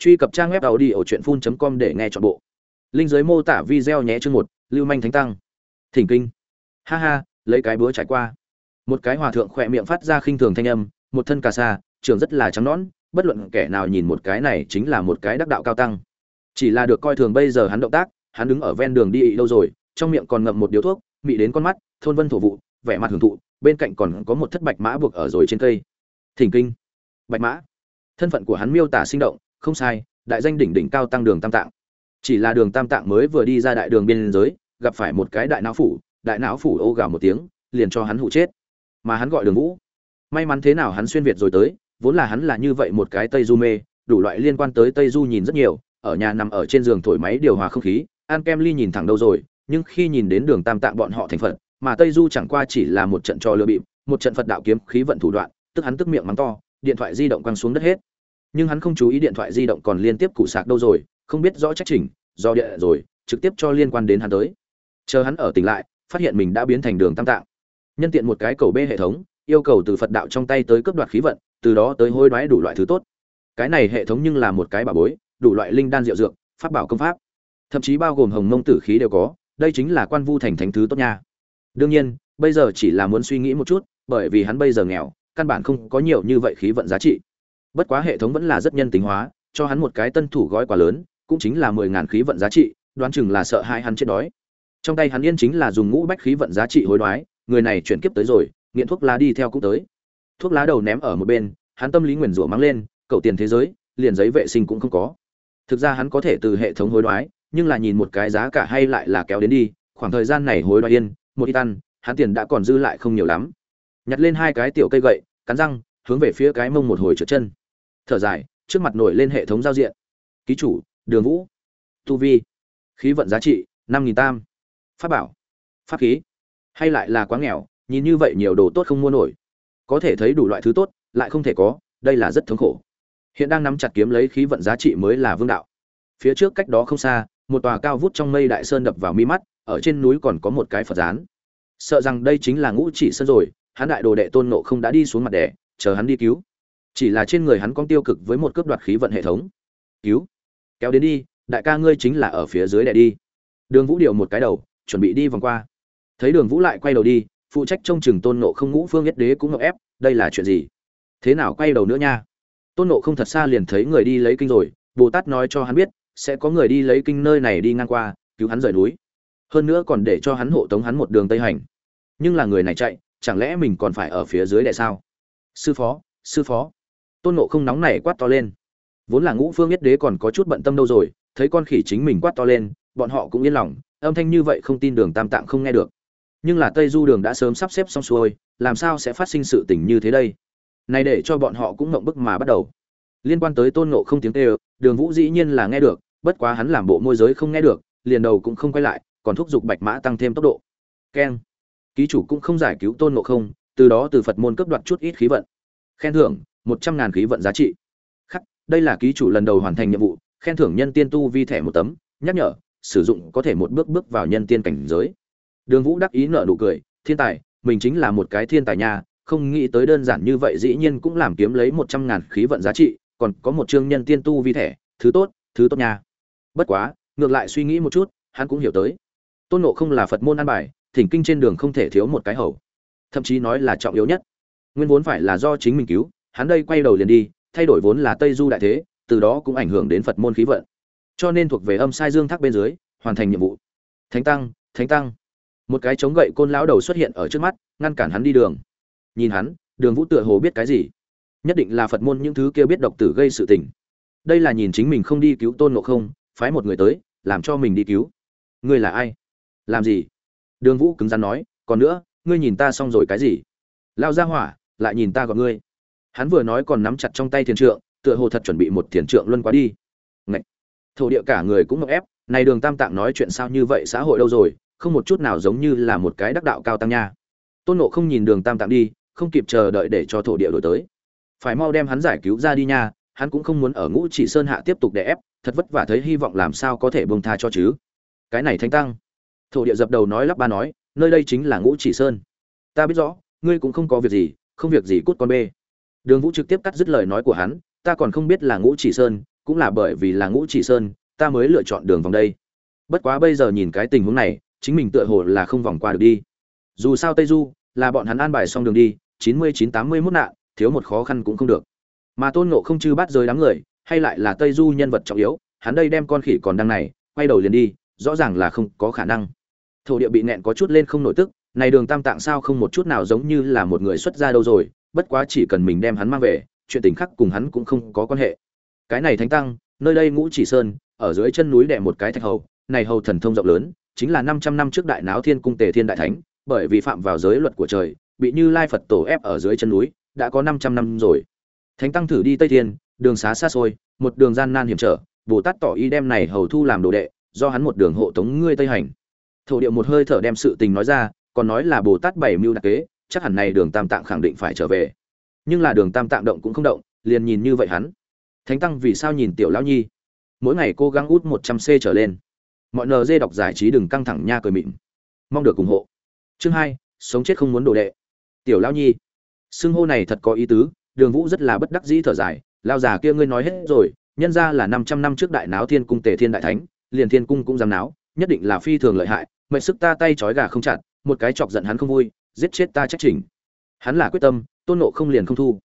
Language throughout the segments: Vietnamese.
truy cập trang web tàu đi ở truyện phun com để nghe chọn bộ. Linh giới mô tả video nhé chương một, lưu manh thánh tăng. Thỉnh kinh. Ha ha, lấy cái búa trải qua. Một cái hòa thượng khỏe miệng phát ra khinh thường thanh âm, một thân cà sa trường rất là trắng nõn, bất luận kẻ nào nhìn một cái này chính là một cái đắc đạo cao tăng. Chỉ là được coi thường bây giờ hắn động tác, hắn đứng ở ven đường đi đâu rồi, trong miệng còn ngậm một điếu thuốc, mị đến con mắt, thôn vân thổ vụ, vẻ mặt hưởng thụ, bên cạnh còn có một thất bạch mã buộc ở rồi trên cây. Thỉnh kinh. Bạch mã. Thân phận của hắn miêu tả sinh động không sai, đại danh đỉnh đỉnh cao tăng đường tam tạng. Chỉ là đường tam tạng mới vừa đi ra đại đường biên giới, gặp phải một cái đại não phủ, đại não phủ ô gào một tiếng, liền cho hắn hụ chết. Mà hắn gọi đường vũ. May mắn thế nào hắn xuyên việt rồi tới, vốn là hắn là như vậy một cái tây du mê, đủ loại liên quan tới tây du nhìn rất nhiều, ở nhà nằm ở trên giường thổi máy điều hòa không khí, an kem ly nhìn thẳng đâu rồi, nhưng khi nhìn đến đường tam tạng bọn họ thành phật, mà tây du chẳng qua chỉ là một trận trò lừa bịp, một trận phật đạo kiếm khí vận thủ đoạn, tức hắn tức miệng mắng to, điện thoại di động quăng xuống đất hết nhưng hắn không chú ý điện thoại di động còn liên tiếp cụ sạc đâu rồi, không biết rõ trách trình do địa rồi, trực tiếp cho liên quan đến hắn tới. Chờ hắn ở tỉnh lại, phát hiện mình đã biến thành đường tam tạng. Nhân tiện một cái cầu bê hệ thống, yêu cầu từ phật đạo trong tay tới cướp đoạt khí vận, từ đó tới hối đoái đủ loại thứ tốt. Cái này hệ thống nhưng là một cái bà bối, đủ loại linh đan diệu dược, pháp bảo công pháp. Thậm chí bao gồm hồng mông tử khí đều có, đây chính là quan vu thành thánh thứ tốt nha. Đương nhiên, bây giờ chỉ là muốn suy nghĩ một chút, bởi vì hắn bây giờ nghèo, căn bản không có nhiều như vậy khí vận giá trị bất quá hệ thống vẫn là rất nhân tính hóa, cho hắn một cái tân thủ gói quá lớn, cũng chính là mười ngàn khí vận giá trị, đoán chừng là sợ hai hắn chết đói. Trong tay hắn yên chính là dùng ngũ bách khí vận giá trị hối đoái, người này chuyển kiếp tới rồi, nghiện thuốc lá đi theo cũng tới. Thuốc lá đầu ném ở một bên, hắn tâm lý nguyền rủa mắng lên, cậu tiền thế giới, liền giấy vệ sinh cũng không có. Thực ra hắn có thể từ hệ thống hối đoái, nhưng là nhìn một cái giá cả hay lại là kéo đến đi, khoảng thời gian này hối đoái yên, một ít ăn, hắn tiền đã còn dư lại không nhiều lắm. Nhặt lên hai cái tiểu cây gậy, cắn răng, hướng về phía cái mông một hồi trượt chân thở dài, trước mặt nổi lên hệ thống giao diện. Ký chủ, đường vũ. Tu vi, khí vận giá trị, năm nghìn tam. Pháp bảo, pháp khí. Hay lại là quá nghèo, nhìn như vậy nhiều đồ tốt không mua nổi. Có thể thấy đủ loại thứ tốt, lại không thể có, đây là rất thống khổ. Hiện đang nắm chặt kiếm lấy khí vận giá trị mới là vương đạo. Phía trước cách đó không xa, một tòa cao vút trong mây đại sơn đập vào mi mắt, ở trên núi còn có một cái phật gián. Sợ rằng đây chính là ngũ chỉ sơn rồi, hắn đại đồ đệ tôn nộ không đã đi xuống mặt đẻ, chờ hắn đi cứu chỉ là trên người hắn con tiêu cực với một cướp đoạt khí vận hệ thống. Cứu. Kéo đến đi, đại ca ngươi chính là ở phía dưới đè đi. Đường vũ điều một cái đầu, chuẩn bị đi vòng qua. Thấy đường vũ lại quay đầu đi, phụ trách trông chừng tôn nộ không ngũ phương nhất đế cũng ngọc ép, đây là chuyện gì? Thế nào quay đầu nữa nha? Tôn nộ không thật xa liền thấy người đi lấy kinh rồi, bồ tát nói cho hắn biết, sẽ có người đi lấy kinh nơi này đi ngang qua, cứu hắn rời núi. Hơn nữa còn để cho hắn hộ tống hắn một đường tây hành. Nhưng là người này chạy, chẳng lẽ mình còn phải ở phía dưới đại sao? Sư phó sư phó tôn nộ không nóng này quát to lên. Vốn là ngũ phương nhất đế còn có chút bận tâm đâu rồi, thấy con khỉ chính mình quát to lên, bọn họ cũng yên lòng, âm thanh như vậy không tin đường tam tạng không nghe được. Nhưng là tây du đường đã sớm sắp xếp xong xuôi, làm sao sẽ phát sinh sự tình như thế đây? Này để cho bọn họ cũng mộng bức mà bắt đầu. Liên quan tới tôn nộ không tiếng tê đường vũ dĩ nhiên là nghe được, bất quá hắn làm bộ môi giới không nghe được, liền đầu cũng không quay lại, còn thúc giục bạch mã tăng thêm tốc độ. Keng. Ký chủ cũng không giải cứu tôn nộ không, từ đó từ phật môn cấp đoạt chút ít khí vận. Khen thưởng một trăm ngàn khí vận giá trị. Khắc, đây là ký chủ lần đầu hoàn thành nhiệm vụ, khen thưởng nhân tiên tu vi thẻ một tấm, nhắc nhở, sử dụng có thể một bước bước vào nhân tiên cảnh giới. Đường vũ đắc ý nợ nụ cười, thiên tài, mình chính là một cái thiên tài nha, không nghĩ tới đơn giản như vậy dĩ nhiên cũng làm kiếm lấy một trăm ngàn khí vận giá trị, còn có một chương nhân tiên tu vi thẻ, thứ tốt thứ tốt nha. Bất quá, ngược lại suy nghĩ một chút, hắn cũng hiểu tới. Tôn nộ không là phật môn an bài, thỉnh kinh trên đường không thể thiếu một cái hầu. Thậm chí nói là trọng yếu nhất, nguyên vốn phải là do chính mình cứu hắn đây quay đầu liền đi, thay đổi vốn là tây du đại thế, từ đó cũng ảnh hưởng đến phật môn khí vận. Cho nên thuộc về âm sai dương thác bên dưới, hoàn thành nhiệm vụ. Thánh tăng thánh tăng. Một cái chống gậy côn lão đầu xuất hiện ở trước mắt, ngăn cản hắn đi đường. Nhìn hắn, đường vũ tựa hồ biết cái gì. Nhất định là phật môn những thứ kia biết độc tử gây sự tình. Đây là nhìn chính mình không đi cứu tôn ngộ không, phái một người tới, làm cho mình đi cứu. Ngươi là ai? Làm gì? Đường vũ cứng rắn nói, còn nữa, ngươi nhìn ta xong rồi cái gì? Lao ra hỏa, lại nhìn ta gọi ngươi hắn vừa nói còn nắm chặt trong tay thiền trượng, tựa hồ thật chuẩn bị một thiền trượng luân quá đi. Ngậy! thổ địa cả người cũng ngọc ép, này đường tam tạng nói chuyện sao như vậy xã hội đâu rồi, không một chút nào giống như là một cái đắc đạo cao tăng nha. Tôn nộ không nhìn đường tam tạng đi, không kịp chờ đợi để cho thổ địa đổi tới. Phải mau đem hắn giải cứu ra đi nha, hắn cũng không muốn ở ngũ chỉ sơn hạ tiếp tục đè ép, thật vất vả thấy hy vọng làm sao có thể bông tha cho chứ. Cái này thanh tăng. Thổ địa dập đầu nói lắp ba nói, nơi đây chính là ngũ chỉ sơn. Ta biết rõ, ngươi cũng không có việc gì, không việc gì cút con bê đường vũ trực tiếp cắt dứt lời nói của hắn, ta còn không biết là ngũ chỉ sơn, cũng là bởi vì là ngũ chỉ sơn, ta mới lựa chọn đường vòng đây. Bất quá bây giờ nhìn cái tình huống này, chính mình tựa hồ là không vòng qua được đi. Dù sao tây du, là bọn hắn an bài xong đường đi, chín mươi chín tám mươi mốt nạn, thiếu một khó khăn cũng không được. Mà tôn ngộ không chư bắt rơi đám người, hay lại là tây du nhân vật trọng yếu, hắn đây đem con khỉ còn đang này, quay đầu liền đi, rõ ràng là không có khả năng. Thổ địa bị nẹn có chút lên không nổi tức, này đường tam tạng sao không một chút nào giống như là một người xuất gia đâu rồi bất quá chỉ cần mình đem hắn mang về, chuyện tình khác cùng hắn cũng không có quan hệ. Cái này thánh tăng, nơi đây ngũ chỉ sơn, ở dưới chân núi đè một cái thạch hầu, này hầu thần thông rộng lớn, chính là 500 năm trước đại náo thiên cung tề thiên đại thánh, bởi vì phạm vào giới luật của trời, bị như lai phật tổ ép ở dưới chân núi, đã có 500 năm rồi. Thánh tăng thử đi tây thiên, đường xá xa xôi, một đường gian nan hiểm trở, bồ tát tỏ ý đem này hầu thu làm đồ đệ, do hắn một đường hộ tống ngươi tây hành. Thổ điệu một hơi thở đem sự tình nói ra, còn nói là bồ tát bảy mưu đặc kế chắc hẳn này đường tam tạng khẳng định phải trở về. Nhưng là đường tam tạng động cũng không động, liền nhìn như vậy hắn. Thánh tăng vì sao nhìn tiểu lão nhi? Mỗi ngày cố gắng út một trăm c trở lên. Mọi nd đọc giải trí đừng căng thẳng nha cười mịn. Mong được ủng hộ. Chương hai, sống chết không muốn đồ đệ. Tiểu lão nhi. Xưng hô này thật có ý tứ, đường vũ rất là bất đắc dĩ thở dài. Lao già kia ngươi nói hết rồi, nhân ra là năm trăm năm trước đại náo thiên cung tề thiên đại thánh, liền thiên cung cũng dám náo, nhất định là phi thường lợi hại, mệnh sức ta tay trói gà không chặt, một cái chọc giận hắn không vui giết chết ta trách trình hắn là quyết tâm, tôn nộ không liền không thu.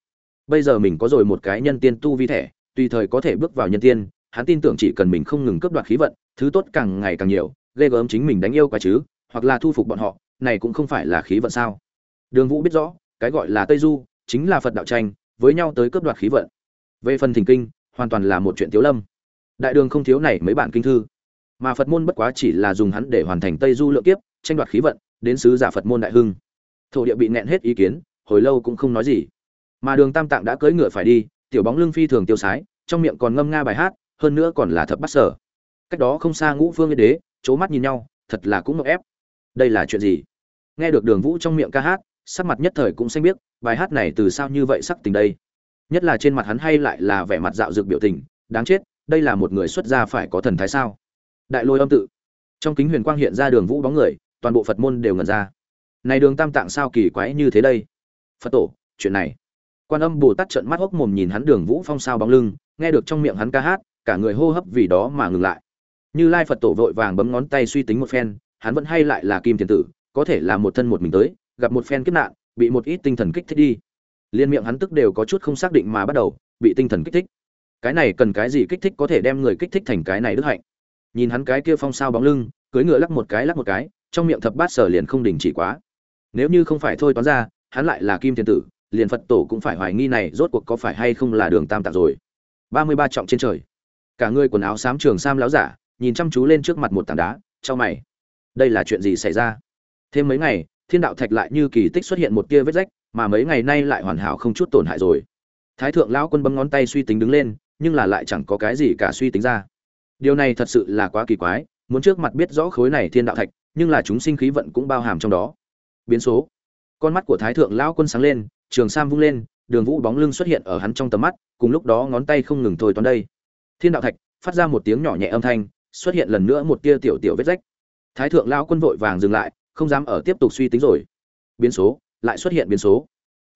Bây giờ mình có rồi một cái nhân tiên tu vi thẻ, tùy thời có thể bước vào nhân tiên, hắn tin tưởng chỉ cần mình không ngừng cướp đoạt khí vận, thứ tốt càng ngày càng nhiều, ghê gớm chính mình đánh yêu quá chứ, hoặc là thu phục bọn họ, này cũng không phải là khí vận sao. Đường vũ biết rõ, cái gọi là tây du, chính là phật đạo tranh, với nhau tới cướp đoạt khí vận. Về phần thỉnh kinh, hoàn toàn là một chuyện tiếu lâm. Đại đường không thiếu này mấy bản kinh thư. Mà phật môn bất quá chỉ là dùng hắn để hoàn thành tây du lượng kiếp, tranh đoạt khí vận, đến sứ giả phật môn đại hưng thổ địa bị nẹn hết ý kiến, hồi lâu cũng không nói gì. Mà đường tam tạng đã cưỡi ngựa phải đi, tiểu bóng lưng phi thường tiêu sái, trong miệng còn ngâm nga bài hát, hơn nữa còn là thập bắt sở. Cách đó không xa ngũ phương yên đế c mắt nhìn nhau, thật là cũng ngọc ép. Đây là chuyện gì? Nghe được đường vũ trong miệng ca hát, sắc mặt nhất thời cũng xanh biết bài hát này từ sao như vậy sắc tình đây? Nhất là trên mặt hắn hay lại là vẻ mặt dạo dược biểu tình, đáng chết, đây là một người xuất gia phải có thần thái sao? Đại lôi âm tự. Trong kính huyền quang hiện ra đường vũ bóng người, toàn bộ phật môn đều ngẩn ra này đường tam tạng sao kỳ quái như thế đây? Phật tổ, chuyện này. Quan âm bồ tát trợn mắt hốc mồm nhìn hắn đường vũ phong sao bóng lưng, nghe được trong miệng hắn ca hát, cả người hô hấp vì đó mà ngừng lại. Như lai phật tổ vội vàng bấm ngón tay suy tính một phen, hắn vẫn hay lại là kim thiền tử, có thể là một thân một mình tới, gặp một phen kiếp nạn, bị một ít tinh thần kích thích đi. Liên miệng hắn tức đều có chút không xác định mà bắt đầu, bị tinh thần kích thích. Cái này cần cái gì kích thích có thể đem người kích thích thành cái này đức hạnh? Nhìn hắn cái kia phong sao bóng lưng cưới ngựa lắc một cái lắc một cái, trong miệng thập bát sở liền không đình chỉ quá nếu như không phải thôi toán ra, hắn lại là kim thiên tử, liền phật tổ cũng phải hoài nghi này rốt cuộc có phải hay không là đường tam tạng rồi. Ba mươi ba trọng trên trời. Cả người quần áo xám trường sam láo giả, nhìn chăm chú lên trước mặt một tảng đá cho mày. Đây là chuyện gì xảy ra? Thêm mấy ngày, thiên đạo thạch lại như kỳ tích xuất hiện một tia vết rách, mà mấy ngày nay lại hoàn hảo không chút tổn hại rồi. Thái thượng lão quân bấm ngón tay suy tính đứng lên, nhưng là lại chẳng có cái gì cả suy tính ra. Điều này thật sự là quá kỳ quái, muốn trước mặt biết rõ khối này thiên đạo thạch, nhưng là chúng sinh khí vận cũng bao hàm trong đó biến số. Con mắt của thái thượng lão quân sáng lên, trường sam vung lên, đường vũ bóng lưng xuất hiện ở hắn trong tầm mắt, cùng lúc đó ngón tay không ngừng thôi toán đây. Thiên đạo thạch, phát ra một tiếng nhỏ nhẹ âm thanh, xuất hiện lần nữa một tia tiểu tiểu vết rách. Thái thượng lão quân vội vàng dừng lại, không dám ở tiếp tục suy tính rồi. Biến số, lại xuất hiện biến số.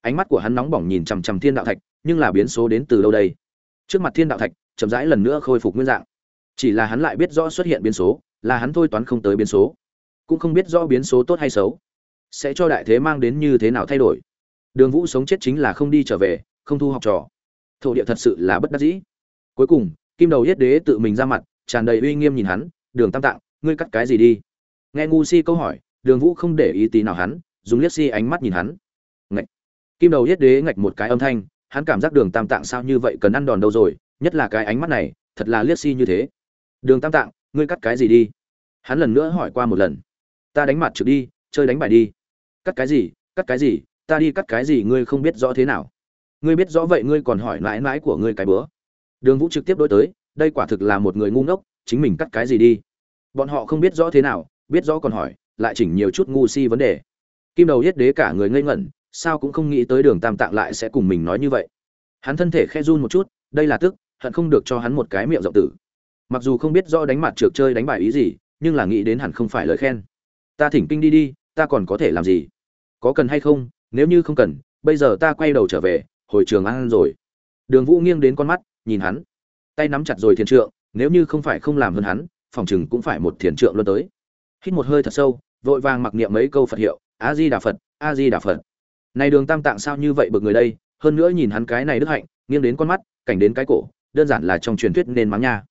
Ánh mắt của hắn nóng bỏng nhìn chằm chằm thiên đạo thạch, nhưng là biến số đến từ đâu đây? Trước mặt thiên đạo thạch, chậm rãi lần nữa khôi phục nguyên dạng. Chỉ là hắn lại biết rõ xuất hiện biến số, là hắn thôi toán không tới biến số. Cũng không biết rõ biến số tốt hay xấu sẽ cho đại thế mang đến như thế nào thay đổi? Đường vũ sống chết chính là không đi trở về, không thu học trò. Thổ địa thật sự là bất đắc dĩ. Cuối cùng, kim đầu yết đế tự mình ra mặt, tràn đầy uy nghiêm nhìn hắn, đường tam tạng, ngươi cắt cái gì đi? Nghe ngu si câu hỏi, đường vũ không để ý tí nào hắn, dùng liếc si ánh mắt nhìn hắn. Ngạch. Kim đầu yết đế ngạch một cái âm thanh, hắn cảm giác đường tam tạng sao như vậy cần ăn đòn đâu rồi, nhất là cái ánh mắt này, thật là liếc si như thế. Đường tam tạng, ngươi cắt cái gì đi? Hắn lần nữa hỏi qua một lần. Ta đánh mặt trực đi, chơi đánh bài đi cắt cái gì, cắt cái gì, ta đi cắt cái gì ngươi không biết rõ thế nào. Ngươi biết rõ vậy ngươi còn hỏi mãi mãi của ngươi cái bữa. Đường vũ trực tiếp đối tới, đây quả thực là một người ngu ngốc, chính mình cắt cái gì đi. Bọn họ không biết rõ thế nào, biết rõ còn hỏi, lại chỉnh nhiều chút ngu si vấn đề. Kim đầu yết đế cả người ngây ngẩn, sao cũng không nghĩ tới đường tam tạng lại sẽ cùng mình nói như vậy. Hắn thân thể khe run một chút, đây là tức, hận không được cho hắn một cái miệng rộng tử. Mặc dù không biết rõ đánh mặt trượt chơi đánh bài ý gì, nhưng là nghĩ đến hẳn không phải lời khen. Ta thỉnh kinh đi đi, ta còn có thể làm gì? Có cần hay không, nếu như không cần, bây giờ ta quay đầu trở về, hồi trường ăn rồi. Đường vũ nghiêng đến con mắt, nhìn hắn. Tay nắm chặt rồi thiền trượng, nếu như không phải không làm hơn hắn, phòng chừng cũng phải một thiền trượng luôn tới. Hít một hơi thật sâu, vội vàng mặc niệm mấy câu phật hiệu a di đà phật a di đà phật. Này đường tam tạng sao như vậy bực người đây, hơn nữa nhìn hắn cái này đức hạnh, nghiêng đến con mắt, cảnh đến cái cổ, đơn giản là trong truyền thuyết nên mắng nha.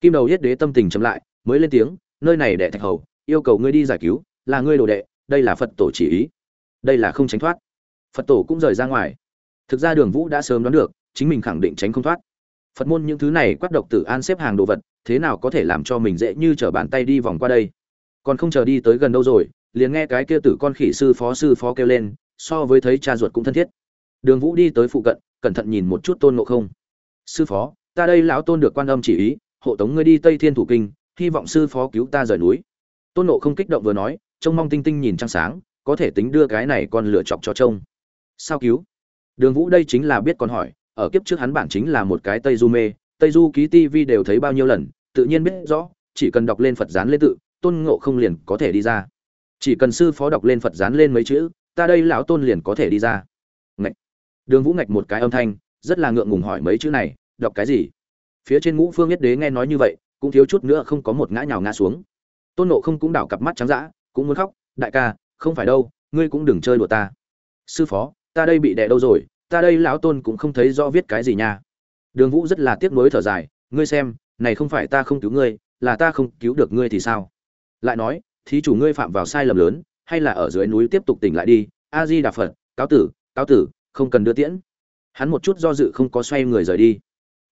Kim đầu yết đế tâm tình chậm lại, mới lên tiếng, nơi này đệ thạch hầu, yêu cầu ngươi đi giải cứu, là ngươi đồ đệ, đây là phật tổ chỉ ý đây là không tránh thoát. Phật tổ cũng rời ra ngoài. Thực ra đường vũ đã sớm đoán được, chính mình khẳng định tránh không thoát. Phật môn những thứ này quát độc tử an xếp hàng đồ vật, thế nào có thể làm cho mình dễ như t r ở bàn tay đi vòng qua đây? Còn không chờ đi tới gần đâu rồi, liền nghe cái kia tử con khỉ sư phó sư phó kêu lên, so với thấy cha ruột cũng thân thiết. Đường vũ đi tới phụ cận, cẩn thận nhìn một chút tôn ngộ không. Sư phó, ta đây lão tôn được quan âm chỉ ý, hộ tống ngươi đi tây thiên thủ kinh, hy vọng sư phó cứu ta rời núi. Tôn ngộ không kích động vừa nói, trông mong tinh tinh nhìn trăng sáng có thể tính đưa cái này con lựa chọc cho trông. Sao cứu? Đường vũ đây chính là biết còn hỏi, ở kiếp trước hắn bản chính là một cái tây du mê, tây du ký tv đều thấy bao nhiêu lần, tự nhiên biết rõ, chỉ cần đọc lên phật dán lên tự, tôn ngộ không liền có thể đi ra. Chỉ cần sư phó đọc lên phật dán lên mấy chữ, ta đây lão tôn liền có thể đi ra. Ngạch. Đường vũ ngạch một cái âm thanh, rất là ngượng ngùng hỏi mấy chữ này, đọc cái gì? Phía trên ngũ phương nhất đế nghe nói như vậy, cũng thiếu chút nữa không có một ngã nhào ngã xuống. Tôn nộ không cũng đảo cặp mắt trắng d cũng muốn khóc, đại ca không phải đâu, ngươi cũng đừng chơi đùa ta. Sư phó, ta đây bị đè đâu rồi, ta đây lão tôn cũng không thấy rõ viết cái gì nha. Đường vũ rất là tiếc nuối thở dài, ngươi xem, này không phải ta không cứu ngươi, là ta không cứu được ngươi thì sao? Lại nói, thí chủ ngươi phạm vào sai lầm lớn, hay là ở dưới núi tiếp tục tỉnh lại đi, a di đà phật, cáo tử cáo tử, không cần đưa tiễn. Hắn một chút do dự không có xoay người rời đi.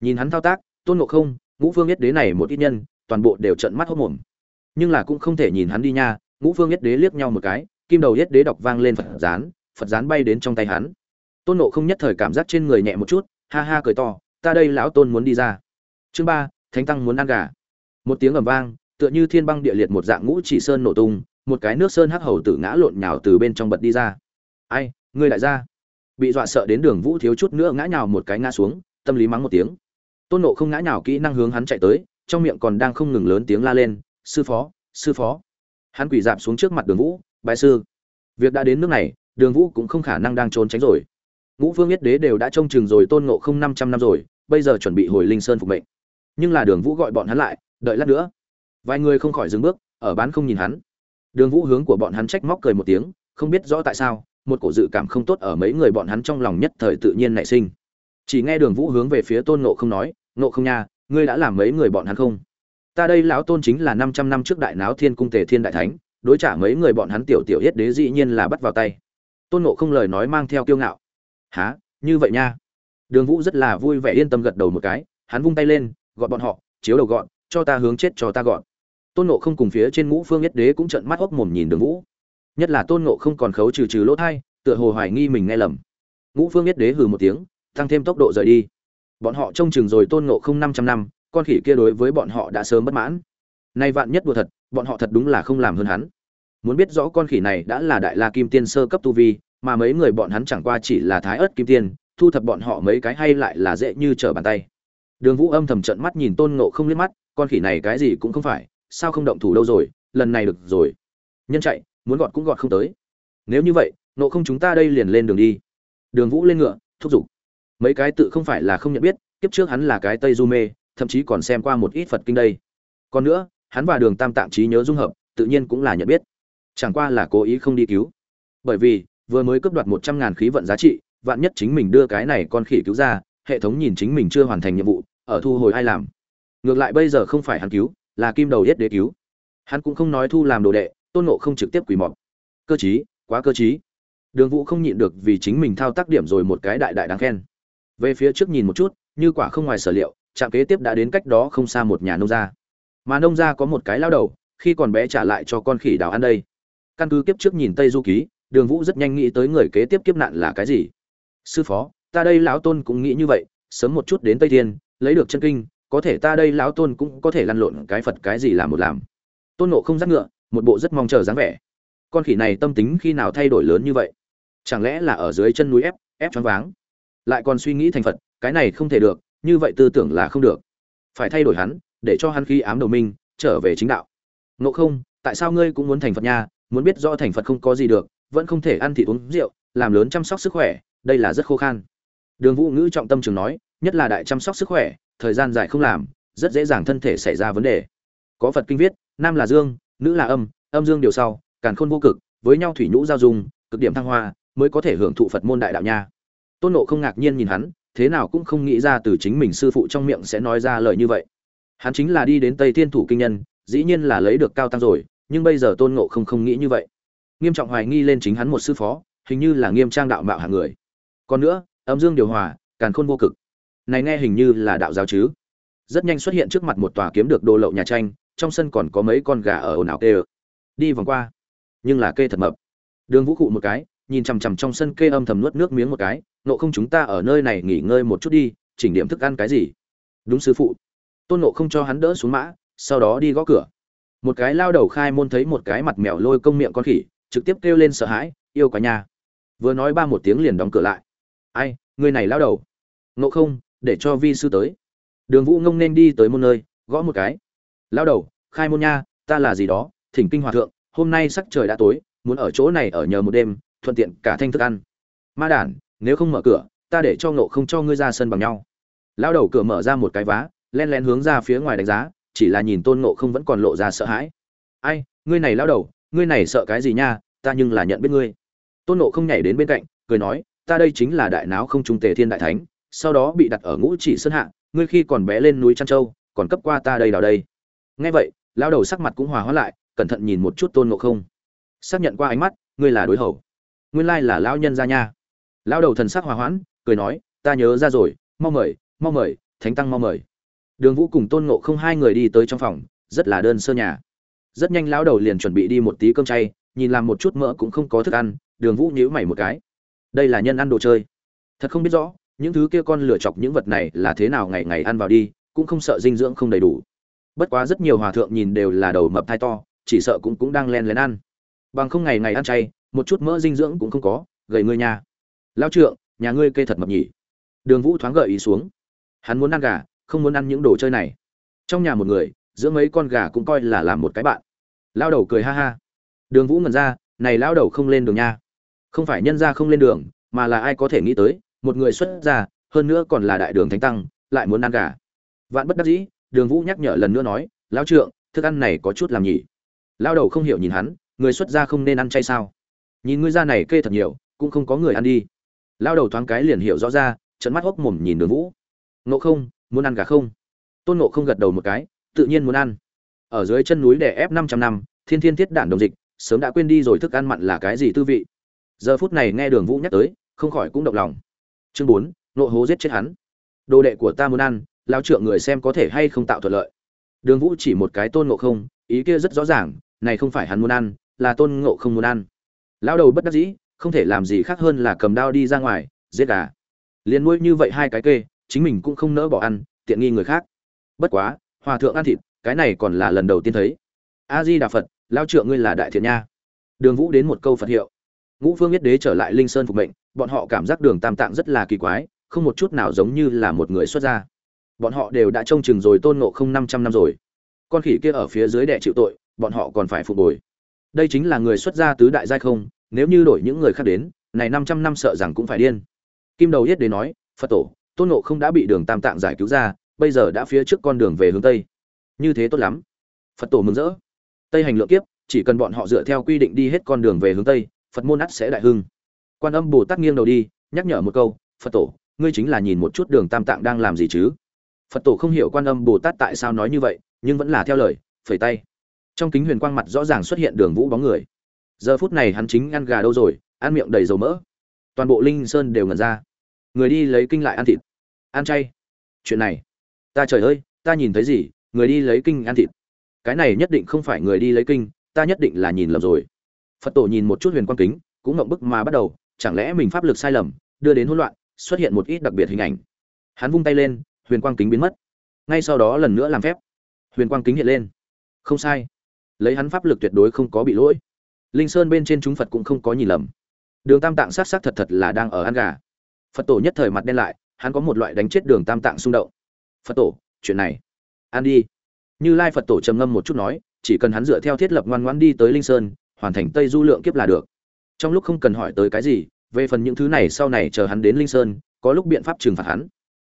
Nhìn hắn thao tác, tôn ngộ không, ngũ phương nhất đế này một ít nhân, toàn bộ đều trận mắt hốc mồm. Nhưng là cũng không thể nhìn hắn đi nha, ngũ phương nhất đế liếc nhau một cái kim đầu nhất đế đọc vang lên phật gián phật gián bay đến trong tay hắn. Tôn nộ không nhất thời cảm giác trên người nhẹ một chút, ha ha cười to, ta đây lão tôn muốn đi ra. Chương ba, thánh tăng muốn ăn gà. Một tiếng ầm vang, tựa như thiên băng địa liệt một dạng ngũ chỉ sơn nổ tung, một cái nước sơn hắc hầu tử ngã lộn nhào từ bên trong bật đi ra. Ai, ngươi lại ra? Bị dọa sợ đến đường vũ thiếu chút nữa ngã nhào một cái ngã xuống, tâm lý mắng một tiếng. Tôn nộ không ngã nhào kỹ năng hướng hắn chạy tới, trong miệng còn đang không ngừng lớn tiếng la lên, sư phó sư phó. Hắn quỳ dạp xuống trước mặt đường vũ bài sư. Việc đã đến nước này, đường vũ cũng không khả năng đang trốn tránh rồi. Ngũ vương yết đế đều đã trông chừng rồi tôn ngộ không năm trăm năm rồi, bây giờ chuẩn bị hồi linh sơn phục mệnh. Nhưng là đường vũ gọi bọn hắn lại, đợi lát nữa. Vài người không khỏi dừng bước, ở bán không nhìn hắn. Đường vũ hướng của bọn hắn trách móc cười một tiếng, không biết rõ tại sao, một cổ dự cảm không tốt ở mấy người bọn hắn trong lòng nhất thời tự nhiên nảy sinh. Chỉ nghe đường vũ hướng về phía tôn nộ không nói nộ không nha, ngươi đã làm mấy người bọn hắn không? Ta đây lão tôn chính là năm trăm năm trước đại náo thiên cung tề thiên đại thánh đối trả mấy người bọn hắn tiểu tiểu yết đế dĩ nhiên là bắt vào tay. Tôn nộ không lời nói mang theo kiêu ngạo. Há như vậy nha. Đường vũ rất là vui vẻ yên tâm gật đầu một cái, hắn vung tay lên gọn bọn họ, chiếu đầu gọn, cho ta hướng chết cho ta gọn. Tôn nộ không cùng phía trên ngũ phương nhất đế cũng trận mắt hốc mồm nhìn đường vũ. Nhất là tôn nộ không còn khấu trừ trừ lỗ thai, tựa hồ hoài nghi mình nghe lầm. Ngũ phương nhất đế hừ một tiếng, tăng thêm tốc độ rời đi. Bọn họ trông chừng rồi tôn nộ không năm trăm năm, con khỉ kia đối với bọn họ đã sớm bất mãn. Nay vạn nhất đùa thật bọn họ thật đúng là không làm hơn hắn. Muốn biết rõ con khỉ này đã là đại la kim tiên sơ cấp tu vi, mà mấy người bọn hắn chẳng qua chỉ là thái ớt kim tiên, thu thập bọn họ mấy cái hay lại là dễ như trở bàn tay. Đường vũ âm thầm trận mắt nhìn tôn ngộ không liếc mắt, con khỉ này cái gì cũng không phải, sao không động thủ đâu rồi, lần này được rồi. Nhân chạy, muốn gọt cũng gọt không tới. Nếu như vậy nộ không chúng ta đây liền lên đường đi. Đường vũ lên ngựa, thúc giục. Mấy cái tự không phải là không nhận biết, kiếp trước hắn là cái tây du mê, thậm chí còn xem qua một ít phật kinh đây. Còn nữa hắn và đường tam tạm trí nhớ dung hợp, tự nhiên cũng là nhận biết. Chẳng qua là cố ý không đi cứu. Bởi vì, vừa mới cướp đoạt một trăm ngàn khí vận giá trị, vạn nhất chính mình đưa cái này con khỉ cứu ra, hệ thống nhìn chính mình chưa hoàn thành nhiệm vụ, ở thu hồi ai làm. Ngược lại bây giờ không phải hắn cứu, là kim đầu yết đế cứu. Hắn cũng không nói thu làm đồ đệ, tôn nộ không trực tiếp quỳ mọc cơ chí, quá cơ chí. Đường vũ không nhịn được vì chính mình thao tác điểm rồi một cái đại đại đáng khen. Về phía trước nhìn một chút, như quả không ngoài sở liệu, trạm kế tiếp đã đến cách đó không xa một nhà nông gia mà nông gia có một cái lao đầu, khi còn bé trả lại cho con khỉ đào ăn đây. Căn cứ kiếp trước nhìn tây du ký, đường vũ rất nhanh nghĩ tới người kế tiếp kiếp nạn là cái gì. Sư phó, ta đây lão tôn cũng nghĩ như vậy, sớm một chút đến tây thiên, lấy được chân kinh, có thể ta đây lão tôn cũng có thể lăn lộn cái phật cái gì làm một làm. Tôn nộ không dắt ngựa, một bộ rất mong chờ dáng vẻ. Con khỉ này tâm tính khi nào thay đổi lớn như vậy? Chẳng lẽ là ở dưới chân núi ép ép choáng váng? Lại còn suy nghĩ thành phật, cái này không thể được, như vậy tư tưởng là không được. Phải thay đổi hắn để cho hắn khi ám đầu minh, trở về chính đạo. Ngộ không, tại sao ngươi cũng muốn thành phật nha? Muốn biết rõ thành phật không có gì được, vẫn không thể ăn thịt uống rượu, làm lớn chăm sóc sức khỏe, đây là rất khô khan. Đường vũ ngữ trọng tâm trường nói, nhất là đại chăm sóc sức khỏe, thời gian dài không làm, rất dễ dàng thân thể xảy ra vấn đề. Có phật kinh viết, nam là dương, nữ là âm âm dương điều sau, càn khôn vô cực, với nhau thủy nhũ giao dung, cực điểm thăng hoa, mới có thể hưởng thụ phật môn đại đạo nha. Tôn nộ không ngạc nhiên nhìn hắn, thế nào cũng không nghĩ ra từ chính mình sư phụ trong miệng sẽ nói ra lời như vậy hắn chính là đi đến tây thiên thủ kinh nhân, dĩ nhiên là lấy được cao tăng rồi, nhưng bây giờ tôn ngộ không không nghĩ như vậy. Nghiêm trọng hoài nghi lên chính hắn một sư phó, hình như là nghiêm trang đạo mạo hạng người. Còn nữa, âm dương điều hòa, càn khôn vô cực. Này nghe hình như là đạo giáo chứ? Rất nhanh xuất hiện trước mặt một tòa kiếm được đồ lậu nhà tranh, trong sân còn có mấy con gà ở ồn ào kê đi vòng qua. Nhưng là kê thật mập. Đường vũ cụ một cái, nhìn chằm chằm trong sân kê âm thầm nuốt nước miếng một cái nộ không, chúng ta ở nơi này nghỉ ngơi một chút đi, chỉnh điểm thức ăn cái gì? Đúng, sư phụ tôn nộ không cho hắn đỡ xuống mã, sau đó đi gõ cửa. Một cái lao đầu khai môn thấy một cái mặt mèo lôi công miệng con khỉ, trực tiếp kêu lên sợ hãi, yêu cả nhà vừa nói ba một tiếng liền đóng cửa lại. Ai, người này lao đầu. Nộ không, để cho vi sư tới. Đường vũ ngông nên đi tới một nơi, gõ một cái. Lao đầu, khai môn nha, ta là gì đó, thỉnh kinh hòa thượng, hôm nay sắc trời đã tối, muốn ở chỗ này ở nhờ một đêm, thuận tiện cả thanh thức ăn. Ma đản, nếu không mở cửa, ta để cho nộ không cho ngươi ra sân bằng nhau. Lao đầu cửa mở ra một cái vá len len hướng ra phía ngoài đánh giá, chỉ là nhìn tôn nộ không vẫn còn lộ ra sợ hãi. Ai, ngươi này lao đầu, ngươi này sợ cái gì nha, ta nhưng là nhận biết ngươi. Tôn nộ không nhảy đến bên cạnh, cười nói, ta đây chính là đại náo không trung tề thiên đại thánh, sau đó bị đặt ở ngũ chỉ sơn hạ, ngươi khi còn bé lên núi trăn châu, còn cấp qua ta đây đào đây. Nghe vậy lao đầu sắc mặt cũng hòa hóa lại, cẩn thận nhìn một chút tôn ngộ không. Xác nhận qua ánh mắt, ngươi là đối hầu. Nguyên lai là lão nhân gia nha. Lao đầu thần sắc hòa hoãn, cười nói, ta nhớ ra rồi, mau mời mau mời, thánh tăng mau mời đường vũ cùng tôn ngộ không hai người đi tới trong phòng, rất là đơn sơ nhà. Rất nhanh lão đầu liền chuẩn bị đi một tí cơm chay, nhìn làm một chút mỡ cũng không có thức ăn, đường vũ nhíu mày một cái. Đây là nhân ăn đồ chơi. Thật không biết rõ, những thứ kia con lửa chọc những vật này là thế nào ngày ngày ăn vào đi, cũng không sợ dinh dưỡng không đầy đủ. Bất quá rất nhiều hòa thượng nhìn đều là đầu mập thai to, chỉ sợ cũng cũng đang len lén ăn. Bằng không ngày ngày ăn chay, một chút mỡ dinh dưỡng cũng không có, gầy ngươi nha. Lao trượng, nhà ngươi kê thật mập nhỉ. Đường vũ thoáng gợi ý xuống. Hắn muốn ăn gà không muốn ăn những đồ chơi này. Trong nhà một người, giữa mấy con gà cũng coi là làm một cái bạn. Lao đầu cười ha ha. Đường vũ ngẩn ra, này lao đầu không lên đường nha. Không phải nhân ra không lên đường, mà là ai có thể nghĩ tới, một người xuất gia, hơn nữa còn là đại đường thánh tăng, lại muốn ăn gà. Vạn bất đắc dĩ, đường vũ nhắc nhở lần nữa nói, lão trượng, thức ăn này có chút làm nhỉ. Lao đầu không hiểu nhìn hắn, người xuất gia không nên ăn chay sao? Nhìn ngươi ra này kê thật nhiều, cũng không có người ăn đi. Lao đầu thoáng cái liền hiểu rõ ra trận mắt hốc mồm nhìn đường vũ. Ngộ không muốn ăn gà không? Tôn ngộ không gật đầu một cái, tự nhiên muốn ăn. Ở dưới chân núi đè ép năm trăm năm, thiên thiên thiết đản đồng dịch, sớm đã quên đi rồi thức ăn mặn là cái gì tư vị. Giờ phút này nghe đường vũ nhắc tới, không khỏi cũng động lòng. Chương bốn nộ hố giết chết hắn. Đồ đệ của ta muốn ăn, lao trượng người xem có thể hay không tạo thuận lợi. Đường vũ chỉ một cái tôn ngộ không, ý kia rất rõ ràng, này không phải hắn muốn ăn, là tôn ngộ không muốn ăn. Lao đầu bất đắc dĩ, không thể làm gì khác hơn là cầm đao đi ra ngoài, giết gà. Liền nuôi như vậy hai cái kê chính mình cũng không nỡ bỏ ăn, tiện nghi người khác. Bất quá, hòa thượng ăn thịt, cái này còn là lần đầu tiên thấy. A di đà phật, lao trượng ngươi là đại thiện nha. Đường vũ đến một câu phật hiệu. Ngũ phương nhất đế trở lại linh sơn phục mệnh, bọn họ cảm giác đường tam tạng rất là kỳ quái, không một chút nào giống như là một người xuất gia. Bọn họ đều đã trông chừng rồi tôn ngộ không năm trăm năm rồi. Con khỉ kia ở phía dưới đệ chịu tội, bọn họ còn phải phục bồi. Đây chính là người xuất gia tứ đại giai không, nếu như đổi những người khác đến, này năm trăm năm sợ rằng cũng phải điên. Kim đầu yết đế nói, phật tổ tôn ngộ không đã bị đường tam tạng giải cứu ra, bây giờ đã phía trước con đường về hướng tây. Như thế tốt lắm. Phật tổ mừng rỡ. Tây hành lượng kiếp, chỉ cần bọn họ dựa theo quy định đi hết con đường về hướng tây, phật môn ắt sẽ đại hưng. Quan âm bồ tát nghiêng đầu đi, nhắc nhở một câu, phật tổ, ngươi chính là nhìn một chút đường tam tạng đang làm gì chứ? Phật tổ không hiểu quan âm bồ tát tại sao nói như vậy, nhưng vẫn là theo lời, phẩy tay. Trong kính huyền quang mặt rõ ràng xuất hiện đường vũ bóng người. Giờ phút này hắn chính ăn gà đâu rồi, ăn miệng đầy dầu mỡ. Toàn bộ linh sơn đều ngẩn ra. Người đi lấy kinh lại ăn thịt ăn chay. Chuyện này, ta trời ơi, ta nhìn thấy gì, người đi lấy kinh ăn thịt. Cái này nhất định không phải người đi lấy kinh, ta nhất định là nhìn lầm rồi. Phật tổ nhìn một chút huyền quang kính, cũng ngậm bức mà bắt đầu, chẳng lẽ mình pháp lực sai lầm, đưa đến hỗn loạn, xuất hiện một ít đặc biệt hình ảnh. Hắn vung tay lên, huyền quang kính biến mất. Ngay sau đó lần nữa làm phép. Huyền quang kính hiện lên. Không sai. Lấy hắn pháp lực tuyệt đối không có bị lỗi. Linh sơn bên trên chúng phật cũng không có nhìn lầm. Đường tam tạng sát sát thật thật là đang ở ăn gà. Phật tổ nhất thời mặt đen lại hắn có một loại đánh chết đường tam tạng xung động. Phật tổ, chuyện này. An đi. Như lai phật tổ trầm ngâm một chút nói, chỉ cần hắn dựa theo thiết lập ngoan ngoãn đi tới linh sơn, hoàn thành tây du lượng kiếp là được. Trong lúc không cần hỏi tới cái gì, về phần những thứ này sau này chờ hắn đến linh sơn, có lúc biện pháp trừng phạt hắn.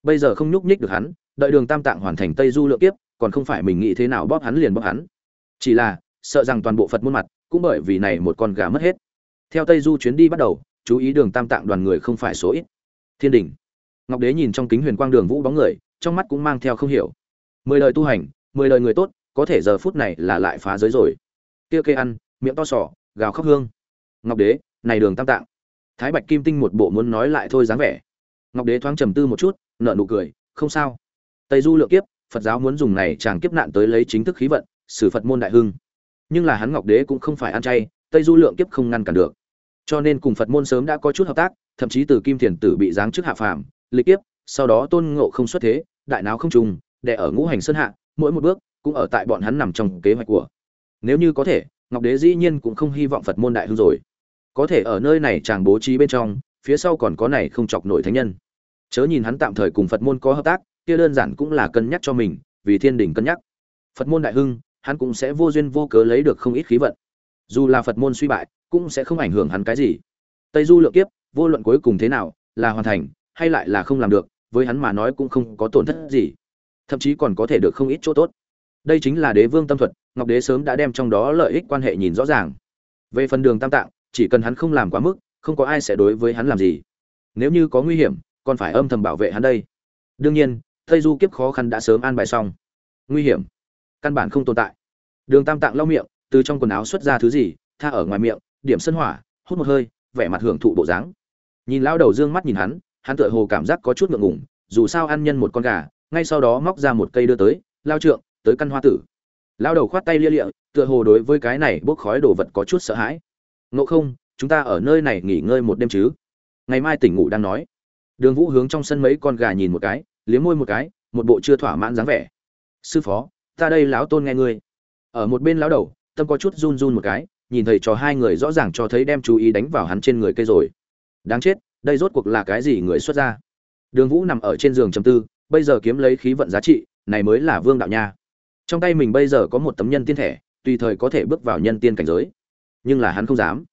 Bây giờ không nhúc nhích được hắn, đợi đường tam tạng hoàn thành tây du lượng kiếp, còn không phải mình nghĩ thế nào bóp hắn liền bóp hắn. Chỉ là, sợ rằng toàn bộ phật môn mặt, cũng bởi vì này một con gà mất hết. Theo tây du chuyến đi bắt đầu, chú ý đường tam tạng đoàn người không phải số ít. Thiên đình ngọc đế nhìn trong kính huyền quang đường vũ bóng người, trong mắt cũng mang theo không hiểu. Mười lời tu hành, mười lời người tốt, có thể giờ phút này là lại phá giới rồi. Kia kê ăn, miệng to sỏ, gào khóc hương. Ngọc đế, này đường tam tạng. Thái bạch kim tinh một bộ muốn nói lại thôi dáng vẻ. Ngọc đế thoáng trầm tư một chút nợ nụ cười, không sao. Tây du lượng kiếp, phật giáo muốn dùng này chàng kiếp nạn tới lấy chính thức khí vận, xử phật môn đại hưng. Nhưng là hắn ngọc đế cũng không phải ăn chay, tây du lượng kiếp không ngăn cản được. Cho nên cùng phật môn sớm đã có chút hợp tác, thậm chí từ kim thiền tử bị giáng chức hạ phàm lịch kiếp sau đó tôn ngộ không xuất thế, đại náo không trùng đẻ ở ngũ hành sơn hạ, mỗi một bước cũng ở tại bọn hắn nằm trong kế hoạch của. Nếu như có thể, ngọc đế dĩ nhiên cũng không hy vọng phật môn đại hưng rồi. Có thể ở nơi này chàng bố trí bên trong, phía sau còn có này không chọc nổi thánh nhân. Chớ nhìn hắn tạm thời cùng phật môn có hợp tác, kia đơn giản cũng là cân nhắc cho mình, vì thiên đình cân nhắc. Phật môn đại hưng, hắn cũng sẽ vô duyên vô cớ lấy được không ít khí vận. Dù là phật môn suy bại, cũng sẽ không ảnh hưởng hắn cái gì. Tây du lượng kiếp, vô luận cuối cùng thế nào, là hoàn thành hay lại là không làm được, với hắn mà nói cũng không có tổn thất gì. Thậm chí còn có thể được không ít chỗ tốt. Đây chính là đế vương tâm thuật, ngọc đế sớm đã đem trong đó lợi ích quan hệ nhìn rõ ràng. Về phần đường tam tạng, chỉ cần hắn không làm quá mức, không có ai sẽ đối với hắn làm gì. Nếu như có nguy hiểm, còn phải âm thầm bảo vệ hắn đây. Đương nhiên, tây du kiếp khó khăn đã sớm an bài xong. Nguy hiểm. Căn bản không tồn tại. Đường tam tạng lau miệng, từ trong quần áo xuất ra thứ gì, tha ở ngoài miệng, điểm sân hỏa, hút một hơi, vẻ mặt hưởng thụ bộ dáng. Nhìn lão đầu dương mắt nhìn hắn hắn tựa hồ cảm giác có chút ngượng ngùng, dù sao ăn nhân một con gà, ngay sau đó móc ra một cây đưa tới, lao trượng, tới căn hoa tử. Lao đầu khoát tay lia lịa, tựa hồ đối với cái này bốc khói đồ vật có chút sợ hãi. Ngộ không, chúng ta ở nơi này nghỉ ngơi một đêm chứ? Ngày mai tỉnh ngủ đang nói. Đường vũ hướng trong sân mấy con gà nhìn một cái, liếm môi một cái, một bộ chưa thỏa mãn dáng vẻ. Sư phó, ta đây lão tôn nghe ngươi. Ở một bên lão đầu, tâm có chút run run một cái, nhìn thấy cho hai người rõ ràng cho thấy đem chú ý đánh vào hắn trên người cây rồi. Đáng chết đây rốt cuộc là cái gì người xuất ra đường vũ nằm ở trên giường chầm tư, bây giờ kiếm lấy khí vận giá trị, này mới là vương đạo nha. Trong tay mình bây giờ có một tấm nhân tiên thẻ, tùy thời có thể bước vào nhân tiên cảnh giới. Nhưng là hắn không dám.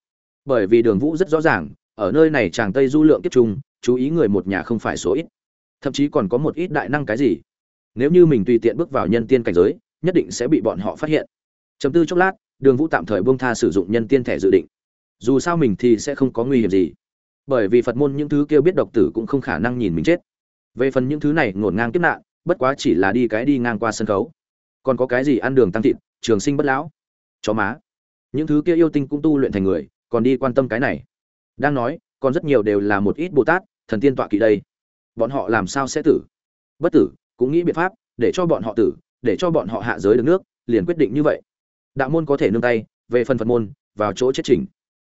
Bởi vì đường vũ rất rõ ràng, ở nơi này chàng tây du lượng kiếp trung chú ý người một nhà không phải số ít. Thậm chí còn có một ít đại năng cái gì. Nếu như mình tùy tiện bước vào nhân tiên cảnh giới, nhất định sẽ bị bọn họ phát hiện. Chấm tư chốc lát, đường vũ tạm thời buông tha sử dụng nhân tiên thẻ dự định. Dù sao mình thì sẽ không có nguy hiểm gì bởi vì phật môn những thứ kêu biết độc tử cũng không khả năng nhìn mình chết. Về phần những thứ này, ngổn ngang kiếp nạn, bất quá chỉ là đi cái đi ngang qua sân khấu. Còn có cái gì ăn đường tăng thịt, trường sinh bất lão, chó má. Những thứ kia yêu tinh cũng tu luyện thành người, còn đi quan tâm cái này. Đang nói, còn rất nhiều đều là một ít bồ tát, thần tiên tọa kỵ đây. Bọn họ làm sao sẽ tử? Bất tử, cũng nghĩ biện pháp, để cho bọn họ tử, để cho bọn họ hạ giới được nước, liền quyết định như vậy. Đạo môn có thể nương tay, về phần phật môn, vào chỗ chết trình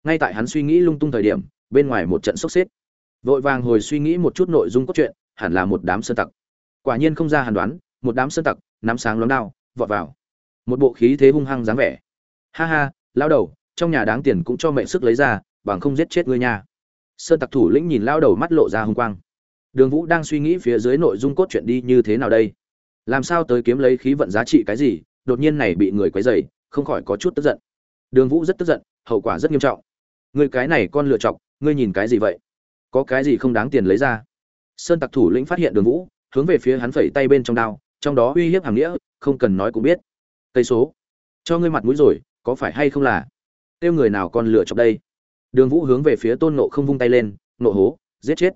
ngay tại hắn suy nghĩ lung tung thời điểm bên ngoài một trận sốc xếp. Vội vàng hồi suy nghĩ một chút nội dung cốt truyện, hẳn là một đám sơn tặc. Quả nhiên không ra hàn đoán, một đám sơn tặc, nắm sáng lóng đao, vọt vào. Một bộ khí thế hung hăng dáng vẻ. Ha ha lao đầu, trong nhà đáng tiền cũng cho mệnh sức lấy ra, bằng không giết chết ngươi nha. Sơn tặc thủ lĩnh nhìn lao đầu mắt lộ ra hung quang. Đường vũ đang suy nghĩ phía dưới nội dung cốt truyện đi như thế nào đây? Làm sao tới kiếm lấy khí vận giá trị cái gì, đột nhiên này bị người quấy dày không khỏi có chút tức giận. Đường vũ rất tức giận, hậu quả rất nghiêm trọng. Người cái này con lựa chọc ngươi nhìn cái gì vậy? Có cái gì không đáng tiền lấy ra? Sơn tặc thủ lĩnh phát hiện đường vũ, hướng về phía hắn phẩy tay bên trong đao, trong đó uy hiếp hàng nghĩa, không cần nói cũng biết. Cây số. Cho ngươi mặt mũi rồi, có phải hay không là? Tiêu người nào còn lựa chọc đây? Đường vũ hướng về phía tôn nộ không vung tay lên nộ hố, giết chết.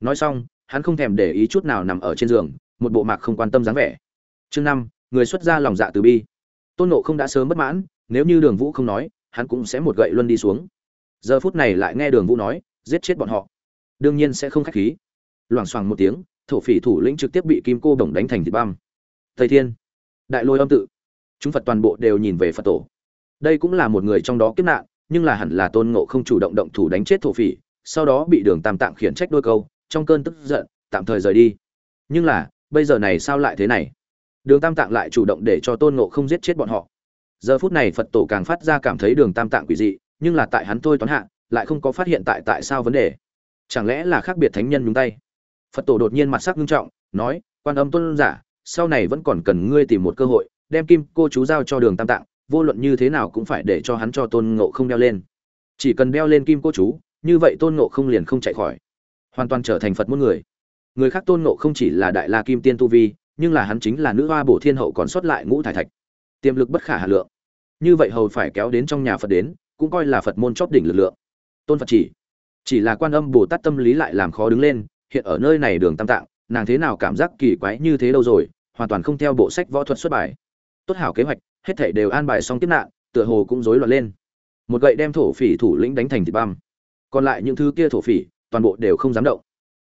Nói xong, hắn không thèm để ý chút nào nằm ở trên giường, một bộ mạc không quan tâm dáng vẻ. Chương năm, người xuất ra lòng dạ từ bi. Tôn nộ không đã sớm bất mãn, nếu như đường vũ không nói, hắn cũng sẽ một gậy luân đi xuống giờ phút này lại nghe đường vũ nói, giết chết bọn họ. Đương nhiên sẽ không khách khí. Loảng xoảng một tiếng, thổ phỉ thủ lĩnh trực tiếp bị kim cô đồng đánh thành thịt băm. Thầy thiên, đại lôi âm tự. Chúng phật toàn bộ đều nhìn về phật tổ. Đây cũng là một người trong đó kiếp nạn, nhưng là hẳn là tôn ngộ không chủ động động thủ đánh chết thổ phỉ, sau đó bị đường tam tạng khiển trách đôi câu, trong cơn tức giận, tạm thời rời đi. Nhưng là, bây giờ này sao lại thế này? Đường tam tạng lại chủ động để cho tôn ngộ không giết chết bọn họ. Giờ phút này phật tổ càng phát ra cảm thấy đường tam tạng quỷ dị nhưng là tại hắn thôi toán hạ, lại không có phát hiện tại tại sao vấn đề. Chẳng lẽ là khác biệt thánh nhân nhúng tay? Phật tổ đột nhiên mặt sắc nghiêm trọng, nói, quan âm tôn giả, sau này vẫn còn cần ngươi tìm một cơ hội, đem kim cô chú giao cho đường tam tạng, vô luận như thế nào cũng phải để cho hắn cho tôn ngộ không đeo lên. Chỉ cần đeo lên kim cô chú, như vậy tôn ngộ không liền không chạy khỏi, hoàn toàn trở thành phật muôn người. Người khác tôn ngộ không chỉ là đại la kim tiên tu vi, nhưng là hắn chính là nữ hoa bổ thiên hậu còn sót lại ngũ thải thạch. Tiềm lực bất khả hà lượng. Như vậy hầu phải kéo đến trong nhà phật đến cũng coi là phật môn chóp đỉnh lực lượng. Tôn phật chỉ chỉ là quan âm bồ tát tâm lý lại làm khó đứng lên, hiện ở nơi này đường tam tạng, nàng thế nào cảm giác kỳ quái như thế đâu rồi, hoàn toàn không theo bộ sách võ thuật xuất bài. Tốt hảo kế hoạch, hết thảy đều an bài xong tiếp nạn, tựa hồ cũng rối loạn lên. Một gậy đem thổ phỉ thủ lĩnh đánh thành thịt băm. Còn lại những thứ kia thổ phỉ, toàn bộ đều không dám động.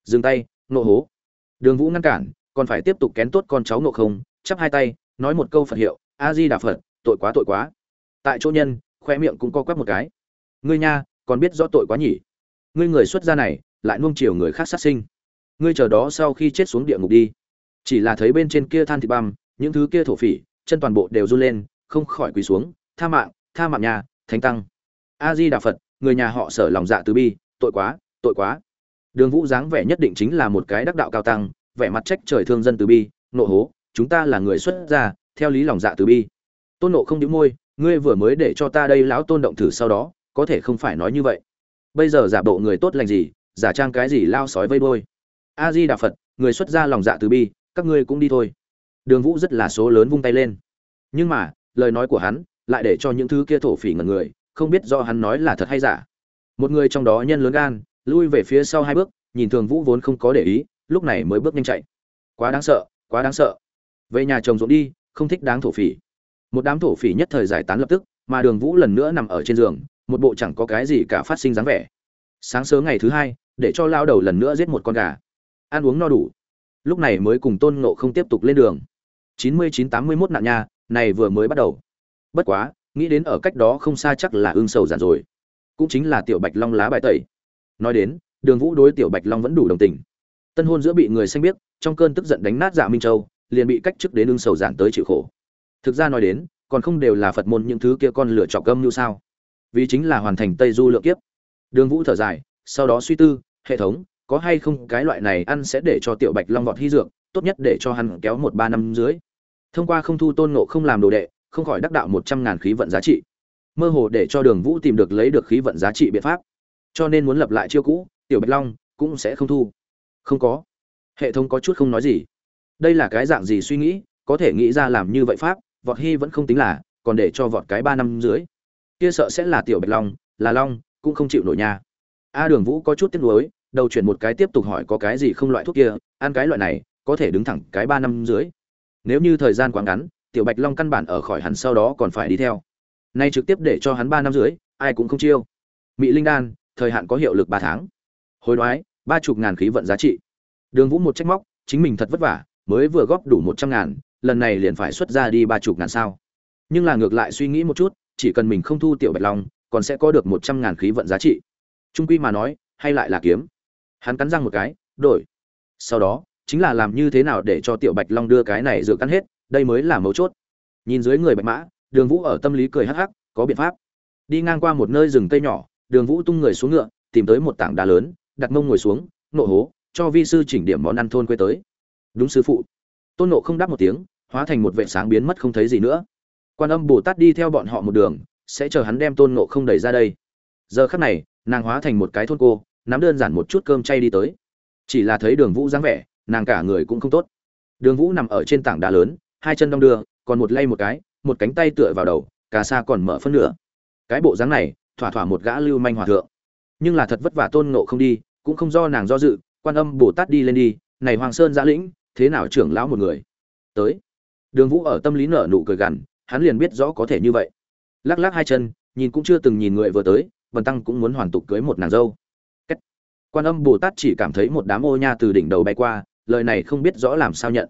Dừng tay, nộ hố. Đường vũ ngăn cản, còn phải tiếp tục kén tốt con cháu nộ không, chắp hai tay, nói một câu phật hiệu, a di đà phật, tội quá tội quá. Tại chỗ nhân khoe miệng cũng co quắp một cái. Ngươi nha, còn biết rõ tội quá nhỉ? Ngươi người xuất gia này, lại nuông chiều người khác sát sinh. Ngươi chờ đó sau khi chết xuống địa ngục đi. Chỉ là thấy bên trên kia than thịt băm, những thứ kia thổ phỉ, chân toàn bộ đều run lên, không khỏi quỳ xuống. Tha mạng tha mạng nhà, thánh tăng. A di đà phật người nhà họ sở lòng dạ từ bi, tội quá tội quá. Đường vũ dáng vẻ nhất định chính là một cái đắc đạo cao tăng, vẻ mặt trách trời thương dân từ bi, nộ hố, chúng ta là người xuất gia, theo lý lòng dạ từ bi. Tôn nộ không đĩu môi ngươi vừa mới để cho ta đây lão tôn động thử sau đó, có thể không phải nói như vậy. Bây giờ giả bộ người tốt lành gì, giả trang cái gì lao sói vây đôi a di đà phật, người xuất gia lòng dạ từ bi, các ngươi cũng đi thôi. Đường vũ rất là số lớn vung tay lên. Nhưng mà, lời nói của hắn lại để cho những thứ kia thổ phỉ ngẩn người, không biết do hắn nói là thật hay giả. Một người trong đó nhân lớn gan, lui về phía sau hai bước, nhìn thường vũ vốn không có để ý, lúc này mới bước nhanh chạy. Quá đáng sợ, quá đáng sợ. Về nhà chồng ruộng đi, không thích đáng thổ phỉ một đám thổ phỉ nhất thời giải tán lập tức, mà đường vũ lần nữa nằm ở trên giường, một bộ chẳng có cái gì cả phát sinh dáng vẻ. Sáng sớm ngày thứ hai, để cho lao đầu lần nữa giết một con gà. Ăn uống no đủ. Lúc này mới cùng tôn ngộ không tiếp tục lên đường. chín mươi chín tám mươi mốt nạn nha, này vừa mới bắt đầu. Bất quá, nghĩ đến ở cách đó không xa chắc là ương sầu giản rồi. Cũng chính là tiểu bạch long lá bài tẩy. Nói đến, đường vũ đối tiểu bạch long vẫn đủ đồng tình. Tân hôn giữa bị người xanh biết, trong cơn tức giận đánh nát dạ minh châu, liền bị cách chức đến ương sầu giản tới chịu khổ thực ra nói đến, còn không đều là phật môn những thứ kia con lửa trọc gâm như sao. Vì chính là hoàn thành tây du lượng kiếp. Đường vũ thở dài, sau đó suy tư, hệ thống, có hay không cái loại này ăn sẽ để cho tiểu bạch long vọt hy dược, tốt nhất để cho hắn kéo một ba năm dưới. Thông qua không thu tôn nộ không làm đồ đệ, không khỏi đắc đạo một trăm ngàn khí vận giá trị. Mơ hồ để cho đường vũ tìm được lấy được khí vận giá trị biện pháp. Cho nên muốn lập lại chiêu cũ, tiểu bạch long cũng sẽ không thu. Không có. Hệ thống có chút không nói gì. Đây là cái dạng gì suy nghĩ, có thể nghĩ ra làm như vậy pháp vọt hy vẫn không tính là, còn để cho vọt cái ba năm dưới. Kia sợ sẽ là tiểu bạch long, là long, cũng không chịu nổi nha. A đường vũ có chút tiếc nuối, đầu chuyển một cái tiếp tục hỏi có cái gì không loại thuốc kia, ăn cái loại này, có thể đứng thẳng cái ba năm dưới. Nếu như thời gian quá ngắn, tiểu bạch long căn bản ở khỏi hắn sau đó còn phải đi theo. Nay trực tiếp để cho hắn ba năm dưới, ai cũng không chiêu. Mỹ linh đan, thời hạn có hiệu lực ba tháng. Hối đoái, ba chục ngàn khí vận giá trị. Đường vũ một trách móc, chính mình thật vất vả, mới vừa góp đủ một trăm ngàn lần này liền phải xuất ra đi ba chục ngàn sao. Nhưng là ngược lại suy nghĩ một chút, chỉ cần mình không thu tiểu bạch long, còn sẽ có được một trăm ngàn khí vận giá trị. Trung quy mà nói, hay lại là kiếm. Hắn cắn răng một cái, đổi. Sau đó, chính là làm như thế nào để cho tiểu bạch long đưa cái này dựa cắn hết, đây mới là mấu chốt. Nhìn dưới người bạch mã, đường vũ ở tâm lý cười hắc hắc, có biện pháp. Đi ngang qua một nơi rừng cây nhỏ, đường vũ tung người xuống ngựa, tìm tới một tảng đá lớn, đặt mông ngồi xuống, nộ hố, cho vi sư chỉnh điểm món ăn thôn quê tới. Đúng sư phụ. Tôn nộ không đáp một tiếng hóa thành một vệ sáng biến mất không thấy gì nữa. Quan âm bồ tát đi theo bọn họ một đường, sẽ chờ hắn đem tôn ngộ không đẩy ra đây. Giờ khắc này, nàng hóa thành một cái thôn cô, nắm đơn giản một chút cơm chay đi tới. Chỉ là thấy đường vũ dáng vẻ, nàng cả người cũng không tốt. Đường vũ nằm ở trên tảng đá lớn, hai chân đong đưa, còn một lay một cái, một cánh tay tựa vào đầu, cà sa còn mở phân nửa. Cái bộ dáng này, thỏa thỏa một gã lưu manh hòa thượng. Nhưng là thật vất vả tôn ngộ không đi, cũng không do nàng do dự, quan âm bồ tát đi lên đi, này hoàng sơn giã lĩnh, thế nào trưởng lão một người? Tới đường vũ ở tâm lý nở nụ cười gằn, hắn liền biết rõ có thể như vậy. Lắc lắc hai chân, nhìn cũng chưa từng nhìn người vừa tới bần tăng cũng muốn hoàn tục cưới một nàng dâu. Cách. quan âm bồ tát chỉ cảm thấy một đám ô nha từ đỉnh đầu bay qua, lời này không biết rõ làm sao nhận.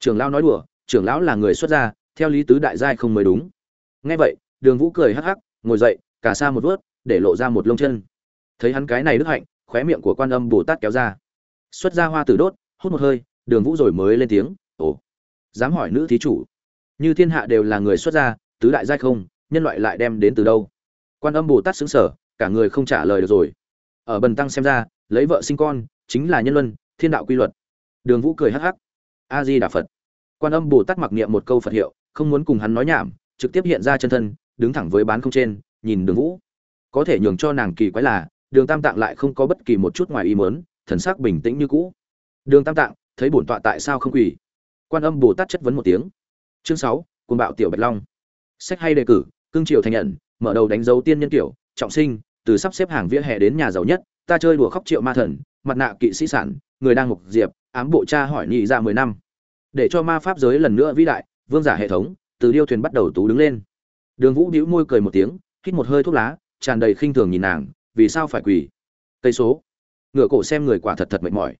Trưởng lão nói đùa, trưởng lão là người xuất gia, theo lý tứ đại giai không mới đúng. Nghe vậy, đường vũ cười hắc hắc, ngồi dậy, cả xa một vớt để lộ ra một lông chân. Thấy hắn cái này đức hạnh, khóe miệng của quan âm bồ tát kéo ra. Xuất ra hoa tử đốt, hút một hơi, đường vũ rồi mới lên tiếng, ồ dám hỏi nữ thí chủ. Như thiên hạ đều là người xuất gia, tứ đại giai không, nhân loại lại đem đến từ đâu? Quan âm bồ tát xứng sở cả người không trả lời được rồi. Ở bần tăng xem ra, lấy vợ sinh con, chính là nhân luân, thiên đạo quy luật. Đường vũ cười hắc hắc. A di đà phật. Quan âm bồ tát mặc niệm một câu phật hiệu, không muốn cùng hắn nói nhảm, trực tiếp hiện ra chân thân, đứng thẳng với bán không trên, nhìn đường vũ. Có thể nhường cho nàng kỳ quái là, đường tam tạng lại không có bất kỳ một chút ngoài ý mớn thần sắc bình tĩnh như cũ. Đường tam tạng, thấy bổn tọa tại sao không quỳ? Quan âm bồ tát chất vấn một tiếng chương sáu cuồng bạo tiểu bạch long sách hay đề cử cương triều thành nhận mở đầu đánh dấu tiên nhân kiểu trọng sinh từ sắp xếp hàng vỉa hè đến nhà giàu nhất ta chơi đùa khóc triệu ma thần mặt nạ kỵ sĩ sản người đang mục diệp ám bộ cha hỏi nhị ra mười năm để cho ma pháp giới lần nữa vĩ đại vương giả hệ thống từ điêu thuyền bắt đầu tú đứng lên đường vũ đĩu môi cười một tiếng hít một hơi thuốc lá tràn đầy khinh thường nhìn nàng vì sao phải quỳ cây số ngựa cổ xem người quả thật thật mệt mỏi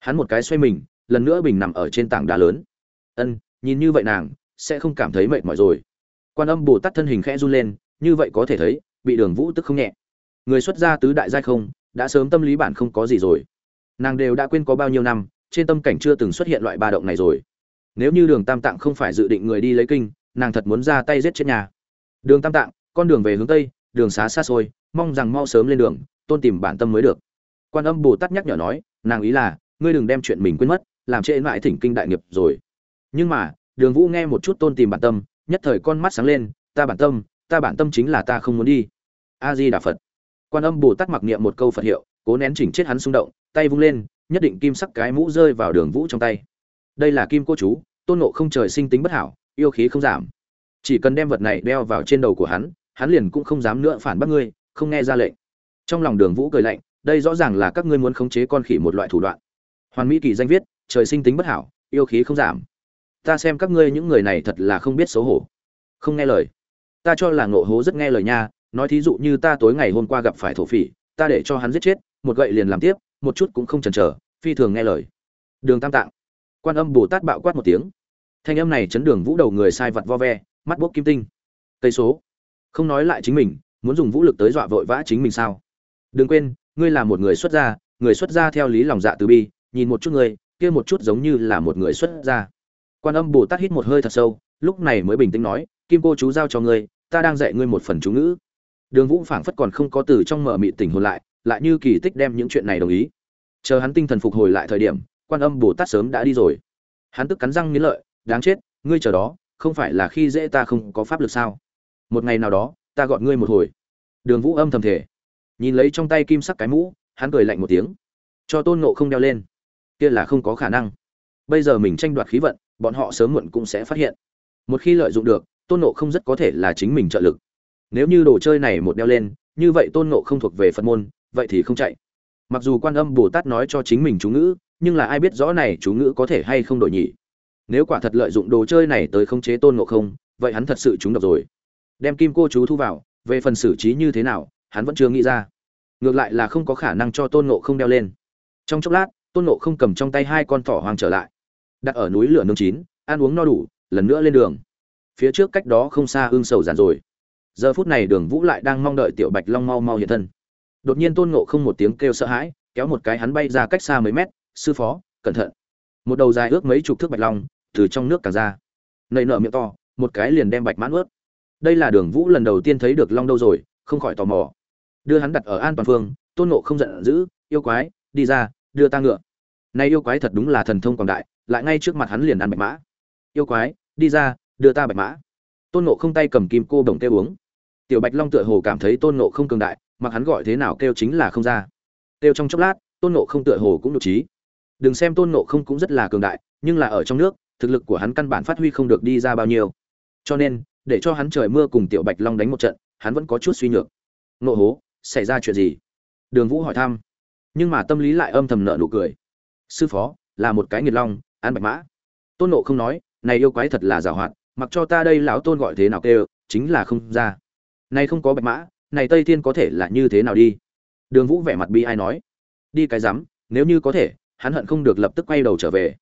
hắn một cái xoay mình lần nữa bình nằm ở trên tảng đá lớn ân, nhìn như vậy nàng, sẽ không cảm thấy mệt mỏi rồi. Quan âm bồ tát thân hình khẽ run lên, như vậy có thể thấy, bị đường vũ tức không nhẹ. Người xuất gia tứ đại giai không, đã sớm tâm lý bản không có gì rồi. Nàng đều đã quên có bao nhiêu năm, trên tâm cảnh chưa từng xuất hiện loại ba động này rồi. Nếu như đường tam tạng không phải dự định người đi lấy kinh, nàng thật muốn ra tay giết chết nhà. Đường tam tạng, con đường về hướng tây, đường xá xa xôi, mong rằng mau sớm lên đường, tôn tìm bản tâm mới được. Quan âm bồ tát nhắc nhở nói, nàng ý là, ngươi đừng đem chuyện mình quên mất, làm trễ mãi thỉnh kinh đại nghiệp rồi nhưng mà, đường vũ nghe một chút tôn tìm bản tâm, nhất thời con mắt sáng lên, ta bản tâm, ta bản tâm chính là ta không muốn đi. A di đà phật quan âm bồ tát mặc niệm một câu phật hiệu, cố nén chỉnh chết hắn xung động, tay vung lên, nhất định kim sắc cái mũ rơi vào đường vũ trong tay. Đây là kim cô chú, tôn nộ không trời sinh tính bất hảo, yêu khí không giảm. Chỉ cần đem vật này đeo vào trên đầu của hắn hắn liền cũng không dám nữa phản bác ngươi, không nghe ra lệnh. Trong lòng đường vũ cười lạnh, đây rõ ràng là các ngươi muốn khống chế con khỉ một loại thủ đoạn. Hoàn mỹ kỳ danh viết, trời sinh tính bất hảo, yêu khí không giảm ta xem các ngươi những người này thật là không biết xấu hổ. Không nghe lời. Ta cho là ngộ hố rất nghe lời nha, nói thí dụ như ta tối ngày hôm qua gặp phải thổ phỉ, ta để cho hắn giết chết, một gậy liền làm tiếp, một chút cũng không chần chờ, phi thường nghe lời. Đường tam tạng. Quan âm bồ tát bạo quát một tiếng. Thanh âm này chấn đường vũ đầu người sai vật vo ve, mắt bốc kim tinh. Cây số. Không nói lại chính mình, muốn dùng vũ lực tới dọa vội vã chính mình sao? Đừng quên, ngươi là một người xuất gia, người xuất gia theo lý lòng dạ từ bi, nhìn một chút ngươi, kia một chút giống như là một người xuất gia quan âm bồ tát hít một hơi thật sâu, lúc này mới bình tĩnh nói, kim cô chú giao cho ngươi, ta đang dạy ngươi một phần chú ngữ. Đường vũ phảng phất còn không có từ trong mở mị tỉnh hồn lại lại như kỳ tích đem những chuyện này đồng ý. Chờ hắn tinh thần phục hồi lại thời điểm, quan âm bồ tát sớm đã đi rồi. Hắn tức cắn răng nghiến lợi, đáng chết, ngươi chờ đó, không phải là khi dễ ta không có pháp lực sao? Một ngày nào đó, ta gọi ngươi một hồi. Đường vũ âm thầm thể nhìn lấy trong tay kim sắc cái mũ, hắn cười lạnh một tiếng. Cho tôn nộ không đeo lên. Kia là không có khả năng. Bây giờ mình tranh đoạt khí vận bọn họ sớm muộn cũng sẽ phát hiện. Một khi lợi dụng được, tôn nộ không rất có thể là chính mình trợ lực. Nếu như đồ chơi này một đeo lên, như vậy tôn nộ không thuộc về phật môn, vậy thì không chạy. Mặc dù quan âm bồ tát nói cho chính mình chú ngữ, nhưng là ai biết rõ này chú ngữ có thể hay không đổi nhỉ? Nếu quả thật lợi dụng đồ chơi này tới khống chế tôn nộ không, vậy hắn thật sự trúng độc rồi. Đem kim cô chú thu vào, về phần xử trí như thế nào, hắn vẫn chưa nghĩ ra. Ngược lại là không có khả năng cho tôn nộ không đeo lên. Trong chốc lát, tôn nộ không cầm trong tay hai con thỏ hoàng trở lại đặt ở núi lửa nương chín, ăn uống no đủ, lần nữa lên đường. Phía trước cách đó không xa ương sầu giản rồi. Giờ phút này đường vũ lại đang mong đợi tiểu bạch long mau mau hiện thân. Đột nhiên tôn ngộ không một tiếng kêu sợ hãi, kéo một cái hắn bay ra cách xa mấy mét, sư phó, cẩn thận. Một đầu dài ước mấy chục thước bạch long, từ trong nước càng ra. Nầy nở miệng to, một cái liền đem bạch mãn ướt. Đây là đường vũ lần đầu tiên thấy được long đâu rồi, không khỏi tò mò. Đưa hắn đặt ở an toàn phương, tôn ngộ không giận dữ, yêu quái, đi ra, đưa ta ngựa. Nay yêu quái thật đúng là thần thông quảng đại lại ngay trước mặt hắn liền ăn bạch mã. Yêu quái, đi ra, đưa ta bạch mã. Tôn nộ không tay cầm kim cô đồng kêu uống. Tiểu bạch long tựa hồ cảm thấy tôn nộ không cường đại, mặc hắn gọi thế nào kêu chính là không ra. Kêu trong chốc lát, tôn nộ không tựa hồ cũng nhục trí. Đừng xem tôn nộ không cũng rất là cường đại, nhưng là ở trong nước, thực lực của hắn căn bản phát huy không được đi ra bao nhiêu. Cho nên, để cho hắn trời mưa cùng tiểu bạch long đánh một trận, hắn vẫn có chút suy nhược. Nộ hố, xảy ra chuyện gì? Đường vũ hỏi thăm. Nhưng mà tâm lý lại âm thầm nợ nụ cười. Sư phó, là một cái nghiệt long ăn bạch mã. Tôn nộ không nói, này yêu quái thật là giảo hoạt, mặc cho ta đây lão tôn gọi thế nào kêu, chính là không ra. Này không có bạch mã, này tây thiên có thể là như thế nào đi? Đường vũ vẻ mặt bi ai nói, đi cái rắm, nếu như có thể, hắn hận không được lập tức quay đầu trở về.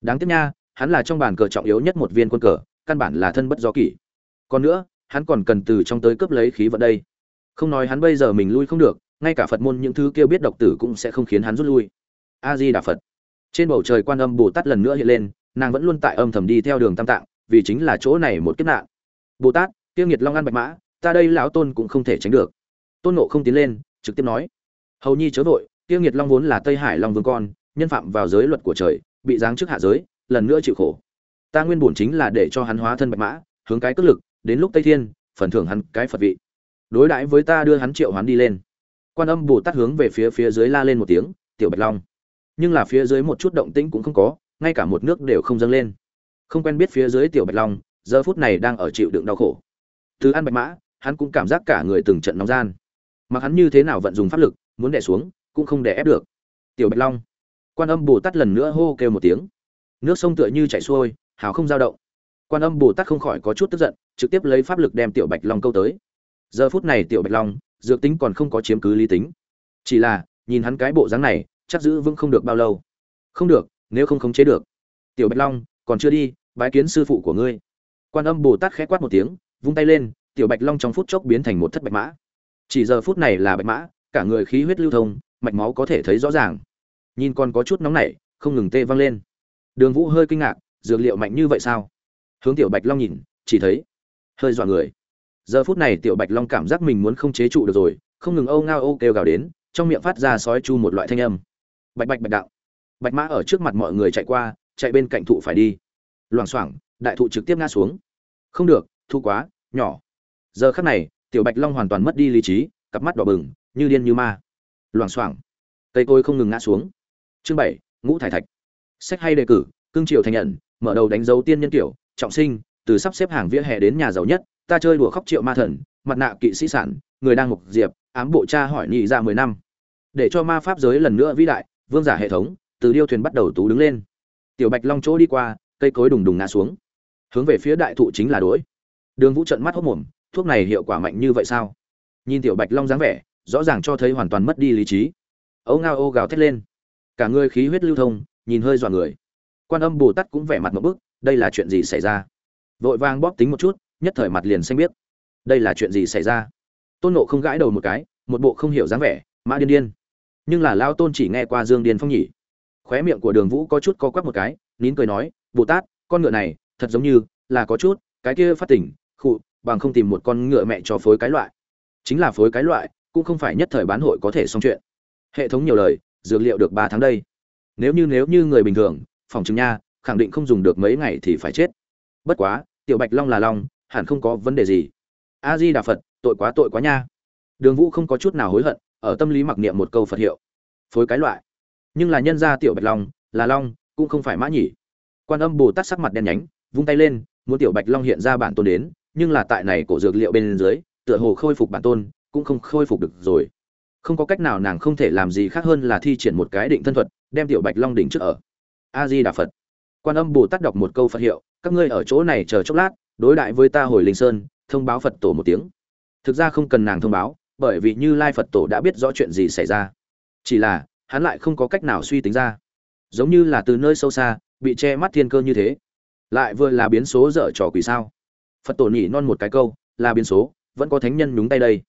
Đáng tiếc nha, hắn là trong bàn cờ trọng yếu nhất một viên quân cờ, căn bản là thân bất do kỷ. Còn nữa, hắn còn cần từ trong tới cướp lấy khí vận đây. Không nói hắn bây giờ mình lui không được, ngay cả phật môn những thứ kêu biết độc tử cũng sẽ không khiến hắn rút lui. A di đà phật trên bầu trời quan âm bồ tát lần nữa hiện lên, nàng vẫn luôn tại âm thầm đi theo đường tam tạng, vì chính là chỗ này một kiếp nạn. Bồ tát, tiêu nghiệt long ăn bạch mã, ta đây lão tôn cũng không thể tránh được. Tôn nộ không tiến lên, trực tiếp nói. Hầu nhi chớ vội, tiêu nghiệt long vốn là tây hải long vương con, nhân phạm vào giới luật của trời, bị giáng chức hạ giới, lần nữa chịu khổ. Ta nguyên bổn chính là để cho hắn hóa thân bạch mã, hướng cái cất lực, đến lúc tây thiên, phần thưởng hắn cái phật vị. Đối đãi với ta đưa hắn triệu hắn đi lên. Quan âm bồ tát hướng về phía phía dưới la lên một tiếng, tiểu bạch long nhưng là phía dưới một chút động tĩnh cũng không có, ngay cả một nước đều không dâng lên. Không quen biết phía dưới tiểu bạch long, giờ phút này đang ở chịu đựng đau khổ. Từ ăn bạch mã, hắn cũng cảm giác cả người từng trận nóng gian. Mặc hắn như thế nào vận dùng pháp lực, muốn đè xuống, cũng không đè ép được. Tiểu bạch long. Quan âm bồ tát lần nữa hô kêu một tiếng. Nước sông tựa như chảy xuôi, hào không dao động. Quan âm bồ tát không khỏi có chút tức giận, trực tiếp lấy pháp lực đem tiểu bạch long câu tới. Giờ phút này tiểu bạch long, dược tính còn không có chiếm cứ lý tính. Chỉ là, nhìn hắn cái bộ dáng này chắc giữ vững không được bao lâu. Không được, nếu không khống chế được. Tiểu bạch long, còn chưa đi, bái kiến sư phụ của ngươi. Quan âm bồ tát khẽ quát một tiếng, vung tay lên, tiểu bạch long trong phút chốc biến thành một thất bạch mã. Chỉ giờ phút này là bạch mã, cả người khí huyết lưu thông, mạch máu có thể thấy rõ ràng. Nhìn còn có chút nóng nảy, không ngừng tê văng lên. Đường vũ hơi kinh ngạc, dược liệu mạnh như vậy sao? Hướng tiểu bạch long nhìn, chỉ thấy, hơi dọa người. Giờ phút này tiểu bạch long cảm giác mình muốn không chế trụ được rồi, không ngừng âu ngao âu kêu gào đến, trong miệng phát ra sói chu một loại thanh âm bạch bạch bạch đạo. Bạch mã ở trước mặt mọi người chạy qua, chạy bên cạnh thụ phải đi. Loảng xoảng, đại thụ trực tiếp ngã xuống. Không được thu quá, nhỏ. Giờ khắc này, tiểu bạch long hoàn toàn mất đi lý trí, cặp mắt đỏ bừng, như điên như ma. Loảng xoảng. Cây tôi không ngừng ngã xuống. Chương bảy, ngũ thải thạch. Sách hay đề cử, cương triều thành nhận, mở đầu đánh dấu tiên nhân kiểu, trọng sinh, từ sắp xếp hàng vỉa hè đến nhà giàu nhất, ta chơi đùa khóc triệu ma thần, mặt nạ kỵ sĩ sản, người đang mục diệp, ám bộ cha hỏi nhị ra mười năm. Để cho ma pháp giới lần nữa vĩ đại vương giả hệ thống, từ điêu thuyền bắt đầu tú đứng lên. Tiểu bạch long chỗ đi qua, cây cối đùng đùng ngã xuống. Hướng về phía đại thụ chính là đuổi đường vũ trận mắt hốc mồm, thuốc này hiệu quả mạnh như vậy sao? Nhìn tiểu bạch long dáng vẻ, rõ ràng cho thấy hoàn toàn mất đi lý trí. Ấu ngao ô gào thét lên. Cả người khí huyết lưu thông, nhìn hơi dọa người. Quan âm bồ tát cũng vẻ mặt một bức, đây là chuyện gì xảy ra? Vội vàng bóp tính một chút, nhất thời mặt liền xanh biết đây là chuyện gì xảy ra? Tôn nộ không gãi đầu một cái, một bộ không hiểu dáng vẻ, mã điên điên nhưng là lao tôn chỉ nghe qua dương điền phong nhỉ. Khóe miệng của đường vũ có chút co quắp một cái, nín cười nói, bồ tát, con ngựa này, thật giống như là có chút, cái kia phát tỉnh, khụ, bằng không tìm một con ngựa mẹ cho phối cái loại. Chính là phối cái loại, cũng không phải nhất thời bán hội có thể xong chuyện. Hệ thống nhiều lời, dược liệu được ba tháng đây. Nếu như nếu như người bình thường, phòng chứng nha, khẳng định không dùng được mấy ngày thì phải chết. Bất quá, tiểu bạch long là long, hẳn không có vấn đề gì. A di đà phật, tội quá tội quá nha. Đường vũ không có chút nào hối hận ở tâm lý mặc niệm một câu phật hiệu. Phối cái loại. Nhưng là nhân gia tiểu bạch long, là long, cũng không phải mã nhỉ. Quan âm bồ tát sắc mặt đen nhánh, vung tay lên, muốn tiểu bạch long hiện ra bản tôn đến, nhưng là tại này cổ dược liệu bên dưới, tựa hồ khôi phục bản tôn, cũng không khôi phục được rồi. Không có cách nào nàng không thể làm gì khác hơn là thi triển một cái định thân thuật, đem tiểu bạch long đỉnh trước ở. A di đà phật. Quan âm bồ tát đọc một câu phật hiệu, các ngươi ở chỗ này chờ chốc lát, đối đại với ta hồi linh sơn, thông báo phật tổ một tiếng. Thực ra không cần nàng thông báo bởi vì như lai phật tổ đã biết rõ chuyện gì xảy ra. Chỉ là, hắn lại không có cách nào suy tính ra. Giống như là từ nơi sâu xa, bị che mắt thiên cơ như thế. Lại vừa là biến số dở trò quỷ sao? Phật tổ nhỉ non một cái câu, là biến số, vẫn có thánh nhân nhúng tay đây.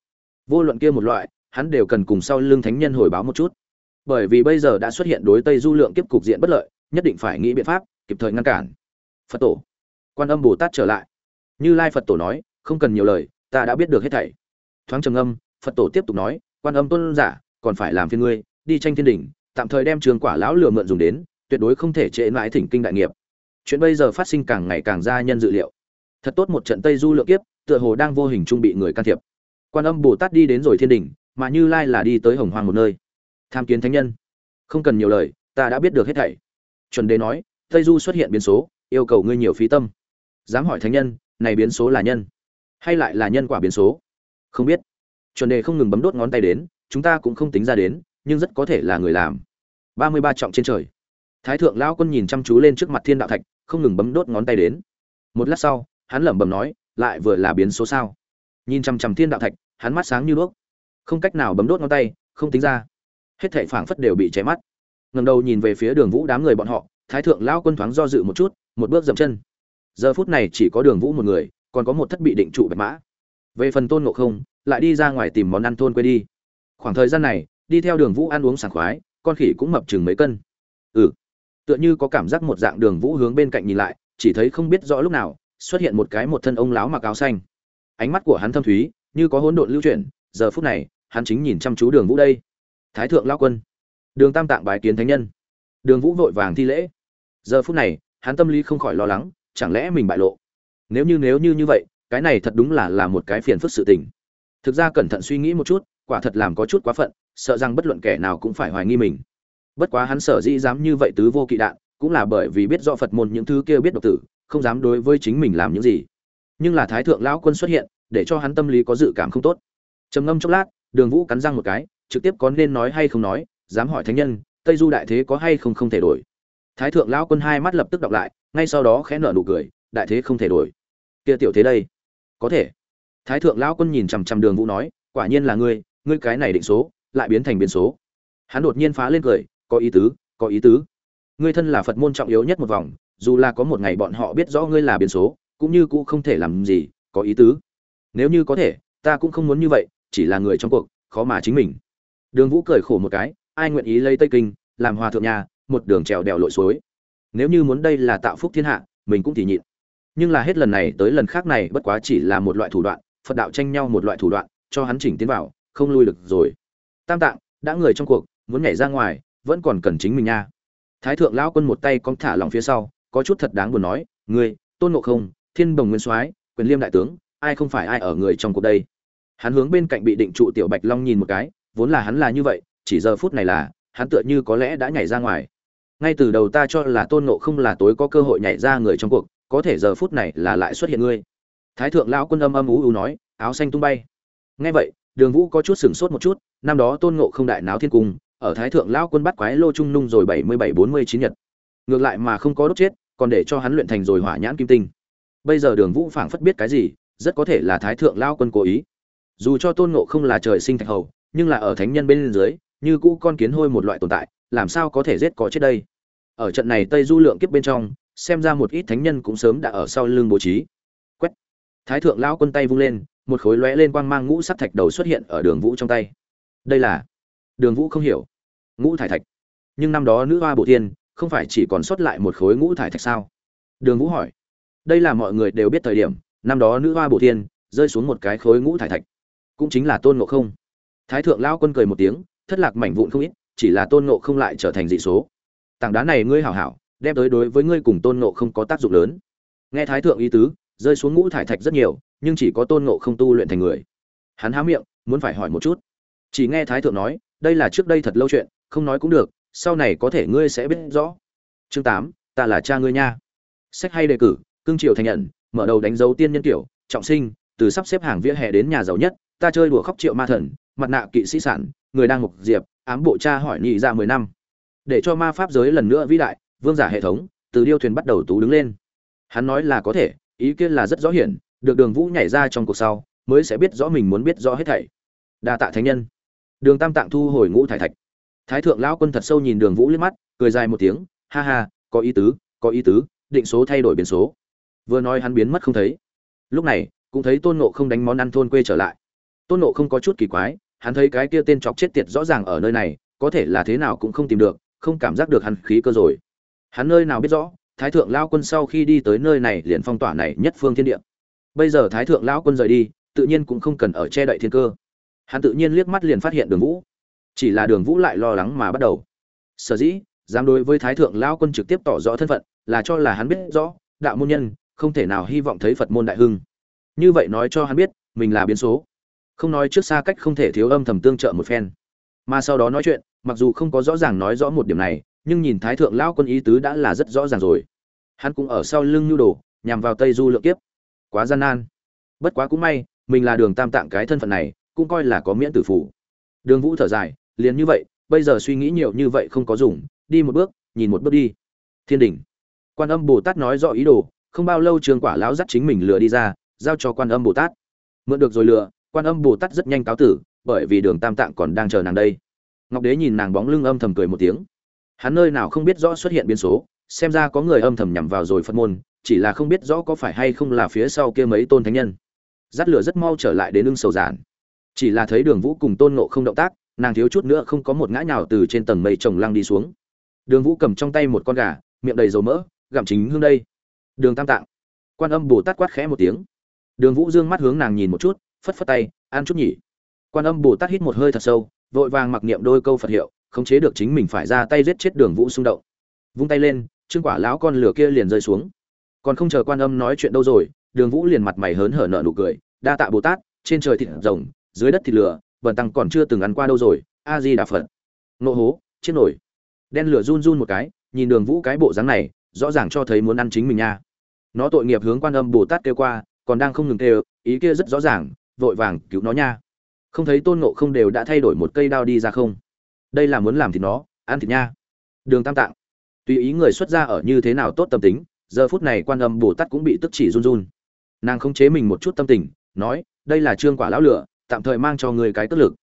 Vô luận kia một loại, hắn đều cần cùng sau lưng thánh nhân hồi báo một chút. Bởi vì bây giờ đã xuất hiện đối tây du lượng kiếp cục diện bất lợi, nhất định phải nghĩ biện pháp, kịp thời ngăn cản. Phật tổ. Quan âm bồ tát trở lại. Như lai phật tổ nói, không cần nhiều lời, ta đã biết được hết thảy. Thoáng trầm âm phật tổ tiếp tục nói, quan âm tôn giả, còn phải làm phiên ngươi, đi tranh thiên đỉnh, tạm thời đem trường quả lão lừa mượn dùng đến, tuyệt đối không thể trễ mãi thỉnh kinh đại nghiệp. Chuyện bây giờ phát sinh càng ngày càng ra nhân dự liệu. Thật tốt một trận tây du lượng kiếp, tựa hồ đang vô hình trung bị người can thiệp. Quan âm bồ tát đi đến rồi thiên đỉnh, mà như lai là đi tới hồng hoang một nơi. Tham kiến thánh nhân. Không cần nhiều lời, ta đã biết được hết thảy. Chuẩn đế nói, tây du xuất hiện biến số, yêu cầu ngươi nhiều phí tâm. Dám hỏi thánh nhân, này biến số là nhân, hay lại là nhân quả biến số? Không biết chuẩn đề không ngừng bấm đốt ngón tay đến, chúng ta cũng không tính ra đến, nhưng rất có thể là người làm. Ba mươi ba trọng trên trời. Thái thượng lão quân nhìn chăm chú lên trước mặt thiên đạo thạch, không ngừng bấm đốt ngón tay đến. Một lát sau, hắn lẩm bẩm nói, lại vừa là biến số sao? Nhìn chăm chăm thiên đạo thạch, hắn mắt sáng như đuốc. Không cách nào bấm đốt ngón tay, không tính ra. Hết thảy phảng phất đều bị cháy mắt. Ngầm đầu nhìn về phía đường vũ đám người bọn họ, thái thượng lão quân thoáng do dự một chút, một bước dậm chân. Giờ phút này chỉ có đường vũ một người, còn có một thất bị định trụ bạch mã. Về phần tôn ngộ không lại đi ra ngoài tìm món ăn thôn quê đi. Khoảng thời gian này, đi theo đường vũ ăn uống sảng khoái, con khỉ cũng mập chừng mấy cân. Ừ. Tựa như có cảm giác một dạng đường vũ hướng bên cạnh nhìn lại, chỉ thấy không biết rõ lúc nào, xuất hiện một cái một thân ông láo mặc áo xanh. Ánh mắt của hắn thâm thúy, như có hỗn độn lưu chuyển, giờ phút này, hắn chính nhìn chăm chú đường vũ đây. Thái thượng lao quân. Đường tam tạng bái kiến thánh nhân. Đường vũ vội vàng thi lễ. Giờ phút này, hắn tâm lý không khỏi lo lắng, chẳng lẽ mình bại lộ? Nếu như nếu như như vậy, cái này thật đúng là là một cái phiền phức sự tình thực ra cẩn thận suy nghĩ một chút, quả thật làm có chút quá phận, sợ rằng bất luận kẻ nào cũng phải hoài nghi mình. Bất quá hắn sở dĩ dám như vậy tứ vô kỵ đạn, cũng là bởi vì biết rõ phật môn những thứ kia biết độc tử, không dám đối với chính mình làm những gì. Nhưng là thái thượng lão quân xuất hiện, để cho hắn tâm lý có dự cảm không tốt. Trầm ngâm chốc lát, đường vũ cắn răng một cái, trực tiếp có nên nói hay không nói, dám hỏi thánh nhân, tây du đại thế có hay không không thể đổi. Thái thượng lão quân hai mắt lập tức đọc lại, ngay sau đó khẽ nở nụ cười, đại thế không thể đổi. Kia tiểu thế đây, có thể thái thượng lão quân nhìn chằm chằm đường vũ nói, quả nhiên là ngươi ngươi cái này định số, lại biến thành biến số. Hắn đột nhiên phá lên cười, có ý tứ, có ý tứ. Ngươi thân là phật môn trọng yếu nhất một vòng, dù là có một ngày bọn họ biết rõ ngươi là biến số, cũng như cũ không thể làm gì, có ý tứ. Nếu như có thể, ta cũng không muốn như vậy, chỉ là người trong cuộc, khó mà chính mình. Đường vũ cười khổ một cái, ai nguyện ý lấy tây kinh, làm hòa thượng nhà, một đường trèo đèo lội suối? Nếu như muốn đây là tạo phúc thiên hạ, mình cũng thì nhịn. Nhưng là hết lần này tới lần khác này, bất quá chỉ là một loại thủ đoạn phật đạo tranh nhau một loại thủ đoạn, cho hắn chỉnh tiến vào, không lui được rồi. Tam tạng, đã người trong cuộc, muốn nhảy ra ngoài, vẫn còn cần chính mình nha. Thái thượng lão quân một tay cong thả lòng phía sau, có chút thật đáng buồn nói, ngươi, tôn ngộ không, thiên bồng nguyên soái, quyền liêm đại tướng, ai không phải ai ở người trong cuộc đây? Hắn hướng bên cạnh bị định trụ tiểu bạch long nhìn một cái, vốn là hắn là như vậy, chỉ giờ phút này là, hắn tựa như có lẽ đã nhảy ra ngoài. Ngay từ đầu ta cho là tôn ngộ không là tối có cơ hội nhảy ra người trong cuộc, có thể giờ phút này là lại xuất hiện ngươi thái thượng lão quân âm âm ú ú nói, áo xanh tung bay. Nghe vậy, đường vũ có chút sửng sốt một chút, năm đó tôn ngộ không đại náo thiên cung, ở thái thượng lão quân bắt quái lô trung nung rồi bảy mươi bảy bốn mươi chín nhật. Ngược lại mà không có đốt chết, còn để cho hắn luyện thành rồi hỏa nhãn kim tinh. Bây giờ đường vũ phảng phất biết cái gì, rất có thể là thái thượng lao quân cố ý. Dù cho tôn ngộ không là trời sinh thạch hầu, nhưng là ở thánh nhân bên dưới, như cũ con kiến hôi một loại tồn tại, làm sao có thể giết có chết đây? Ở trận này tây du lượng kiếp bên trong, xem ra một ít thánh nhân cũng sớm đã ở sau lưng bố trí thái thượng lao quân tay vung lên, một khối lóe lên quang mang ngũ sắc thạch đầu xuất hiện ở đường vũ trong tay. Đây là đường vũ không hiểu. Ngũ thải thạch. Nhưng năm đó nữ hoa bổ thiên, không phải chỉ còn sót lại một khối ngũ thải thạch sao? Đường vũ hỏi. Đây là mọi người đều biết thời điểm, năm đó nữ hoa bổ thiên rơi xuống một cái khối ngũ thải thạch. Cũng chính là tôn ngộ không. Thái thượng lao quân cười một tiếng, thất lạc mảnh vụn không ít, chỉ là tôn ngộ không lại trở thành dị số. Tảng đá này ngươi hảo hảo, đem tới đối với ngươi cùng tôn ngộ không có tác dụng lớn. Nghe thái thượng ý tứ rơi xuống ngũ thải thạch rất nhiều, nhưng chỉ có tôn ngộ không tu luyện thành người. Hắn há miệng, muốn phải hỏi một chút. Chỉ nghe thái thượng nói, đây là trước đây thật lâu chuyện, không nói cũng được, sau này có thể ngươi sẽ biết rõ. Chương tám, ta là cha ngươi nha. Sách hay đề cử, cương triều thành nhận, mở đầu đánh dấu tiên nhân kiểu, trọng sinh, từ sắp xếp hàng vỉa hè đến nhà giàu nhất, ta chơi đùa khóc triệu ma thần, mặt nạ kỵ sĩ sản, người đang mục diệp, ám bộ cha hỏi nhị ra mười năm. Để cho ma pháp giới lần nữa vĩ đại, vương giả hệ thống, từ điêu thuyền bắt đầu tú đứng lên. Hắn nói là có thể ý kiến là rất rõ hiển, được đường vũ nhảy ra trong cuộc sau, mới sẽ biết rõ mình muốn biết rõ hết thảy. Đa tạ thánh nhân. Đường tam tạng thu hồi ngũ thải thạch. Thái thượng lão quân thật sâu nhìn đường vũ liếc mắt, cười dài một tiếng, ha ha, có ý tứ, có ý tứ, định số thay đổi biến số. Vừa nói hắn biến mất không thấy. Lúc này, cũng thấy tôn nộ không đánh món ăn thôn quê trở lại. Tôn nộ không có chút kỳ quái, hắn thấy cái kia tên chọc chết tiệt rõ ràng ở nơi này, có thể là thế nào cũng không tìm được, không cảm giác được hắn khí cơ rồi. Hắn nơi nào biết rõ thái thượng lao quân sau khi đi tới nơi này liền phong tỏa này nhất phương thiên địa. Bây giờ thái thượng lão quân rời đi, tự nhiên cũng không cần ở che đậy thiên cơ. Hắn tự nhiên liếc mắt liền phát hiện đường vũ. Chỉ là đường vũ lại lo lắng mà bắt đầu. Sở dĩ, dám đối với thái thượng lao quân trực tiếp tỏ rõ thân phận, là cho là hắn biết rõ, đạo môn nhân, không thể nào hy vọng thấy phật môn đại hưng. Như vậy nói cho hắn biết, mình là biến số. Không nói trước xa cách không thể thiếu âm thầm tương trợ một phen. Mà sau đó nói chuyện, mặc dù không có rõ ràng nói rõ một điểm này nhưng nhìn thái thượng lão quân ý tứ đã là rất rõ ràng rồi. Hắn cũng ở sau lưng nhu đồ, nhằm vào tây du lượng kiếp. Quá gian nan. Bất quá cũng may, mình là đường tam tạng cái thân phận này, cũng coi là có miễn tử phủ đường vũ thở dài, liền như vậy, bây giờ suy nghĩ nhiều như vậy không có dùng, đi một bước, nhìn một bước đi. Thiên đình quan âm bồ tát nói rõ ý đồ, không bao lâu trường quả lão dắt chính mình lừa đi ra, giao cho quan âm bồ tát. Mượn được rồi lừa quan âm bồ tát rất nhanh cáo tử, bởi vì đường tam tạng còn đang chờ nàng đây. Ngọc đế nhìn nàng bóng lưng âm thầm cười một tiếng hắn nơi nào không biết rõ xuất hiện biến số, xem ra có người âm thầm nhằm vào rồi phật môn, chỉ là không biết rõ có phải hay không là phía sau kia mấy tôn thánh nhân. Dắt lửa rất mau trở lại đến ưng sầu giản. Chỉ là thấy đường vũ cùng tôn nộ không động tác, nàng thiếu chút nữa không có một ngã nào từ trên tầng mây trồng lăng đi xuống. Đường vũ cầm trong tay một con gà, miệng đầy dầu mỡ, gặm chính hương đây. Đường tam tạng. Quan âm bồ tát quát khẽ một tiếng. Đường vũ dương mắt hướng nàng nhìn một chút, phất phất tay ăn chút nhỉ. Quan âm bồ tát hít một hơi thật sâu, vội vàng mặc niệm đôi câu phật hiệu khống chế được chính mình phải ra tay giết chết đường vũ xung động. Vung tay lên, trương quả lão con lửa kia liền rơi xuống. Còn không chờ quan âm nói chuyện đâu rồi, đường vũ liền mặt mày hớn hở nợ nụ cười. Đa tạ bồ tát, trên trời thịt rồng, dưới đất thịt lửa, vần tăng còn chưa từng ăn qua đâu rồi. A di đà phật. Nộ hố trên nổi. Đen lửa run run một cái, nhìn đường vũ cái bộ dáng này, rõ ràng cho thấy muốn ăn chính mình nha. Nó tội nghiệp hướng quan âm bồ tát kêu qua, còn đang không ngừng kêu, ý kia rất rõ ràng, vội vàng cứu nó nha. Không thấy tôn ngộ không đều đã thay đổi một cây đao đi ra không? Đây là muốn làm thịt nó, ăn thịt nha. Đường tam tạng. Tùy ý người xuất gia ở như thế nào tốt tâm tính, giờ phút này quan âm bồ tát cũng bị tức chỉ run run. Nàng không chế mình một chút tâm tình, nói, đây là trương quả lão lửa, tạm thời mang cho người cái tức lực.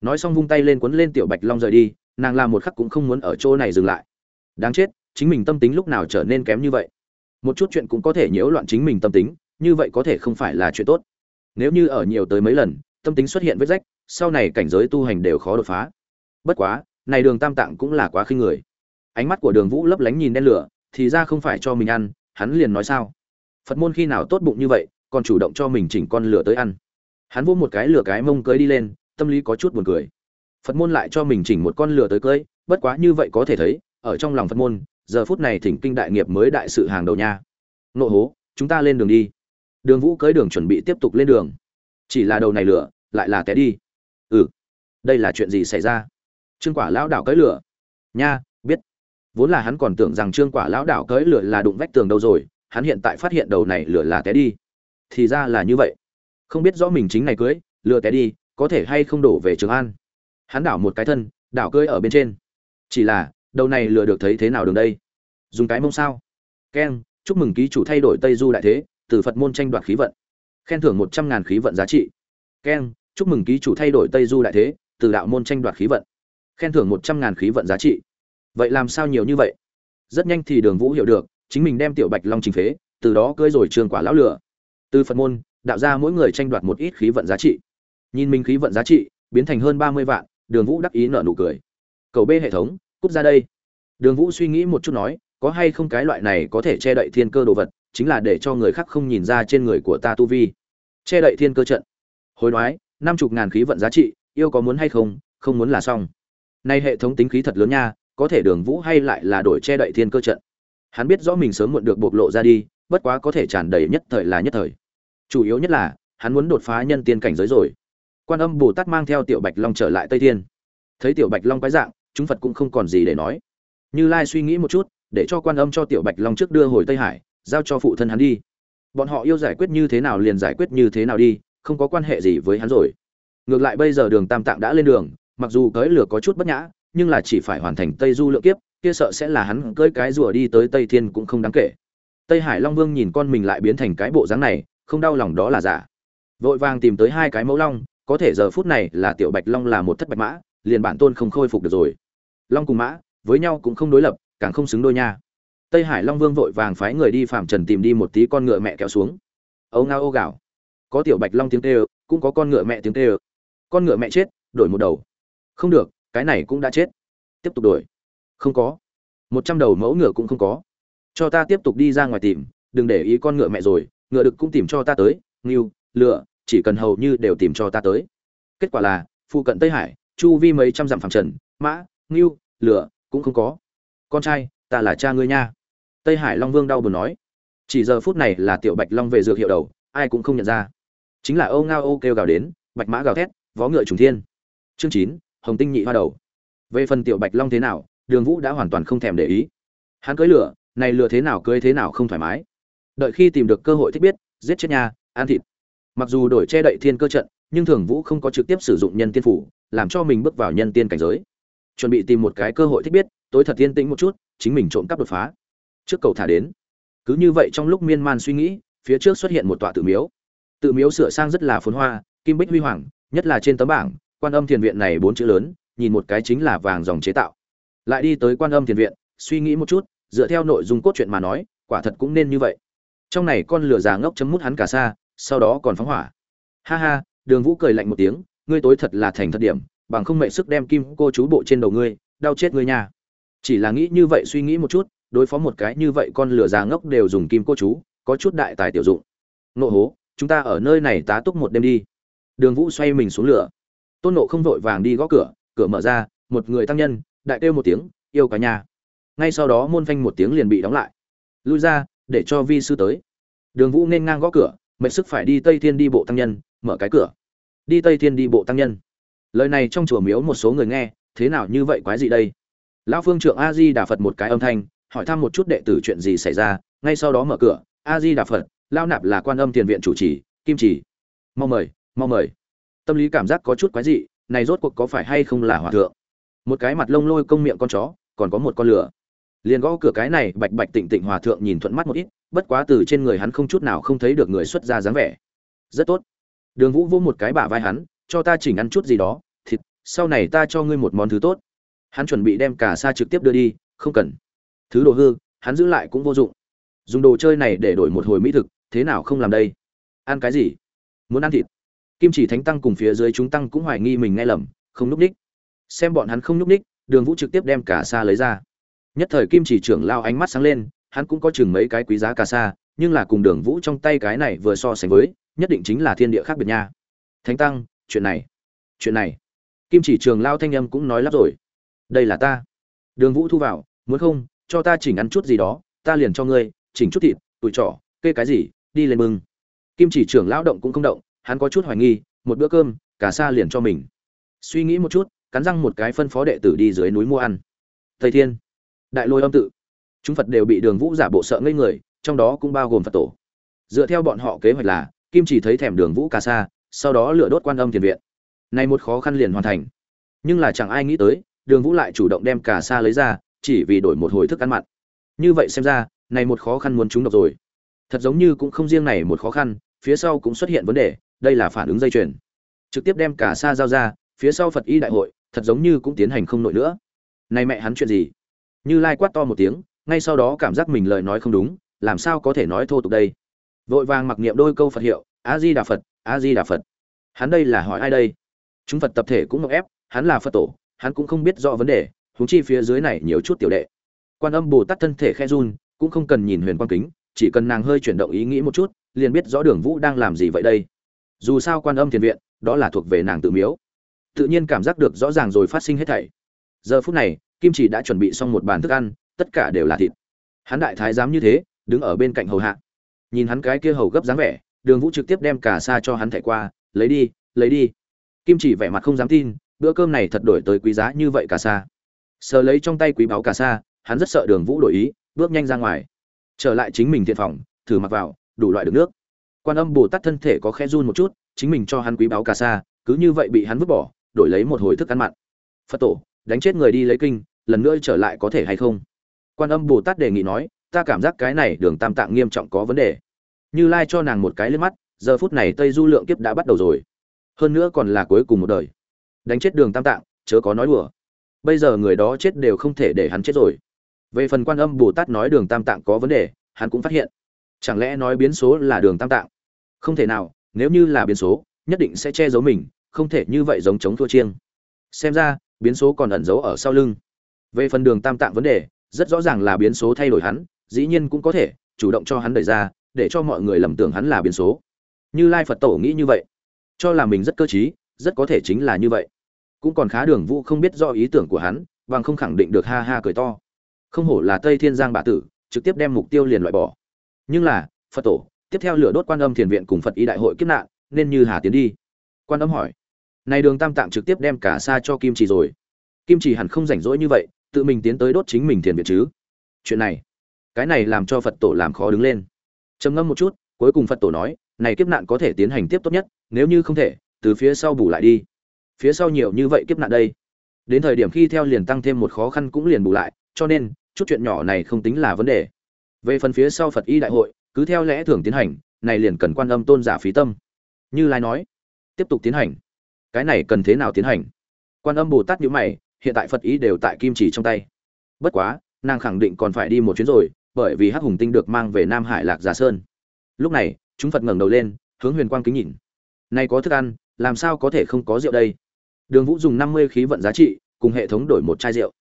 Nói xong vung tay lên quấn lên tiểu bạch long rời đi, nàng làm một khắc cũng không muốn ở chỗ này dừng lại. Đáng chết, chính mình tâm tính lúc nào trở nên kém như vậy? Một chút chuyện cũng có thể nhiễu loạn chính mình tâm tính, như vậy có thể không phải là chuyện tốt. Nếu như ở nhiều tới mấy lần, tâm tính xuất hiện vết rách, sau này cảnh giới tu hành đều khó đột phá bất quá, này đường tam tạng cũng là quá khinh người. Ánh mắt của đường vũ lấp lánh nhìn đen lửa, thì ra không phải cho mình ăn, hắn liền nói sao? Phật môn khi nào tốt bụng như vậy, còn chủ động cho mình chỉnh con lửa tới ăn. Hắn vô một cái lửa cái mông cưới đi lên, tâm lý có chút buồn cười. Phật môn lại cho mình chỉnh một con lửa tới cưới, bất quá như vậy có thể thấy, ở trong lòng phật môn, giờ phút này thỉnh kinh đại nghiệp mới đại sự hàng đầu nha. Nộ hố, chúng ta lên đường đi. Đường vũ cưới đường chuẩn bị tiếp tục lên đường. Chỉ là đầu này lửa, lại là té đi. Ừ. Đây là chuyện gì xảy ra? Trương quả lão đảo cưỡi lửa. Nha, biết. Vốn là hắn còn tưởng rằng trương quả lão đảo cưỡi lửa là đụng vách tường đâu rồi, hắn hiện tại phát hiện đầu này lửa là té đi. Thì ra là như vậy. Không biết rõ mình chính này cưới lửa té đi, có thể hay không đổ về trường an. Hắn đảo một cái thân, đảo cưỡi ở bên trên. Chỉ là, đầu này lửa được thấy thế nào đường đây? Dùng cái mông sao? Keng, chúc mừng ký chủ thay đổi tây du đại thế, từ phật môn tranh đoạt khí vận. Khen thưởng một trăm ngàn khí vận giá trị. Keng, chúc mừng ký chủ thay đổi tây du đại thế, từ đạo môn tranh đoạt khí vận khen thưởng một trăm ngàn khí vận giá trị. Vậy làm sao nhiều như vậy? Rất nhanh thì đường vũ hiểu được, chính mình đem tiểu bạch long trình phế, từ đó cơi rồi trường quả lão lửa. Từ phật môn, đạo ra mỗi người tranh đoạt một ít khí vận giá trị. Nhìn mình khí vận giá trị, biến thành hơn ba mươi vạn, đường vũ đắc ý nợ nụ cười. Cầu b hệ thống, cút ra đây. Đường vũ suy nghĩ một chút nói, có hay không cái loại này có thể che đậy thiên cơ đồ vật, chính là để cho người khác không nhìn ra trên người của ta tu vi. Che đậy thiên cơ trận. Hối đoái, năm chục ngàn khí vận giá trị, yêu có muốn hay không không muốn là xong nay hệ thống tính khí thật lớn nha, có thể đường vũ hay lại là đổi che đậy thiên cơ trận. Hắn biết rõ mình sớm muộn được bộc lộ ra đi, bất quá có thể tràn đầy nhất thời là nhất thời. Chủ yếu nhất là, hắn muốn đột phá nhân tiên cảnh giới rồi. Quan âm bồ tát mang theo tiểu bạch long trở lại tây thiên. Thấy tiểu bạch long quái dạng, chúng phật cũng không còn gì để nói. Như lai suy nghĩ một chút, để cho quan âm cho tiểu bạch long trước đưa hồi tây hải, giao cho phụ thân hắn đi. Bọn họ yêu giải quyết như thế nào liền giải quyết như thế nào đi, không có quan hệ gì với hắn rồi. Ngược lại bây giờ đường tam tạng đã lên đường mặc dù cưỡi lửa có chút bất nhã, nhưng là chỉ phải hoàn thành tây du lượng kiếp, kia sợ sẽ là hắn cưỡi cái rùa đi tới tây thiên cũng không đáng kể. Tây hải long vương nhìn con mình lại biến thành cái bộ dáng này, không đau lòng đó là giả. Vội vàng tìm tới hai cái mẫu long, có thể giờ phút này là tiểu bạch long là một thất bạch mã, liền bản tôn không khôi phục được rồi. Long cùng mã, với nhau cũng không đối lập, càng không xứng đôi nha. Tây hải long vương vội vàng phái người đi phạm trần tìm đi một tí con ngựa mẹ kéo xuống. Âu ngao ô gạo. Có tiểu bạch long tiếng kêu, cũng có con ngựa mẹ tiếng kêu. Con ngựa mẹ chết, đổi một đầu không được, cái này cũng đã chết. Tiếp tục đổi. Không có. Một trăm đầu mẫu ngựa cũng không có. Cho ta tiếp tục đi ra ngoài tìm, đừng để ý con ngựa mẹ rồi, ngựa đực cũng tìm cho ta tới, ngưu, lựa, chỉ cần hầu như đều tìm cho ta tới. Kết quả là, phụ cận tây hải, chu vi mấy trăm dặm phẳng trần, mã, ngưu, lựa, cũng không có. Con trai, ta là cha ngươi nha. Tây hải long vương đau buồn nói. Chỉ giờ phút này là tiểu bạch long về dược hiệu đầu, ai cũng không nhận ra. Chính là âu ngao âu kêu gào đến, bạch mã gào thét, vó ngựa trùng thiên. Chương chín hồng tinh nhị hoa đầu. Về phần tiểu bạch long thế nào, đường vũ đã hoàn toàn không thèm để ý. Hắn cưới lửa, này lửa thế nào cưới thế nào không thoải mái. Đợi khi tìm được cơ hội thích biết, giết chết nhà, ăn thịt. Mặc dù đổi che đậy thiên cơ trận, nhưng thường vũ không có trực tiếp sử dụng nhân tiên phủ, làm cho mình bước vào nhân tiên cảnh giới. Chuẩn bị tìm một cái cơ hội thích biết, tối thật yên tĩnh một chút, chính mình trộm cắp đột phá. Trước cầu thả đến. Cứ như vậy trong lúc miên man suy nghĩ, phía trước xuất hiện một tọa tự miếu. Tự miếu sửa sang rất là phồn hoa, kim bích huy hoàng, nhất là trên tấm bảng quan âm thiền viện này bốn chữ lớn, nhìn một cái chính là vàng dòng chế tạo. Lại đi tới quan âm thiền viện, suy nghĩ một chút, dựa theo nội dung cốt truyện mà nói, quả thật cũng nên như vậy. Trong này con lửa già ngốc chấm mút hắn cả xa, sau đó còn phóng hỏa. Ha ha, đường vũ cười lạnh một tiếng, ngươi tối thật là thành thật điểm, bằng không mệ sức đem kim cô chú bộ trên đầu ngươi, đau chết ngươi nha. Chỉ là nghĩ như vậy suy nghĩ một chút, đối phó một cái như vậy con lửa già ngốc đều dùng kim cô chú, có chút đại tài tiểu dụng. Nộ hố, chúng ta ở nơi này tá túc một đêm đi. Đường vũ xoay mình xuống lửa tôn nộ không vội vàng đi gõ cửa cửa mở ra, một người tăng nhân, đại kêu một tiếng, yêu cả nhà. Ngay sau đó môn phanh một tiếng liền bị đóng lại. Lui ra, để cho vi sư tới. Đường vũ nên ngang gõ cửa, mệt sức phải đi tây thiên đi bộ tăng nhân, mở cái cửa. Đi tây thiên đi bộ tăng nhân. Lời này trong chùa miếu một số người nghe, thế nào như vậy quái gì đây? Lão phương trượng a di đà phật một cái âm thanh, hỏi thăm một chút đệ tử chuyện gì xảy ra, ngay sau đó mở cửa. A di đà phật lao nạp là quan âm tiền viện chủ trì, kim chỉ mau mời mau mời tâm lý cảm giác có chút quái dị, này rốt cuộc có phải hay không là hòa thượng? Một cái mặt lông lôi công miệng con chó, còn có một con lửa. Liền gõ cửa cái này, bạch bạch tịnh tịnh hòa thượng nhìn thuận mắt một ít, bất quá từ trên người hắn không chút nào không thấy được người xuất ra dáng vẻ. Rất tốt. Đường vũ vỗ một cái bả vai hắn, cho ta chỉnh ăn chút gì đó, thịt, sau này ta cho ngươi một món thứ tốt. Hắn chuẩn bị đem cả xa trực tiếp đưa đi, không cần. Thứ đồ hư, hắn giữ lại cũng vô dụng. Dùng đồ chơi này để đổi một hồi mỹ thực, thế nào không làm đây? Ăn cái gì? Muốn ăn thịt? Kim chỉ thánh tăng cùng phía dưới chúng tăng cũng hoài nghi mình nghe lầm, không núp ních. Xem bọn hắn không núp ních, đường vũ trực tiếp đem cả xa lấy ra. Nhất thời kim chỉ trưởng lao ánh mắt sáng lên, hắn cũng có chừng mấy cái quý giá cả xa, nhưng là cùng đường vũ trong tay cái này vừa so sánh với, nhất định chính là thiên địa khác biệt nha. Thánh tăng, chuyện này chuyện này. Kim chỉ trường lao thanh âm cũng nói lắp rồi. Đây là ta. Đường vũ thu vào, muốn không, cho ta chỉnh ăn chút gì đó, ta liền cho ngươi, chỉnh chút thịt tụi trỏ kê cái gì, đi lên mừng. Kim chỉ trưởng lao động cũng không động hắn có chút hoài nghi, một bữa cơm, cả xa liền cho mình. Suy nghĩ một chút, cắn răng một cái phân phó đệ tử đi dưới núi mua ăn. Thầy thiên, đại lôi âm tự. Chúng phật đều bị đường vũ giả bộ sợ ngây người, trong đó cũng bao gồm phật tổ. Dựa theo bọn họ kế hoạch là, kim chỉ thấy thèm đường vũ cà sa sau đó lửa đốt quan âm tiền viện. Nay một khó khăn liền hoàn thành. Nhưng là chẳng ai nghĩ tới, đường vũ lại chủ động đem cà sa lấy ra, chỉ vì đổi một hồi thức ăn mặn. Như vậy xem ra này một khó khăn muốn chúng độc rồi. Thật giống như cũng không riêng này một khó khăn, phía sau cũng xuất hiện vấn đề đây là phản ứng dây chuyền. Trực tiếp đem cả sa giao ra, phía sau phật y đại hội, thật giống như cũng tiến hành không nổi nữa. Này mẹ hắn chuyện gì? Như lai quát to một tiếng, ngay sau đó cảm giác mình lời nói không đúng, làm sao có thể nói thô tục đây? Vội vàng mặc niệm đôi câu phật hiệu a di đà phật a di đà phật. Hắn đây là hỏi ai đây? Chúng phật tập thể cũng ngọc ép, hắn là phật tổ, hắn cũng không biết rõ vấn đề húng chi phía dưới này nhiều chút tiểu đệ. Quan âm bồ tát thân thể khe run, cũng không cần nhìn huyền quan kính, chỉ cần nàng hơi chuyển động ý nghĩ một chút, liền biết rõ đường vũ đang làm gì vậy đây dù sao quan âm thiền viện, đó là thuộc về nàng tự miếu. Tự nhiên cảm giác được rõ ràng rồi phát sinh hết thảy. Giờ phút này, kim chỉ đã chuẩn bị xong một bàn thức ăn, tất cả đều là thịt. Hắn đại thái giám như thế, đứng ở bên cạnh hầu hạ. Nhìn hắn cái kia hầu gấp dáng vẻ, đường vũ trực tiếp đem cả xa cho hắn thẻ qua, lấy đi lấy đi. Kim chỉ vẻ mặt không dám tin, bữa cơm này thật đổi tới quý giá như vậy cả xa sờ lấy trong tay quý báu cả xa hắn rất sợ đường vũ đổi ý, bước nhanh ra ngoài. Trở lại chính mình thiện phòng, thử mặc vào, đủ loại được nước quan âm bồ tát thân thể có khe run một chút chính mình cho hắn quý báu cả xa cứ như vậy bị hắn vứt bỏ đổi lấy một hồi thức ăn mặn phật tổ đánh chết người đi lấy kinh lần nữa trở lại có thể hay không quan âm bồ tát đề nghị nói ta cảm giác cái này đường tam tạng nghiêm trọng có vấn đề như lai cho nàng một cái lên mắt giờ phút này tây du lượng kiếp đã bắt đầu rồi hơn nữa còn là cuối cùng một đời đánh chết đường tam tạng chớ có nói đùa bây giờ người đó chết đều không thể để hắn chết rồi về phần quan âm bồ tát nói đường tam tạng có vấn đề hắn cũng phát hiện chẳng lẽ nói biến số là đường tam tạng không thể nào, nếu như là biến số, nhất định sẽ che giấu mình, không thể như vậy giống chống thua chiêng. Xem ra, biến số còn ẩn giấu ở sau lưng. Về phần đường tam tạng vấn đề, rất rõ ràng là biến số thay đổi hắn, dĩ nhiên cũng có thể, chủ động cho hắn đẩy ra, để cho mọi người lầm tưởng hắn là biến số. Như lai phật tổ nghĩ như vậy, cho là mình rất cơ t rất có thể chính là như vậy. Cũng còn khá đường vũ không biết do ý tưởng của hắn, bằng không khẳng định được ha ha cười to. Không hổ là tây thiên giang bà tử, trực tiếp đem mục tiêu liền loại bỏ. Nhưng là, phật tổ tiếp theo lửa đốt quan âm thiền viện cùng phật y đại hội kiếp nạn, nên như hà tiến đi. Quan âm hỏi, này đường tam tạng trực tiếp đem cả xa cho kim chỉ rồi. Kim chỉ hẳn không rảnh rỗi như vậy, tự mình tiến tới đốt chính mình thiền viện chứ? Chuyện này, cái này làm cho phật tổ làm khó đứng lên. Trầm ngâm một chút, cuối cùng phật tổ nói, này kiếp nạn có thể tiến hành tiếp tốt nhất, nếu như không thể, từ phía sau bù lại đi. Phía sau nhiều như vậy kiếp nạn đây. Đến thời điểm khi theo liền tăng thêm một khó khăn cũng liền bù lại, cho nên, chút chuyện nhỏ này không tính là vấn đề. Về phần phía sau phật y đại hội cứ theo lẽ thường tiến hành, này liền cần quan âm tôn giả phí tâm. Như lai nói, tiếp tục tiến hành. Cái này cần thế nào tiến hành? Quan âm bồ tát nhữ mày, hiện tại phật ý đều tại kim chỉ trong tay. Bất quá, nàng khẳng định còn phải đi một chuyến rồi, bởi vì hắc hùng tinh được mang về nam hải lạc giả sơn. Lúc này, chúng phật ngẩng đầu lên, hướng huyền quang kính nhìn. Nay có thức ăn, làm sao có thể không có rượu đây? Đường vũ dùng năm mươi khí vận giá trị, cùng hệ thống đổi một chai rượu.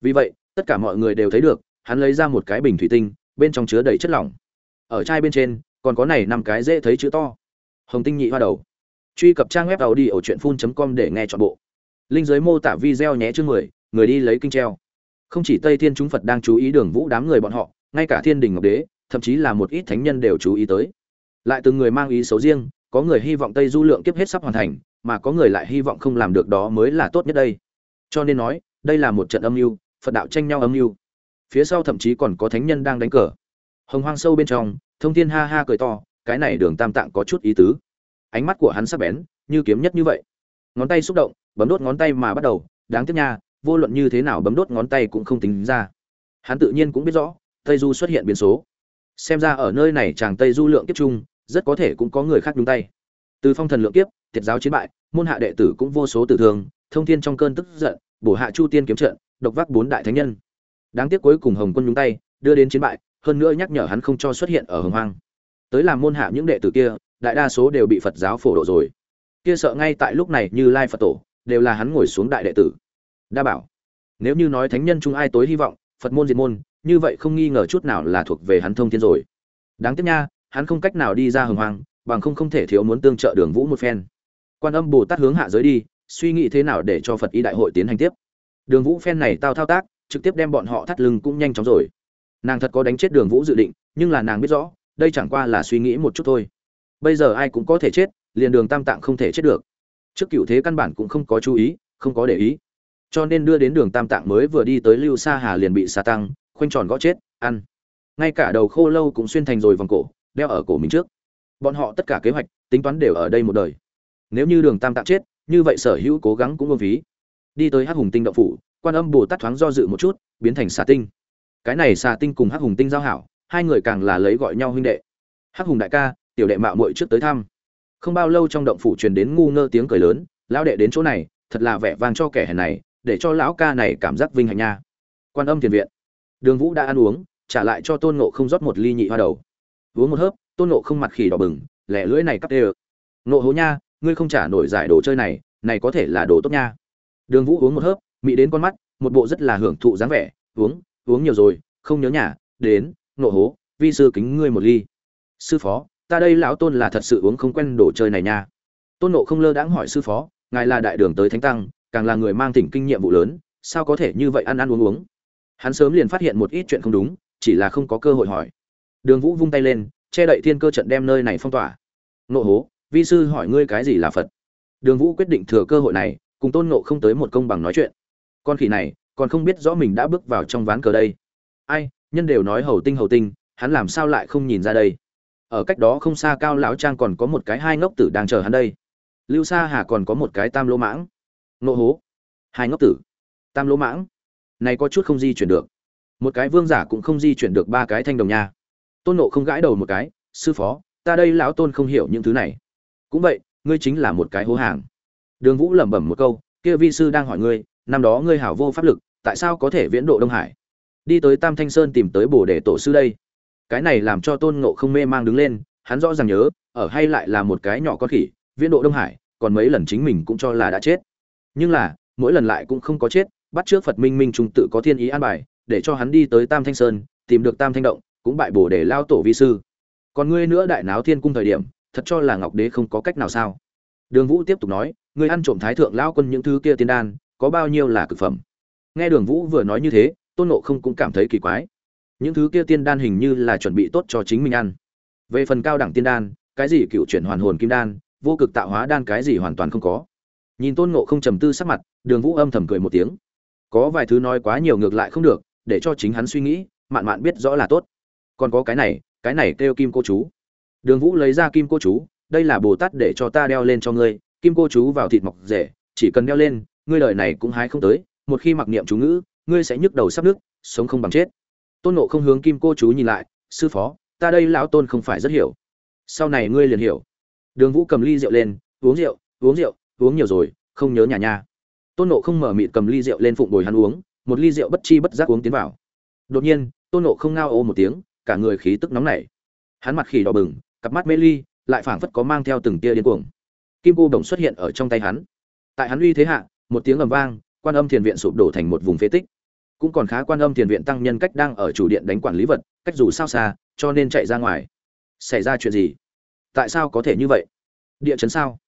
Vì vậy, tất cả mọi người đều thấy được, hắn lấy ra một cái bình thủy tinh, bên trong chứa đầy chất lỏng ở chai bên trên, còn có này năm cái dễ thấy chữ to. Hồng tinh nhị hoa đầu. Truy cập trang web tàu đi ở truyện phun com để nghe chọn bộ. Linh giới mô tả video nhé chương mười, người đi lấy kinh treo. Không chỉ tây thiên chúng phật đang chú ý đường vũ đám người bọn họ, ngay cả thiên đình ngọc đế, thậm chí là một ít thánh nhân đều chú ý tới. Lại từng người mang ý xấu riêng, có người hy vọng tây du lượng kiếp hết sắp hoàn thành, mà có người lại hy vọng không làm được đó mới là tốt nhất đây. Cho nên nói, đây là một trận âm mưu, phật đạo tranh nhau âm mưu. Phía sau thậm chí còn có thánh nhân đang đánh cờ hồng hoang sâu bên trong, thông thiên ha ha cười to, cái này đường tam tạng có chút ý tứ. Ánh mắt của hắn sắc bén, như kiếm nhất như vậy. Ngón tay xúc động, bấm đốt ngón tay mà bắt đầu, đáng tiếc nha, vô luận như thế nào bấm đốt ngón tay cũng không tính ra. Hắn tự nhiên cũng biết rõ, tây du xuất hiện biến số. Xem ra ở nơi này chàng tây du lượng kiếp chung, rất có thể cũng có người khác đúng tay. Từ phong thần lượng kiếp, thiệt giáo chiến bại, môn hạ đệ tử cũng vô số tử thương, thông thiên trong cơn tức giận, bổ hạ chu tiên kiếm trận, độc vác bốn đại thánh nhân. Đáng tiếc cuối cùng hồng quân nhúng tay, đưa đến chiến bại hơn nữa nhắc nhở hắn không cho xuất hiện ở hồng hoang. Tới làm môn hạ những đệ tử kia, đại đa số đều bị phật giáo phổ độ rồi. Kia sợ ngay tại lúc này như lai phật tổ, đều là hắn ngồi xuống đại đệ tử. Đa bảo, nếu như nói thánh nhân chung ai tối hy vọng, phật môn diệt môn, như vậy không nghi ngờ chút nào là thuộc về hắn thông thiên rồi. Đáng tiếc nha, hắn không cách nào đi ra hồng hoang, bằng không không thể thiếu muốn tương trợ đường vũ một phen. Quan âm bồ tát hướng hạ giới đi, suy nghĩ thế nào để cho phật y đại hội tiến hành tiếp. Đường vũ phen này tao thao tác, trực tiếp đem bọn họ thắt lưng cũng nhanh chóng rồi nàng thật có đánh chết đường vũ dự định, nhưng là nàng biết rõ, đây chẳng qua là suy nghĩ một chút thôi. Bây giờ ai cũng có thể chết, liền đường tam tạng không thể chết được. Trước cựu thế căn bản cũng không có chú ý, không có để ý. Cho nên đưa đến đường tam tạng mới vừa đi tới lưu sa hà liền bị sa tăng, khoanh tròn gõ chết, ăn. Ngay cả đầu khô lâu cũng xuyên thành rồi vòng cổ, đeo ở cổ mình trước. Bọn họ tất cả kế hoạch, tính toán đều ở đây một đời. Nếu như đường tam tạng chết, như vậy sở hữu cố gắng cũng vô phí. Đi tới hắc hùng tinh động phủ, quan âm bồ tát thoáng do dự một chút, biến thành xà tinh cái này xà tinh cùng hắc hùng tinh giao hảo, hai người càng là lấy gọi nhau huynh đệ. Hắc hùng đại ca, tiểu đệ mạo muội trước tới thăm. Không bao lâu trong động phủ truyền đến ngu ngơ tiếng cười lớn, lão đệ đến chỗ này, thật là vẻ vang cho kẻ hèn này, để cho lão ca này cảm giác vinh hạnh nha. Quan âm tiền viện. Đường vũ đã ăn uống, trả lại cho tôn nộ không rót một ly nhị hoa đầu. Uống một hớp, tôn nộ không mặt khỉ đỏ bừng, lẻ lưỡi này cắp đê ơ nộ hố nha, ngươi không trả nổi giải đồ chơi này này có thể là đồ tốt nha. Đường vũ uống một hớp mỹ đến con mắt, một bộ rất là hưởng thụ dáng vẻ, uống uống nhiều rồi, không nhớ nhà, đến nộ hố, vi sư kính ngươi một ly. Sư phó, ta đây lão tôn là thật sự uống không quen đồ chơi này nha. Tôn nộ không lơ đãng hỏi sư phó, ngài là đại đường tới thánh tăng, càng là người mang tỉnh kinh nghiệm vụ lớn, sao có thể như vậy ăn ăn uống uống? Hắn sớm liền phát hiện một ít chuyện không đúng, chỉ là không có cơ hội hỏi. Đường vũ vung tay lên, che đậy thiên cơ trận đem nơi này phong tỏa. Nộ hố, vi sư hỏi ngươi cái gì là phật? Đường vũ quyết định thừa cơ hội này, cùng tôn nộ không tới một công bằng nói chuyện. Con khỉ này còn không biết rõ mình đã bước vào trong ván cờ đây. Ai, nhân đều nói hầu tinh hầu tinh, hắn làm sao lại không nhìn ra đây? Ở cách đó không xa cao lão trang còn có một cái hai ngốc tử đang chờ hắn đây. Lưu sa hà còn có một cái tam lỗ mãng. Nộ hố. Hai ngốc tử. Tam lỗ mãng. Này có chút không di chuyển được. Một cái vương giả cũng không di chuyển được ba cái thanh đồng nha. Tôn nộ không gãi đầu một cái, sư phó, ta đây lão tôn không hiểu những thứ này. Cũng vậy, ngươi chính là một cái hố hàng. Đường vũ lẩm bẩm một câu, kia vi sư đang hỏi ngươi năm đó ngươi hảo vô pháp lực, tại sao có thể viễn độ đông hải? Đi tới tam thanh sơn tìm tới bồ đề tổ sư đây. Cái này làm cho tôn ngộ không mê mang đứng lên, hắn rõ ràng nhớ, ở hay lại là một cái nhỏ con khỉ, viễn độ đông hải, còn mấy lần chính mình cũng cho là đã chết. Nhưng là, mỗi lần lại cũng không có chết, bắt trước phật minh minh trung tự có thiên ý an bài, để cho hắn đi tới tam thanh sơn, tìm được tam thanh động, cũng bại bổ để lao tổ vi sư. Còn ngươi nữa đại náo thiên cung thời điểm, thật cho là ngọc đế không có cách nào sao? Đường vũ tiếp tục nói, ngươi ăn trộm thái thượng lao quân những thứ kia tiên đan có bao nhiêu là cực phẩm. Nghe đường vũ vừa nói như thế, tôn nộ không cũng cảm thấy kỳ quái. Những thứ kia tiên đan hình như là chuẩn bị tốt cho chính mình ăn. Về phần cao đẳng tiên đan, cái gì cựu chuyển hoàn hồn kim đan, vô cực tạo hóa đan cái gì hoàn toàn không có. Nhìn tôn nộ không trầm tư sắc mặt, đường vũ âm thầm cười một tiếng. Có vài thứ nói quá nhiều ngược lại không được, để cho chính hắn suy nghĩ, mạn mạn biết rõ là tốt. Còn có cái này cái này kêu kim cô chú. Đường vũ lấy ra kim cô chú, đây là bồ tát để cho ta đeo lên cho ngươi, kim cô chú vào thịt mọc rể chỉ cần đeo lên ngươi đời này cũng hái không tới, một khi mặc niệm chú ngữ, ngươi sẽ nhức đầu sắp nước sống không bằng chết. Tôn nộ không hướng kim cô chú nhìn lại, sư phó, ta đây lão tôn không phải rất hiểu. Sau này ngươi liền hiểu. Đường vũ cầm ly rượu lên, uống rượu uống rượu, uống nhiều rồi, không nhớ nhà nhà. tôn nộ không mở mịt cầm ly rượu lên phụng bồi hắn uống, một ly rượu bất chi bất giác uống tiến vào. Đột nhiên, tôn nộ không ngao ô một tiếng, cả người khí tức nóng nảy. Hắn mặt khỉ đỏ bừng, cặp mắt mê ly, lại phảng phất có mang theo từng tia điên cuồng. Kim cô đồng xuất hiện ở trong tay hắn. Tại hắn uy thế hạ một tiếng ầm vang, quan âm thiền viện sụp đổ thành một vùng phế tích. Cũng còn khá quan âm thiền viện tăng nhân cách đang ở chủ điện đánh quản lý vật, cách dù sao xa, cho nên chạy ra ngoài. Xảy ra chuyện gì? Tại sao có thể như vậy? Địa chấn sao?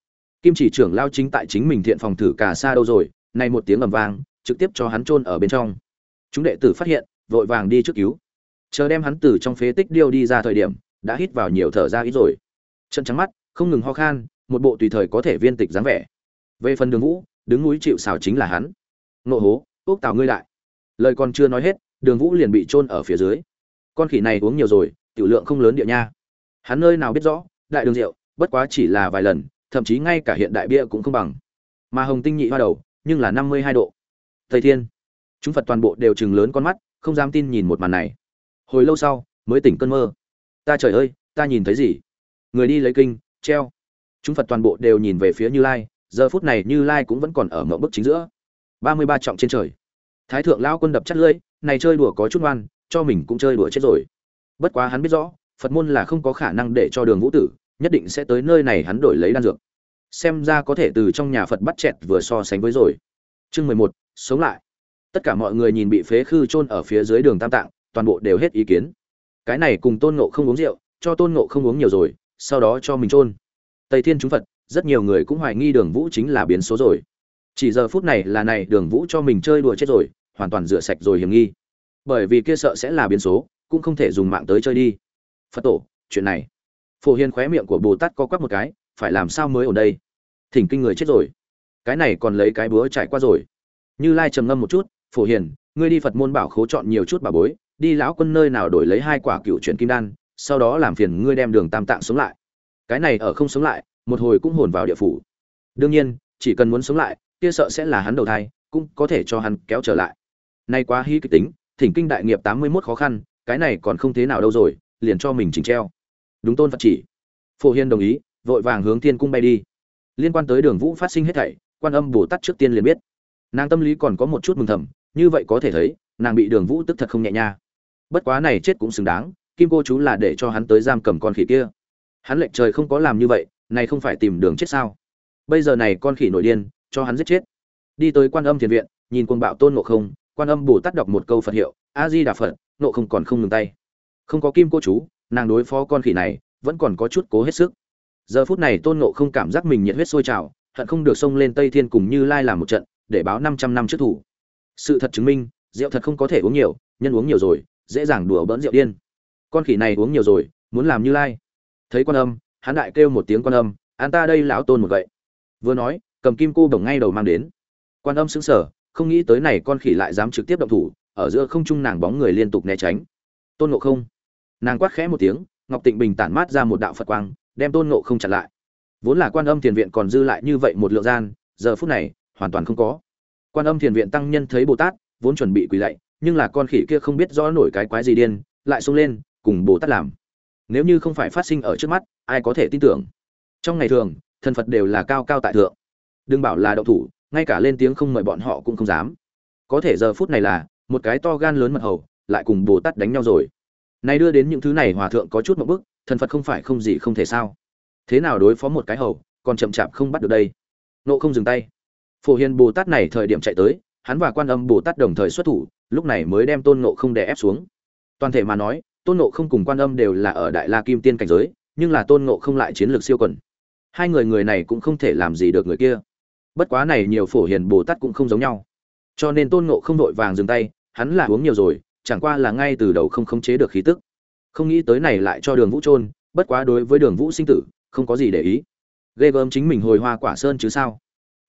Kim chỉ trưởng lao chính tại chính mình thiện phòng thử cả xa đâu rồi, nay một tiếng ầm vang, trực tiếp cho hắn chôn ở bên trong. Chúng đệ tử phát hiện, vội vàng đi trước cứu. Chờ đem hắn từ trong phế tích điêu đi ra thời điểm, đã hít vào nhiều thở ra ít rồi. Chân trắng mắt, không ngừng ho khan, một bộ tùy thời có thể viên tịch dáng vẻ. Về phần đường vũ đứng núi chịu xào chính là hắn. Nộ hố ốc tào ngươi lại lời còn chưa nói hết, đường vũ liền bị trôn ở phía dưới. Con khỉ này uống nhiều rồi, tiểu lượng không lớn địa nha. Hắn nơi nào biết rõ, đại đường rượu, bất quá chỉ là vài lần, thậm chí ngay cả hiện đại bia cũng không bằng. Mà hồng tinh nhị hoa đầu, nhưng là năm mươi hai độ. Thầy thiên, chúng phật toàn bộ đều chừng lớn con mắt, không dám tin nhìn một màn này. Hồi lâu sau, mới tỉnh cơn mơ. Ta trời ơi, ta nhìn thấy gì? Người đi lấy kinh, treo. Chúng phật toàn bộ đều nhìn về phía như lai giờ phút này như lai cũng vẫn còn ở mậu bức chính giữa. Ba mươi ba trọng trên trời. Thái thượng lao quân đập chắt lưỡi, này chơi đùa có chút ngoan, cho mình cũng chơi đùa chết rồi. Bất quá hắn biết rõ, phật môn là không có khả năng để cho đường vũ tử, nhất định sẽ tới nơi này hắn đổi lấy đan dược. Xem ra có thể từ trong nhà phật bắt chẹt vừa so sánh với rồi. Chương mười một, sống lại. Tất cả mọi người nhìn bị phế khư chôn ở phía dưới đường tam tạng, toàn bộ đều hết ý kiến. Cái này cùng tôn ngộ không uống rượu, cho tôn ngộ không uống nhiều rồi, sau đó cho mình chôn. Tây thiên chúng phật rất nhiều người cũng hoài nghi đường vũ chính là biến số rồi. Chỉ giờ phút này là này, đường vũ cho mình chơi đùa chết rồi, hoàn toàn rửa sạch rồi hiểm nghi. Bởi vì kia sợ sẽ là biến số, cũng không thể dùng mạng tới chơi đi. Phật tổ, chuyện này. Phổ hiền khóe miệng của bồ tát co quắp một cái, phải làm sao mới ở đây? Thỉnh kinh người chết rồi. Cái này còn lấy cái búa trải qua rồi. Như lai trầm ngâm một chút, phổ hiền, ngươi đi phật môn bảo khố chọn nhiều chút bà bối, đi lão quân nơi nào đổi lấy hai quả cựu chuyển kim đan, sau đó làm phiền ngươi đem đường tam tạng sống lại. Cái này ở không sống lại một hồi cũng hồn vào địa phủ. Đương nhiên, chỉ cần muốn sống lại, kia sợ sẽ là hắn đầu thai, cũng có thể cho hắn kéo trở lại. Nay quá hy kịch tính, thỉnh kinh đại nghiệp tám mươi 81 khó khăn, cái này còn không thế nào đâu rồi, liền cho mình chỉnh treo. Đúng tôn phật chỉ. Phổ hiên đồng ý, vội vàng hướng thiên cung bay đi. Liên quan tới đường vũ phát sinh hết thảy, quan âm bồ tát trước tiên liền biết. Nàng tâm lý còn có một chút mừng thầm, như vậy có thể thấy, nàng bị đường vũ tức thật không nhẹ nha. Bất quá này chết cũng xứng đáng, kim cô chú là để cho hắn tới giam cầm con khỉ kia. Hắn lệnh trời không có làm như vậy này không phải tìm đường chết sao? Bây giờ này con khỉ nổi điên, cho hắn giết chết. Đi tới quan âm thiền viện, nhìn quân bạo tôn ngộ không, quan âm bồ tát đọc một câu phật hiệu a di đà phật nộ không còn không ngừng tay. Không có kim cô chú, nàng đối phó con khỉ này, vẫn còn có chút cố hết sức. Giờ phút này tôn nộ không cảm giác mình nhiệt huyết sôi trào, hận không được xông lên tây thiên cùng như lai làm một trận, để báo 500 năm trước thủ. Sự thật chứng minh, rượu thật không có thể uống nhiều, nhân uống nhiều rồi, dễ dàng đùa bỡn rượu điên. Con khỉ này uống nhiều rồi, muốn làm như lai. Thấy quan âm hắn đại kêu một tiếng quan âm, an ta đây lão tôn một vậy vừa nói, cầm kim cô đồng ngay đầu mang đến. Quan âm sững sờ, không nghĩ tới này con khỉ lại dám trực tiếp động thủ, ở giữa không trung nàng bóng người liên tục né tránh. Tôn ngộ không. Nàng quát khẽ một tiếng, ngọc tịnh bình tản mát ra một đạo phật quang, đem tôn ngộ không chặn lại. Vốn là quan âm thiền viện còn dư lại như vậy một lượng gian, giờ phút này, hoàn toàn không có. Quan âm thiền viện tăng nhân thấy bồ tát, vốn chuẩn bị quỳ lạy, nhưng là con khỉ kia không biết rõ nổi cái quái gì điên, lại xông lên, cùng bồ tát làm nếu như không phải phát sinh ở trước mắt, ai có thể tin tưởng? Trong ngày thường, thần phật đều là cao cao tại thượng. Đừng bảo là đậu thủ, ngay cả lên tiếng không mời bọn họ cũng không dám. Có thể giờ phút này là, một cái to gan lớn mật hầu, lại cùng bồ tát đánh nhau rồi. Nay đưa đến những thứ này hòa thượng có chút một bức, thần phật không phải không gì không thể sao? Thế nào đối phó một cái hầu, còn chậm chạp không bắt được đây? Nộ không dừng tay. Phổ hiền bồ tát này thời điểm chạy tới, hắn và quan âm bồ tát đồng thời xuất thủ, lúc này mới đem tôn nộ không đè ép xuống. Toàn thể mà nói tôn nộ không cùng quan âm đều là ở đại la kim tiên cảnh giới, nhưng là tôn nộ không lại chiến lược siêu quần. Hai người người này cũng không thể làm gì được người kia. Bất quá này nhiều phổ hiền bồ tát cũng không giống nhau. Cho nên tôn nộ không vội vàng dừng tay, hắn là uống nhiều rồi, chẳng qua là ngay từ đầu không khống chế được khí tức. Không nghĩ tới này lại cho đường vũ trôn bất quá đối với đường vũ sinh tử, không có gì để ý. Ghê gớm chính mình hồi hoa quả sơn chứ sao?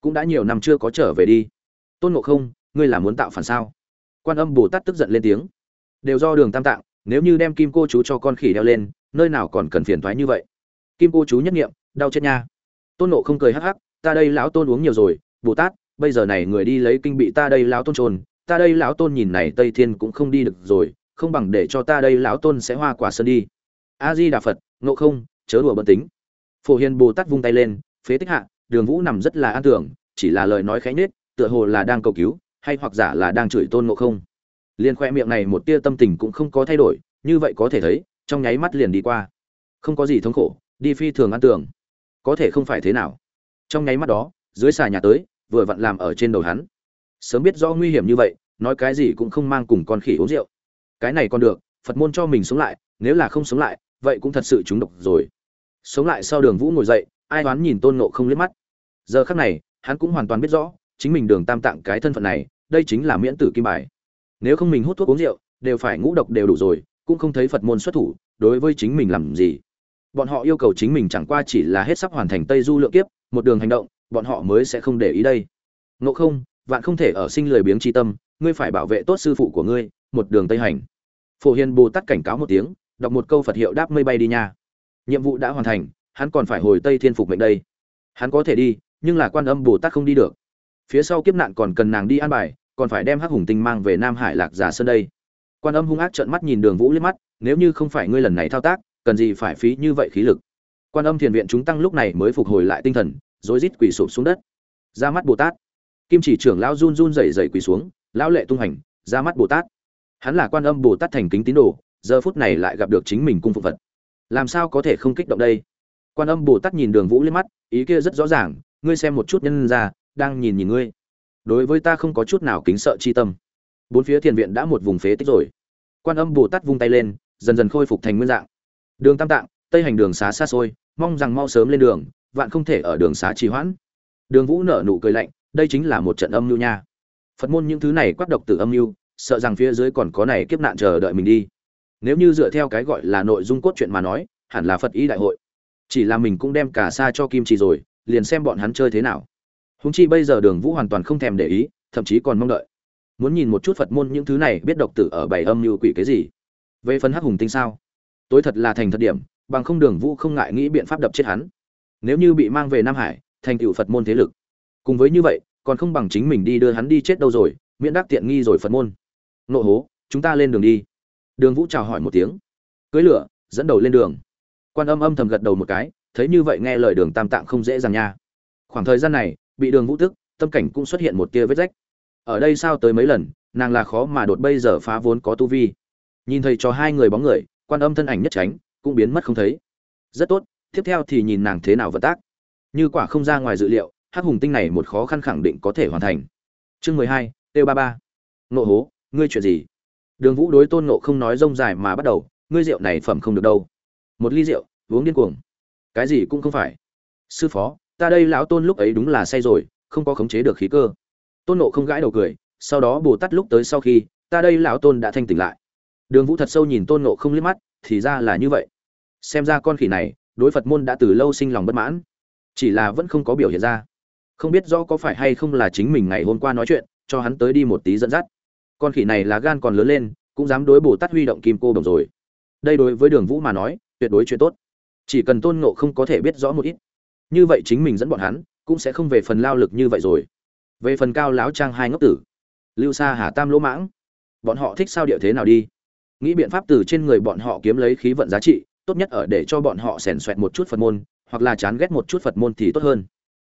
Cũng đã nhiều năm chưa có trở về đi. Tôn ngộ không, ngươi là muốn tạo phản sao? Quan âm bồ tát tức giận lên tiếng. Đều do đường tam tạng nếu như đem kim cô chú cho con khỉ đeo lên, nơi nào còn cần phiền thoái như vậy? Kim cô chú nhất nghiệm, đau chết nha. Tôn nộ không cười hắc hắc, ta đây lão tôn uống nhiều rồi, bồ tát, bây giờ này người đi lấy kinh bị ta đây lão tôn trồn, ta đây lão tôn nhìn này tây thiên cũng không đi được rồi, không bằng để cho ta đây lão tôn sẽ hoa quả sơn đi. A di đà phật, ngộ không, chớ đùa bận tính. Phổ hiền bồ tát vung tay lên, phế tích hạ, đường vũ nằm rất là an tưởng, chỉ là lời nói khẽ nết tựa hồ là đang cầu cứu, hay hoặc giả là đang chửi tôn ngộ không? Liền khoe miệng này một tia tâm tình cũng không có thay đổi, như vậy có thể thấy, trong nháy mắt liền đi qua. Không có gì thống khổ, đi phi thường ăn tường. Có thể không phải thế nào. Trong nháy mắt đó, dưới xà nhà tới, vừa vặn làm ở trên đầu hắn. Sớm biết rõ nguy hiểm như vậy, nói cái gì cũng không mang cùng con khỉ uống rượu. Cái này còn được, phật môn cho mình sống lại, nếu là không sống lại, vậy cũng thật sự chúng độc rồi. Sống lại sau đường vũ ngồi dậy, ai đoán nhìn tôn nộ không liếc mắt. Giờ khắc này, hắn cũng hoàn toàn biết rõ, chính mình đường tam tạng cái thân phận này, đây chính là miễn tử kim bài nếu không mình hút thuốc uống rượu, đều phải ngũ độc đều đủ rồi, cũng không thấy phật môn xuất thủ, đối với chính mình làm gì? Bọn họ yêu cầu chính mình chẳng qua chỉ là hết sắp hoàn thành tây du lượng kiếp, một đường hành động, bọn họ mới sẽ không để ý đây. Ngộ không, vạn không thể ở sinh lười biếng tri tâm, ngươi phải bảo vệ tốt sư phụ của ngươi, một đường tây hành. Phổ hiền bồ tát cảnh cáo một tiếng, đọc một câu phật hiệu đáp mây bay đi nha. Nhiệm vụ đã hoàn thành, hắn còn phải hồi tây thiên phục mệnh đây. Hắn có thể đi, nhưng là quan âm bồ tát không đi được. Phía sau kiếp nạn còn cần nàng đi an bài còn phải đem hắc hùng tinh mang về nam hải lạc giả sơn đây. Quan âm hung ác trợn mắt nhìn đường vũ liếc mắt, nếu như không phải ngươi lần này thao tác, cần gì phải phí như vậy khí lực? Quan âm thiền viện chúng tăng lúc này mới phục hồi lại tinh thần, rối rít quỳ sụp xuống đất. Ra mắt bồ tát. Kim chỉ trưởng lão run run rẩy rẩy quỳ xuống, lão lệ tung hành, ra mắt bồ tát. Hắn là quan âm bồ tát thành kính tín đồ, giờ phút này lại gặp được chính mình cung phục vật làm sao có thể không kích động đây? Quan âm bồ tát nhìn đường vũ liếc mắt, ý kia rất rõ ràng, ngươi xem một chút nhân ra, đang nhìn nhìn ngươi đối với ta không có chút nào kính sợ chi tâm. Bốn phía thiền viện đã một vùng phế tích rồi. Quan âm bồ tát vung tay lên, dần dần khôi phục thành nguyên dạng. Đường tam tạng, tây hành đường xá xa xôi, mong rằng mau sớm lên đường, vạn không thể ở đường xá trì hoãn. Đường vũ nở nụ cười lạnh, đây chính là một trận âm mưu nha. Phật môn những thứ này quát độc từ âm mưu, sợ rằng phía dưới còn có này kiếp nạn chờ đợi mình đi. Nếu như dựa theo cái gọi là nội dung cốt truyện mà nói, hẳn là phật ý đại hội. Chỉ là mình cũng đem cả xa cho kim trì rồi, liền xem bọn hắn chơi thế nào húng chi bây giờ đường vũ hoàn toàn không thèm để ý, thậm chí còn mong đợi. Muốn nhìn một chút phật môn những thứ này biết độc tử ở bảy âm như quỷ cái gì. Về phần hắc hùng tinh sao? Tối thật là thành thật điểm, bằng không đường vũ không ngại nghĩ biện pháp đập chết hắn. Nếu như bị mang về nam hải, thành tựu phật môn thế lực. Cùng với như vậy, còn không bằng chính mình đi đưa hắn đi chết đâu rồi, miễn đắc tiện nghi rồi phật môn. Nộ hố, chúng ta lên đường đi. Đường vũ chào hỏi một tiếng. Cưới lửa, dẫn đầu lên đường. Quan âm âm thầm gật đầu một cái, thấy như vậy nghe lời đường tam tạng không dễ dàng nha. Khoảng thời gian này bị đường vũ tức, tâm cảnh cũng xuất hiện một tia vết rách. Ở đây sao tới mấy lần, nàng là khó mà đột bây giờ phá vốn có tu vi. Nhìn thấy cho hai người bóng người, quan âm thân ảnh nhất tránh, cũng biến mất không thấy. Rất tốt, tiếp theo thì nhìn nàng thế nào vận tác. Như quả không ra ngoài dự liệu, hắc hùng tinh này một khó khăn khẳng định có thể hoàn thành. Chương mười hai t ba ba. Nộ hố, ngươi chuyện gì? Đường vũ đối tôn nộ không nói rông dài mà bắt đầu, ngươi rượu này phẩm không được đâu. Một ly rượu, uống điên cuồng. Cái gì cũng không phải. Sư phó ta đây lão tôn lúc ấy đúng là say rồi, không có khống chế được khí cơ. Tôn nộ không gãi đầu cười, sau đó bồ tát lúc tới sau khi, ta đây lão tôn đã thanh tỉnh lại. Đường vũ thật sâu nhìn tôn nộ không liếc mắt, thì ra là như vậy. Xem ra con khỉ này, đối phật môn đã từ lâu sinh lòng bất mãn. Chỉ là vẫn không có biểu hiện ra. Không biết rõ có phải hay không là chính mình ngày hôm qua nói chuyện, cho hắn tới đi một tí dẫn dắt. Con khỉ này là gan còn lớn lên, cũng dám đối bồ tát huy động kim cô đồng rồi. Đây đối với đường vũ mà nói, tuyệt đối chuyện tốt. Chỉ cần tôn ngộ không có thể biết rõ một ít như vậy chính mình dẫn bọn hắn cũng sẽ không về phần lao lực như vậy rồi. Về phần cao láo trang hai ngốc tử lưu Sa hà tam lỗ mãng bọn họ thích sao địa thế nào đi? Nghĩ biện pháp từ trên người bọn họ kiếm lấy khí vận giá trị tốt nhất ở để cho bọn họ xẻn xoẹt một chút phật môn hoặc là chán ghét một chút phật môn thì tốt hơn.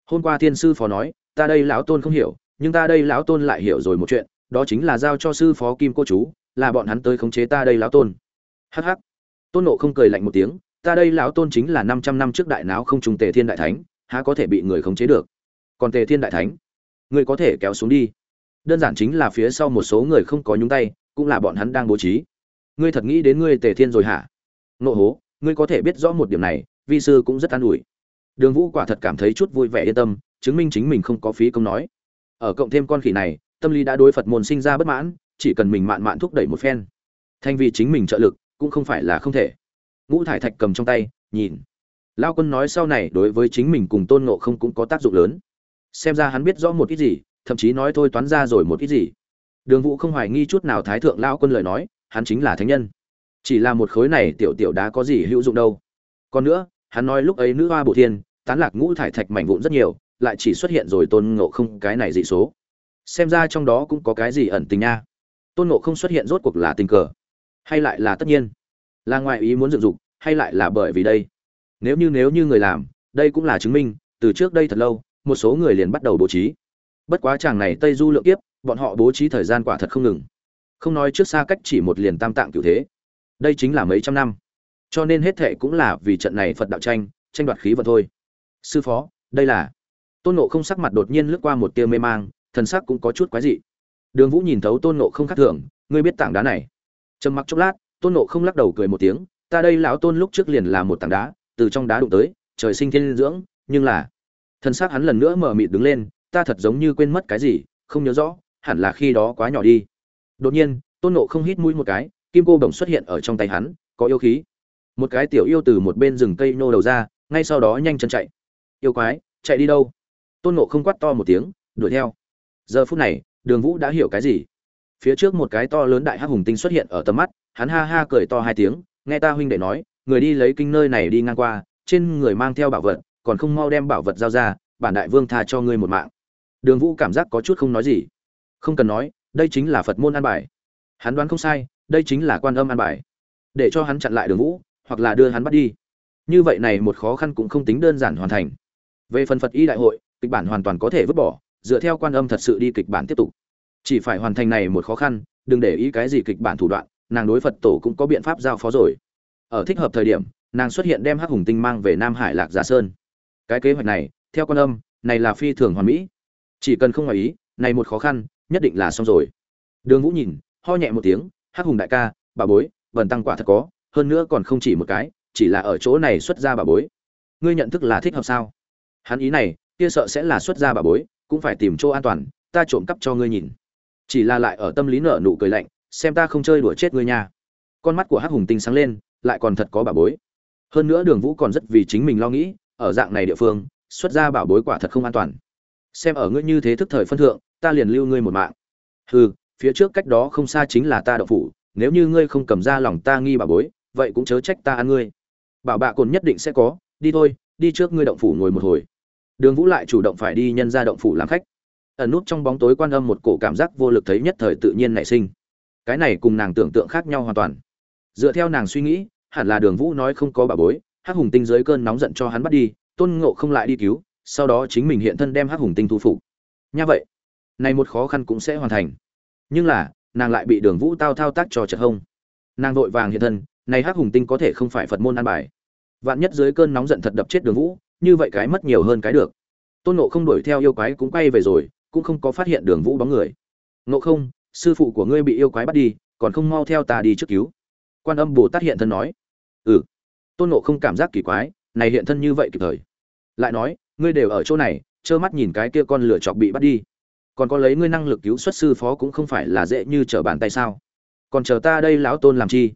Hôm qua thiên sư phó nói ta đây lão tôn không hiểu nhưng ta đây lão tôn lại hiểu rồi một chuyện đó chính là giao cho sư phó kim cô chú là bọn hắn tới khống chế ta đây lão tôn. Hắc hắc, tôn nộ không cười lạnh một tiếng ta đây lão tôn chính là năm trăm năm trước đại não không trùng tề thiên đại thánh, há có thể bị người khống chế được? Còn tề thiên đại thánh, người có thể kéo xuống đi. Đơn giản chính là phía sau một số người không có nhúng tay, cũng là bọn hắn đang bố trí. Ngươi thật nghĩ đến ngươi tề thiên rồi hả? Nộ hố, ngươi có thể biết rõ một điểm này, vi sư cũng rất an ủi. Đường vũ quả thật cảm thấy chút vui vẻ yên tâm, chứng minh chính mình không có phí công nói. Ở cộng thêm con khỉ này, tâm lý đã đối phật môn sinh ra bất mãn, chỉ cần mình mạn mạn thúc đẩy một phen. Thanh vì chính mình trợ lực, cũng không phải là không thể ngũ thải thạch cầm trong tay, nhìn. Lao quân nói sau này đối với chính mình cùng tôn ngộ không cũng có tác dụng lớn. Xem ra hắn biết rõ một ít gì, thậm chí nói thôi toán ra rồi một ít gì. Đường vũ không hoài nghi chút nào thái thượng lao quân lời nói, hắn chính là thánh nhân. Chỉ là một khối này tiểu tiểu đá có gì hữu dụng đâu. Còn nữa, hắn nói lúc ấy nữ hoa bổ thiên, tán lạc ngũ thải thạch mảnh vụn rất nhiều, lại chỉ xuất hiện rồi tôn ngộ không cái này dị số. Xem ra trong đó cũng có cái gì ẩn tình nha. Tôn ngộ không xuất hiện rốt cuộc là tình cờ, hay lại là tất nhiên? Là ngoại ý muốn dựng dục, hay lại là bởi vì đây? Nếu như nếu như người làm, đây cũng là chứng minh, từ trước đây thật lâu, một số người liền bắt đầu bố trí. Bất quá chàng này tây du lượng kiếp, bọn họ bố trí thời gian quả thật không ngừng. Không nói trước xa cách chỉ một liền tam tạng cựu thế. Đây chính là mấy trăm năm. Cho nên hết thệ cũng là vì trận này phật đạo tranh tranh đoạt khí vật thôi. Sư phó, đây là tôn nộ không sắc mặt đột nhiên lướt qua một tia mê mang, thần sắc cũng có chút quái dị. Đường vũ nhìn thấu tôn nộ không khác thường, ngươi biết tảng đá này. Trầm mặc chốc lát tôn nộ không lắc đầu cười một tiếng, ta đây lão tôn lúc trước liền là một tảng đá, từ trong đá đụng tới, trời sinh thiên dưỡng, nhưng là thân xác hắn lần nữa mở mịt đứng lên, ta thật giống như quên mất cái gì, không nhớ rõ, hẳn là khi đó quá nhỏ đi. Đột nhiên, tôn nộ không hít mũi một cái, kim cô đồng xuất hiện ở trong tay hắn, có yêu khí. Một cái tiểu yêu từ một bên rừng cây nô đầu ra, ngay sau đó nhanh chân chạy. Yêu quái, chạy đi đâu? Tôn nộ không quát to một tiếng, đuổi theo. Giờ phút này, đường vũ đã hiểu cái gì? Phía trước một cái to lớn đại hắc hùng tinh xuất hiện ở tầm mắt hắn ha ha cười to hai tiếng, nghe ta huynh đệ nói, người đi lấy kinh nơi này đi ngang qua, trên người mang theo bảo vật, còn không mau đem bảo vật giao ra, bản đại vương tha cho ngươi một mạng. Đường vũ cảm giác có chút không nói gì. Không cần nói, đây chính là phật môn an bài. Hắn đoán không sai, đây chính là quan âm an bài. Để cho hắn chặn lại đường vũ, hoặc là đưa hắn bắt đi. Như vậy này một khó khăn cũng không tính đơn giản hoàn thành. Về phần phật y đại hội, kịch bản hoàn toàn có thể vứt bỏ, dựa theo quan âm thật sự đi kịch bản tiếp tục. Chỉ phải hoàn thành này một khó khăn, đừng để ý cái gì kịch bản thủ đoạn nàng đối phật tổ cũng có biện pháp giao phó rồi. Ở thích hợp thời điểm, nàng xuất hiện đem hắc hùng tinh mang về nam hải lạc giả sơn. Cái kế hoạch này, theo con âm, này là phi thường hoàn mỹ. Chỉ cần không ngoài ý, này một khó khăn, nhất định là xong rồi. Đường vũ nhìn, ho nhẹ một tiếng, hắc hùng đại ca, bà bối vần tăng quả thật có, hơn nữa còn không chỉ một cái, chỉ là ở chỗ này xuất ra bà bối. Ngươi nhận thức là thích hợp sao? Hắn ý này, kia sợ sẽ là xuất ra bà bối, cũng phải tìm chỗ an toàn, ta trộm cắp cho ngươi nhìn. Chỉ là lại ở tâm lý nở nụ cười lạnh xem ta không chơi đùa chết ngươi nha. Con mắt của hắc hùng tinh sáng lên, lại còn thật có bà bối. Hơn nữa đường vũ còn rất vì chính mình lo nghĩ, ở dạng này địa phương, xuất ra bảo bối quả thật không an toàn. Xem ở ngươi như thế thức thời phân thượng, ta liền lưu ngươi một mạng. Hừ, phía trước cách đó không xa chính là ta đậu phủ, nếu như ngươi không cầm ra lòng ta nghi bảo bối, vậy cũng chớ trách ta ăn ngươi. Bảo bạ cồn nhất định sẽ có, đi thôi, đi trước ngươi động phủ ngồi một hồi. Đường vũ lại chủ động phải đi nhân ra động phủ làm khách. Ẩn nút trong bóng tối quan âm một cổ cảm giác vô lực thấy nhất thời tự nhiên nảy sinh cái này cùng nàng tưởng tượng khác nhau hoàn toàn. Dựa theo nàng suy nghĩ, hẳn là đường vũ nói không có bà bối, hắc hùng tinh dưới cơn nóng giận cho hắn bắt đi, tôn ngộ không lại đi cứu, sau đó chính mình hiện thân đem hắc hùng tinh thu phục. Nha vậy, này một khó khăn cũng sẽ hoàn thành. Nhưng là, nàng lại bị đường vũ tao thao tác cho chật hông. Nàng vội vàng hiện thân, này hắc hùng tinh có thể không phải phật môn an bài. Vạn nhất dưới cơn nóng giận thật đập chết đường vũ, như vậy cái mất nhiều hơn cái được. Tôn nộ không đuổi theo yêu quái cũng quay về rồi, cũng không có phát hiện đường vũ bóng người. Nộ không sư phụ của ngươi bị yêu quái bắt đi, còn không mau theo ta đi trước cứu. Quan âm bồ tát hiện thân nói. Ừ. Tôn nộ không cảm giác kỳ quái, này hiện thân như vậy kịp thời. Lại nói, ngươi đều ở chỗ này, trơ mắt nhìn cái kia con lửa chọc bị bắt đi. Còn có lấy ngươi năng lực cứu xuất sư phó cũng không phải là dễ như trở bàn tay sao. Còn chờ ta đây lão tôn làm chi?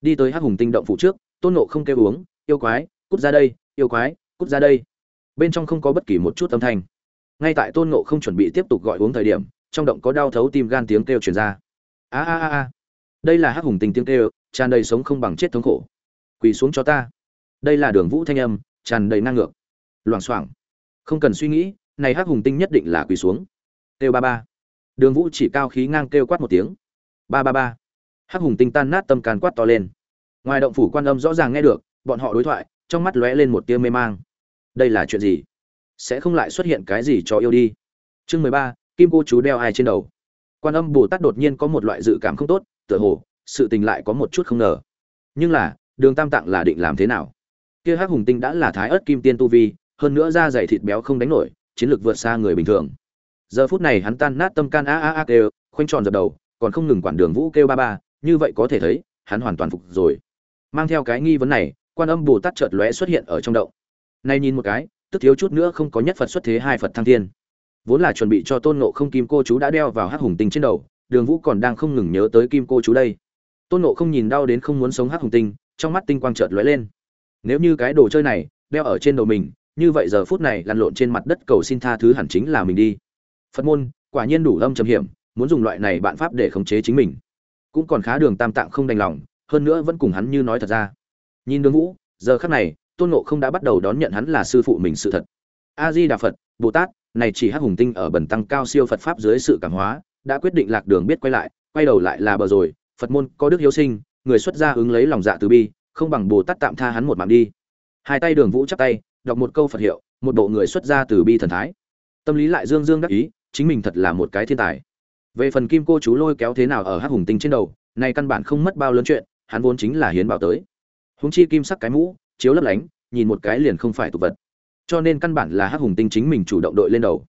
Đi tới hắc hùng tinh động phủ trước, tôn nộ không kêu uống, yêu quái, cút ra đây, yêu quái, cút ra đây. Bên trong không có bất kỳ một chút âm thanh. Ngay tại tôn nộ không chuẩn bị tiếp tục gọi uống thời điểm trong động có đau thấu tim gan tiếng kêu truyền ra. A a a a. Đây là hắc hùng tinh tiếng kêu, tràn đầy sống không bằng chết thống khổ. Quỳ xuống cho ta. Đây là đường vũ thanh âm, tràn đầy năng ngược. Loảng xoảng. Không cần suy nghĩ, này hắc hùng tinh nhất định là quỳ xuống. Kêu ba ba. Đường vũ chỉ cao khí ngang kêu quát một tiếng. Ba ba ba. Hắc hùng tinh tan nát tâm càn quát to lên. Ngoài động phủ quan âm rõ ràng nghe được, bọn họ đối thoại, trong mắt lóe lên một tia mê mang. Đây là chuyện gì? Sẽ không lại xuất hiện cái gì cho yêu đi. Chương mười ba kim cô chú đeo ai trên đầu? Quan âm bồ tát đột nhiên có một loại dự cảm không tốt, tựa hồ, sự tình lại có một chút không ngờ. Nhưng là, đường tam tạng là định làm thế nào? Kia hắc hùng tinh đã là thái ớt kim tiên tu vi, hơn nữa da dày thịt béo không đánh nổi, chiến lược vượt xa người bình thường. Giờ phút này hắn tan nát tâm can a a a kêu, khoanh tròn dập đầu, còn không ngừng quản đường vũ kêu ba ba, như vậy có thể thấy, hắn hoàn toàn phục rồi. Mang theo cái nghi vấn này, quan âm bồ tát chợt lóe xuất hiện ở trong động. Nay nhìn một cái, tức thiếu chút nữa không có nhất phật xuất thế hai phật thăng thiên vốn là chuẩn bị cho tôn nộ không kim cô chú đã đeo vào hắc hùng tinh trên đầu, đường vũ còn đang không ngừng nhớ tới kim cô chú đây. Tôn nộ không nhìn đau đến không muốn sống hắc hùng tinh, trong mắt tinh quang trợt lóe lên. Nếu như cái đồ chơi này đeo ở trên đầu mình, như vậy giờ phút này lăn lộn trên mặt đất cầu xin tha thứ hẳn chính là mình đi. Phật môn, quả nhiên đủ lâm trầm hiểm, muốn dùng loại này bạn pháp để khống chế chính mình. Cũng còn khá đường tam tạng không đành lòng, hơn nữa vẫn cùng hắn như nói thật ra. Nhìn đường vũ, giờ khắc này, tôn nộ không đã bắt đầu đón nhận hắn là sư phụ mình sự thật. A di đà phật, bồ tát này chỉ hắc hùng tinh ở bần tăng cao siêu phật pháp dưới sự cảm hóa, đã quyết định lạc đường biết quay lại, quay đầu lại là bờ rồi. Phật môn có đức hiếu sinh, người xuất gia ứng lấy lòng dạ từ bi, không bằng bồ tát tạm tha hắn một mạng đi. Hai tay đường vũ chắp tay, đọc một câu phật hiệu, một bộ người xuất gia từ bi thần thái. Tâm lý lại dương dương đắc ý, chính mình thật là một cái thiên tài. Về phần kim cô chú lôi kéo thế nào ở hắc hùng tinh trên đầu, này căn bản không mất bao lớn chuyện, hắn vốn chính là hiến bảo tới. Hùng chi kim sắc cái mũ, chiếu lấp lánh, nhìn một cái liền không phải tục vật cho nên căn bản là hắc hùng tinh chính mình chủ động đội lên đầu.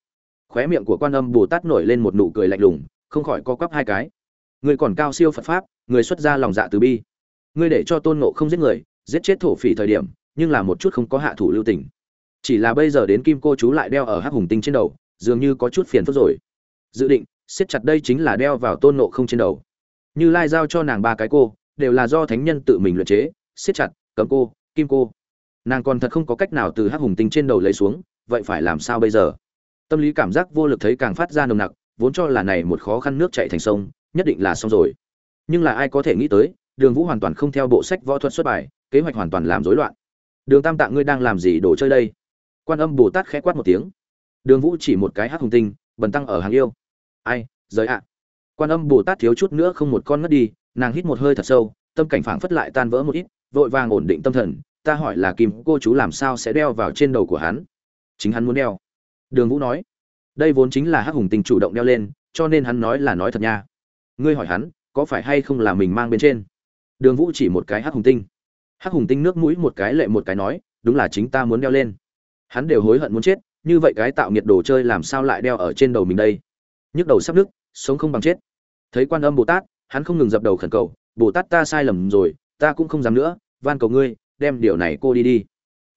Khóe miệng của quan âm bồ tát nổi lên một nụ cười lạnh lùng, không khỏi co quắp hai cái. Người còn cao siêu phật pháp, người xuất ra lòng dạ từ bi. Ngươi để cho tôn ngộ không giết người, giết chết thổ phỉ thời điểm, nhưng là một chút không có hạ thủ lưu tình. Chỉ là bây giờ đến kim cô chú lại đeo ở hắc hùng tinh trên đầu, dường như có chút phiền phức rồi. Dự định, siết chặt đây chính là đeo vào tôn ngộ không trên đầu. Như lai giao cho nàng ba cái cô, đều là do thánh nhân tự mình luyện chế, siết chặt cấm cô, kim cô nàng còn thật không có cách nào từ hắc hùng tinh trên đầu lấy xuống, vậy phải làm sao bây giờ? Tâm lý cảm giác vô lực thấy càng phát ra nồng nặc, vốn cho là này một khó khăn nước chạy thành sông, nhất định là xong rồi. Nhưng là ai có thể nghĩ tới, đường vũ hoàn toàn không theo bộ sách võ thuật xuất bài, kế hoạch hoàn toàn làm rối loạn. Đường tam tạng ngươi đang làm gì đồ chơi đây? Quan âm bồ tát khẽ quát một tiếng. Đường vũ chỉ một cái hát hùng tinh, bần tăng ở hàng yêu. Ai giới ạ. Quan âm bồ tát thiếu chút nữa không một con ngất đi, nàng hít một hơi thật sâu, tâm cảnh phảng phất lại tan vỡ một ít, vội vàng ổn định tâm thần ta hỏi là kim cô chú làm sao sẽ đeo vào trên đầu của hắn? Chính hắn muốn đeo. Đường vũ nói. Đây vốn chính là hắc hùng tinh chủ động đeo lên, cho nên hắn nói là nói thật nha. Ngươi hỏi hắn, có phải hay không là mình mang bên trên? Đường vũ chỉ một cái hắc hùng tinh. Hắc hùng tinh nước mũi một cái lệ một cái nói, đúng là chính ta muốn đeo lên. Hắn đều hối hận muốn chết, như vậy cái tạo nhiệt đồ chơi làm sao lại đeo ở trên đầu mình đây? Nhức đầu sắp nứt, sống không bằng chết. Thấy quan âm bồ tát, hắn không ngừng dập đầu khẩn cầu, bồ tát ta sai lầm rồi, ta cũng không dám nữa, van cầu ngươi đem điều này cô đi đi.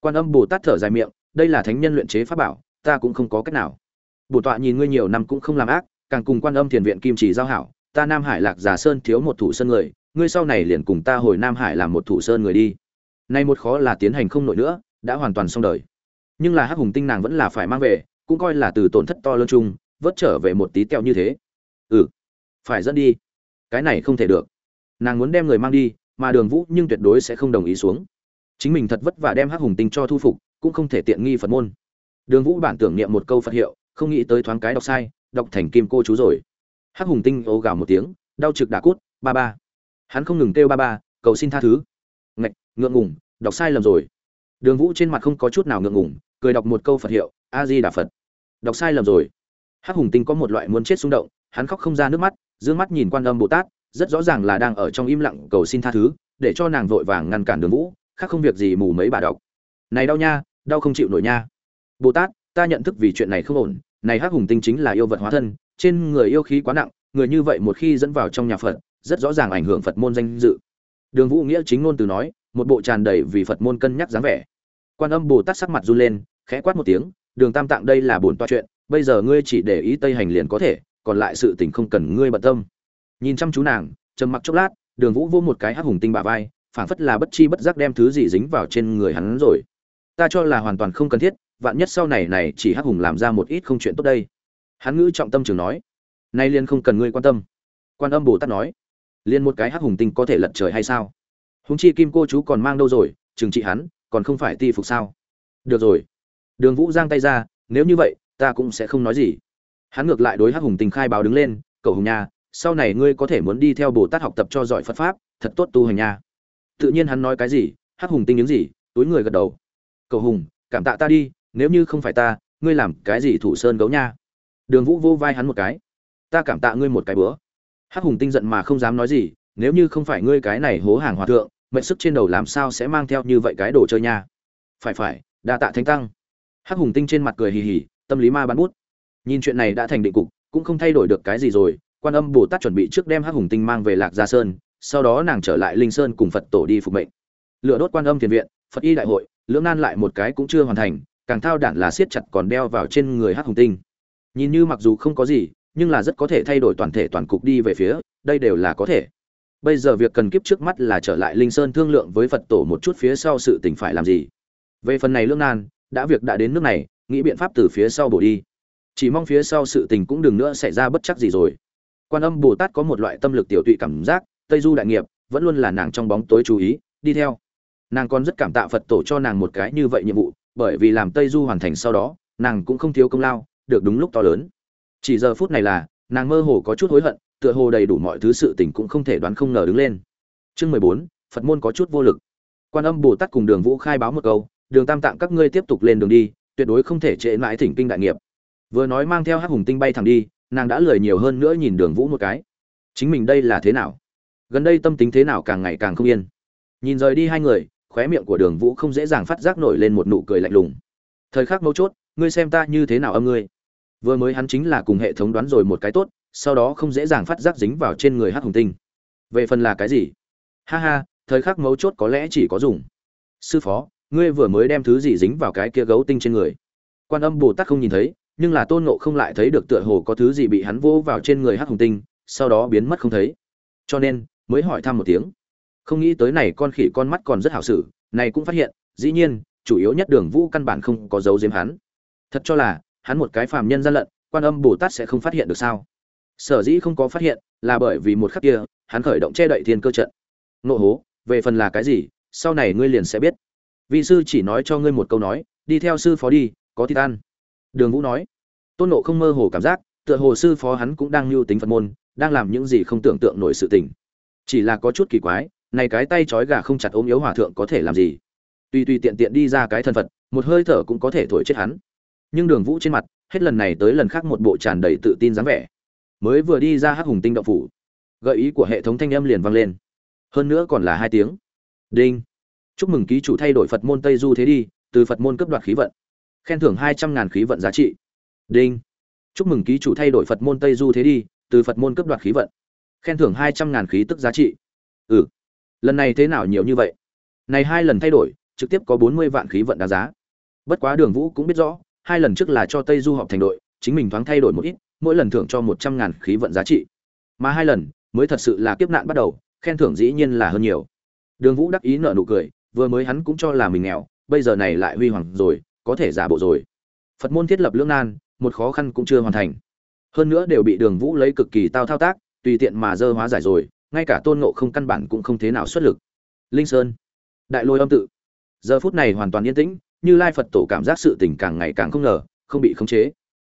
Quan âm bồ tát thở dài miệng, đây là thánh nhân luyện chế pháp bảo, ta cũng không có cách nào. Bồ tọa nhìn ngươi nhiều năm cũng không làm ác, càng cùng quan âm thiền viện kim chỉ giao hảo, ta nam hải lạc giả sơn thiếu một thủ sơn người, ngươi sau này liền cùng ta hồi nam hải làm một thủ sơn người đi. Nay một khó là tiến hành không nổi nữa, đã hoàn toàn xong đời. Nhưng là hắc hùng tinh nàng vẫn là phải mang về, cũng coi là từ tổn thất to lớn chung, vớt trở về một tí teo như thế. Ừ phải dẫn đi. Cái này không thể được. Nàng muốn đem người mang đi, mà đường vũ nhưng tuyệt đối sẽ không đồng ý xuống chính mình thật vất vả đem hắc hùng tinh cho thu phục, cũng không thể tiện nghi phật môn. Đường vũ bản tưởng niệm một câu phật hiệu, không nghĩ tới thoáng cái đọc sai, đọc thành kim cô chú rồi. Hắc hùng tinh ố gào một tiếng, đau trực đà cút, ba ba. Hắn không ngừng kêu ba ba, cầu xin tha thứ. Ngạch, ngượng ngùng, đọc sai lầm rồi. Đường vũ trên mặt không có chút nào ngượng ngùng, cười đọc một câu phật hiệu, a di đà phật. Đọc sai lầm rồi. Hắc hùng tinh có một loại muốn chết xung động, hắn khóc không ra nước mắt d ư ơ n g mắt nhìn quan âm bồ tát, rất rõ ràng là đang ở trong im lặng cầu xin tha thứ, để cho nàng vội vàng ngăn cản đường vũ khác không việc gì mù mấy bà đọc. Này đau nha, đau không chịu nổi nha. Bồ tát, ta nhận thức vì chuyện này không ổn. Này hắc hùng tinh chính là yêu vật hóa thân, trên người yêu khí quá nặng, người như vậy một khi dẫn vào trong nhà phật, rất rõ ràng ảnh hưởng phật môn danh dự. Đường vũ nghĩa chính ngôn từ nói, một bộ tràn đầy vì phật môn cân nhắc dáng vẻ. Quan âm bồ tát sắc mặt run lên, khẽ quát một tiếng, đường tam tạng, đây là bổn toa chuyện, bây giờ ngươi chỉ để ý tây hành liền có thể, còn lại sự tình không cần ngươi bận tâm. Nhìn chăm chú nàng, trầm mặc chốc lát, đường vũ vô một cái hắc hùng tinh bả vai phảng phất là bất chi bất giác đem thứ gì dính vào trên người hắn rồi. Ta cho là hoàn toàn không cần thiết, vạn nhất sau này này chỉ hắc hùng làm ra một ít không chuyện tốt đây. Hắn ngữ trọng tâm trường nói, nay liên không cần ngươi quan tâm. Quan âm bồ tát nói liên một cái hắc hùng tinh có thể lật trời hay sao? Húng chi kim cô chú còn mang đâu rồi, trừng trị hắn, còn không phải ti phục sao? Được rồi. Đường vũ giang tay ra, nếu như vậy, ta cũng sẽ không nói gì. Hắn ngược lại đối hắc hùng tình khai báo đứng lên, cậu hùng nha, sau này ngươi có thể muốn đi theo bồ tát học tập cho giỏi phật pháp, thật tốt tu hành nha tự nhiên hắn nói cái gì, hắc hùng tinh những gì, túi người gật đầu. Cầu hùng, cảm tạ ta đi, nếu như không phải ta, ngươi làm cái gì thủ sơn gấu nha? Đường vũ vô vai hắn một cái. Ta cảm tạ ngươi một cái bữa. Hắc hùng tinh giận mà không dám nói gì, nếu như không phải ngươi cái này hố hàng hòa thượng, mệnh sức trên đầu làm sao sẽ mang theo như vậy cái đồ chơi nha? Phải phải, đa tạ thánh tăng. Hắc hùng tinh trên mặt cười hì hì, tâm lý ma bắn bút. Nhìn chuyện này đã thành định cục, cũng không thay đổi được cái gì rồi, quan âm bồ tát chuẩn bị trước đem hắc hùng tinh mang về lạc gia sơn sau đó nàng trở lại linh sơn cùng phật tổ đi phục mệnh lựa đốt quan âm thiền viện phật y đại hội lưỡng nan lại một cái cũng chưa hoàn thành càng thao đản là siết chặt còn đeo vào trên người hắc hùng tinh nhìn như mặc dù không có gì nhưng là rất có thể thay đổi toàn thể toàn cục đi về phía đây đều là có thể bây giờ việc cần kiếp trước mắt là trở lại linh sơn thương lượng với phật tổ một chút phía sau sự tình phải làm gì về phần này lương nan đã việc đã đến nước này nghĩ biện pháp từ phía sau bổ đi chỉ mong phía sau sự tình cũng đừng nữa xảy ra bất chắc gì rồi quan âm bồ tát có một loại tâm lực tiểu tụy cảm giác tây du đại nghiệp, vẫn luôn là nàng trong bóng tối chú ý, đi theo. Nàng còn rất cảm tạ phật tổ cho nàng một cái như vậy nhiệm vụ, bởi vì làm tây du hoàn thành sau đó, nàng cũng không thiếu công lao, được đúng lúc to lớn. Chỉ giờ phút này là, nàng mơ hồ có chút hối hận, tựa hồ đầy đủ mọi thứ sự tình cũng không thể đoán không ngờ đứng lên. Chương mười bốn, phật môn có chút vô lực. Quan âm bồ tát cùng đường vũ khai báo một câu, đường tam tạng các ngươi tiếp tục lên đường đi, tuyệt đối không thể trễ mãi thỉnh kinh đại nghiệp. Vừa nói mang theo hắc hùng tinh bay thẳng đi, nàng đã lười nhiều hơn nữa nhìn đường vũ một cái. Chính mình đây là thế nào? Gần đây tâm tính thế nào càng ngày càng không yên. Nhìn rời đi hai người, khóe miệng của đường vũ không dễ dàng phát giác nổi lên một nụ cười lạnh lùng. Thời khắc mấu chốt, ngươi xem ta như thế nào âm ngươi. Vừa mới hắn chính là cùng hệ thống đoán rồi một cái tốt, sau đó không dễ dàng phát giác dính vào trên người hắc hùng tinh. Về phần là cái gì? Ha ha, thời khắc mấu chốt có lẽ chỉ có dùng. Sư phó, ngươi vừa mới đem thứ gì dính vào cái kia gấu tinh trên người? Quan âm bồ tát không nhìn thấy, nhưng là tôn nộ không lại thấy được tựa hồ có thứ gì bị hắn vô vào trên người hắc hùng tinh, sau đó biến mất không thấy. Cho nên mới hỏi thăm một tiếng. Không nghĩ tới này con khỉ con mắt còn rất hảo xử, này cũng phát hiện, dĩ nhiên, chủ yếu nhất đường vũ căn bản không có dấu diếm hắn. Thật cho là, hắn một cái phàm nhân gian lận, quan âm bồ tát sẽ không phát hiện được sao? Sở dĩ không có phát hiện, là bởi vì một khắc kia, hắn khởi động che đậy thiên cơ trận. Nộ hố, về phần là cái gì, sau này ngươi liền sẽ biết. Vị sư chỉ nói cho ngươi một câu nói, đi theo sư phó đi, có thịt ăn đường vũ nói. Tôn nộ không mơ hồ cảm giác, tựa hồ sư phó hắn cũng đang lưu tính phật môn, đang làm những gì không tưởng tượng nổi sự tình chỉ là có chút kỳ quái, này cái tay trói gà không chặt ốm yếu hòa thượng có thể làm gì? Tùy tùy tiện tiện đi ra cái thân phật, một hơi thở cũng có thể thổi chết hắn. Nhưng đường vũ trên mặt, hết lần này tới lần khác một bộ tràn đầy tự tin dáng vẻ. Mới vừa đi ra hắc hùng tinh động phủ, gợi ý của hệ thống thanh âm liền vang lên. Hơn nữa còn là hai tiếng. Đinh. Chúc mừng ký chủ thay đổi phật môn tây du thế đi, từ phật môn cấp đoạt khí vận. Khen thưởng hai trăm ngàn khí vận giá trị. Đinh. Chúc mừng ký chủ thay đổi phật môn tây du thế đi, từ phật môn cấp đoạt khí vận khen thưởng hai trăm ngàn khí tức giá trị. Ừ. Lần này thế nào nhiều như vậy? Này hai lần thay đổi, trực tiếp có bốn mươi vạn khí vận đáng giá. Bất quá đường vũ cũng biết rõ, hai lần trước là cho tây du họp thành đội, chính mình thoáng thay đổi một ít, mỗi lần thưởng cho một trăm ngàn khí vận giá trị. Mà hai lần, mới thật sự là kiếp nạn bắt đầu, khen thưởng dĩ nhiên là hơn nhiều. Đường vũ đắc ý nợ nụ cười, vừa mới hắn cũng cho là mình nghèo, bây giờ này lại huy hoàng rồi, có thể giả bộ rồi. Phật môn thiết lập lương nan, một khó khăn cũng chưa hoàn thành. Hơn nữa đều bị đường vũ lấy cực kỳ tao thao tác tùy tiện mà dơ hóa giải rồi, ngay cả tôn ngộ không căn bản cũng không thế nào xuất lực. Linh sơn, đại lôi âm tự. Giờ phút này hoàn toàn yên tĩnh, như lai phật tổ cảm giác sự tình càng ngày càng không ngờ, không bị khống chế.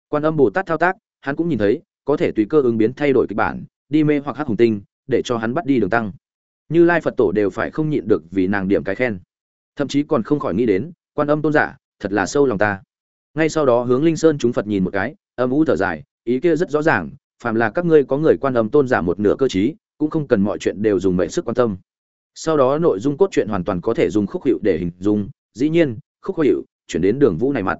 Quan âm bồ tát thao tác, hắn cũng nhìn thấy, có thể tùy cơ ứng biến thay đổi kịch bản, đi mê hoặc hắc hùng tinh, để cho hắn bắt đi đường tăng. Như lai phật tổ đều phải không nhịn được vì nàng điểm cái khen. Thậm chí còn không khỏi nghĩ đến, quan âm tôn giả, thật là sâu lòng ta. Ngay sau đó hướng linh sơn chúng phật nhìn một cái, âm u thở dài, ý kia rất rõ ràng phàm là các ngươi có người quan âm tôn giả một nửa cơ chí cũng không cần mọi chuyện đều dùng mệnh sức quan tâm. Sau đó nội dung cốt truyện hoàn toàn có thể dùng khúc hiệu để hình dung. Dĩ nhiên, khúc hiệu chuyển đến đường vũ này mặt.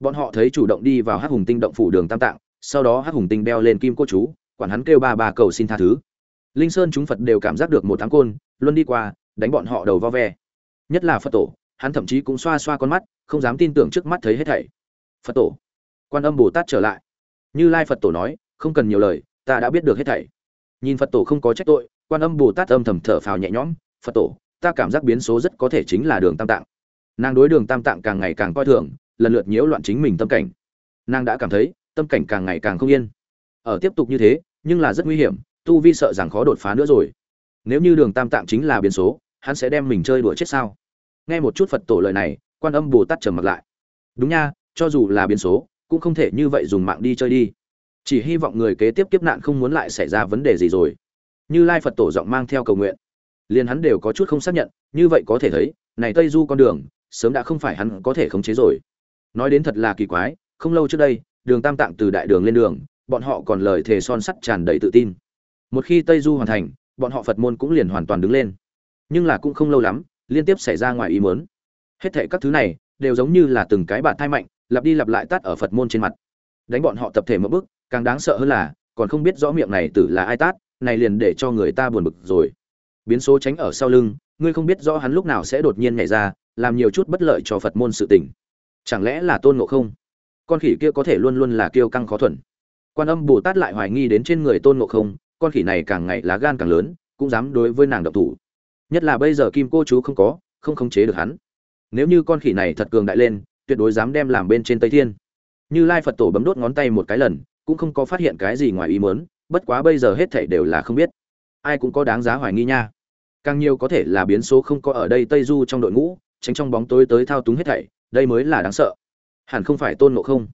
Bọn họ thấy chủ động đi vào hắc hùng tinh động phủ đường tam tạng, sau đó hắc hùng tinh đeo lên kim cô chú, quản hắn kêu ba bà cầu xin tha thứ. Linh sơn chúng phật đều cảm giác được một tháng côn, luôn đi qua, đánh bọn họ đầu vo ve. Nhất là phật tổ, hắn thậm chí cũng xoa xoa con mắt, không dám tin tưởng trước mắt thấy hết thảy. Phật tổ, quan âm bồ tát trở lại. Như lai phật tổ nói không cần nhiều lời, ta đã biết được hết thảy. Nhìn phật tổ không có trách tội, quan âm bồ tát âm thầm thở phào nhẹ nhõm, phật tổ, ta cảm giác biến số rất có thể chính là đường tam tạng. Nàng đối đường tam tạng càng ngày càng coi thường, lần lượt nhiễu loạn chính mình tâm cảnh. Nàng đã cảm thấy, tâm cảnh càng ngày càng không yên. Ở tiếp tục như thế, nhưng là rất nguy hiểm, tu vi sợ rằng khó đột phá nữa rồi. Nếu như đường tam tạng chính là biến số, hắn sẽ đem mình chơi đùa chết sao? Nghe một chút phật tổ lời này, quan âm bồ tát trầm mặc lại. Đúng nha, cho dù là biến số, cũng không thể như vậy dùng mạng đi chơi đi chỉ hy vọng người kế tiếp kiếp nạn không muốn lại xảy ra vấn đề gì rồi. Như lai phật tổ giọng mang theo cầu nguyện. Liền hắn đều có chút không xác nhận, như vậy có thể thấy, này tây du con đường, sớm đã không phải hắn có thể khống chế rồi. Nói đến thật là kỳ quái, không lâu trước đây, đường tam tạng từ đại đường lên đường, bọn họ còn lời thề son sắt tràn đầy tự tin. Một khi tây du hoàn thành, bọn họ phật môn cũng liền hoàn toàn đứng lên. Nhưng là cũng không lâu lắm, liên tiếp xảy ra ngoài ý muốn. Hết thệ các thứ này, đều giống như là từng cái bạn thai mạnh, lặp đi lặp lại tắt ở phật môn trên mặt. Đánh bọn họ tập thể một bước càng đáng sợ hơn là, còn không biết rõ miệng này tử là ai tát, này liền để cho người ta buồn bực rồi. Biến số tránh ở sau lưng, ngươi không biết rõ hắn lúc nào sẽ đột nhiên nhảy ra, làm nhiều chút bất lợi cho phật môn sự tình. Chẳng lẽ là tôn ngộ không? Con khỉ kia có thể luôn luôn là kiêu căng khó thuần. Quan âm bồ tát lại hoài nghi đến trên người tôn ngộ không, con khỉ này càng ngày lá gan càng lớn, cũng dám đối với nàng độc thủ. Nhất là bây giờ kim cô chú không có, không khống chế được hắn. Nếu như con khỉ này thật cường đại lên, tuyệt đối dám đem làm bên trên tây thiên. Như lai phật tổ bấm đốt ngón tay một cái lần cũng không có phát hiện cái gì ngoài ý muốn, bất quá bây giờ hết thảy đều là không biết. Ai cũng có đáng giá hoài nghi nha. Càng nhiều có thể là biến số không có ở đây tây du trong đội ngũ, tránh trong bóng tối tới thao túng hết thảy, đây mới là đáng sợ. Hẳn không phải tôn ngộ không?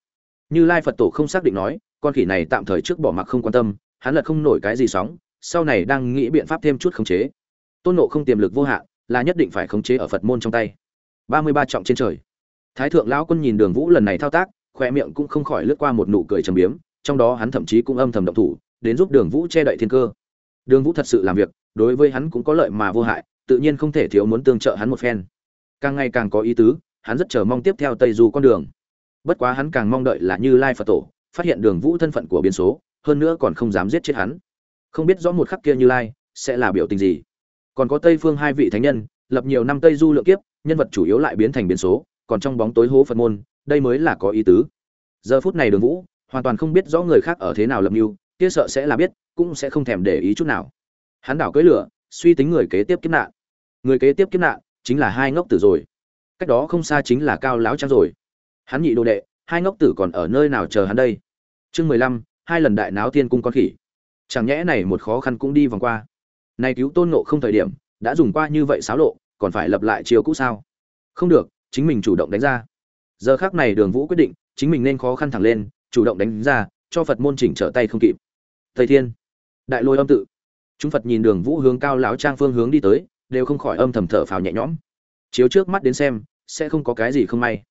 Như lai phật tổ không xác định nói, con khỉ này tạm thời trước bỏ mặc không quan tâm, hắn lật không nổi cái gì sóng, sau này đang nghĩ biện pháp thêm chút khống chế. Tôn ngộ không tiềm lực vô hạn, là nhất định phải khống chế ở phật môn trong tay. Ba mươi ba trọng trên trời. Thái thượng lão quân nhìn đường vũ lần này thao tác, khoe miệng cũng không khỏi lướt qua một nụ cười trầm biếm trong đó hắn thậm chí cũng âm thầm động thủ, đến giúp đường vũ che đậy thiên cơ. Đường vũ thật sự làm việc, đối với hắn cũng có lợi mà vô hại, tự nhiên không thể thiếu muốn tương trợ hắn một phen. Càng ngày càng có ý tứ, hắn rất chờ mong tiếp theo tây du con đường. Bất quá hắn càng mong đợi là như lai phật tổ, phát hiện đường vũ thân phận của biến số, hơn nữa còn không dám giết chết hắn. Không biết rõ một khắc kia như lai sẽ là biểu tình gì. Còn có tây phương hai vị thánh nhân, lập nhiều năm tây du lượng kiếp, nhân vật chủ yếu lại biến thành biến số, còn trong bóng tối hố phật môn, đây mới là có ý tứ. Giờ phút này đường vũ hoàn toàn không biết rõ người khác ở thế nào lập mưu, kia sợ sẽ là biết, cũng sẽ không thèm để ý chút nào. Hắn đảo cưỡi lửa, suy tính người kế tiếp kiếp nạn. Người kế tiếp kiếp nạn chính là hai ngốc tử rồi. Cách đó không xa chính là cao lão trang rồi. Hắn nhị đồ đệ, hai ngốc tử còn ở nơi nào chờ hắn đây? Chương mười lăm, hai lần đại náo thiên cung con khỉ. Chẳng nhẽ này một khó khăn cũng đi vòng qua. Này cứu tôn nộ không thời điểm, đã dùng qua như vậy xáo lộ, còn phải lập lại chiều cũ sao? Không được, chính mình chủ động đánh ra. Giờ khác này đường vũ quyết định, chính mình nên khó khăn thẳng lên chủ động đánh ra, cho phật môn chỉnh trở tay không kịp. Thầy thiên, đại lôi âm tự. Chúng phật nhìn đường vũ hướng cao lão trang phương hướng đi tới, đều không khỏi âm thầm thở phào nhẹ nhõm. Chiếu trước mắt đến xem, sẽ không có cái gì không may.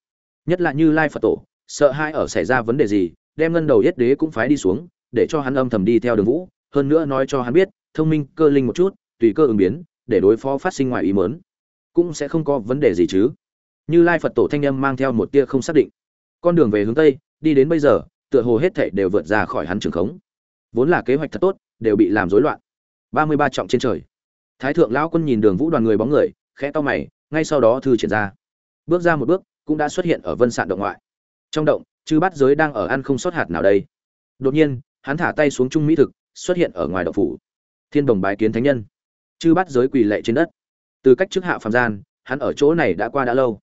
Nhất là như lai phật tổ, sợ hai ở xảy ra vấn đề gì, đem ngân đầu yết đế cũng phái đi xuống, để cho hắn âm thầm đi theo đường vũ, hơn nữa nói cho hắn biết, thông minh, cơ linh một chút, tùy cơ ứng biến, để đối phó phát sinh ngoài ý mớn cũng sẽ không có vấn đề gì chứ. Như lai phật tổ thanh âm mang theo một tia không xác định. Con đường về hướng tây đi đến bây giờ, tựa hồ hết thảy đều vượt ra khỏi hắn trường khống. Vốn là kế hoạch thật tốt, đều bị làm rối loạn. Ba mươi ba trọng trên trời. Thái thượng lão quân nhìn đường vũ đoàn người bóng người, khẽ to mày, ngay sau đó thư triển ra. Bước ra một bước, cũng đã xuất hiện ở vân sạn động ngoại. Trong động, chư bát giới đang ở ăn không sót hạt nào đây. Đột nhiên, hắn thả tay xuống trung mỹ thực, xuất hiện ở ngoài động phủ. Thiên đồng bái kiến thánh nhân. Chư bát giới quỳ lệ trên đất. Từ cách trước hạ phạm gian, hắn ở chỗ này đã qua đã lâu.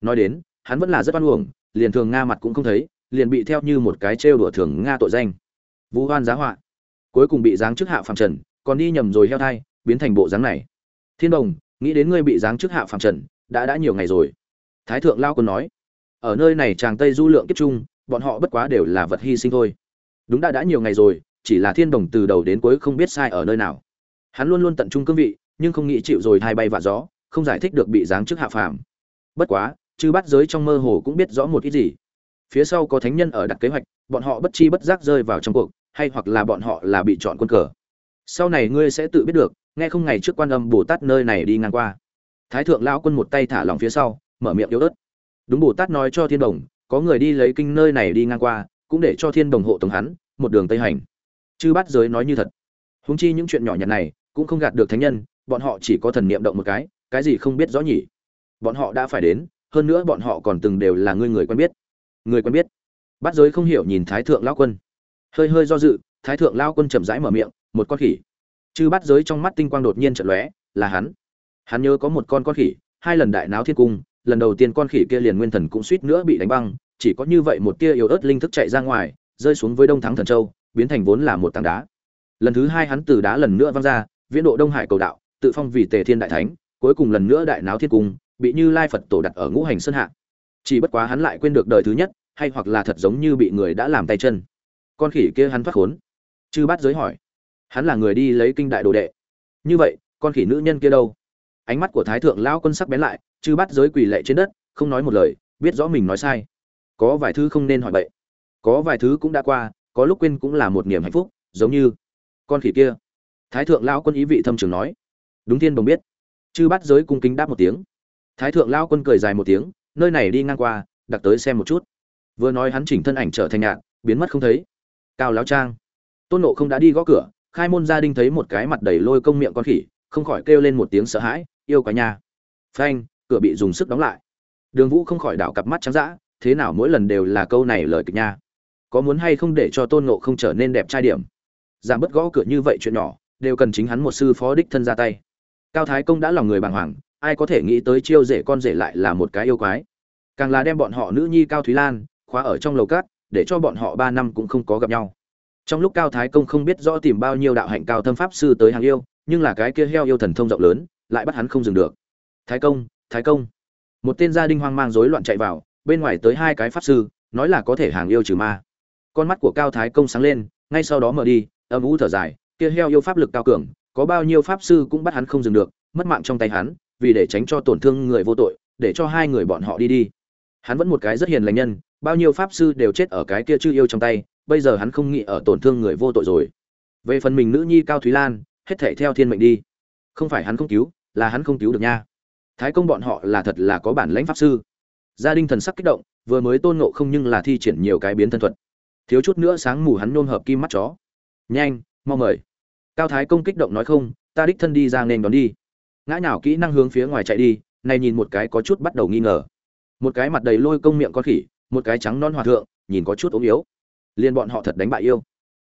Nói đến, hắn vẫn là rất oan uổng, liền thường nga mặt cũng không thấy liền bị theo như một cái trêu đùa thường nga tội danh. Vũ hoan giá họa. Cuối cùng bị giáng chức hạ phạm trần, còn đi nhầm rồi heo thai, biến thành bộ dáng này. Thiên đồng, nghĩ đến ngươi bị giáng chức hạ phạm trần, đã đã nhiều ngày rồi. Thái thượng lao còn nói, ở nơi này chàng tây du lượng kiếp trung, bọn họ bất quá đều là vật hy sinh thôi. Đúng đã đã nhiều ngày rồi, chỉ là thiên đồng từ đầu đến cuối không biết sai ở nơi nào. Hắn luôn luôn tận trung cương vị, nhưng không nghĩ chịu rồi thay bay vạ gió, không giải thích được bị giáng chức hạ phàm. Bất quá, chư bắt giới trong mơ hồ cũng biết rõ một ít gì phía sau có thánh nhân ở đặt kế hoạch, bọn họ bất chi bất giác rơi vào trong cuộc, hay hoặc là bọn họ là bị chọn quân cờ. Sau này ngươi sẽ tự biết được, nghe không ngày trước quan âm bồ tát nơi này đi ngang qua. Thái thượng lão quân một tay thả lòng phía sau, mở miệng yếu ớt. Đúng bồ tát nói cho thiên đồng, có người đi lấy kinh nơi này đi ngang qua, cũng để cho thiên đồng hộ tống hắn, một đường tây hành. Chư bát giới nói như thật. Húng chi những chuyện nhỏ nhặt này, cũng không gạt được thánh nhân, bọn họ chỉ có thần niệm động một cái cái gì không biết rõ nhỉ? Bọn họ đã phải đến, hơn nữa bọn họ còn từng đều là người người quen biết người quen biết. Bắt giới không hiểu nhìn thái thượng lao quân. Hơi hơi do dự, thái thượng lao quân chậm rãi mở miệng, một con khỉ. Chư bắt giới trong mắt tinh quang đột nhiên trận lóe, là hắn. Hắn nhớ có một con con khỉ, hai lần đại náo thiên cung, lần đầu tiên con khỉ kia liền nguyên thần cũng suýt nữa bị đánh băng, chỉ có như vậy một tia yếu ớt linh thức chạy ra ngoài, rơi xuống với đông thắng thần châu, biến thành vốn là một tảng đá. Lần thứ hai hắn từ đá lần nữa văng ra, viễn độ đông hải cầu đạo, tự phong vì tề thiên đại thánh, cuối cùng lần nữa đại náo thiên cung, bị như lai phật tổ đặt ở ngũ hành sơn hạ chỉ bất quá hắn lại quên được đời thứ nhất, hay hoặc là thật giống như bị người đã làm tay chân. Con khỉ kia hắn thoát khốn. Chư bát giới hỏi. Hắn là người đi lấy kinh đại đồ đệ. Như vậy, con khỉ nữ nhân kia đâu? Ánh mắt của thái thượng lão quân sắc bén lại, chư bát giới quỳ lệ trên đất, không nói một lời, biết rõ mình nói sai. Có vài thứ không nên hỏi bậy. Có vài thứ cũng đã qua, có lúc quên cũng là một niềm hạnh phúc, giống như con khỉ kia. Thái thượng lão quân ý vị thâm trường nói. Đúng thiên đồng biết. Chư bát giới cung kính đáp một tiếng. Thái thượng lão quân cười dài một tiếng nơi này đi ngang qua đặc tới xem một chút. Vừa nói hắn chỉnh thân ảnh trở thành nhạn, biến mất không thấy. Cao lão trang. Tôn nộ không đã đi gõ cửa, khai môn gia đình thấy một cái mặt đầy lôi công miệng con khỉ, không khỏi kêu lên một tiếng sợ hãi, yêu cả nhà phanh, cửa bị dùng sức đóng lại. Đường vũ không khỏi đảo cặp mắt trắng dã, thế nào mỗi lần đều là câu này lời kịch nha? Có muốn hay không để cho tôn nộ không trở nên đẹp trai điểm? Giảm bớt gõ cửa như vậy chuyện nhỏ, đều cần chính hắn một sư phó đích thân ra tay. Cao thái công đã lòng người bàng hoàng ai có thể nghĩ tới chiêu rể con rể lại là một cái yêu quái. Càng là đem bọn họ nữ nhi cao thúy lan khóa ở trong lầu cát, để cho bọn họ ba năm cũng không có gặp nhau. Trong lúc cao thái công không biết rõ tìm bao nhiêu đạo hạnh cao thâm pháp sư tới hàng yêu, nhưng là cái kia heo yêu thần thông rộng lớn, lại bắt hắn không dừng được. Thái công thái công. Một tên gia đình hoang mang rối loạn chạy vào, bên ngoài tới hai cái pháp sư, nói là có thể hàng yêu trừ ma. Con mắt của cao thái công sáng lên, ngay sau đó mở đi, âm u thở dài, kia heo yêu pháp lực cao cường, có bao nhiêu pháp sư cũng bắt hắn không dừng được, mất mạng trong tay hắn vì để tránh cho tổn thương người vô tội, để cho hai người bọn họ đi đi. Hắn vẫn một cái rất hiền lành nhân, bao nhiêu pháp sư đều chết ở cái kia chư yêu trong tay, bây giờ hắn không nghĩ ở tổn thương người vô tội rồi. Về phần mình nữ nhi cao thúy lan, hết thể theo thiên mệnh đi. Không phải hắn không cứu, là hắn không cứu được nha. Thái công bọn họ là thật là có bản lãnh pháp sư. Gia đình thần sắc kích động, vừa mới tôn ngộ không nhưng là thi triển nhiều cái biến thân thuật. Thiếu chút nữa sáng mù hắn nôn hợp kim mắt chó. Nhanh, mau mời. Cao thái công kích động nói không, ta đích thân đi ra nên đón đi ngã nhào kỹ năng hướng phía ngoài chạy đi này nhìn một cái có chút bắt đầu nghi ngờ. Một cái mặt đầy lôi công miệng con khỉ, một cái trắng non hòa thượng, nhìn có chút ốm yếu. Liền bọn họ thật đánh bại yêu.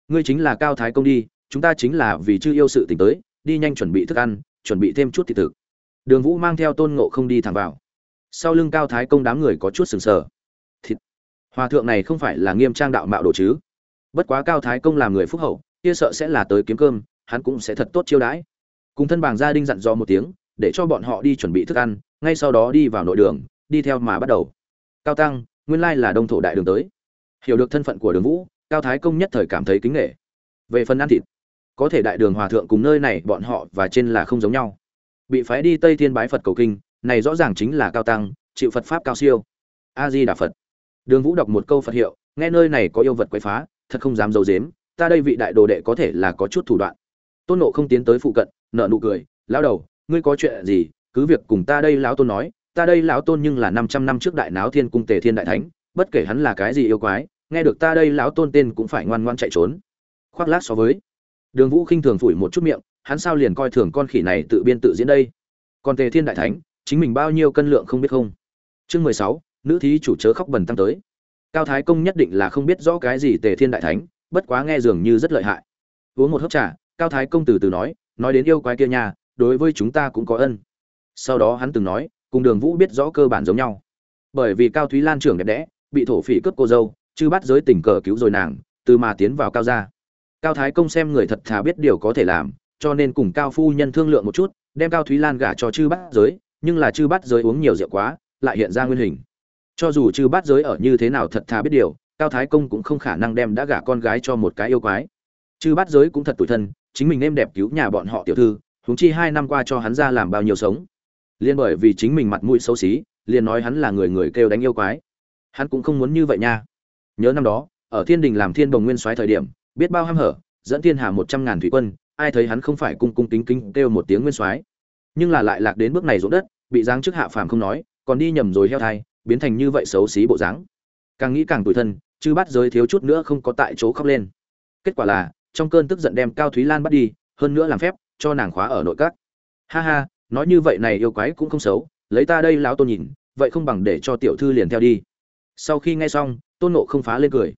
Ngươi chính là cao thái công đi, chúng ta chính là vì chưa yêu sự tình tới, đi nhanh chuẩn bị thức ăn, chuẩn bị thêm chút thịt thực. Đường vũ mang theo tôn ngộ không đi thẳng vào. Sau lưng cao thái công đám người có chút sừng sờ. Thịt. Hòa thượng này không phải là nghiêm trang đạo mạo đồ chứ. Bất quá cao thái công làm người phúc hậu, kia sợ sẽ là tới kiếm cơm, hắn cũng sẽ thật tốt chiêu đãi cùng thân bảng gia đình dặn dò một tiếng, để cho bọn họ đi chuẩn bị thức ăn, ngay sau đó đi vào nội đường, đi theo mà bắt đầu. Cao tăng, nguyên lai là đông thổ đại đường tới. Hiểu được thân phận của đường vũ, cao thái công nhất thời cảm thấy kính nghệ về phần ăn thịt, có thể đại đường hòa thượng cùng nơi này bọn họ và trên là không giống nhau. Bị phái đi tây thiên bái phật cầu kinh, này rõ ràng chính là cao tăng, chịu phật pháp cao siêu. A di đà phật. Đường vũ đọc một câu phật hiệu, nghe nơi này có yêu vật quấy phá, thật không dám d i ấ u dếm ta đây vị đại đồ đệ có thể là có chút thủ đoạn. Tôn nộ không tiến tới phụ cận nợ nụ cười, lão đầu, ngươi có chuyện gì? Cứ việc cùng ta đây lão tôn nói, ta đây lão tôn nhưng là năm trăm năm trước đại náo thiên cung tề thiên đại thánh, bất kể hắn là cái gì yêu quái, nghe được ta đây lão tôn tên cũng phải ngoan ngoan chạy trốn. Khoác lác so với. Đường vũ khinh thường phủi một chút miệng, hắn sao liền coi thường con khỉ này tự biên tự diễn đây? Còn tề thiên đại thánh, chính mình bao nhiêu cân lượng không biết không? Chương mười sáu, nữ thí chủ chớ khóc bần tăng tới. Cao thái công nhất định là không biết rõ cái gì tề thiên đại thánh, bất quá nghe dường như rất lợi hại. Uống một hớp trà, cao thái công từ từ nói nói đến yêu quái kia nhà đối với chúng ta cũng có ân. Sau đó hắn từng nói, cùng đường vũ biết rõ cơ bản giống nhau. Bởi vì cao thúy lan trưởng đẹp đẽ, bị thổ phỉ cướp cô dâu chứ bắt giới tình cờ cứu rồi nàng, từ mà tiến vào cao gia. Cao thái công xem người thật thà biết điều có thể làm, cho nên cùng cao phu nhân thương lượng một chút, đem cao thúy lan gả cho chư bát giới, nhưng là chư bát giới uống nhiều rượu quá, lại hiện ra nguyên hình. Cho dù chư bát giới ở như thế nào thật thà biết điều, cao thái công cũng không khả năng đem đã gả con gái cho một cái yêu quái. Chư bát giới cũng thật tủi thân chính mình êm đẹp cứu nhà bọn họ tiểu thư, huống chi hai năm qua cho hắn ra làm bao nhiêu sống. Liên bởi vì chính mình mặt mũi xấu xí, liền nói hắn là người người kêu đánh yêu quái. Hắn cũng không muốn như vậy nha. Nhớ năm đó, ở thiên đình làm thiên bồng nguyên soái thời điểm, biết bao ham hở, dẫn thiên hà một trăm ngàn thủy quân, ai thấy hắn không phải cung cung kính kính kêu một tiếng nguyên soái. Nhưng là lại lạc đến bước này ruộng đất, bị giáng chức hạ phàm không nói, còn đi nhầm rồi heo thai, biến thành như vậy xấu xí bộ dáng. Càng nghĩ càng tủi thân chứ bắt giới thiếu chút nữa không có tại chỗ khóc lên. Kết quả là trong cơn tức giận đem cao thúy lan bắt đi, hơn nữa làm phép, cho nàng khóa ở nội các. Ha ha, nói như vậy này yêu quái cũng không xấu, lấy ta đây lão tôn nhìn, vậy không bằng để cho tiểu thư liền theo đi. Sau khi nghe xong, tôn nộ không phá lên cười.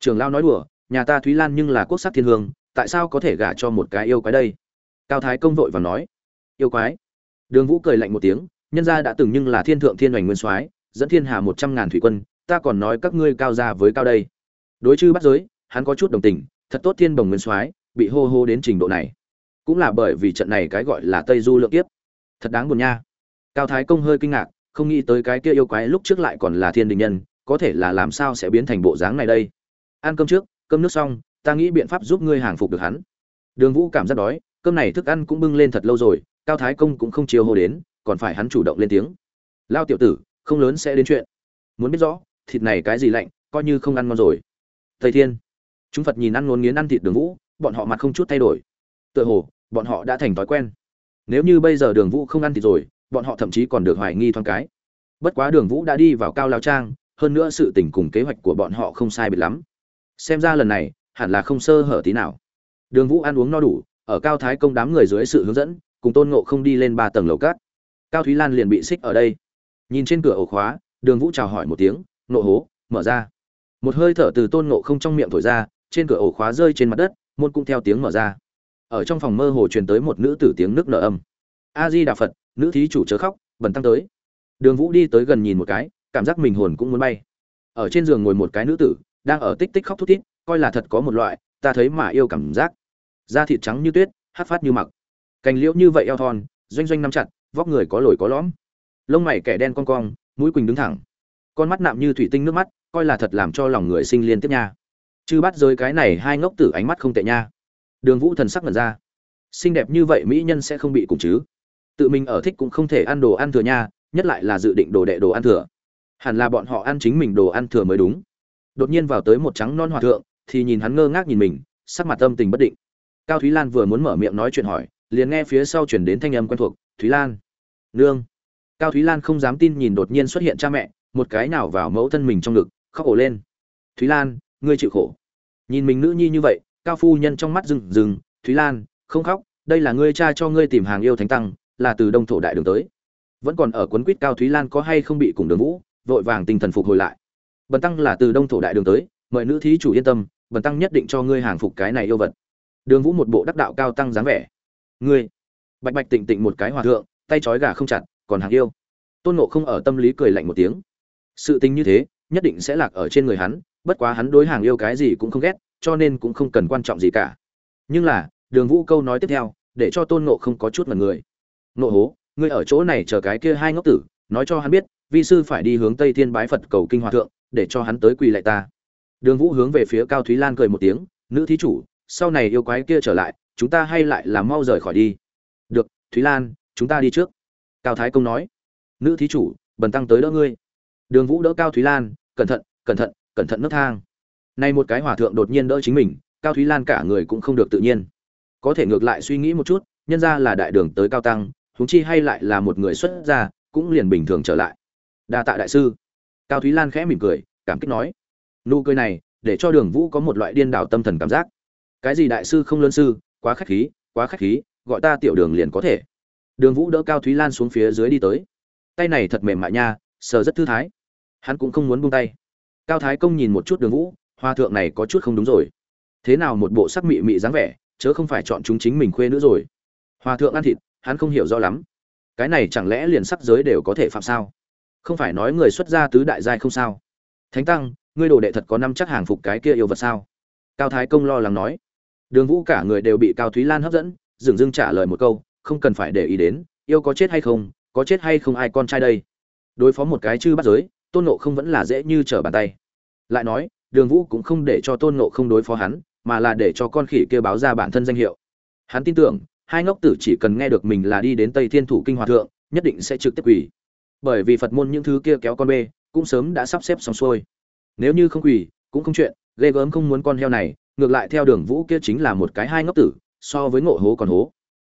Trường lao nói đùa, nhà ta thúy lan nhưng là quốc sắc thiên hương, tại sao có thể gả cho một cái yêu quái đây? Cao thái công vội và nói. Yêu quái. Đường vũ cười lạnh một tiếng, nhân gia đã từng nhưng là thiên thượng thiên hoành nguyên soái, dẫn thiên hà một trăm ngàn thủy quân, ta còn nói các ngươi cao ra với cao đây. Đối chư bắt giới, hắn có chút đồng tình thật tốt thiên bồng nguyên soái, bị hô hô đến trình độ này. Cũng là bởi vì trận này cái gọi là tây du lượng kiếp. Thật đáng buồn nha. Cao thái công hơi kinh ngạc, không nghĩ tới cái kia yêu quái lúc trước lại còn là thiên đình nhân, có thể là làm sao sẽ biến thành bộ dáng này đây? Ăn cơm trước, cơm nước xong, ta nghĩ biện pháp giúp ngươi hàng phục được hắn. Đường vũ cảm giác đói, cơm này thức ăn cũng bưng lên thật lâu rồi, cao thái công cũng không chiều hô đến, còn phải hắn chủ động lên tiếng. Lao tiểu tử, không lớn sẽ đến chuyện. Muốn biết rõ, thịt này cái gì lạnh, coi như không ăn ngon rồi. Thầy thiên chúng phật nhìn ăn ngốn nghiến ăn thịt đường vũ, bọn họ mặt không chút thay đổi. Tựa hồ, bọn họ đã thành thói quen. Nếu như bây giờ đường vũ không ăn thịt rồi, bọn họ thậm chí còn được hoài nghi thoáng cái. Bất quá đường vũ đã đi vào cao lao trang, hơn nữa sự tình cùng kế hoạch của bọn họ không sai biệt lắm. Xem ra lần này, hẳn là không sơ hở tí nào. Đường vũ ăn uống no đủ, ở cao thái công đám người dưới sự hướng dẫn, cùng tôn ngộ không đi lên ba tầng lầu cát. Cao thúy lan liền bị xích ở đây. Nhìn trên cửa ổ khóa, đường vũ chào hỏi một tiếng nộ hố, mở ra. Một hơi thở từ tôn ngộ không trong miệng thổi ra trên cửa ổ khóa rơi trên mặt đất, môn cũng theo tiếng mở ra. Ở trong phòng mơ hồ truyền tới một nữ tử tiếng nước nở âm. A di đà phật, nữ thí chủ chớ khóc, bần tăng tới. Đường vũ đi tới gần nhìn một cái, cảm giác mình hồn cũng muốn bay. Ở trên giường ngồi một cái nữ tử, đang ở tích tích khóc thút thít, coi là thật có một loại, ta thấy mà yêu cảm giác. Da thịt trắng như tuyết, hát phát như mặc. Cành liễu như vậy eo thon, doanh doanh nắm chặt, vóc người có lồi có lõm. Lông mày kẻ đen con cong, mũi quỳnh đứng thẳng. Con mắt nạm như thủy tinh nước mắt, coi là thật làm cho lòng người sinh liên tiếp nha chư bắt rơi cái này hai ngốc tử ánh mắt không tệ nha. Đường vũ thần sắc mật ra. Xinh đẹp như vậy mỹ nhân sẽ không bị cùng chứ? Tự mình ở thích cũng không thể ăn đồ ăn thừa nha, nhất lại là dự định đồ đệ đồ ăn thừa. Hẳn là bọn họ ăn chính mình đồ ăn thừa mới đúng. Đột nhiên vào tới một trắng non hòa thượng, thì nhìn hắn ngơ ngác nhìn mình, sắc mặt tâm tình bất định. Cao thúy lan vừa muốn mở miệng nói chuyện hỏi, liền nghe phía sau chuyển đến thanh âm quen thuộc, thúy lan, nương. Cao thúy lan không dám tin nhìn đột nhiên xuất hiện cha mẹ, một cái nào vào mẫu thân mình trong ngực, khóc ổ lên. Thúy lan ngươi chịu khổ. Nhìn mình nữ nhi như vậy, cao phu nhân trong mắt rừng rừng, thúy lan, không khóc, đây là ngươi cha cho ngươi tìm hàng yêu thánh tăng, là từ đông thổ đại đường tới. Vẫn còn ở quấn quýt cao thúy lan có hay không bị cùng đường vũ, vội vàng tinh thần phục hồi lại. Bần tăng là từ đông thổ đại đường tới mời nữ thí chủ yên tâm, bần tăng nhất định cho ngươi hàng phục cái này yêu vật. Đường vũ một bộ đắc đạo cao tăng dáng vẻ. Ngươi, bạch bạch tịnh tịnh một cái hòa thượng, tay trói gà không chặt, còn hàng yêu. Tôn nộ không ở tâm lý cười lạnh một tiếng. Sự tình như thế, nhất định sẽ lạc ở trên người hắn bất quá hắn đối hàng yêu cái gì cũng không ghét, cho nên cũng không cần quan trọng gì cả. Nhưng là, đường vũ câu nói tiếp theo, để cho tôn nộ không có chút mật người. Nộ hố, ngươi ở chỗ này chờ cái kia hai ngốc tử, nói cho hắn biết, vi sư phải đi hướng tây thiên bái phật cầu kinh hòa thượng, để cho hắn tới quỳ lại ta. Đường vũ hướng về phía cao thúy lan cười một tiếng, nữ thí chủ, sau này yêu quái kia trở lại, chúng ta hay lại là mau rời khỏi đi. Được, thúy lan, chúng ta đi trước. Cao thái công nói. Nữ thí chủ, bần tăng tới đỡ ngươi. Đường vũ đỡ cao thúy lan, cẩn thận cẩn thận cẩn thận nấc thang. Nay một cái hòa thượng đột nhiên đỡ chính mình, cao thúy lan cả người cũng không được tự nhiên. Có thể ngược lại suy nghĩ một chút, nhân ra là đại đường tới cao tăng, huống chi hay lại là một người xuất gia, cũng liền bình thường trở lại. Đa tạ đại sư. Cao thúy lan khẽ mỉm cười, cảm kích nói. Nụ cười này, để cho đường vũ có một loại điên đảo tâm thần cảm giác. Cái gì đại sư không lân sư, quá khách khí, quá khách khí, gọi ta tiểu đường liền có thể. Đường vũ đỡ cao thúy lan xuống phía dưới đi tới. Tay này thật mềm mại nha, sờ rất thư thái. Hắn cũng không muốn buông tay cao thái công nhìn một chút đường vũ, hoa thượng này có chút không đúng rồi. Thế nào một bộ sắc mị mị dáng vẻ, chớ không phải chọn chúng chính mình khuê nữa rồi? Hoa thượng ăn thịt, hắn không hiểu rõ lắm. Cái này chẳng lẽ liền sắc giới đều có thể phạm sao? Không phải nói người xuất gia tứ đại giai không sao? Thánh tăng, ngươi đồ đệ thật có năm chắc hàng phục cái kia yêu vật sao? Cao thái công lo lắng nói. Đường vũ cả người đều bị cao thúy lan hấp dẫn, dừng dưng trả lời một câu, không cần phải để ý đến, yêu có chết hay không, có chết hay không ai con trai đây? Đối phó một cái chư bắt giới tôn nộ không vẫn là dễ như trở bàn tay. Lại nói, đường vũ cũng không để cho tôn nộ không đối phó hắn, mà là để cho con khỉ kia báo ra bản thân danh hiệu. Hắn tin tưởng, hai ngốc tử chỉ cần nghe được mình là đi đến tây thiên thủ kinh hòa thượng, nhất định sẽ trực tiếp quỳ. Bởi vì phật môn những thứ kia kéo con bê, cũng sớm đã sắp xếp xong xuôi. Nếu như không quỳ, cũng không chuyện, ghê gớm không muốn con heo này, ngược lại theo đường vũ kia chính là một cái hai ngốc tử, so với ngộ hố còn hố.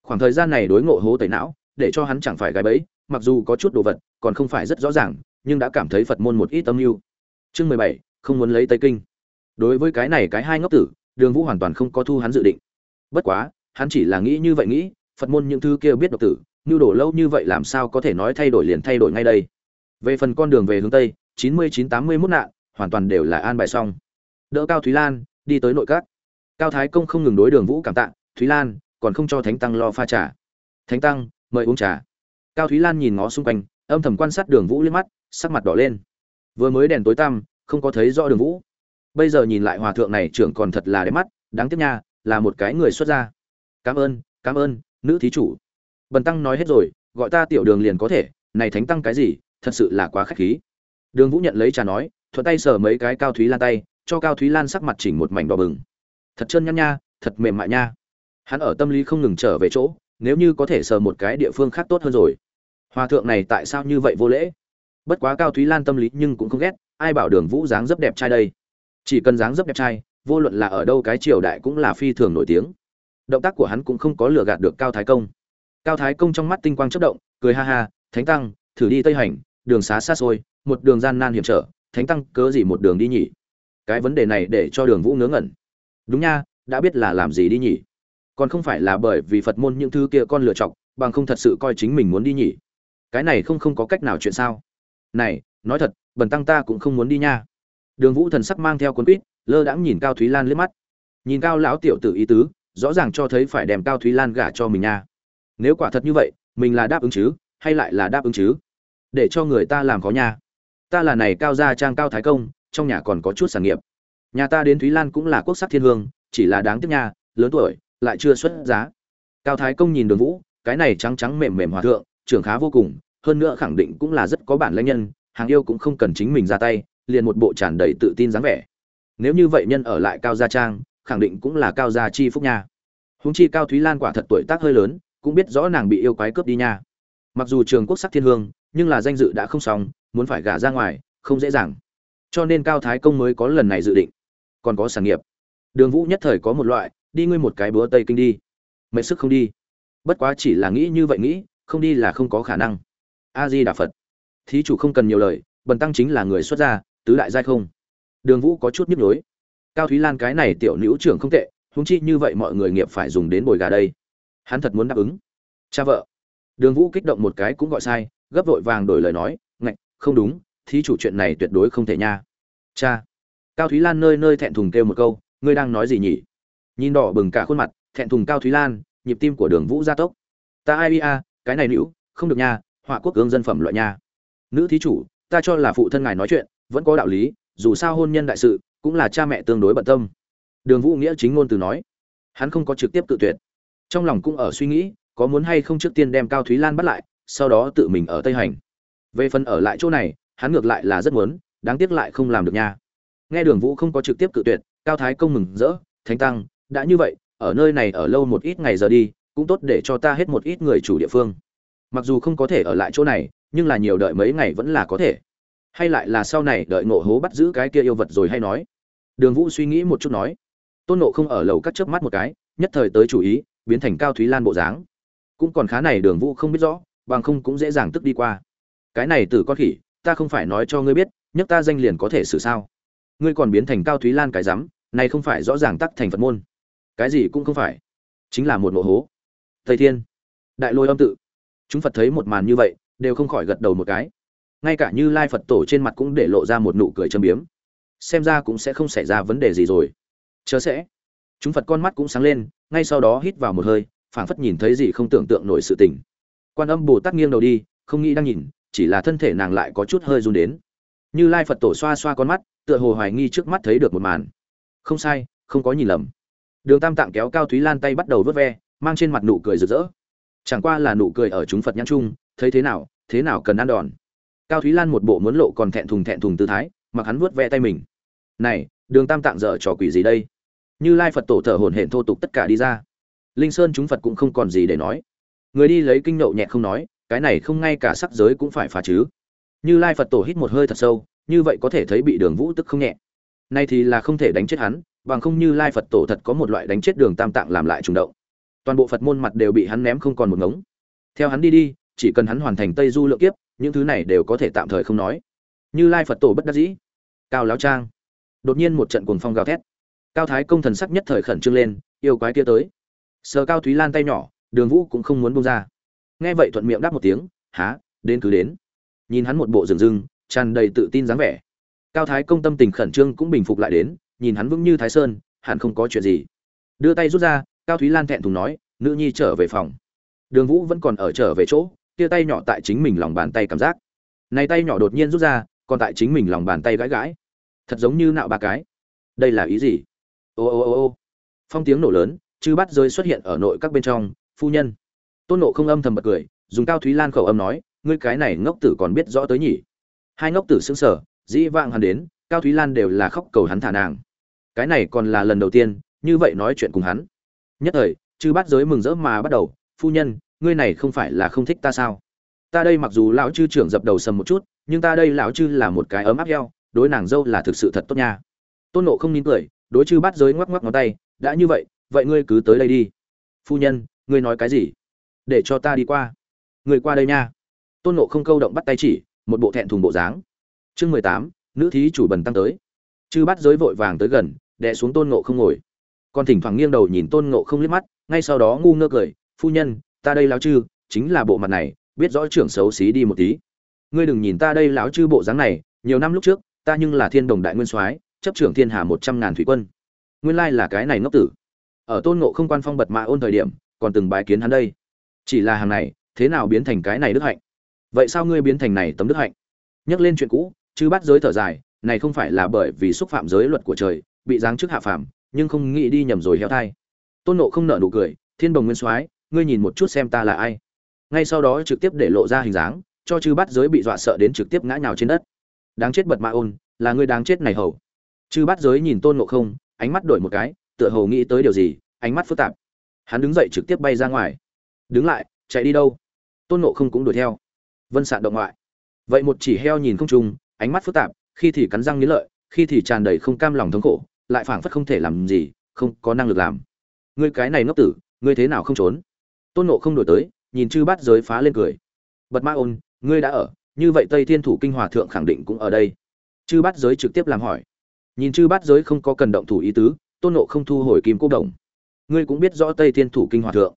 Khoảng thời gian này đối ngộ hố tẩy não, để cho hắn chẳng phải gái bẫy, mặc dù có chút đồ vật, còn không phải rất rõ ràng nhưng đã cảm thấy phật môn một ít âm mưu. Chương mười bảy, không muốn lấy tây kinh. Đối với cái này cái hai ngốc tử, đường vũ hoàn toàn không có thu hắn dự định. Bất quá, hắn chỉ là nghĩ như vậy nghĩ, phật môn những thứ kia biết độc tử, nhu đổ lâu như vậy làm sao có thể nói thay đổi liền thay đổi ngay đây. Về phần con đường về hướng tây, chín mươi chín tám mươi mốt nạn, hoàn toàn đều là an bài xong. Đỡ cao thúy lan, đi tới nội các. Cao thái công không ngừng đối đường vũ cảm tạ, thúy lan, còn không cho thánh tăng lo pha trà. Thánh tăng, mời uống trà. Cao thúy lan nhìn ngó xung quanh, âm thầm quan sát đường vũ liếc mắt sắc mặt đỏ lên. Vừa mới đèn tối tăm, không có thấy rõ đường vũ. Bây giờ nhìn lại hòa thượng này trưởng còn thật là đẹp mắt, đáng tiếc nha, là một cái người xuất gia. Cảm ơn cảm ơn, nữ thí chủ. Bần tăng nói hết rồi, gọi ta tiểu đường liền có thể, này thánh tăng cái gì, thật sự là quá khách khí. Đường vũ nhận lấy trà nói, thuận tay sờ mấy cái cao thúy lan tay, cho cao thúy lan sắc mặt chỉnh một mảnh đỏ bừng. Thật chân nhăn nha, thật mềm mại nha. Hắn ở tâm lý không ngừng trở về chỗ, nếu như có thể sờ một cái địa phương khác tốt hơn rồi. Hòa thượng này tại sao như vậy vô lễ? Bất quá cao thúy lan tâm lý nhưng cũng không ghét, ai bảo đường vũ dáng dấp đẹp trai đây? Chỉ cần dáng dấp đẹp trai, vô luận là ở đâu cái triều đại cũng là phi thường nổi tiếng. Động tác của hắn cũng không có lừa gạt được cao thái công. Cao thái công trong mắt tinh quang chất động, cười ha ha, thánh tăng, thử đi tây hành, đường xá xa xôi, một đường gian nan hiểm trở, thánh tăng cớ gì một đường đi nhỉ? Cái vấn đề này để cho đường vũ ngớ ngẩn. Đúng nha, đã biết là làm gì đi nhỉ? Còn không phải là bởi vì phật môn những thứ kia con lựa chọc, bằng không thật sự coi chính mình muốn đi nhỉ? Cái này không không có cách nào chuyện sao? Này, nói thật, bần tăng ta cũng không muốn đi nha. Đường vũ thần sắc mang theo cuốn quýt, lơ đãng nhìn cao thúy lan liếc mắt. Nhìn cao lão tiểu tử ý tứ, rõ ràng cho thấy phải đem cao thúy lan gả cho mình nha. Nếu quả thật như vậy, mình là đáp ứng chứ, hay lại là đáp ứng chứ? Để cho người ta làm khó nha. Ta là này cao gia trang cao thái công, trong nhà còn có chút sản nghiệp. Nhà ta đến thúy lan cũng là quốc sắc thiên hương, chỉ là đáng tiếc nha, lớn tuổi, lại chưa xuất giá. Cao thái công nhìn đường vũ, cái này trắng trắng mềm mềm hòa thượng, trưởng khá vô cùng hơn nữa khẳng định cũng là rất có bản lãnh nhân, hàng yêu cũng không cần chính mình ra tay, liền một bộ tràn đầy tự tin dáng vẻ. Nếu như vậy nhân ở lại cao gia trang, khẳng định cũng là cao gia chi phúc nha. Húng chi cao thúy lan quả thật tuổi tác hơi lớn, cũng biết rõ nàng bị yêu quái cướp đi nha. Mặc dù trường quốc sắc thiên hương, nhưng là danh dự đã không xong, muốn phải gả ra ngoài, không dễ dàng. Cho nên cao thái công mới có lần này dự định. Còn có sản nghiệp. Đường vũ nhất thời có một loại, đi ngươi một cái búa tây kinh đi. Mệt sức không đi. Bất quá chỉ là nghĩ như vậy nghĩ, không đi là không có khả năng a di đà phật. Thí chủ không cần nhiều lời, bần tăng chính là người xuất gia, tứ đại giai không. Đường vũ có chút nhức nhối. Cao thúy lan cái này tiểu nữ trưởng không tệ húng chi như vậy mọi người nghiệp phải dùng đến bồi gà đây. Hắn thật muốn đáp ứng. Cha vợ. Đường vũ kích động một cái cũng gọi sai, gấp vội vàng đổi lời nói, ngạch, không đúng, thí chủ chuyện này tuyệt đối không thể nha. Cha. Cao thúy lan nơi nơi thẹn thùng kêu một câu, ngươi đang nói gì nhỉ? Nhìn đỏ bừng cả khuôn mặt, thẹn thùng cao thúy lan, nhịp tim của đường vũ gia tốc. Ta ai bia cái này nữ, không được nha họa quốc ương dân phẩm loại nha. Nữ thí chủ, ta cho là phụ thân ngài nói chuyện, vẫn có đạo lý, dù sao hôn nhân đại sự, cũng là cha mẹ tương đối bận tâm. Đường vũ nghĩa chính ngôn từ nói. Hắn không có trực tiếp tự tuyệt. Trong lòng cũng ở suy nghĩ, có muốn hay không trước tiên đem cao thúy lan bắt lại, sau đó tự mình ở tây hành. Về phần ở lại chỗ này, hắn ngược lại là rất muốn, đáng tiếc lại không làm được nha. Nghe đường vũ không có trực tiếp cự tuyệt, cao thái công mừng rỡ, thánh tăng, đã như vậy, ở nơi này ở lâu một ít ngày giờ đi, cũng tốt để cho ta hết một ít người chủ địa phương mặc dù không có thể ở lại chỗ này, nhưng là nhiều đợi mấy ngày vẫn là có thể. Hay lại là sau này đợi ngộ hố bắt giữ cái kia yêu vật rồi hay nói. Đường vũ suy nghĩ một chút nói. Tôn nộ không ở lầu cắt chớp mắt một cái, nhất thời tới chủ ý, biến thành cao thúy lan bộ dáng. Cũng còn khá này đường vũ không biết rõ, bằng không cũng dễ dàng tức đi qua. Cái này từ con khỉ, ta không phải nói cho ngươi biết nhất ta danh liền có thể xử sao. Ngươi còn biến thành cao thúy lan cái rắm, này không phải rõ ràng tắc thành phật môn. Cái gì cũng không phải. Chính là một mộ hố. Thầy thiên. Đại lôi âm tự chúng phật thấy một màn như vậy, đều không khỏi gật đầu một cái. Ngay cả như lai phật tổ trên mặt cũng để lộ ra một nụ cười châm biếm. Xem ra cũng sẽ không xảy ra vấn đề gì rồi. Chớ sẽ. Chúng phật con mắt cũng sáng lên, ngay sau đó hít vào một hơi, phảng phất nhìn thấy gì không tưởng tượng nổi sự tình. Quan âm bồ tát nghiêng đầu đi, không nghĩ đang nhìn, chỉ là thân thể nàng lại có chút hơi run đến. Như lai phật tổ xoa xoa con mắt, tựa hồ hoài nghi trước mắt thấy được một màn. Không sai, không có nhìn lầm. Đường tam tạng kéo cao thúy lan tay bắt đầu vớt ve, mang trên mặt nụ cười rực rỡ chẳng qua là nụ cười ở chúng phật nhãn chung, thấy thế nào thế nào cần ăn đòn. Cao thúy lan một bộ muốn lộ còn thẹn thùng thẹn thùng tư thái, mặc hắn vuốt ve tay mình. Này, đường tam tạng dở trò quỷ gì đây? Như lai phật tổ thở hổn hển thô tục tất cả đi ra. Linh sơn chúng phật cũng không còn gì để nói. Người đi lấy kinh nộ nhẹ không nói, cái này không ngay cả sắc giới cũng phải phá chứ. Như lai phật tổ hít một hơi thật sâu, như vậy có thể thấy bị đường vũ tức không nhẹ. Nay thì là không thể đánh chết hắn, bằng không như lai phật tổ thật có một loại đánh chết đường tam tạng làm lại trùng động toàn bộ phật môn mặt đều bị hắn ném không còn một ngống. Theo hắn đi đi, chỉ cần hắn hoàn thành tây du lượng kiếp, những thứ này đều có thể tạm thời không nói. Như lai phật tổ bất đắc dĩ. Cao láo trang. Đột nhiên một trận cuồng phong gào thét. Cao thái công thần sắc nhất thời khẩn trương lên, yêu quái kia tới. Sờ cao thúy lan tay nhỏ, đường vũ cũng không muốn bông ra. Nghe vậy thuận miệng đáp một tiếng, há, đến cứ đến. Nhìn hắn một bộ rừng rưng, tràn đầy tự tin dáng vẻ. Cao thái công tâm tình khẩn trương cũng bình phục lại đến, nhìn hắn vững như thái sơn, hẳn không có chuyện gì. Đưa tay rút ra cao thúy lan thẹn thùng nói, nữ nhi trở về phòng. Đường vũ vẫn còn ở trở về chỗ tia tay nhỏ tại chính mình lòng bàn tay cảm giác. Này tay nhỏ đột nhiên rút ra, còn tại chính mình lòng bàn tay gãi gãi. Thật giống như nạo ba cái. Đây là ý gì? Ô ô ô ô. Phong tiếng nổ lớn, chư bắt rơi xuất hiện ở nội các bên trong, phu nhân. Tôn nộ không âm thầm bật cười, dùng cao thúy lan khẩu âm nói, ngươi cái này ngốc tử còn biết rõ tới nhỉ? Hai ngốc tử xứng sở dĩ vạng hắn đến, cao thúy lan đều là khóc cầu hắn thả nàng. Cái này còn là lần đầu tiên, như vậy nói chuyện cùng hắn nhất thời, chư bát giới mừng rỡ mà bắt đầu, phu nhân, ngươi này không phải là không thích ta sao? Ta đây mặc dù lão chư trưởng dập đầu sầm một chút, nhưng ta đây lão chư là một cái ấm áp eo, đối nàng dâu là thực sự thật tốt nha. Tôn nộ không nín cười, đối chư bát giới ngoắc ngoắc ngón tay, đã như vậy vậy ngươi cứ tới đây đi. Phu nhân, ngươi nói cái gì? Để cho ta đi qua. Người qua đây nha. Tôn nộ không câu động bắt tay chỉ, một bộ thẹn thùng bộ dáng. Chương mười tám, nữ thí chủ bần tăng tới. Chư bát giới vội vàng tới gần, đè xuống tôn nộ không ngồi còn thỉnh thoảng nghiêng đầu nhìn tôn ngộ không liếc mắt, ngay sau đó ngu ngơ cười, phu nhân, ta đây láo chư, chính là bộ mặt này, biết rõ trưởng xấu xí đi một tí. Ngươi đừng nhìn ta đây láo chư bộ dáng này, nhiều năm lúc trước, ta nhưng là thiên đồng đại nguyên soái, chấp trưởng thiên hà một trăm ngàn thủy quân. Nguyên lai là cái này ngốc tử. Ở tôn ngộ không quan phong bật mạ ôn thời điểm, còn từng bái kiến hắn đây. Chỉ là hàng này, thế nào biến thành cái này đức hạnh? Vậy sao ngươi biến thành này tấm đức hạnh? Nhắc lên chuyện cũ chứ bắt giới thở dài, này không phải là bởi vì xúc phạm giới luật của trời, bị giáng chức hạ phàm nhưng không nghĩ đi nhầm rồi heo thai. Tôn nộ không nợ nụ cười, thiên bồng nguyên soái, ngươi nhìn một chút xem ta là ai. Ngay sau đó trực tiếp để lộ ra hình dáng, cho chư bắt giới bị dọa sợ đến trực tiếp ngã nhào trên đất. Đáng chết bật ma ôn, là ngươi đáng chết này hầu. Chư bắt giới nhìn tôn nộ không, ánh mắt đổi một cái, tựa hồ nghĩ tới điều gì, ánh mắt phức tạp. Hắn đứng dậy trực tiếp bay ra ngoài. Đứng lại, chạy đi đâu? Tôn nộ không cũng đuổi theo. Vân sạn động ngoại. Vậy một chỉ heo nhìn không trung, ánh mắt phức tạp, khi thì cắn răng nghĩ lợi, khi thì tràn đầy không cam lòng thống khổ lại phảng phất không thể làm gì, không có năng lực làm. Ngươi cái này ngốc tử, ngươi thế nào không trốn? Tôn nộ không đổi tới, nhìn chư bát giới phá lên cười. Bật ma ôn, ngươi đã ở, như vậy tây thiên thủ kinh hòa thượng khẳng định cũng ở đây. Chư bát giới trực tiếp làm hỏi. Nhìn chư bát giới không có cần động thủ ý tứ, tôn nộ không thu hồi kim cô đồng. Ngươi cũng biết rõ tây thiên thủ kinh hòa thượng.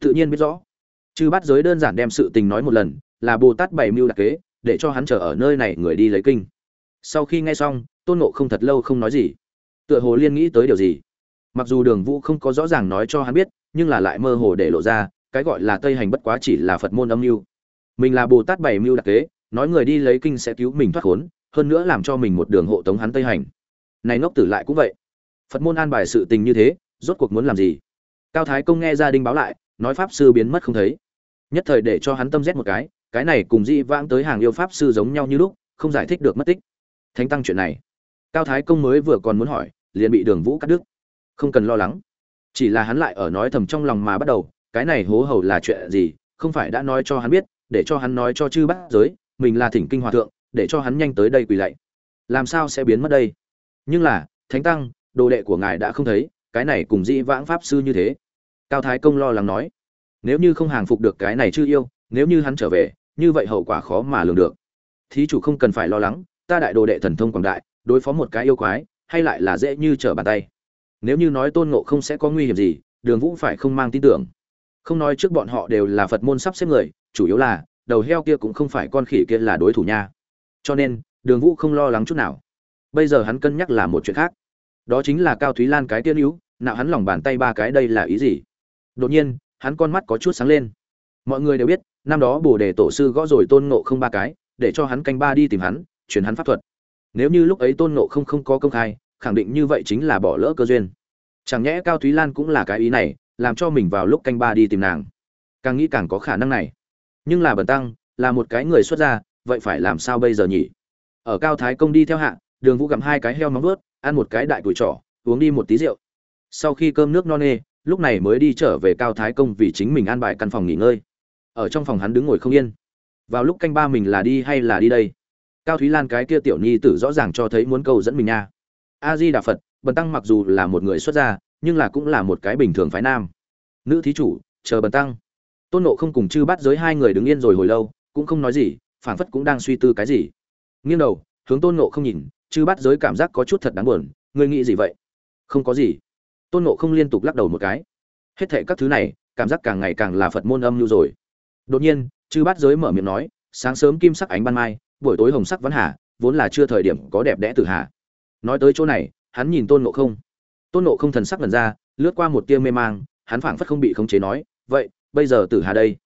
Tự nhiên biết rõ. Chư bát giới đơn giản đem sự tình nói một lần, là bồ tát bày mưu đặc kế, để cho hắn chờ ở nơi này người đi lấy kinh. Sau khi nghe xong, tôn nộ không thật lâu không nói gì tựa hồ liên nghĩ tới điều gì. Mặc dù đường vũ không có rõ ràng nói cho hắn biết, nhưng là lại mơ hồ để lộ ra, cái gọi là tây hành bất quá chỉ là phật môn âm mưu. Mình là bồ tát bảy mưu đặc kế, nói người đi lấy kinh sẽ cứu mình thoát khốn, hơn nữa làm cho mình một đường hộ tống hắn tây hành. Này ngốc tử lại cũng vậy. Phật môn an bài sự tình như thế, rốt cuộc muốn làm gì? Cao thái công nghe gia đình báo lại, nói pháp sư biến mất không thấy. Nhất thời để cho hắn tâm rét một cái cái này cùng dị vãng tới hàng yêu pháp sư giống nhau như lúc, không giải thích được mất tích. Thánh tăng chuyện này. Cao thái công mới vừa còn muốn hỏi liền bị đường vũ cắt đứt. Không cần lo lắng. Chỉ là hắn lại ở nói thầm trong lòng mà bắt đầu, cái này hố hầu là chuyện gì, không phải đã nói cho hắn biết, để cho hắn nói cho chư bát giới, mình là thỉnh kinh hòa thượng, để cho hắn nhanh tới đây quỳ lạy. Làm sao sẽ biến mất đây? Nhưng là, thánh tăng, đồ đệ của ngài đã không thấy, cái này cùng dĩ vãng pháp sư như thế. Cao thái công lo lắng nói, nếu như không hàng phục được cái này chưa yêu, nếu như hắn trở về, như vậy hậu quả khó mà lường được. Thí chủ không cần phải lo lắng, ta đại đồ đệ thần thông quảng đại, đối phó một cái yêu quái hay lại là dễ như trở bàn tay? Nếu như nói tôn ngộ không sẽ có nguy hiểm gì, đường vũ phải không mang tin tưởng? Không nói trước bọn họ đều là phật môn sắp xếp người, chủ yếu là, đầu heo kia cũng không phải con khỉ kia là đối thủ nha. Cho nên, đường vũ không lo lắng chút nào. Bây giờ hắn cân nhắc là một chuyện khác. Đó chính là cao thúy lan cái tiên hữu, nạo hắn lòng bàn tay ba cái đây là ý gì? Đột nhiên, hắn con mắt có chút sáng lên. Mọi người đều biết, năm đó bồ đề tổ sư gõ rồi tôn ngộ không ba cái, để cho hắn canh ba đi tìm hắn, truyền hắn pháp thuật nếu như lúc ấy tôn nộ không không có công khai, khẳng định như vậy chính là bỏ lỡ cơ duyên. Chẳng nhẽ cao thúy lan cũng là cái ý này, làm cho mình vào lúc canh ba đi tìm nàng. Càng nghĩ càng có khả năng này. Nhưng là bần tăng, là một cái người xuất gia, vậy phải làm sao bây giờ nhỉ? Ở cao thái công đi theo hạ, đường vũ gặm hai cái heo móng ướt ăn một cái đại củi trỏ uống đi một tí rượu. Sau khi cơm nước no nê, lúc này mới đi trở về cao thái công vì chính mình an bài căn phòng nghỉ ngơi. Ở trong phòng hắn đứng ngồi không yên. Vào lúc canh ba mình là đi hay là đi đây? Cao thúy lan cái kia tiểu nhi tử rõ ràng cho thấy muốn câu dẫn mình nha. A di đà phật bần tăng mặc dù là một người xuất gia, nhưng là cũng là một cái bình thường phái nam. Nữ thí chủ, chờ bần tăng. Tôn nộ không cùng chư bắt giới hai người đứng yên rồi hồi lâu, cũng không nói gì, phảng phất cũng đang suy tư cái gì. Nghiêng đầu, hướng tôn nộ không nhìn, chư bắt giới cảm giác có chút thật đáng buồn, ngươi nghĩ gì vậy? Không có gì. Tôn nộ không liên tục lắc đầu một cái. Hết thệ các thứ này, cảm giác càng ngày càng là phật môn âm lưu rồi. Đột nhiên, chư bát giới mở miệng nói, sáng sớm kim sắc ánh ban mai buổi tối hồng sắc vẫn hà, vốn là chưa thời điểm có đẹp đẽ tử hà. Nói tới chỗ này, hắn nhìn tôn nộ không. Tôn nộ không thần sắc lần ra, lướt qua một tia mê mang, hắn phảng phất không bị khống chế nói, vậy, bây giờ tử hà đây?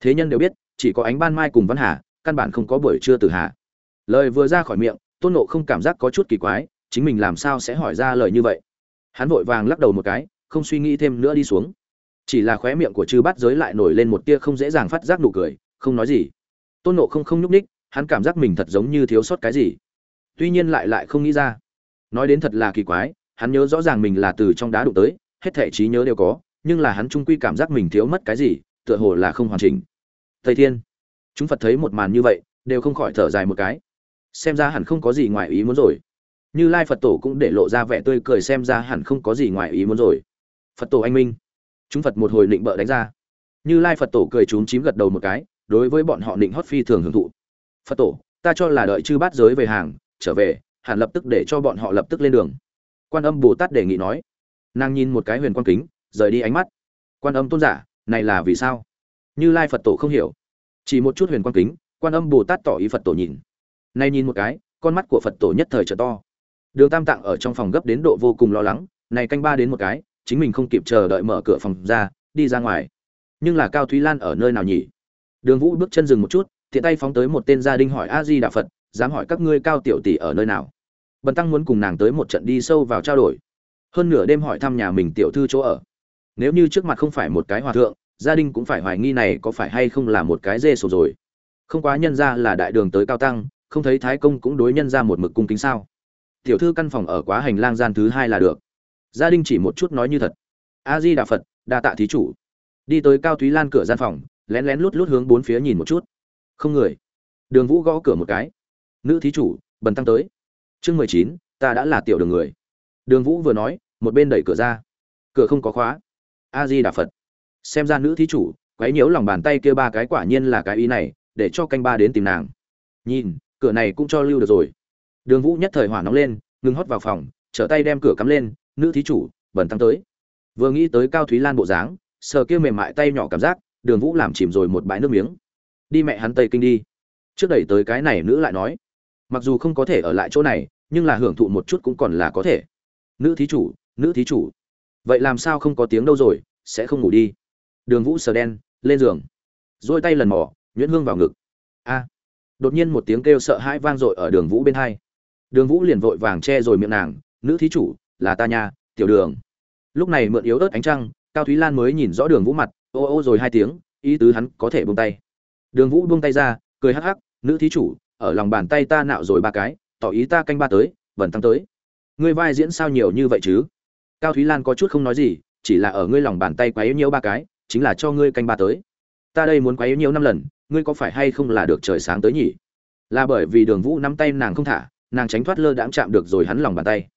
Thế nhân đều biết, chỉ có ánh ban mai cùng văn hà, căn bản không có buổi trưa tử hà. Lời vừa ra khỏi miệng, tôn nộ không cảm giác có chút kỳ quái, chính mình làm sao sẽ hỏi ra lời như vậy? Hắn vội vàng lắc đầu một cái, không suy nghĩ thêm nữa đi xuống. Chỉ là khóe miệng của chư bát giới lại nổi lên một tia không dễ dàng phát giác nụ cười, không nói gì. Tôn nộ không không nhúc ních hắn cảm giác mình thật giống như thiếu sót cái gì. Tuy nhiên lại lại không nghĩ ra. Nói đến thật là kỳ quái, hắn nhớ rõ ràng mình là từ trong đá đụng tới, hết thể trí nhớ đều có, nhưng là hắn trung quy cảm giác mình thiếu mất cái gì, tựa hồ là không hoàn chỉnh. Thầy thiên, chúng phật thấy một màn như vậy, đều không khỏi thở dài một cái. Xem ra hẳn không có gì ngoài ý muốn rồi. Như lai phật tổ cũng để lộ ra vẻ tươi cười xem ra hẳn không có gì ngoài ý muốn rồi. Phật tổ anh minh. Chúng phật một hồi định bợ đánh ra. Như lai phật tổ cười trúng chím gật đầu một cái, đối với bọn họ định hót phi thường hưởng thụ phật tổ, ta cho là đợi chư bát giới về hàng, trở về, hẳn lập tức để cho bọn họ lập tức lên đường. Quan âm bồ tát đề nghị nói. Nàng nhìn một cái huyền quan kính, rời đi ánh mắt. Quan âm tôn giả, này là vì sao? Như lai phật tổ không hiểu. Chỉ một chút huyền quan kính, quan âm bồ tát tỏ ý phật tổ nhìn. Nay nhìn một cái, con mắt của phật tổ nhất thời trở to. Đường tam tạng ở trong phòng gấp đến độ vô cùng lo lắng, này canh ba đến một cái, chính mình không kịp chờ đợi mở cửa phòng ra, đi ra ngoài. Nhưng là cao thúy lan ở nơi nào nhỉ? Đường vũ bước chân dừng một chút thiện tay phóng tới một tên gia đình hỏi a di đà phật, dám hỏi các ngươi cao tiểu tỷ ở nơi nào? Bần tăng muốn cùng nàng tới một trận đi sâu vào trao đổi. Hơn nửa đêm hỏi thăm nhà mình tiểu thư chỗ ở. Nếu như trước mặt không phải một cái hòa thượng, gia đình cũng phải hoài nghi này có phải hay không là một cái dê sổ rồi. Không quá nhân ra là đại đường tới cao tăng, không thấy thái công cũng đối nhân ra một mực cung kính sao. Tiểu thư căn phòng ở quá hành lang gian thứ hai là được. Gia đình chỉ một chút nói như thật. A di đà phật, đa tạ thí chủ. Đi tới cao thúy lan cửa gian phòng, lén lén lút lút hướng bốn phía nhìn một chút không người. Đường vũ gõ cửa một cái. Nữ thí chủ, bần tăng tới. Chương mười chín, ta đã là tiểu đường người. Đường vũ vừa nói, một bên đẩy cửa ra. Cửa không có khóa. A di đà phật. Xem ra nữ thí chủ, quấy nhiễu lòng bàn tay kia ba cái quả nhiên là cái ý này, để cho canh ba đến tìm nàng. Nhìn, cửa này cũng cho lưu được rồi. Đường vũ nhất thời hỏa nóng lên, ngừng hót vào phòng, trở tay đem cửa cắm lên. Nữ thí chủ bẩn tăng tới. Vừa nghĩ tới cao thúy lan bộ dáng, sờ kia mềm mại tay nhỏ cảm giác, đường vũ làm chìm rồi một bãi nước miếng đi mẹ hắn tây kinh đi. Trước đẩy tới cái này nữ lại nói, mặc dù không có thể ở lại chỗ này, nhưng là hưởng thụ một chút cũng còn là có thể. Nữ thí chủ, nữ thí chủ. Vậy làm sao không có tiếng đâu rồi, sẽ không ngủ đi. Đường vũ sờ đen, lên giường. Dôi tay lần mỏ nhuyễn hương vào ngực. A. Đột nhiên một tiếng kêu sợ hãi vang dội ở đường vũ bên hai. Đường vũ liền vội vàng che rồi miệng nàng, nữ thí chủ, là ta nha, tiểu đường. Lúc này mượn yếu ớt ánh trăng, cao thúy lan mới nhìn rõ đường vũ mặt, ô ô rồi hai tiếng, ý tứ hắn có thể buông tay đường vũ buông tay ra, cười hắc hắc, nữ thí chủ, ở lòng bàn tay ta nạo rồi ba cái, tỏ ý ta canh ba tới vẫn tăng tới. Ngươi vai diễn sao nhiều như vậy chứ? Cao thúy lan có chút không nói gì, chỉ là ở ngươi lòng bàn tay quá yếu nhiều ba cái, chính là cho ngươi canh ba tới. Ta đây muốn quá yếu nhiều năm lần, ngươi có phải hay không là được trời sáng tới nhỉ? Là bởi vì đường vũ nắm tay nàng không thả, nàng tránh thoát lơ đãng chạm được rồi hắn lòng bàn tay.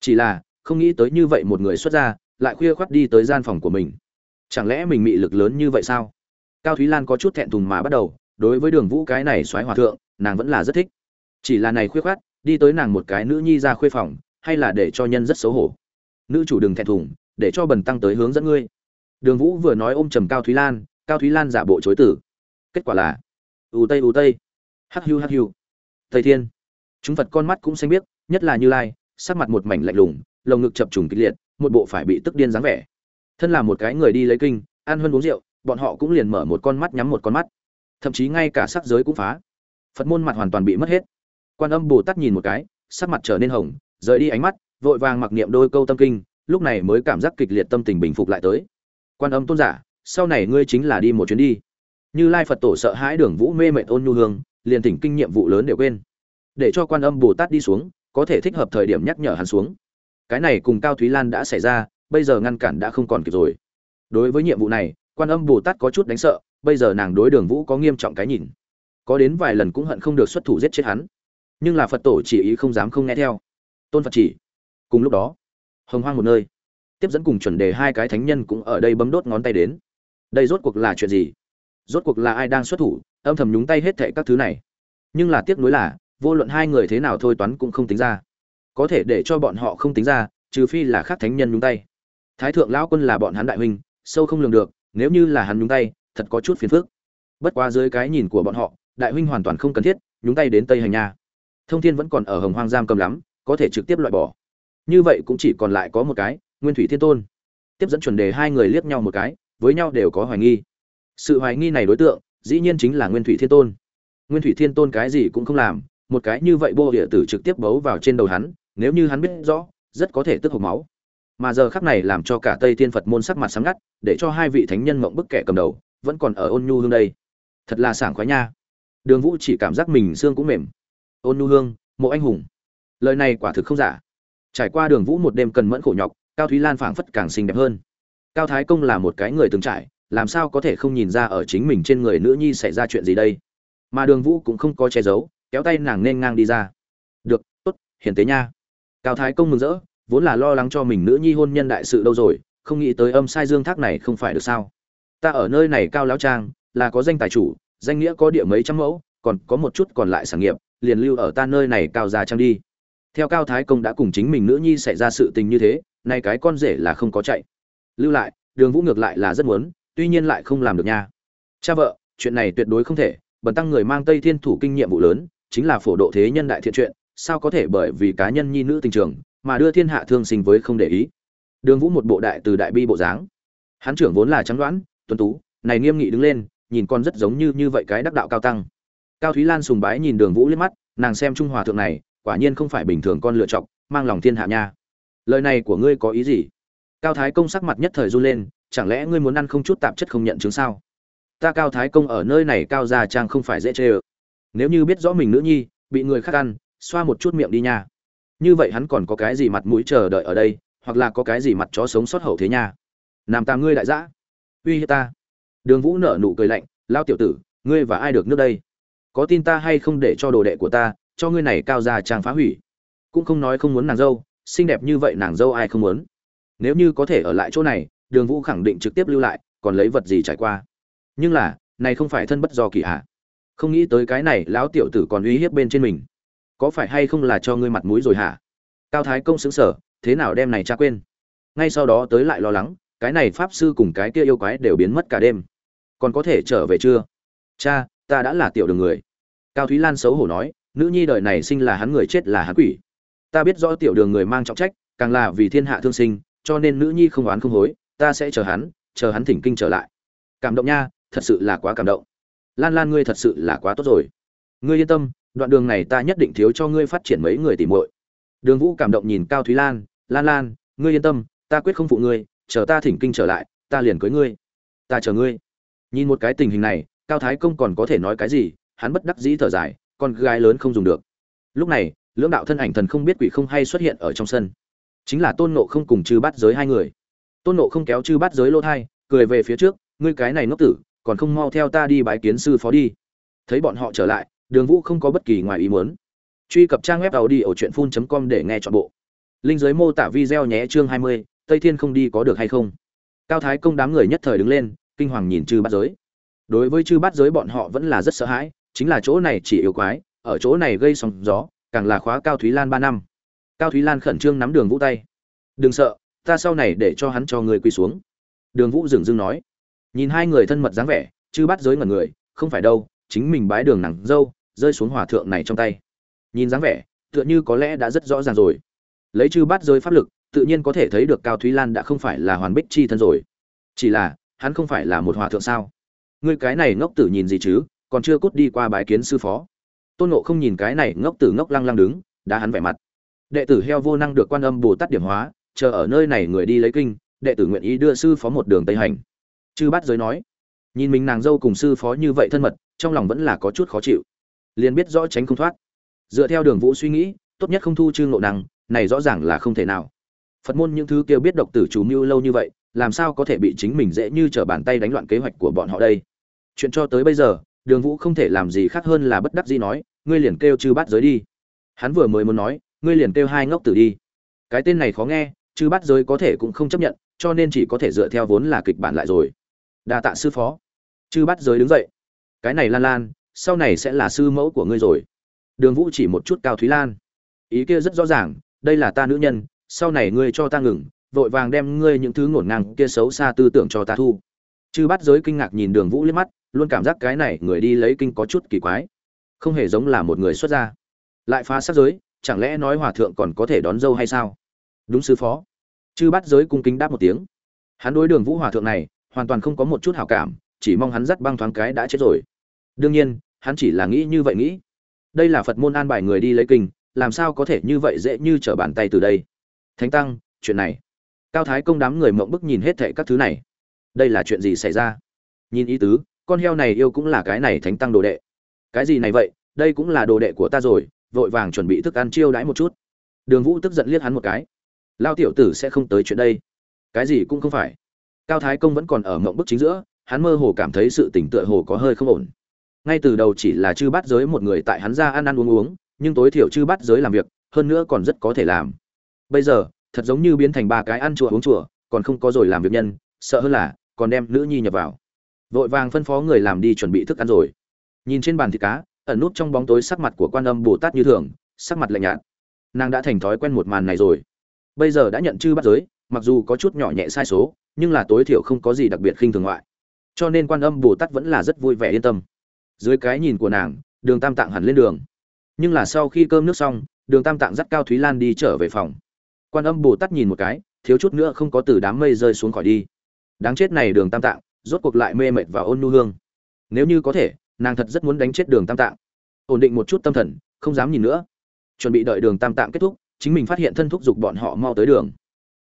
Chỉ là, không nghĩ tới như vậy một người xuất ra, lại khuya khoắt đi tới gian phòng của mình. Chẳng lẽ mình mị lực lớn như vậy sao? Cao thúy lan có chút thẹn thùng mà bắt đầu, đối với đường vũ cái này xoáy hòa thượng, nàng vẫn là rất thích. Chỉ là này khuyết khoắt đi tới nàng một cái nữ nhi ra khuê phòng, hay là để cho nhân rất xấu hổ. Nữ chủ đừng thẹn thùng, để cho bần tăng tới hướng dẫn ngươi. Đường vũ vừa nói ôm trầm cao thúy lan, cao thúy lan giả bộ chối tử. Kết quả là, ù tây ù tây. Hắc hiu hắc hiu. thầy thiên. Chúng phật con mắt cũng xanh biết nhất là như lai, sắc mặt một mảnh lạnh lùng, lồng ngực chập trùng kịch liệt, một bộ phải bị tức điên dáng vẻ. Thân là một cái người đi lấy kinh, ăn hơn uống rượu bọn họ cũng liền mở một con mắt nhắm một con mắt. Thậm chí ngay cả sắc giới cũng phá. Phật môn mặt hoàn toàn bị mất hết. Quan âm bồ tát nhìn một cái, sắc mặt trở nên hồng, rời đi ánh mắt, vội vàng mặc niệm đôi câu tâm kinh, lúc này mới cảm giác kịch liệt tâm tình bình phục lại tới. Quan âm tôn giả, sau này ngươi chính là đi một chuyến đi. Như lai phật tổ sợ hãi đường vũ mê mệt ôn nhu hương, liền thỉnh kinh nhiệm vụ lớn đều quên. Để cho quan âm bồ tát đi xuống, có thể thích hợp thời điểm nhắc nhở hắn xuống. Cái này cùng cao thúy lan đã xảy ra, bây giờ ngăn cản đã không còn kịp rồi. Đối với nhiệm vụ này quan âm bồ tát có chút đánh sợ, bây giờ nàng đối đường vũ có nghiêm trọng cái nhìn. Có đến vài lần cũng hận không được xuất thủ giết chết hắn. Nhưng là phật tổ chỉ ý không dám không nghe theo. Tôn phật chỉ. Cùng lúc đó, hồng hoang một nơi. Tiếp dẫn cùng chuẩn đề hai cái thánh nhân cũng ở đây bấm đốt ngón tay đến. Đây rốt cuộc là chuyện gì? Rốt cuộc là ai đang xuất thủ, âm thầm nhúng tay hết thệ các thứ này? Nhưng là tiếc nuối là, vô luận hai người thế nào thôi toán cũng không tính ra. Có thể để cho bọn họ không tính ra, trừ phi là khác thánh nhân nhúng tay. Thái thượng lão quân là bọn hắn đại huynh, sâu không lường được nếu như là hắn nhúng tay, thật có chút phiền phức. Bất quá dưới cái nhìn của bọn họ, đại huynh hoàn toàn không cần thiết, nhúng tay đến tây hành nha. Thông thiên vẫn còn ở hồng hoang giam cầm lắm, có thể trực tiếp loại bỏ. Như vậy cũng chỉ còn lại có một cái, nguyên thủy thiên tôn. Tiếp dẫn chuẩn đề hai người liếc nhau một cái, với nhau đều có hoài nghi. Sự hoài nghi này đối tượng, dĩ nhiên chính là nguyên thủy thiên tôn. Nguyên thủy thiên tôn cái gì cũng không làm, một cái như vậy bô địa tử trực tiếp bấu vào trên đầu hắn, nếu như hắn biết rõ, rất có thể tức hộc máu mà giờ khắc này làm cho cả tây thiên phật môn sắc mặt sáng ngắt, để cho hai vị thánh nhân mộng bức kẻ cầm đầu, vẫn còn ở ôn nhu hương đây. Thật là sảng khoái nha. Đường vũ chỉ cảm giác mình xương cũng mềm. Ôn nhu hương, mộ anh hùng. Lời này quả thực không giả. Trải qua đường vũ một đêm cần mẫn khổ nhọc, cao thúy lan phảng phất càng xinh đẹp hơn. Cao thái công là một cái người từng trải, làm sao có thể không nhìn ra ở chính mình trên người nữ nhi xảy ra chuyện gì đây? Mà đường vũ cũng không có che giấu, kéo tay nàng nên ngang đi ra. Được, tốt hiền tế nha. Cao thái công mừng rỡ vốn là lo lắng cho mình nữ nhi hôn nhân đại sự đâu rồi, không nghĩ tới âm sai dương thác này không phải được sao. Ta ở nơi này cao lão trang, là có danh tài chủ, danh nghĩa có địa mấy trăm mẫu, còn có một chút còn lại sản nghiệp, liền lưu ở ta nơi này cao già trang đi. Theo cao thái công đã cùng chính mình nữ nhi xảy ra sự tình như thế, nay cái con rể là không có chạy. Lưu lại, đường vũ ngược lại là rất muốn, tuy nhiên lại không làm được nha. Cha vợ, chuyện này tuyệt đối không thể, bần tăng người mang tây thiên thủ kinh nghiệm vụ lớn, chính là phổ độ thế nhân đại thiện chuyện, sao có thể bởi vì cá nhân nhi nữ tình trường mà đưa thiên hạ thương sinh với không để ý. Đường vũ một bộ đại từ đại bi bộ dáng. Hắn trưởng vốn là trắng đoán, tuấn tú, này nghiêm nghị đứng lên, nhìn con rất giống như như vậy cái đắc đạo cao tăng. Cao thúy lan sùng bái nhìn đường vũ liếc mắt, nàng xem trung hòa thượng này, quả nhiên không phải bình thường con lựa chọc mang lòng thiên hạ nha. Lời này của ngươi có ý gì? Cao thái công sắc mặt nhất thời run lên, chẳng lẽ ngươi muốn ăn không chút tạp chất không nhận chứng sao? Ta cao thái công ở nơi này cao gia trang không phải dễ chê ơ. Nếu như biết rõ mình nữ nhi, bị người khác ăn, xoa một chút miệng đi nha như vậy hắn còn có cái gì mặt mũi chờ đợi ở đây, hoặc là có cái gì mặt chó sống sót hậu thế nha? Nam ta ngươi đại dã. Uy hiếp ta. Đường vũ nở nụ cười lạnh lao tiểu tử, ngươi và ai được nước đây? Có tin ta hay không để cho đồ đệ của ta, cho ngươi này cao già trang phá hủy? Cũng không nói không muốn nàng dâu, xinh đẹp như vậy nàng dâu ai không muốn. Nếu như có thể ở lại chỗ này, đường vũ khẳng định trực tiếp lưu lại, còn lấy vật gì trải qua? Nhưng là, này không phải thân bất do kỳ hạ không nghĩ tới cái này, lão tiểu tử còn uy hiếp bên trên mình có phải hay không là cho ngươi mặt mũi rồi hả? Cao thái công xứng sở thế nào đem này cha quên? Ngay sau đó tới lại lo lắng, cái này pháp sư cùng cái kia yêu quái đều biến mất cả đêm. Còn có thể trở về chưa? Cha, ta đã là tiểu đường người. Cao thúy lan xấu hổ nói, nữ nhi đời này sinh là hắn người chết là hắn quỷ. Ta biết rõ tiểu đường người mang trọng trách, càng là vì thiên hạ thương sinh, cho nên nữ nhi không oán không hối, ta sẽ chờ hắn chờ hắn thỉnh kinh trở lại. Cảm động nha, thật sự là quá cảm động. Lan lan ngươi thật sự là quá tốt rồi. Ngươi yên tâm đoạn đường này ta nhất định thiếu cho ngươi phát triển mấy người tỉ muội. Đường vũ cảm động nhìn cao thúy lan lan lan, ngươi yên tâm, ta quyết không phụ ngươi, chờ ta thỉnh kinh trở lại, ta liền cưới ngươi, ta chờ ngươi. Nhìn một cái tình hình này, cao thái công còn có thể nói cái gì, hắn bất đắc dĩ thở dài, con gái lớn không dùng được. Lúc này, lưỡng đạo thân ảnh thần không biết quỷ không hay xuất hiện ở trong sân. Chính là tôn nộ không cùng chư bắt giới hai người. Tôn nộ không kéo chư bắt giới lô thai, cười về phía trước, ngươi cái này ngốc tử, còn không mau theo ta đi bái kiến sư phó đi. Thấy bọn họ trở lại đường vũ không có bất kỳ ngoài ý muốn. Truy cập trang web đầu đi ở truyệnfun.com để nghe trọn bộ. Linh giới mô tả video nhé chương hai mươi, tây thiên không đi có được hay không? Cao thái công đám người nhất thời đứng lên, kinh hoàng nhìn Trư Bát giới. Đối với Trư Bát giới bọn họ vẫn là rất sợ hãi, chính là chỗ này chỉ yêu quái, ở chỗ này gây sóng gió, càng là khóa cao thúy lan ba năm. Cao thúy lan khẩn trương nắm đường vũ tay. Đừng sợ, ta sau này để cho hắn cho người quỳ xuống. Đường vũ dừng dưng nói. Nhìn hai người thân mật dáng vẻ Trư Bát giới ngẩn người, không phải đâu, chính mình bái đường nặng dâu rơi xuống hòa thượng này trong tay. Nhìn dáng vẻ, tựa như có lẽ đã rất rõ ràng rồi. Lấy chư bát giới pháp lực, tự nhiên có thể thấy được cao thúy lan đã không phải là hoàn bích chi thân rồi. Chỉ là, hắn không phải là một hòa thượng sao? Ngươi cái này ngốc tử nhìn gì chứ, còn chưa cút đi qua bái kiến sư phó. Tôn nộ không nhìn cái này ngốc tử ngốc lăng lăng đứng đã hắn vẻ mặt. Đệ tử heo vô năng được quan âm bồ tát điểm hóa, chờ ở nơi này người đi lấy kinh, đệ tử nguyện ý đưa sư phó một đường tây hành. Chư bát giới nói, nhìn mình nàng dâu cùng sư phó như vậy thân mật, trong lòng vẫn là có chút khó chịu liền biết rõ tránh không thoát. Dựa theo đường vũ suy nghĩ, tốt nhất không thu chư ngộ năng, này rõ ràng là không thể nào. Phật môn những thứ kêu biết độc tử chủ mưu lâu như vậy, làm sao có thể bị chính mình dễ như trở bàn tay đánh loạn kế hoạch của bọn họ đây? Chuyện cho tới bây giờ, đường vũ không thể làm gì khác hơn là bất đắc dĩ nói, ngươi liền kêu chư bát giới đi. Hắn vừa mới muốn nói, ngươi liền kêu hai ngốc tử đi. Cái tên này khó nghe, chư bát giới có thể cũng không chấp nhận, cho nên chỉ có thể dựa theo vốn là kịch bản lại rồi. Đa tạ sư phó. Chư bát giới đứng dậy. Cái này lan lan sau này sẽ là sư mẫu của ngươi rồi. Đường vũ chỉ một chút cao thúy lan. Ý kia rất rõ ràng, đây là ta nữ nhân, sau này ngươi cho ta ngừng, vội vàng đem ngươi những thứ ngổn ngang kia xấu xa tư tưởng cho ta thu. Chư bắt giới kinh ngạc nhìn đường vũ liếc mắt, luôn cảm giác cái này người đi lấy kinh có chút kỳ quái. Không hề giống là một người xuất gia. Lại phá sát giới, chẳng lẽ nói hòa thượng còn có thể đón dâu hay sao? Đúng sư phó. Chư bắt giới cung kính đáp một tiếng. Hắn đối đường vũ hòa thượng này, hoàn toàn không có một chút hảo cảm, chỉ mong hắn dắt băng thoáng cái đã chết rồi đương nhiên, hắn chỉ là nghĩ như vậy nghĩ. Đây là phật môn an bài người đi lấy kinh, làm sao có thể như vậy dễ như trở bàn tay từ đây? Thánh tăng, chuyện này. Cao thái công đám người mộng bức nhìn hết thệ các thứ này. Đây là chuyện gì xảy ra? Nhìn ý tứ, con heo này yêu cũng là cái này thánh tăng đồ đệ. Cái gì này vậy? Đây cũng là đồ đệ của ta rồi, vội vàng chuẩn bị thức ăn chiêu đãi một chút. Đường vũ tức giận liếc hắn một cái. Lao tiểu tử sẽ không tới chuyện đây. Cái gì cũng không phải. Cao thái công vẫn còn ở mộng bức chính giữa, hắn mơ hồ cảm thấy sự tỉnh tựa hồ có hơi không ổn ngay từ đầu chỉ là chư bát giới một người tại hắn ra ăn ăn uống uống, nhưng tối thiểu chư bát giới làm việc, hơn nữa còn rất có thể làm. Bây giờ, thật giống như biến thành ba cái ăn chùa uống chùa, còn không có rồi làm việc nhân, sợ hơn là, còn đem nữ nhi nhập vào. Vội vàng phân phó người làm đi chuẩn bị thức ăn rồi. Nhìn trên bàn thịt cá, ẩn nút trong bóng tối sắc mặt của quan âm bồ tát như thường, sắc mặt lạnh nhạt. Nàng đã thành thói quen một màn này rồi. Bây giờ đã nhận chư bắt giới, mặc dù có chút nhỏ nhẹ sai số, nhưng là tối thiểu không có gì đặc biệt khinh thường ngoại. Cho nên quan âm bồ tát vẫn là rất vui vẻ yên tâm dưới cái nhìn của nàng, đường tam tạng hẳn lên đường. Nhưng là sau khi cơm nước xong, đường tam tạng dắt cao thúy lan đi trở về phòng. Quan âm bồ tát nhìn một cái, thiếu chút nữa không có từ đám mây rơi xuống khỏi đi. Đáng chết này đường tam tạng, rốt cuộc lại mê mệt và ôn nhu hương. Nếu như có thể, nàng thật rất muốn đánh chết đường tam tạng. Ổn định một chút tâm thần, không dám nhìn nữa. Chuẩn bị đợi đường tam tạng kết thúc, chính mình phát hiện thân thúc giục bọn họ mau tới đường.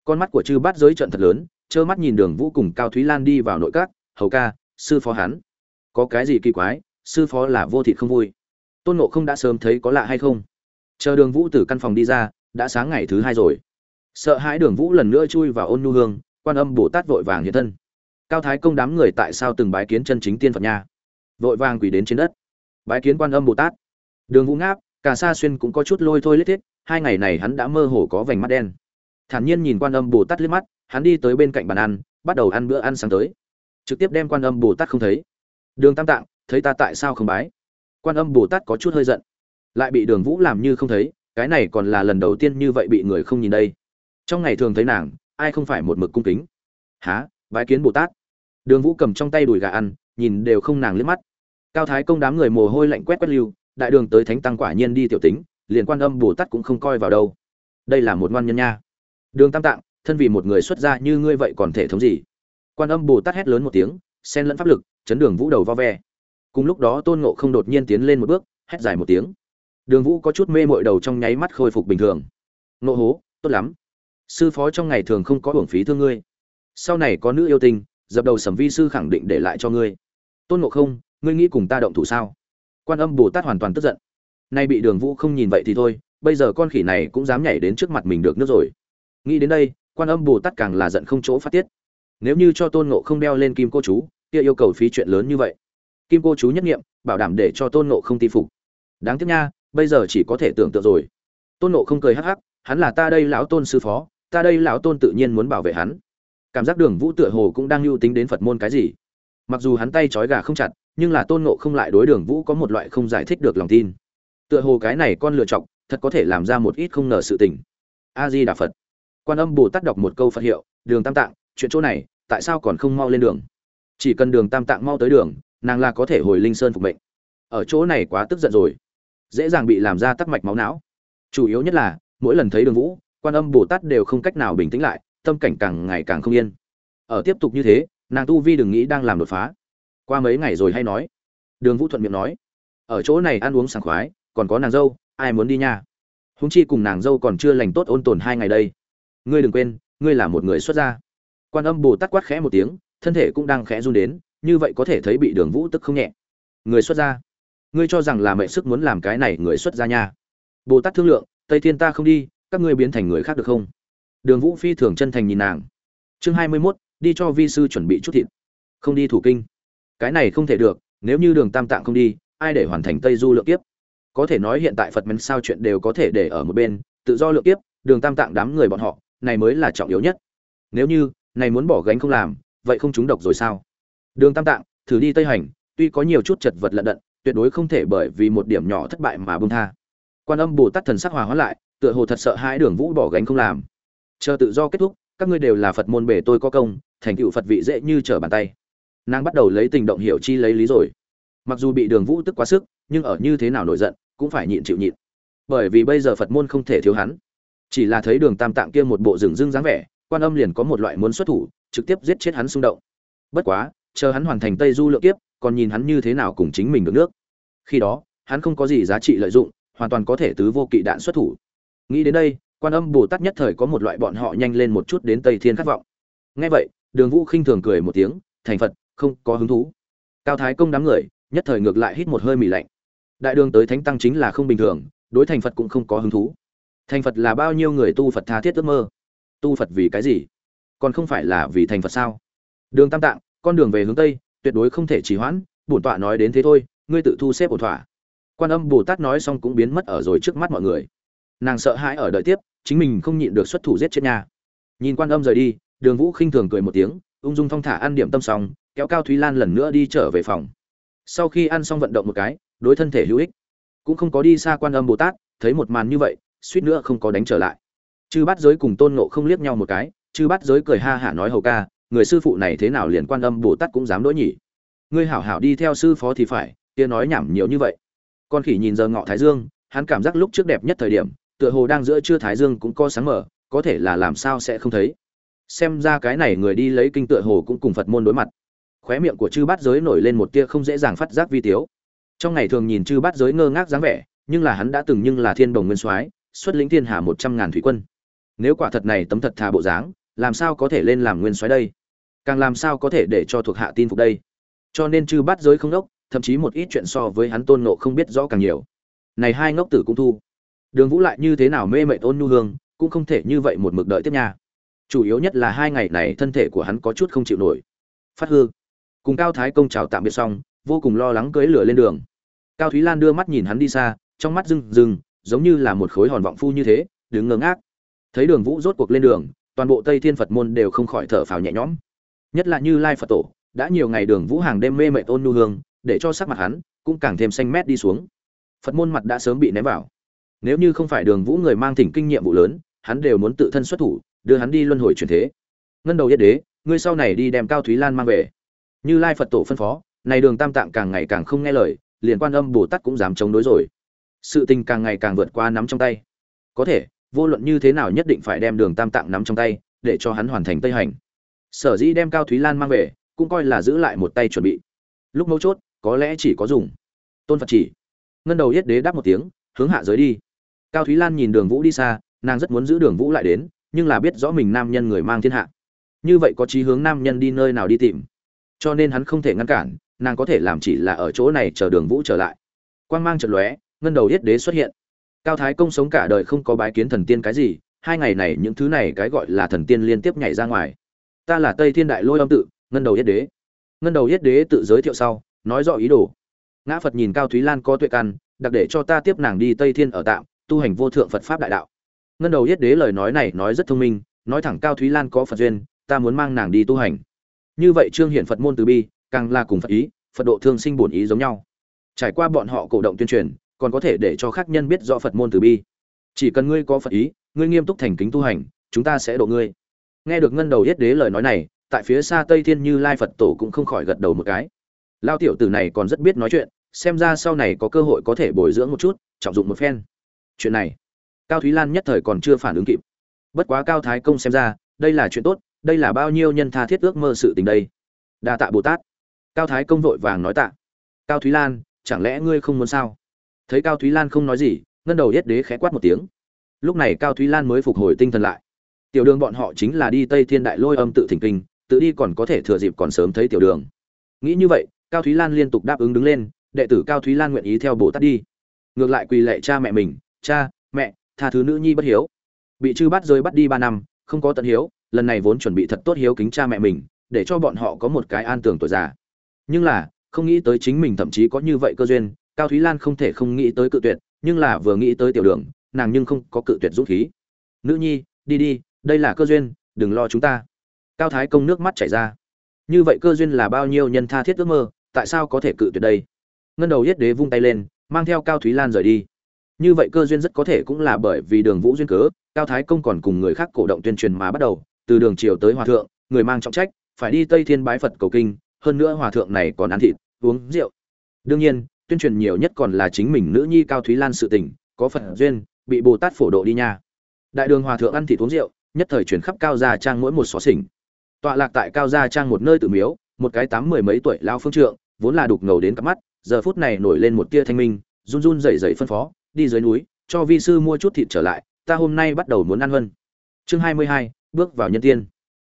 Con mắt của chư bát giới trận thật lớn, trơ mắt nhìn đường vũ cùng cao thúy lan đi vào nội các. Hầu ca, sư phó hắn. Có cái gì kỳ quái? Sư phó là vô thị không vui. Tôn nộ không đã sớm thấy có lạ hay không? Chờ đường vũ từ căn phòng đi ra, đã sáng ngày thứ hai rồi. Sợ hãi đường vũ lần nữa chui vào ôn nhu hương, quan âm bồ tát vội vàng hiện thân. Cao thái công đám người tại sao từng bái kiến chân chính tiên phật nha? Vội vàng quỳ đến trên đất. Bái kiến quan âm bồ tát. Đường vũ ngáp, cả sa xuyên cũng có chút lôi thôi lết thiết, hai ngày này hắn đã mơ hồ có vành mắt đen. Thản nhiên nhìn quan âm bồ tát liếc mắt, hắn đi tới bên cạnh bàn ăn, bắt đầu ăn bữa ăn sáng tới. Trực tiếp đem quan âm bồ tát không thấy. Đường tam tạng thấy ta tại sao không bái? Quan âm bồ tát có chút hơi giận. Lại bị đường vũ làm như không thấy, cái này còn là lần đầu tiên như vậy bị người không nhìn đây. Trong ngày thường thấy nàng, ai không phải một mực cung kính? Há bái kiến bồ tát. Đường vũ cầm trong tay đùi gà ăn, nhìn đều không nàng liếc mắt. Cao thái công đám người mồ hôi lạnh quét quét lưu, đại đường tới thánh tăng quả nhiên đi tiểu tính, liền quan âm bồ tát cũng không coi vào đâu. Đây là một ngoan nhân nha. Đường tam tạng, thân vì một người xuất gia như ngươi vậy còn thể thống gì? Quan âm bồ tát hét lớn một tiếng, xen lẫn pháp lực, chấn đường vũ đầu vo ve cùng lúc đó tôn ngộ không đột nhiên tiến lên một bước, hét dài một tiếng. Đường vũ có chút mê mội đầu trong nháy mắt khôi phục bình thường. Ngộ hố, tốt lắm. Sư phó trong ngày thường không có hưởng phí thương ngươi. Sau này có nữ yêu tinh, dập đầu sẩm vi sư khẳng định để lại cho ngươi. Tôn ngộ không, ngươi nghĩ cùng ta động thủ sao? Quan âm bồ tát hoàn toàn tức giận. Nay bị đường vũ không nhìn vậy thì thôi, bây giờ con khỉ này cũng dám nhảy đến trước mặt mình được nước rồi. Nghĩ đến đây, quan âm bồ tát càng là giận không chỗ phát tiết. Nếu như cho tôn ngộ không đeo lên kim cô chú, kia yêu cầu phí chuyện lớn như vậy kim cô chú nhất nghiệm, bảo đảm để cho tôn ngộ không ti phục. Đáng tiếc nha, bây giờ chỉ có thể tưởng tượng rồi. Tôn ngộ không cười hắc hắc, hắn là ta đây lão tôn sư phó, ta đây lão tôn tự nhiên muốn bảo vệ hắn. Cảm giác đường vũ tựa hồ cũng đang lưu tính đến phật môn cái gì. Mặc dù hắn tay trói gà không chặt, nhưng là tôn ngộ không lại đối đường vũ có một loại không giải thích được lòng tin. Tựa hồ cái này con lựa chọc, thật có thể làm ra một ít không ngờ sự tình. A di đà phật. Quan âm bồ tát đọc một câu phật hiệu, đường tam tạng, chuyện chỗ này, tại sao còn không mau lên đường? Chỉ cần đường tam tạng mau tới đường nàng là có thể hồi linh sơn phục mệnh. Ở chỗ này quá tức giận rồi. Dễ dàng bị làm ra tắc mạch máu não. Chủ yếu nhất là, mỗi lần thấy đường vũ, quan âm bồ tát đều không cách nào bình tĩnh lại, tâm cảnh càng ngày càng không yên. Ở tiếp tục như thế, nàng tu vi đừng nghĩ đang làm đột phá. Qua mấy ngày rồi hay nói. Đường vũ thuận miệng nói. Ở chỗ này ăn uống sảng khoái, còn có nàng dâu, ai muốn đi nha? Húng chi cùng nàng dâu còn chưa lành tốt ôn tồn hai ngày đây. Ngươi đừng quên, ngươi là một người xuất gia. Quan âm bồ tát quát khẽ một tiếng, thân thể cũng đang khẽ run đến như vậy có thể thấy bị đường vũ tức không nhẹ. Người xuất gia. Ngươi cho rằng là mẹ sức muốn làm cái này người xuất gia nha. Bồ tát thương lượng, tây thiên ta không đi, các ngươi biến thành người khác được không? Đường vũ phi thường chân thành nhìn nàng. Chương hai mươi mốt, đi cho vi sư chuẩn bị chút thịt. Không đi thủ kinh. Cái này không thể được, nếu như đường tam tạng không đi, ai để hoàn thành tây du lượng kiếp? Có thể nói hiện tại phật mến sao chuyện đều có thể để ở một bên, tự do lượng kiếp, đường tam tạng đám người bọn họ, này mới là trọng yếu nhất. Nếu như, này muốn bỏ gánh không làm, vậy không trúng độc rồi sao? Đường tam tạng, thử đi tây hành, tuy có nhiều chút chật vật lận đận, tuyệt đối không thể bởi vì một điểm nhỏ thất bại mà buông tha. Quan âm bồ tát thần sắc hòa hóa lại, tựa hồ thật sợ hãi đường vũ bỏ gánh không làm. Chờ tự do kết thúc, các ngươi đều là phật môn bể tôi có công, thành tựu phật vị dễ như trở bàn tay. Nàng bắt đầu lấy tình động hiểu chi lấy lý rồi. Mặc dù bị đường vũ tức quá sức, nhưng ở như thế nào nổi giận, cũng phải nhịn chịu nhịn. Bởi vì bây giờ phật môn không thể thiếu hắn. Chỉ là thấy đường tam tạng kia một bộ rừng rưng dáng vẻ, quan âm liền có một loại muốn xuất thủ, trực tiếp giết chết hắn xung động. Bất quá chờ hắn hoàn thành tây du lượng kiếp, còn nhìn hắn như thế nào cùng chính mình được nước. Khi đó, hắn không có gì giá trị lợi dụng, hoàn toàn có thể tứ vô kỵ đạn xuất thủ. Nghĩ đến đây, quan âm bồ tát nhất thời có một loại bọn họ nhanh lên một chút đến tây thiên khát vọng. Ngay vậy, đường vũ khinh thường cười một tiếng, thành phật, không có hứng thú. Cao thái công đám người, nhất thời ngược lại hít một hơi mỉ lạnh. Đại đường tới thánh tăng chính là không bình thường, đối thành phật cũng không có hứng thú. Thành phật là bao nhiêu người tu phật tha thiết ước mơ? Tu phật vì cái gì? Còn không phải là vì thành phật sao? Đường tam tạng con đường về hướng tây, tuyệt đối không thể trì hoãn, bổn tọa nói đến thế thôi, ngươi tự thu xếp ổn thỏa. Quan âm bồ tát nói xong cũng biến mất ở rồi trước mắt mọi người. Nàng sợ hãi ở đợi tiếp, chính mình không nhịn được xuất thủ giết chết nhà nhìn quan âm rời đi, đường vũ khinh thường cười một tiếng, ung dung thong thả ăn điểm tâm xong, kéo cao thúy lan lần nữa đi trở về phòng. Sau khi ăn xong vận động một cái, đối thân thể hữu ích. Cũng không có đi xa quan âm bồ tát, thấy một màn như vậy, suýt nữa không có đánh trở lại. Chư bắt giới cùng tôn nộ không liếc nhau một cái, chư bắt giới cười ha hả nói hầu ca người sư phụ này thế nào liền quan âm bồ tát cũng dám đỗi nhỉ? Ngươi hảo hảo đi theo sư phó thì phải, kia nói nhảm nhiều như vậy. Con khỉ nhìn giờ ngọ thái dương, hắn cảm giác lúc trước đẹp nhất thời điểm, tựa hồ đang giữa trưa thái dương cũng có sáng mở có thể là làm sao sẽ không thấy. Xem ra cái này người đi lấy kinh tựa hồ cũng cùng phật môn đối mặt. Khóe miệng của chư bát giới nổi lên một tia không dễ dàng phát giác vi tiếu. Trong ngày thường nhìn chư bát giới ngơ ngác dáng vẻ, nhưng là hắn đã từng nhưng là thiên đồng nguyên soái, xuất lĩnh thiên hà một trăm ngàn thủy quân. Nếu quả thật này tấm thật thà bộ dáng làm sao có thể lên làm nguyên soái đây? Càng làm sao có thể để cho thuộc hạ tin phục đây? Cho nên chư bát giới không đốc, thậm chí một ít chuyện so với hắn tôn nộ không biết rõ càng nhiều. Này hai ngốc tử cũng thu. Đường vũ lại như thế nào mê mệt ôn nhu hương, cũng không thể như vậy một mực đợi tiếp nha. Chủ yếu nhất là hai ngày này thân thể của hắn có chút không chịu nổi. Phát hư. Cùng cao thái công chào tạm biệt xong, vô cùng lo lắng cưỡi lửa lên đường. Cao thúy lan đưa mắt nhìn hắn đi xa, trong mắt rừng rừng giống như là một khối hòn vọng phu như thế, đứng ngơ ngác. Thấy đường vũ rốt cuộc lên đường toàn bộ tây thiên phật môn đều không khỏi thở phào nhẹ nhõm. Nhất là như lai phật tổ, đã nhiều ngày đường vũ hàng đêm mê mệ ôn nhu hương, để cho sắc mặt hắn cũng càng thêm xanh mét đi xuống. Phật môn mặt đã sớm bị ném vào. Nếu như không phải đường vũ người mang thỉnh kinh nghiệm vụ lớn, hắn đều muốn tự thân xuất thủ, đưa hắn đi luân hồi truyền thế. Ngân đầu yết đế, ngươi sau này đi đem cao thúy lan mang về. Như lai phật tổ phân phó, này đường tam tạng càng ngày càng không nghe lời, liền quan âm bồ tát cũng dám chống đối rồi. Sự tình càng ngày càng vượt qua nắm trong tay. Có thể vô luận như thế nào nhất định phải đem đường tam tạng nắm trong tay, để cho hắn hoàn thành tây hành. Sở dĩ đem cao thúy lan mang về, cũng coi là giữ lại một tay chuẩn bị. Lúc mấu chốt, có lẽ chỉ có dùng tôn phật chỉ. Ngân đầu yết đế đáp một tiếng, hướng hạ giới đi. Cao thúy lan nhìn đường vũ đi xa, nàng rất muốn giữ đường vũ lại đến, nhưng là biết rõ mình nam nhân người mang thiên hạ. Như vậy có chí hướng nam nhân đi nơi nào đi tìm? Cho nên hắn không thể ngăn cản, nàng có thể làm chỉ là ở chỗ này chờ đường vũ trở lại. Quang mang trận lóe, ngân đầu yết đế xuất hiện cao thái công sống cả đời không có bái kiến thần tiên cái gì, hai ngày này những thứ này cái gọi là thần tiên liên tiếp nhảy ra ngoài. Ta là tây thiên đại lôi âm tự, ngân đầu yết đế. Ngân đầu yết đế tự giới thiệu sau, nói rõ ý đồ. Ngã phật nhìn cao thúy lan có tuệ căn, đặc để cho ta tiếp nàng đi tây thiên ở tạm, tu hành vô thượng phật pháp đại đạo. Ngân đầu yết đế lời nói này nói rất thông minh, nói thẳng cao thúy lan có phật duyên, ta muốn mang nàng đi tu hành. Như vậy trương Hiển phật môn từ bi, càng là cùng phật ý, phật độ thương sinh bổn ý giống nhau. Trải qua bọn họ cổ động tuyên truyền còn có thể để cho khác nhân biết rõ phật môn từ bi. Chỉ cần ngươi có phật ý, ngươi nghiêm túc thành kính tu hành, chúng ta sẽ độ ngươi. Nghe được ngân đầu yết đế lời nói này, tại phía xa tây thiên như lai phật tổ cũng không khỏi gật đầu một cái. Lao tiểu tử này còn rất biết nói chuyện, xem ra sau này có cơ hội có thể bồi dưỡng một chút, trọng dụng một phen. Chuyện này, cao thúy lan nhất thời còn chưa phản ứng kịp. Bất quá cao thái công xem ra, đây là chuyện tốt, đây là bao nhiêu nhân tha thiết ước mơ sự tình đây. Đa tạ bồ tát. Cao thái công vội vàng nói tạ. Cao thúy lan, chẳng lẽ ngươi không muốn sao? Thấy cao thúy lan không nói gì, ngân đầu yết đế khẽ quát một tiếng. Lúc này cao thúy lan mới phục hồi tinh thần lại. Tiểu đường bọn họ chính là đi tây thiên đại lôi âm tự thỉnh kinh, tự đi còn có thể thừa dịp còn sớm thấy tiểu đường. Nghĩ như vậy, cao thúy lan liên tục đáp ứng đứng lên, đệ tử cao thúy lan nguyện ý theo bồ tát đi. Ngược lại quỳ lệ cha mẹ mình, cha, mẹ, tha thứ nữ nhi bất hiếu. Bị chư bắt rơi bắt đi ba năm, không có tận hiếu, lần này vốn chuẩn bị thật tốt hiếu kính cha mẹ mình, để cho bọn họ có một cái an tưởng tuổi già. Nhưng là, không nghĩ tới chính mình thậm chí có như vậy cơ duyên cao thúy lan không thể không nghĩ tới cự tuyệt, nhưng là vừa nghĩ tới tiểu đường, nàng nhưng không có cự tuyệt dũng khí. Nữ nhi, đi đi, đây là cơ duyên, đừng lo chúng ta. Cao thái công nước mắt chảy ra. Như vậy cơ duyên là bao nhiêu nhân tha thiết ước mơ, tại sao có thể cự tuyệt đây? Ngân đầu yết đế vung tay lên, mang theo cao thúy lan rời đi. Như vậy cơ duyên rất có thể cũng là bởi vì đường vũ duyên cớ, cao thái công còn cùng người khác cổ động tuyên truyền mà bắt đầu, từ đường triều tới hòa thượng, người mang trọng trách, phải đi tây thiên bái phật cầu kinh, hơn nữa hòa thượng này còn ăn thịt, uống rượu. Đương nhiên tuyên truyền nhiều nhất còn là chính mình nữ nhi cao thúy lan sự tình có phật duyên bị bồ tát phổ độ đi nha. Đại đường hòa thượng ăn thịt uống rượu nhất thời chuyển khắp cao gia trang mỗi một xó xỉnh. Tọa lạc tại cao gia trang một nơi tự miếu một cái tám mười mấy tuổi lao phương trượng vốn là đục ngầu đến cặp mắt giờ phút này nổi lên một tia thanh minh run run rẩy rẩy phân phó đi dưới núi cho vi sư mua chút thịt trở lại ta hôm nay bắt đầu muốn ăn hơn. Chương hai mươi hai bước vào nhân tiên.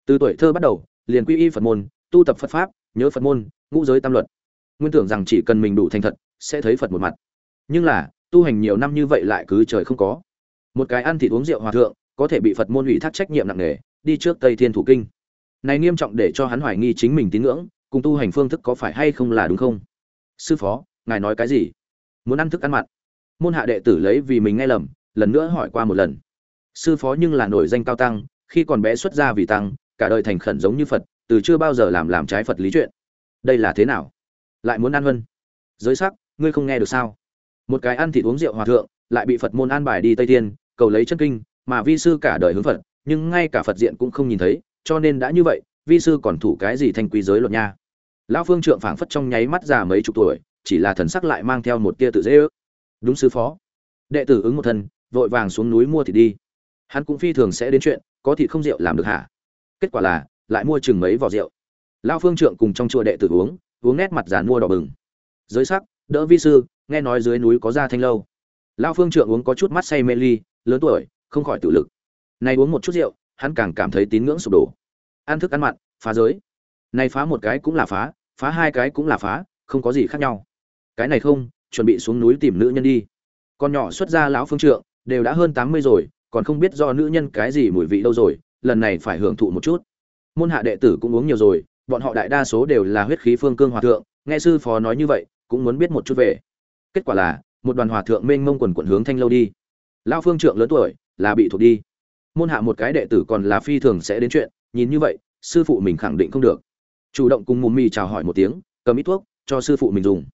Từ tuổi thơ bắt đầu liền quy y phật môn tu tập phật pháp nhớ phật môn ngũ giới tam luật. Nguyên tưởng rằng chỉ cần mình đủ thành thật sẽ thấy phật một mặt. Nhưng là, tu hành nhiều năm như vậy lại cứ trời không có. Một cái ăn thịt uống rượu hòa thượng, có thể bị phật môn ủy thác trách nhiệm nặng nề, đi trước tây thiên thủ kinh. Này nghiêm trọng để cho hắn hoài nghi chính mình tín ngưỡng, cùng tu hành phương thức có phải hay không là đúng không? Sư phó, ngài nói cái gì? Muốn ăn thức ăn mặn. Môn hạ đệ tử lấy vì mình nghe lầm, lần nữa hỏi qua một lần. Sư phó nhưng là nổi danh cao tăng, khi còn bé xuất gia vì tăng, cả đời thành khẩn giống như phật, từ chưa bao giờ làm làm trái phật lý chuyện. Đây là thế nào? Lại muốn ăn vân giới sắc ngươi không nghe được sao? Một cái ăn thịt uống rượu hòa thượng, lại bị phật môn an bài đi tây thiên, cầu lấy chân kinh, mà vi sư cả đời hướng phật, nhưng ngay cả phật diện cũng không nhìn thấy, cho nên đã như vậy, vi sư còn thủ cái gì thanh quý giới luật nha? Lão phương trượng phảng phất trong nháy mắt già mấy chục tuổi, chỉ là thần sắc lại mang theo một tia tự dễ ước. Đúng sư phó. Đệ tử ứng một thân, vội vàng xuống núi mua thịt đi. Hắn cũng phi thường sẽ đến chuyện, có thịt không rượu làm được hả? Kết quả là, lại mua chừng mấy vỏ rượu. Lão phương trượng cùng trong chùa đệ tử uống uống nét mặt giàn mua đỏ bừng. Giới sắc đỡ vi sư, nghe nói dưới núi có gia thanh lâu. Lão phương trượng uống có chút mắt say mê ly, lớn tuổi, không khỏi tự lực. Nay uống một chút rượu, hắn càng cảm thấy tín ngưỡng sụp đổ. Ăn thức ăn mặn, phá giới. Nay phá một cái cũng là phá phá hai cái cũng là phá, không có gì khác nhau. Cái này không, chuẩn bị xuống núi tìm nữ nhân đi. Con nhỏ xuất ra lão phương trượng, đều đã hơn tám mươi rồi, còn không biết do nữ nhân cái gì mùi vị đâu rồi, lần này phải hưởng thụ một chút. Môn hạ đệ tử cũng uống nhiều rồi, bọn họ đại đa số đều là huyết khí phương cương hòa thượng, nghe sư phó nói như vậy cũng muốn biết một chút về. Kết quả là, một đoàn hòa thượng mênh mông quần quận hướng thanh lâu đi. Lao phương trượng lớn tuổi, là bị thuộc đi. Môn hạ một cái đệ tử còn là phi thường sẽ đến chuyện, nhìn như vậy, sư phụ mình khẳng định không được. Chủ động cùng mùm mì chào hỏi một tiếng, cầm ít thuốc, cho sư phụ mình dùng.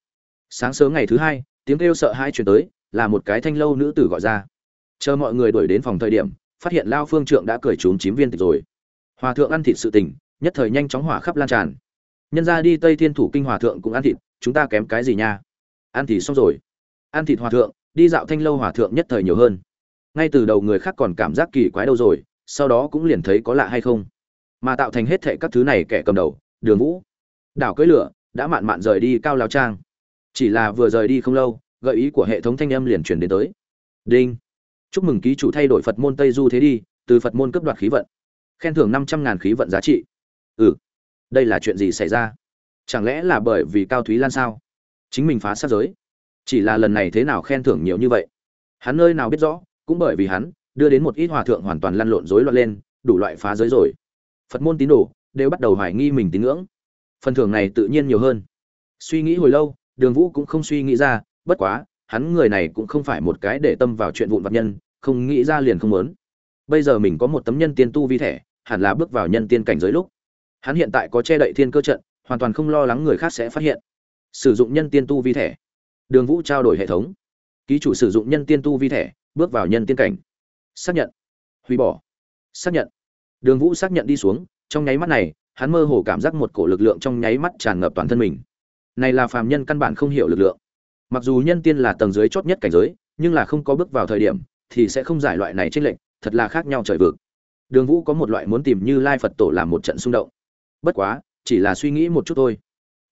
Sáng sớm ngày thứ hai, tiếng kêu sợ hai chuyển tới, là một cái thanh lâu nữ tử gọi ra. Chờ mọi người đuổi đến phòng thời điểm, phát hiện lao phương trượng đã cởi trốn chín viên tịch rồi. Hòa thượng ăn thịt sự tình, nhất thời nhanh chóng hỏa khắp lan tràn nhân ra đi tây thiên thủ kinh hòa thượng cũng ăn thịt, chúng ta kém cái gì nha? Ăn thì xong rồi. Ăn thịt hòa thượng, đi dạo thanh lâu hòa thượng nhất thời nhiều hơn. Ngay từ đầu người khác còn cảm giác kỳ quái đâu rồi, sau đó cũng liền thấy có lạ hay không. Mà tạo thành hết thệ các thứ này kẻ cầm đầu, đường vũ. Đảo cưỡi lửa, đã mạn mạn rời đi cao lao trang. Chỉ là vừa rời đi không lâu, gợi ý của hệ thống thanh âm liền truyền đến tới. Đinh. Chúc mừng ký chủ thay đổi phật môn tây du thế đi, từ phật môn cấp đoạt khí vận. Khen thưởng năm trăm ngàn khí vận giá trị. Ừ đây là chuyện gì xảy ra? Chẳng lẽ là bởi vì cao thúy lan sao? Chính mình phá sát giới. Chỉ là lần này thế nào khen thưởng nhiều như vậy? Hắn nơi nào biết rõ, cũng bởi vì hắn, đưa đến một ít hòa thượng hoàn toàn lăn lộn rối loạn lên, đủ loại phá giới rồi. Phật môn tín đồ đều bắt đầu hoài nghi mình tín ngưỡng. Phần thưởng này tự nhiên nhiều hơn. Suy nghĩ hồi lâu, đường vũ cũng không suy nghĩ ra, bất quá, hắn người này cũng không phải một cái để tâm vào chuyện vụn vặt nhân, không nghĩ ra liền không muốn. Bây giờ mình có một tấm nhân tiên tu vi thẻ, hẳn là bước vào nhân tiên cảnh giới lúc hắn hiện tại có che đậy thiên cơ trận, hoàn toàn không lo lắng người khác sẽ phát hiện. Sử dụng nhân tiên tu vi thẻ đường vũ trao đổi hệ thống. Ký chủ sử dụng nhân tiên tu vi thẻ bước vào nhân tiên cảnh. Xác nhận. Hủy bỏ. Xác nhận. Đường vũ xác nhận đi xuống, trong nháy mắt này, hắn mơ hồ cảm giác một cổ lực lượng trong nháy mắt tràn ngập toàn thân mình. Này là phàm nhân căn bản không hiểu lực lượng. Mặc dù nhân tiên là tầng dưới chót nhất cảnh giới, nhưng là không có bước vào thời điểm, thì sẽ không giải loại này trên lệnh thật là khác nhau trời vực. Đường vũ có một loại muốn tìm như lai phật tổ làm một trận xung động bất quá, chỉ là suy nghĩ một chút thôi.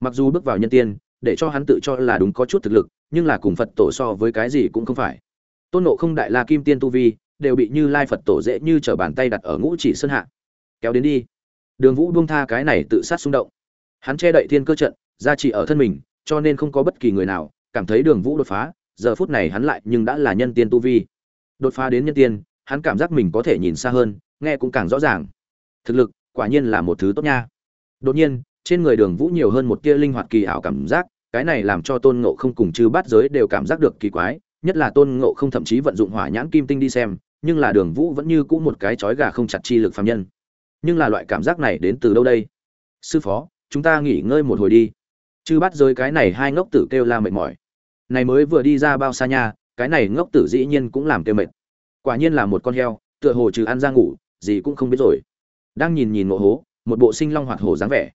Mặc dù bước vào nhân tiên, để cho hắn tự cho là đúng có chút thực lực, nhưng là cùng phật tổ so với cái gì cũng không phải. Tôn nộ không đại la kim tiên tu vi đều bị như lai phật tổ dễ như t r ở bàn tay đặt ở ngũ chỉ sơn hạ. Kéo đến đi. Đường vũ buông tha cái này tự sát xung động. Hắn che đậy thiên cơ trận, gia chỉ ở thân mình, cho nên không có bất kỳ người nào cảm thấy đường vũ đột phá, giờ phút này hắn lại nhưng đã là nhân tiên tu vi. Đột phá đến nhân tiên, hắn cảm giác mình có thể nhìn xa hơn, nghe cũng càng rõ ràng. Thực lực quả nhiên là một thứ tốt nha đột nhiên, trên người đường vũ nhiều hơn một tia linh hoạt kỳ ảo cảm giác, cái này làm cho tôn ngộ không cùng chư bát giới đều cảm giác được kỳ quái, nhất là tôn ngộ không thậm chí vận dụng hỏa nhãn kim tinh đi xem, nhưng là đường vũ vẫn như cũ một cái chói gà không chặt chi lực phạm nhân. Nhưng là loại cảm giác này đến từ đâu đây? Sư phó, chúng ta nghỉ ngơi một hồi đi. Chư Bát Giới cái này hai ngốc tử kêu la mệt mỏi. Này mới vừa đi ra bao xa nha, cái này ngốc tử dĩ nhiên cũng làm kêu mệt. Quả nhiên là một con heo, tựa hồ trừ ăn ra ngủ, gì cũng không biết rồi. Đang nhìn nhìn ngộ hố một bộ sinh long hoạt hổ dáng vẻ.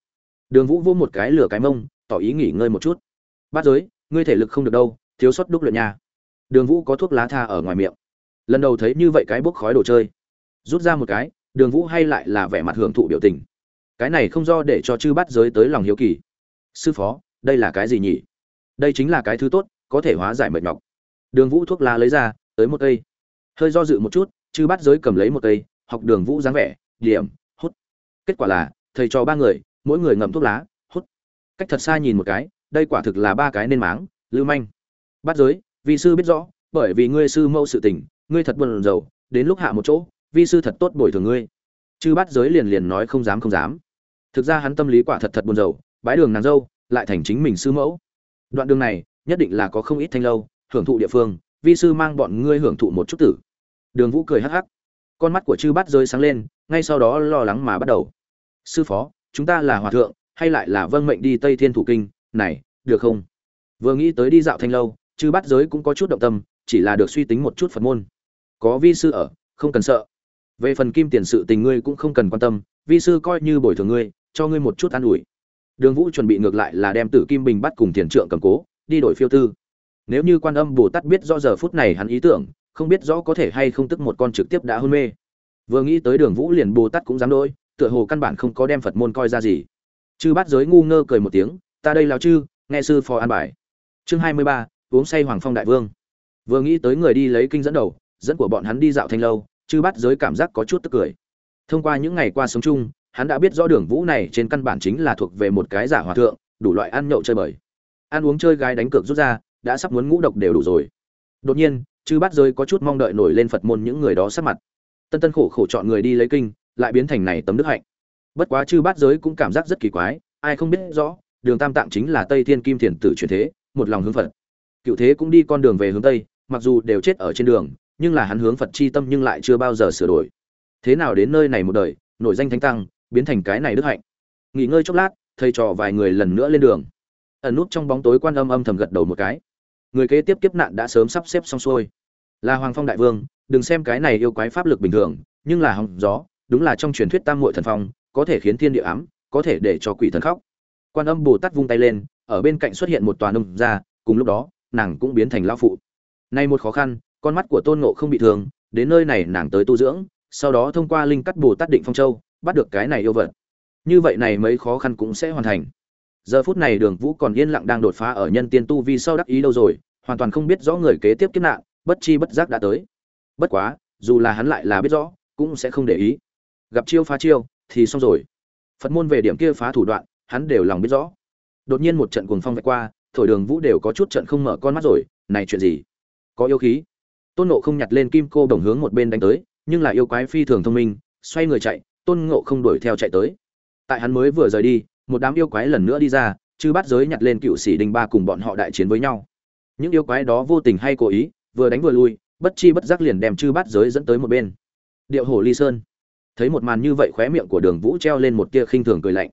Đường vũ vô một cái lửa cái mông, tỏ ý nghỉ ngơi một chút. Bát giới, ngươi thể lực không được đâu, thiếu sót đúc luyện nha. Đường vũ có thuốc lá tha ở ngoài miệng. Lần đầu thấy như vậy cái bốc khói đồ chơi. Rút ra một cái, đường vũ hay lại là vẻ mặt hưởng thụ biểu tình. Cái này không do để cho chư bắt giới tới lòng hiếu kỳ. Sư phó, đây là cái gì nhỉ? Đây chính là cái thứ tốt, có thể hóa giải mệt nhọc. Đường vũ thuốc lá lấy ra, tới một cây. Hơi do dự một chút, chư bắt giới cầm lấy một cây, học đường vũ dáng vẻ, điểm kết quả là, thầy cho ba người, mỗi người ngậm thuốc lá, hút. Cách thật xa nhìn một cái, đây quả thực là ba cái nên máng, lưu manh. Bắt giới vì sư biết rõ, bởi vì ngươi sư mâu sự tình, ngươi thật buồn rầu, đến lúc hạ một chỗ, vi sư thật tốt bồi thường ngươi. Chư bắt giới liền liền nói không dám không dám. Thực ra hắn tâm lý quả thật thật buồn rầu, bái đường nàng dâu, lại thành chính mình sư mẫu. Đoạn đường này, nhất định là có không ít thanh lâu, hưởng thụ địa phương, vi sư mang bọn ngươi hưởng thụ một chút tử. Đường vũ cười hắc hắc. Con mắt của chư bắt rơi sáng lên ngay sau đó lo lắng mà bắt đầu. Sư phó, chúng ta là hòa thượng, hay lại là vâng mệnh đi tây thiên thủ kinh? Này, được không? Vừa nghĩ tới đi dạo thanh lâu chứ bắt giới cũng có chút động tâm, chỉ là được suy tính một chút phật môn. Có vi sư ở, không cần sợ. Về phần kim tiền sự tình ngươi cũng không cần quan tâm, vi sư coi như bồi thường ngươi, cho ngươi một chút an ủi. Đường vũ chuẩn bị ngược lại là đem tử kim bình bắt cùng tiền trượng cầm cố, đi đổi phiêu tư. Nếu như quan âm bồ tát biết rõ giờ phút này hắn ý tưởng, không biết rõ có thể hay không tức một con trực tiếp đã hôn mê vừa nghĩ tới đường vũ liền bồ tát cũng dám đôi, tựa hồ căn bản không có đem phật môn coi ra gì. Chư bát giới ngu ngơ cười một tiếng, ta đây lao chư, nghe sư phò an bài. Chương hai mươi ba, uống say hoàng phong đại vương. Vừa nghĩ tới người đi lấy kinh dẫn đầu, dẫn của bọn hắn đi dạo thanh lâu, chư bát giới cảm giác có chút tức cười. Thông qua những ngày qua sống chung, hắn đã biết rõ đường vũ này trên căn bản chính là thuộc về một cái giả hòa thượng, đủ loại ăn nhậu chơi bời. Ăn uống chơi gái đánh cược rút ra, đã sắp muốn ngũ độc đều đủ rồi. Đột nhiên, chư bát giới có chút mong đợi nổi lên phật môn những người đó sắp mặt tân tân khổ khổ chọn người đi lấy kinh, lại biến thành này tấm đức hạnh. Bất quá chư bát giới cũng cảm giác rất kỳ quái, ai không biết rõ, đường tam tạng chính là tây thiên kim thiền tử truyền thế, một lòng hướng phật. Cựu thế cũng đi con đường về hướng tây, mặc dù đều chết ở trên đường, nhưng là hắn hướng phật chi tâm nhưng lại chưa bao giờ sửa đổi. Thế nào đến nơi này một đời, nổi danh thánh tăng, biến thành cái này đức hạnh. Nghỉ ngơi chốc lát, thầy trò vài người lần nữa lên đường. Ẩn nút trong bóng tối quan âm âm thầm gật đầu một cái. Người kế tiếp kiếp nạn đã sớm sắp xếp xong xuôi là hoàng phong đại vương, đừng xem cái này yêu quái pháp lực bình thường, nhưng là hòng gió, đúng là trong truyền thuyết tam muội thần phong, có thể khiến thiên địa ám, có thể để cho quỷ thần khóc. Quan âm bồ tát vung tay lên, ở bên cạnh xuất hiện một tòa nông ra cùng lúc đó, nàng cũng biến thành lão phụ. Nay một khó khăn, con mắt của tôn ngộ không bị thương, đến nơi này nàng tới tu dưỡng, sau đó thông qua linh cắt bồ tát định phong châu, bắt được cái này yêu vật. Như vậy này mấy khó khăn cũng sẽ hoàn thành. Giờ phút này đường vũ còn yên lặng đang đột phá ở nhân tiên tu vi sau đắc ý đâu rồi, hoàn toàn không biết rõ người kế tiếp kiếp nạn bất chi bất giác đã tới. Bất quá, dù là hắn lại là biết rõ, cũng sẽ không để ý. Gặp chiêu phá chiêu, thì xong rồi. Phật môn về điểm kia phá thủ đoạn, hắn đều lòng biết rõ. Đột nhiên một trận cuồng phong vạch qua, thổi đường vũ đều có chút trận không mở con mắt rồi, này chuyện gì? Có yêu khí. Tôn nộ không nhặt lên kim cô đồng hướng một bên đánh tới, nhưng là yêu quái phi thường thông minh, xoay người chạy, tôn ngộ không đuổi theo chạy tới. Tại hắn mới vừa rời đi, một đám yêu quái lần nữa đi ra, chư bắt giới nhặt lên cựu sĩ đinh ba cùng bọn họ đại chiến với nhau. Những yêu quái đó vô tình hay cố ý vừa đánh vừa lui, bất chi bất giác liền đem chư bát giới dẫn tới một bên. Điệu hồ ly sơn. Thấy một màn như vậy khóe miệng của đường vũ treo lên một tia khinh thường cười lạnh.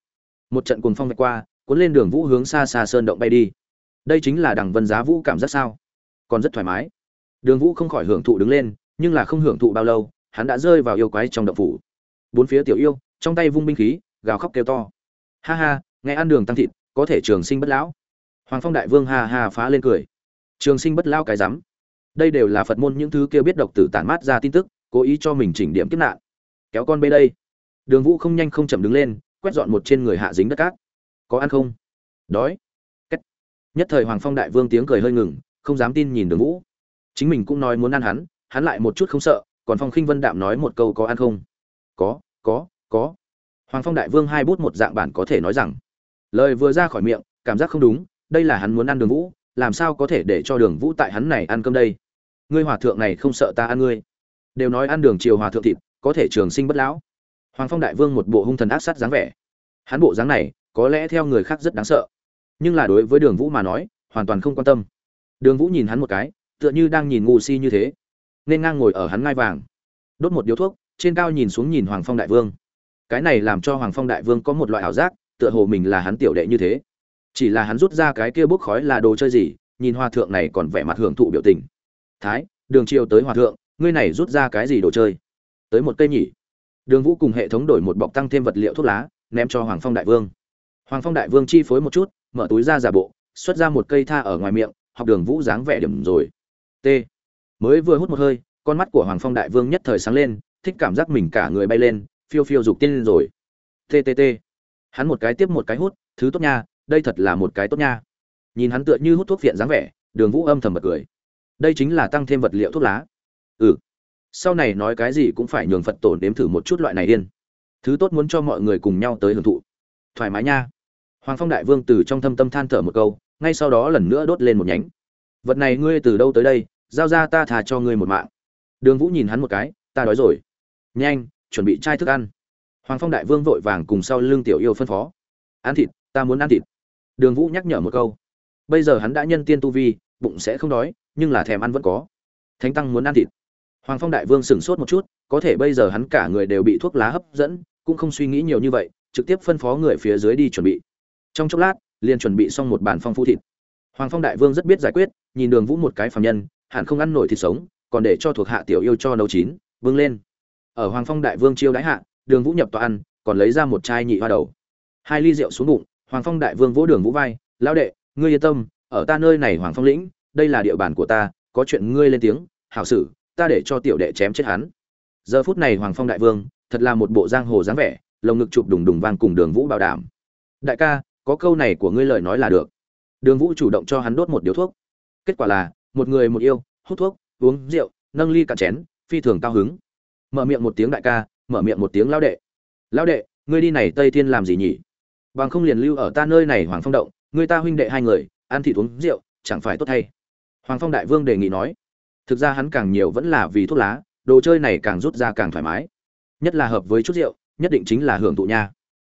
Một trận cuồng phong vạch qua, cuốn lên đường vũ hướng xa xa sơn động bay đi. Đây chính là đằng vân giá vũ cảm giác sao? Còn rất thoải mái. Đường vũ không khỏi hưởng thụ đứng lên, nhưng là không hưởng thụ bao lâu, hắn đã rơi vào yêu quái trong động phủ. Bốn phía tiểu yêu, trong tay vung binh khí, gào khóc kêu to. Ha ha, nghe ăn đường tăng thịt, có thể trường sinh bất lão. Hoàng phong đại vương ha ha phá lên cười. Trường sinh bất lão cái rắm đây đều là phật môn những thứ kia biết độc tử tản mát ra tin tức, cố ý cho mình chỉnh điểm kiếp nạn. Kéo con bê đây. Đường vũ không nhanh không chậm đứng lên, quét dọn một trên người hạ dính đất cát. Có ăn không? Đói. Cách. nhất thời hoàng phong đại vương tiếng cười hơi ngừng, không dám tin nhìn đường vũ. Chính mình cũng nói muốn ăn hắn hắn lại một chút không sợ, còn phong khinh vân đạm nói một câu có ăn không? Có có có. Hoàng phong đại vương hai bút một dạng bản có thể nói rằng. Lời vừa ra khỏi miệng, cảm giác không đúng, đây là hắn muốn ăn đường vũ làm sao có thể để cho đường vũ tại hắn này ăn cơm đây? Ngươi hòa thượng này không sợ ta ăn ngươi. Đều nói ăn đường triều hòa thượng thịt, có thể trường sinh bất lão. Hoàng phong đại vương một bộ hung thần ác sát dáng vẻ. Hắn bộ dáng này, có lẽ theo người khác rất đáng sợ. Nhưng là đối với đường vũ mà nói, hoàn toàn không quan tâm. Đường vũ nhìn hắn một cái, tựa như đang nhìn ngu si như thế. Nên ngang ngồi ở hắn ngai vàng. Đốt một điếu thuốc, trên cao nhìn xuống nhìn hoàng phong đại vương. Cái này làm cho hoàng phong đại vương có một loại ảo giác, tựa hồ mình là hắn tiểu đệ như thế chỉ là hắn rút ra cái kia bốc khói là đồ chơi gì nhìn hòa thượng này còn vẻ mặt hưởng thụ biểu tình. Thái đường triều tới hòa thượng ngươi này rút ra cái gì đồ chơi? Tới một cây nhỉ. Đường vũ cùng hệ thống đổi một bọc tăng thêm vật liệu thuốc lá ném cho hoàng phong đại vương. Hoàng phong đại vương chi phối một chút mở túi ra giả bộ xuất ra một cây tha ở ngoài miệng học đường vũ dáng vẻ điểm rồi. T. Mới vừa hút một hơi con mắt của hoàng phong đại vương nhất thời sáng lên thích cảm giác mình cả người bay lên phiêu phiêu dục tiên lên rồi. T, hắn một cái tiếp một cái hút thứ tốt nha đây thật là một cái tốt nha. Nhìn hắn tựa như hút thuốc viện dáng vẻ, đường vũ âm thầm bật cười. Đây chính là tăng thêm vật liệu thuốc lá. Ừ. Sau này nói cái gì cũng phải nhường phật tổ nếm thử một chút loại này điên thứ tốt muốn cho mọi người cùng nhau tới hưởng thụ. Thoải mái nha. Hoàng phong đại vương từ trong thâm tâm than thở một câu, ngay sau đó lần nữa đốt lên một nhánh. Vật này ngươi từ đâu tới đây, giao ra ta thà cho ngươi một mạng. Đường vũ nhìn hắn một cái, ta đói rồi. Nhanh, chuẩn bị chai thức ăn. Hoàng phong đại vương vội vàng cùng sau lưng tiểu yêu phân phó. Ăn thịt, ta muốn ăn thịt đường vũ nhắc nhở một câu. Bây giờ hắn đã nhân tiên tu vi, bụng sẽ không đói, nhưng là thèm ăn vẫn có. Thánh tăng muốn ăn thịt. Hoàng phong đại vương sửng sốt một chút, có thể bây giờ hắn cả người đều bị thuốc lá hấp dẫn, cũng không suy nghĩ nhiều như vậy, trực tiếp phân phó người phía dưới đi chuẩn bị. Trong chốc lát, liền chuẩn bị xong một bàn phong phú thịt. Hoàng phong đại vương rất biết giải quyết, nhìn đường vũ một cái phàm nhân, hẳn không ăn nổi thịt sống, còn để cho thuộc hạ tiểu yêu cho nấu chín vương lên. Ở hoàng phong đại vương chiêu đãi hạ, đường vũ nhập tòa ăn, còn lấy ra một chai nhị hoa đầu. Hai ly rượu xuống bụng hoàng phong đại vương vỗ đường vũ vai, lão đệ, ngươi yên tâm, ở ta nơi này hoàng phong lĩnh, đây là địa bàn của ta, có chuyện ngươi lên tiếng, hảo sử ta để cho tiểu đệ chém chết hắn. Giờ phút này hoàng phong đại vương, thật là một bộ giang hồ dáng vẻ, lồng ngực chụp đùng đùng vang cùng đường vũ bảo đảm. Đại ca, có câu này của ngươi lời nói là được. Đường vũ chủ động cho hắn đốt một điếu thuốc. Kết quả là, một người một yêu, hút thuốc, uống rượu, nâng ly cả chén, phi thường cao hứng. Mở miệng một tiếng đại ca, mở miệng một tiếng lão đệ. Lão đệ, ngươi đi này tây thiên làm gì nhỉ? Bằng không liền lưu ở ta nơi này hoàng phong động, người ta huynh đệ hai người, ăn thịt uống rượu, chẳng phải tốt thay. Hoàng phong đại vương đề nghị nói. Thực ra hắn càng nhiều vẫn là vì thuốc lá, đồ chơi này càng rút ra càng thoải mái. Nhất là hợp với chút rượu, nhất định chính là hưởng thụ nha.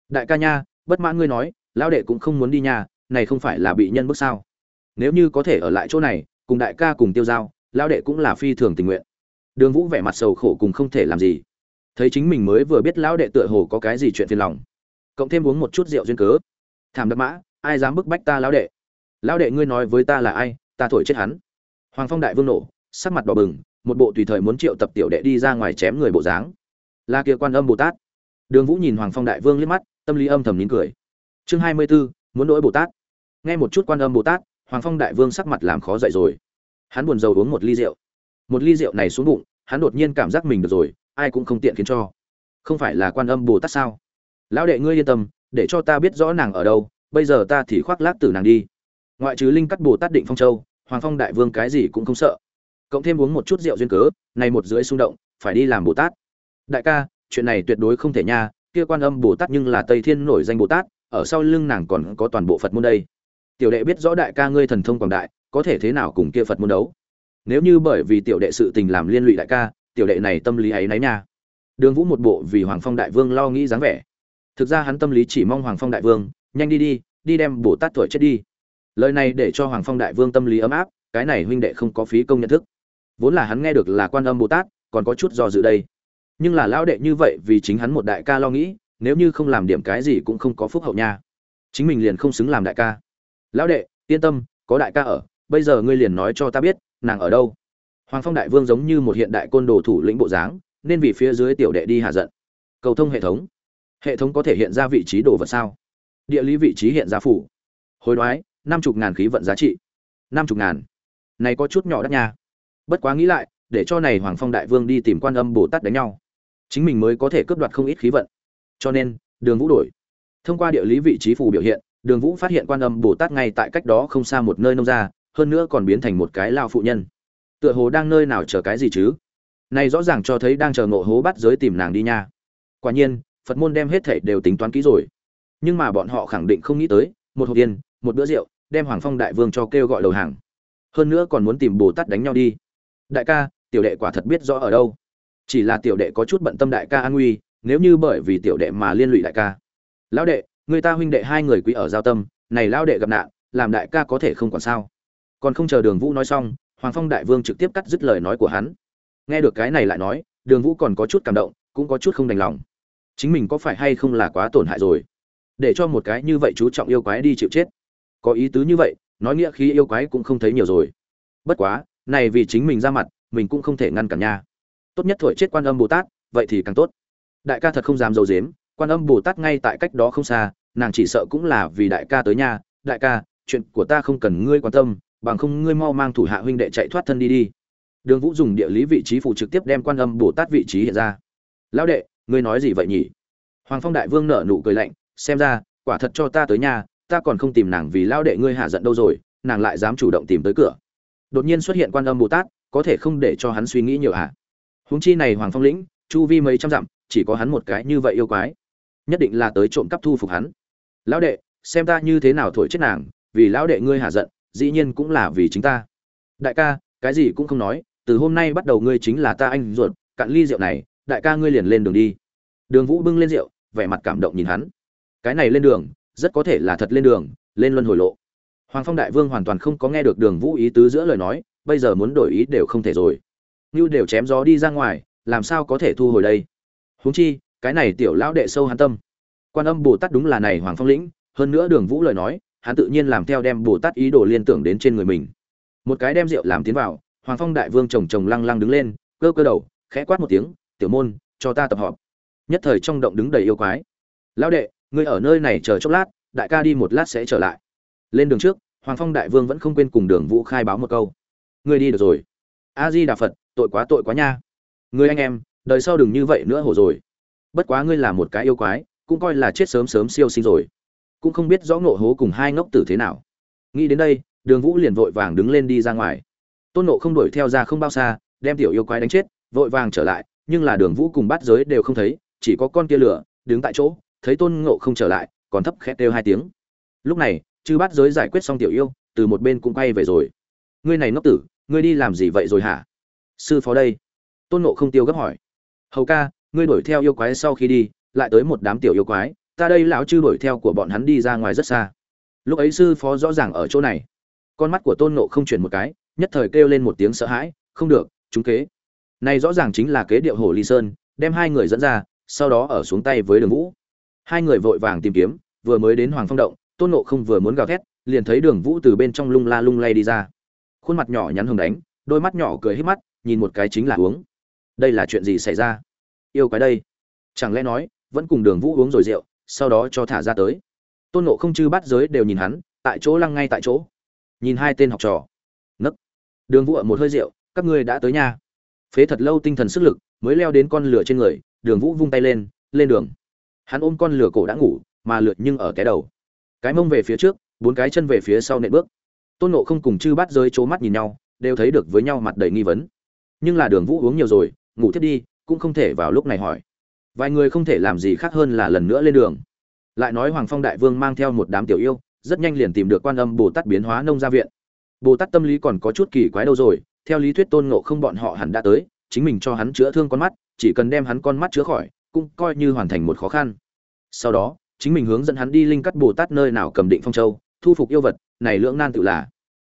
Đại ca nha, bất mãn ngươi nói, lão đệ cũng không muốn đi nha, này không phải là bị nhân bức sao? Nếu như có thể ở lại chỗ này, cùng đại ca cùng tiêu giao, lão đệ cũng là phi thường tình nguyện. Đường vũ vẻ mặt sầu khổ cùng không thể làm gì. Thấy chính mình mới vừa biết lão đệ tựa hồ có cái gì chuyện phiền lòng cộng thêm uống một chút rượu duyên cớ. Thảm đập mã ai dám bức bách ta lão đệ? Lão đệ ngươi nói với ta là ai ta thổi chết hắn. Hoàng phong đại vương nổ sắc mặt đỏ bừng một bộ tùy thời muốn triệu tập tiểu đệ đi ra ngoài chém người bộ dáng. Là kia quan âm bồ tát. Đường vũ nhìn hoàng phong đại vương liếc mắt tâm lý âm thầm nín cười. Chương hai mươi 24, muốn đổi bồ tát. Nghe một chút quan âm bồ tát hoàng phong đại vương sắc mặt làm khó dậy rồi. Hắn buồn rầu uống một ly rượu. Một ly rượu này xuống bụng hắn đột nhiên cảm giác mình được rồi ai cũng không tiện khiến cho. Không phải là quan âm bồ tát sao? Lão đệ ngươi yên tâm, để cho ta biết rõ nàng ở đâu, bây giờ ta thì khoác lác từ nàng đi. Ngoại trừ linh cắt bồ tát định phong châu, hoàng phong đại vương cái gì cũng không sợ. Cộng thêm uống một chút rượu duyên cớ, này một rưỡi xung động, phải đi làm bồ tát. Đại ca, chuyện này tuyệt đối không thể nha, kia quan âm bồ tát nhưng là tây thiên nổi danh bồ tát, ở sau lưng nàng còn có toàn bộ phật môn đây. Tiểu đệ biết rõ đại ca ngươi thần thông quảng đại, có thể thế nào cùng kia phật môn đấu? Nếu như bởi vì tiểu đệ sự tình làm liên lụy đại ca, tiểu đệ này tâm lý ấy nấy nha. Đường vũ một bộ vì hoàng phong đại vương lo nghĩ dáng vẻ thực ra hắn tâm lý chỉ mong hoàng phong đại vương, nhanh đi đi đi đem bồ tát tuổi chết đi. Lời này để cho hoàng phong đại vương tâm lý ấm áp, cái này huynh đệ không có phí công nhận thức. Vốn là hắn nghe được là quan âm bồ tát, còn có chút do dự đây. Nhưng là lão đệ như vậy vì chính hắn một đại ca lo nghĩ, nếu như không làm điểm cái gì cũng không có phúc hậu nha. Chính mình liền không xứng làm đại ca. Lão đệ, yên tâm, có đại ca ở, bây giờ ngươi liền nói cho ta biết, nàng ở đâu. Hoàng phong đại vương giống như một hiện đại côn đồ thủ lĩnh bộ dáng, nên vì phía dưới tiểu đệ đi hạ giận. Cầu thông hệ thống hệ thống có thể hiện ra vị trí đồ vật sao? Địa lý vị trí hiện ra phủ. Hối đoái, năm chục ngàn khí vận giá trị. Năm chục ngàn. Này có chút nhỏ đắt nha. Bất quá nghĩ lại, để cho này hoàng phong đại vương đi tìm quan âm bồ tát đánh nhau. Chính mình mới có thể cướp đoạt không ít khí vận. Cho nên, đường vũ đổi. Thông qua địa lý vị trí phù biểu hiện, đường vũ phát hiện quan âm bồ tát ngay tại cách đó không xa một nơi nông ra hơn nữa còn biến thành một cái lao phụ nhân. Tựa hồ đang nơi nào chờ cái gì chứ? Này rõ ràng cho thấy đang chờ ngộ hố bắt giới tìm nàng đi nha. Quả nhiên phật môn đem hết thảy đều tính toán kỹ rồi. Nhưng mà bọn họ khẳng định không nghĩ tới, một hộp tiền một bữa rượu, đem hoàng phong đại vương cho kêu gọi đầu hàng. Hơn nữa còn muốn tìm bồ tát đánh nhau đi. Đại ca, tiểu đệ quả thật biết rõ ở đâu. Chỉ là tiểu đệ có chút bận tâm đại ca an nguy, nếu như bởi vì tiểu đệ mà liên lụy đại ca. Lão đệ, người ta huynh đệ hai người quý ở giao tâm, này lão đệ gặp nạn, làm đại ca có thể không còn sao. Còn không chờ đường vũ nói xong, hoàng phong đại vương trực tiếp cắt dứt lời nói của hắn. Nghe được cái này lại nói, đường vũ còn có chút cảm động, cũng có chút không đành lòng chính mình có phải hay không là quá tổn hại rồi? Để cho một cái như vậy chú trọng yêu quái đi chịu chết. Có ý tứ như vậy, nói nghĩa khí yêu quái cũng không thấy nhiều rồi. Bất quá, này vì chính mình ra mặt, mình cũng không thể ngăn cản nha. Tốt nhất thổi chết quan âm bồ tát, vậy thì càng tốt. Đại ca thật không dám dầu dếm quan âm bồ tát ngay tại cách đó không xa, nàng chỉ sợ cũng là vì đại ca tới nhà đại ca, chuyện của ta không cần ngươi quan tâm, bằng không ngươi mau mang thủ hạ huynh đệ chạy thoát thân đi đi. Đường vũ dùng địa lý vị trí phụ trực tiếp đem quan âm bồ tát vị trí hiện ra. Lão đệ ngươi nói gì vậy nhỉ? Hoàng phong đại vương nở nụ cười lạnh, xem ra, quả thật cho ta tới nhà, ta còn không tìm nàng vì lão đệ ngươi hạ giận đâu rồi, nàng lại dám chủ động tìm tới cửa. Đột nhiên xuất hiện quan âm bồ tát, có thể không để cho hắn suy nghĩ nhiều hả? Huống chi này hoàng phong lĩnh, chu vi mấy trăm dặm, chỉ có hắn một cái như vậy yêu quái, nhất định là tới trộm cắp thu phục hắn. Lão đệ, xem ta như thế nào thổi chết nàng, vì lão đệ ngươi hạ giận, dĩ nhiên cũng là vì chính ta. Đại ca, cái gì cũng không nói, từ hôm nay bắt đầu ngươi chính là ta anh ruột, cạn ly rượu này đại ca ngươi liền lên đường đi. Đường vũ bưng lên rượu, vẻ mặt cảm động nhìn hắn. Cái này lên đường, rất có thể là thật lên đường, lên luân hồi lộ. Hoàng phong đại vương hoàn toàn không có nghe được đường vũ ý tứ giữa lời nói, bây giờ muốn đổi ý đều không thể rồi. Như đều chém gió đi ra ngoài, làm sao có thể thu hồi đây? Huống chi, cái này tiểu lão đệ sâu hắn tâm. Quan âm bồ tát đúng là này hoàng phong lĩnh, hơn nữa đường vũ lời nói, hắn tự nhiên làm theo đem bồ tát ý đồ liên tưởng đến trên người mình. Một cái đem rượu làm tiến vào, hoàng phong đại vương chồng chồng lăng lăng đứng lên, cơ cơ đầu, khẽ quát một tiếng tiểu môn, cho ta tập họp. Nhất thời trong động đứng đầy yêu quái. Lão đệ, ngươi ở nơi này chờ chốc lát, đại ca đi một lát sẽ trở lại. Lên đường trước, hoàng phong đại vương vẫn không quên cùng đường vũ khai báo một câu. Ngươi đi được rồi. A di đà phật, tội quá tội quá nha. Người anh em, đời sau đừng như vậy nữa hổ rồi. Bất quá ngươi là một cái yêu quái, cũng coi là chết sớm sớm siêu sinh rồi. Cũng không biết rõ ngộ hố cùng hai ngốc tử thế nào. Nghĩ đến đây, đường vũ liền vội vàng đứng lên đi ra ngoài. Tôn nộ không đuổi theo ra không bao xa, đem tiểu yêu quái đánh chết, vội vàng trở lại nhưng là đường vũ cùng bát giới đều không thấy, chỉ có con kia lửa, đứng tại chỗ, thấy tôn ngộ không trở lại, còn thấp khét đều hai tiếng. Lúc này, chư bát giới giải quyết xong tiểu yêu, từ một bên cũng quay về rồi. Ngươi này ngốc tử, ngươi đi làm gì vậy rồi hả? Sư phó đây. Tôn ngộ không tiêu gấp hỏi. Hầu ca, ngươi đuổi theo yêu quái sau khi đi, lại tới một đám tiểu yêu quái, ta đây lão chư đuổi theo của bọn hắn đi ra ngoài rất xa. Lúc ấy sư phó rõ ràng ở chỗ này. Con mắt của tôn nộ không chuyển một cái, nhất thời kêu lên một tiếng sợ hãi, không được, chúng kế này rõ ràng chính là kế điệu hồ ly sơn, đem hai người dẫn ra, sau đó ở xuống tay với đường vũ. Hai người vội vàng tìm kiếm, vừa mới đến hoàng phong động, tôn ngộ không vừa muốn gào thét, liền thấy đường vũ từ bên trong lung la lung lay đi ra. Khuôn mặt nhỏ nhắn hồng đánh, đôi mắt nhỏ cười hết mắt, nhìn một cái chính là uống. Đây là chuyện gì xảy ra? Yêu cái đây. Chẳng lẽ nói, vẫn cùng đường vũ uống rồi rượu, sau đó cho thả ra tới. Tôn ngộ không chư bắt giới đều nhìn hắn, tại chỗ lăng ngay tại chỗ. Nhìn hai tên học trò. Nấc. Đường vũ ở một hơi rượu, các ngươi đã tới nhà phế thật lâu tinh thần sức lực, mới leo đến con lửa trên người, đường vũ vung tay lên lên đường. Hắn ôm con lửa cổ đã ngủ, mà lượt nhưng ở cái đầu. Cái mông về phía trước, bốn cái chân về phía sau nện bước. Tôn nộ không cùng chư bắt giới c mắt nhìn nhau, đều thấy được với nhau mặt đầy nghi vấn. Nhưng là đường vũ uống nhiều rồi, ngủ thiết đi, cũng không thể vào lúc này hỏi. Vài người không thể làm gì khác hơn là lần nữa lên đường. Lại nói hoàng phong đại vương mang theo một đám tiểu yêu, rất nhanh liền tìm được quan âm bồ tát biến hóa nông gia viện. Bồ tát tâm lý còn có chút kỳ quái đâu rồi theo lý thuyết tôn ngộ không bọn họ hẳn đã tới, chính mình cho hắn chữa thương con mắt, chỉ cần đem hắn con mắt chữa khỏi, cũng coi như hoàn thành một khó khăn. Sau đó, chính mình hướng dẫn hắn đi linh cắt bồ tát nơi nào cầm định phong châu, thu phục yêu vật, này lưỡng nan tự là.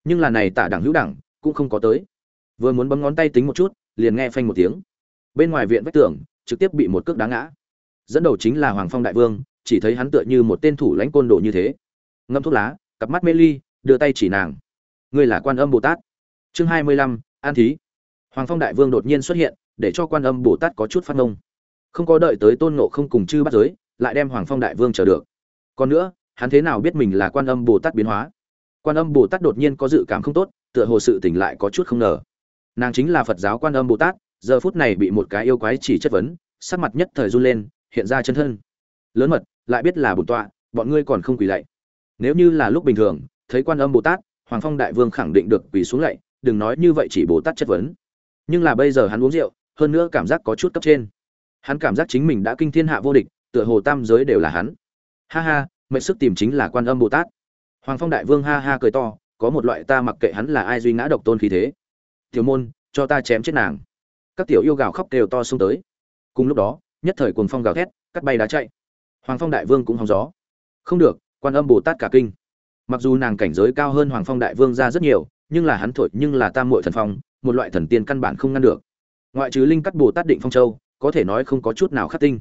Nhưng là này tả đẳng hữu đẳng, cũng không có tới. Vừa muốn bấm ngón tay tính một chút, liền nghe phanh một tiếng. Bên ngoài viện vách tường, trực tiếp bị một cước đá ngã. Dẫn đầu chính là hoàng phong đại vương, chỉ thấy hắn tựa như một tên thủ lãnh côn đồ như thế. Ngâm thuốc lá, cặp mắt mê ly, đưa tay chỉ nàng. Ngươi là quan âm bồ tát chương hai mươi lăm, an thí. Hoàng phong đại vương đột nhiên xuất hiện, để cho quan âm bồ tát có chút phát ngông. Không có đợi tới tôn nộ không cùng chư bắt giới, lại đem hoàng phong đại vương chờ được. Còn nữa, hắn thế nào biết mình là quan âm bồ tát biến hóa? Quan âm bồ tát đột nhiên có dự cảm không tốt, tựa hồ sự tỉnh lại có chút không ngờ. Nàng chính là phật giáo quan âm bồ tát, giờ phút này bị một cái yêu quái chỉ chất vấn, sắc mặt nhất thời run lên, hiện ra chân thân. Lớn mật, lại biết là bổn tọa, bọn ngươi còn không quỳ lạy. Nếu như là lúc bình thường, thấy quan âm bồ tát, hoàng phong đại vương khẳng định được quỳ xuống lạy đừng nói như vậy chỉ bồ tát chất vấn. Nhưng là bây giờ hắn uống rượu, hơn nữa cảm giác có chút cấp trên. Hắn cảm giác chính mình đã kinh thiên hạ vô địch, tựa hồ tam giới đều là hắn. Ha ha mệnh sức tìm chính là quan âm bồ tát. Hoàng phong đại vương ha ha cười to, có một loại ta mặc kệ hắn là ai duy ngã độc tôn khí thế. Tiểu môn, cho ta chém chết nàng. Các tiểu yêu gào khóc đều to xông tới. Cùng lúc đó, nhất thời cuồng phong gào thét, cắt bay đá chạy. Hoàng phong đại vương cũng hóng gió. Không được, quan âm bồ tát cả kinh. Mặc dù nàng cảnh giới cao hơn hoàng phong đại vương ra rất nhiều nhưng là hắn thổi nhưng là tam muội thần phong, một loại thần tiên căn bản không ngăn được. Ngoại trừ linh cắt bồ tát định phong châu, có thể nói không có chút nào khắc tinh.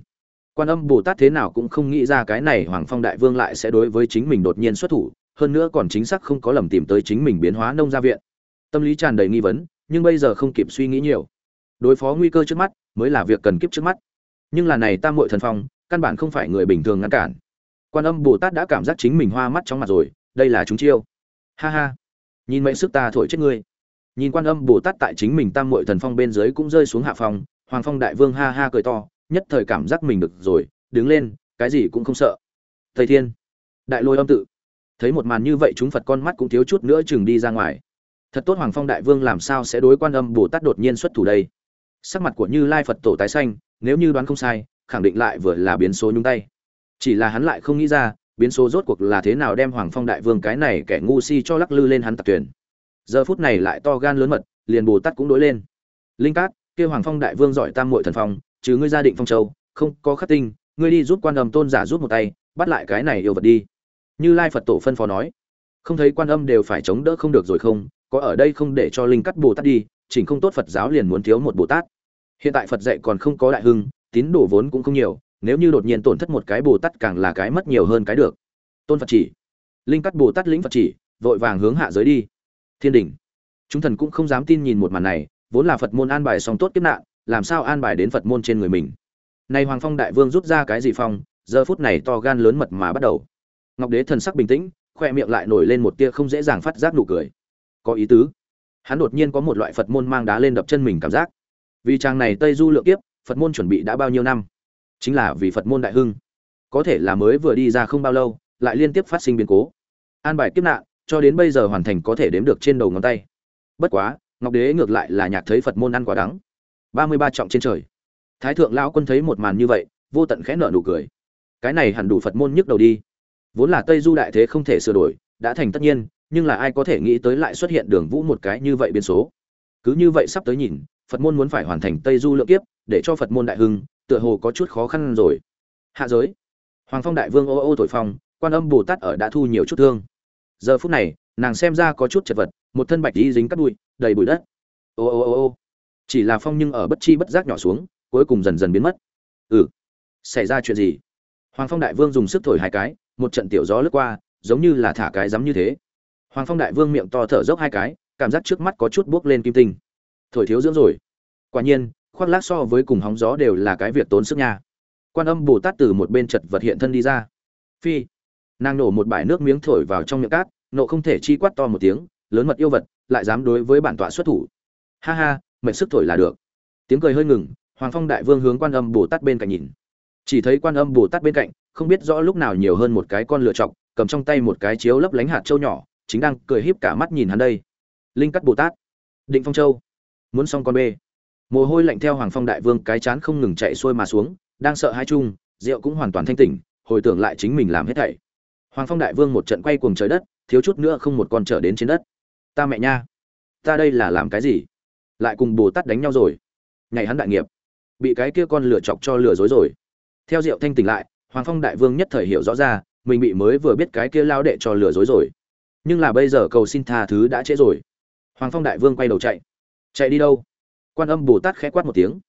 Quan âm bồ tát thế nào cũng không nghĩ ra cái này hoàng phong đại vương lại sẽ đối với chính mình đột nhiên xuất thủ, hơn nữa còn chính xác không có lầm tìm tới chính mình biến hóa nông gia viện. Tâm lý tràn đầy nghi vấn, nhưng bây giờ không kịp suy nghĩ nhiều. Đối phó nguy cơ trước mắt, mới là việc cần kiếp trước mắt. Nhưng là này tam muội thần phong, căn bản không phải người bình thường ngăn cản. Quan âm bồ tát đã cảm giác chính mình hoa mắt trong mặt rồi, đây là chúng chiêu. Ha ha nhìn mệnh sức ta thổi chết ngươi. Nhìn quan âm bồ tát tại chính mình tam muội thần phong bên dưới cũng rơi xuống hạ phong hoàng phong đại vương ha ha cười to, nhất thời cảm giác mình được rồi, đứng lên, cái gì cũng không sợ. Thầy thiên, đại lôi âm tự. Thấy một màn như vậy chúng phật con mắt cũng thiếu chút nữa chừng đi ra ngoài. Thật tốt hoàng phong đại vương làm sao sẽ đối quan âm bồ tát đột nhiên xuất thủ đây? Sắc mặt của như lai phật tổ tái xanh, nếu như đoán không sai, khẳng định lại vừa là biến số nhung tay. Chỉ là hắn lại không nghĩ ra biến số rốt cuộc là thế nào đem hoàng phong đại vương cái này kẻ ngu si cho lắc lư lên hắn tặc tuyển giờ phút này lại to gan lớn mật, liền bồ tát cũng đối lên. Linh cát kêu hoàng phong đại vương giỏi tam muội thần phong chứ ngươi gia định phong châu, không có khắc tinh, ngươi đi giúp quan âm tôn giả rút một tay, bắt lại cái này yêu vật đi. Như lai phật tổ phân phó nói. Không thấy quan âm đều phải chống đỡ không được rồi không, có ở đây không để cho linh cắt bồ tát đi, chỉnh không tốt phật giáo liền muốn thiếu một bồ tát. Hiện tại phật dạy còn không có đại hưng, tín đồ vốn cũng không nhiều nếu như đột nhiên tổn thất một cái bồ tát càng là cái mất nhiều hơn cái được. Tôn phật chỉ. Linh cắt bồ tát lĩnh phật chỉ, vội vàng hướng hạ giới đi. Thiên đình. Chúng thần cũng không dám tin nhìn một màn này, vốn là phật môn an bài song tốt kiếp nạn, làm sao an bài đến phật môn trên người mình? Nay hoàng phong đại vương rút ra cái gì phong, giờ phút này to gan lớn mật mà bắt đầu. Ngọc đế thần sắc bình tĩnh, khoe miệng lại nổi lên một tia không dễ dàng phát giác nụ cười. Có ý tứ. Hắn đột nhiên có một loại phật môn mang đá lên đập chân mình cảm giác. Vì chàng này tây du lượng kiếp, phật môn chuẩn bị đã bao nhiêu năm? Chính là vì phật môn đại hưng. Có thể là mới vừa đi ra không bao lâu, lại liên tiếp phát sinh biến cố. An bài kiếp nạn, cho đến bây giờ hoàn thành có thể đếm được trên đầu ngón tay. Bất quá, ngọc đế ngược lại là nhạc thấy phật môn ăn quả đắng. Ba mươi ba trọng trên trời. Thái thượng lão quân thấy một màn như vậy, vô tận khẽ nợ nụ cười. Cái này hẳn đủ phật môn nhức đầu đi. Vốn là tây du đại thế không thể sửa đổi, đã thành tất nhiên, nhưng là ai có thể nghĩ tới lại xuất hiện đường vũ một cái như vậy biến số. Cứ như vậy sắp tới nhìn phật môn muốn phải hoàn thành tây du lượng kiếp, để cho phật môn đại hưng, tựa hồ có chút khó khăn rồi. Hạ giới. Hoàng phong đại vương ô ô thổi phong, quan âm bồ tát ở đã thu nhiều chút thương. Giờ phút này, nàng xem ra có chút chật vật, một thân bạch đi dính cắt bụi, đầy bụi đất. Ô ô ô ô. Chỉ là phong nhưng ở bất chi bất giác nhỏ xuống, cuối cùng dần dần biến mất. Ừ. Xảy ra chuyện gì? Hoàng phong đại vương dùng sức thổi hai cái, một trận tiểu gió lướt qua, giống như là thả cái rắm như thế. Hoàng phong đại vương miệng to thở dốc hai cái, cảm giác trước mắt có chút buốc lên kim tinh thổi thiếu dưỡng rồi. Quả nhiên, khoác lác so với cùng hóng gió đều là cái việc tốn sức nha. Quan âm bồ tát từ một bên chật vật hiện thân đi ra. Phi. Nàng nổ một bãi nước miếng thổi vào trong miệng cát, nộ không thể chi quát to một tiếng, lớn mật yêu vật, lại dám đối với bản tọa xuất thủ. Ha ha, mệnh sức thổi là được. Tiếng cười hơi ngừng, hoàng phong đại vương hướng quan âm bồ tát bên cạnh nhìn. Chỉ thấy quan âm bồ tát bên cạnh, không biết rõ lúc nào nhiều hơn một cái con lựa chọc, cầm trong tay một cái chiếu lấp lánh hạt châu nhỏ, chính đang cười híp cả mắt nhìn hắn đây. Linh cắt bồ tát. Định phong châu muốn xong con bê. Mồ hôi lạnh theo hoàng phong đại vương cái chán không ngừng chạy xuôi mà xuống, đang sợ hai chung, rượu cũng hoàn toàn thanh tỉnh, hồi tưởng lại chính mình làm hết thảy. Hoàng phong đại vương một trận quay cuồng trời đất, thiếu chút nữa không một con trở đến trên đất. Ta mẹ nha, ta đây là làm cái gì? Lại cùng bồ tát đánh nhau rồi. Ngày hắn đại nghiệp, bị cái kia con lửa chọc cho lừa dối rồi. Theo diệu thanh tỉnh lại, hoàng phong đại vương nhất thời hiểu rõ ra, mình bị mới vừa biết cái kia lao đệ cho lừa dối rồi. Nhưng là bây giờ cầu xin tha thứ đã trễ rồi. Hoàng phong đại vương quay đầu chạy chạy đi đâu? Quan âm bồ tát khẽ quát một tiếng.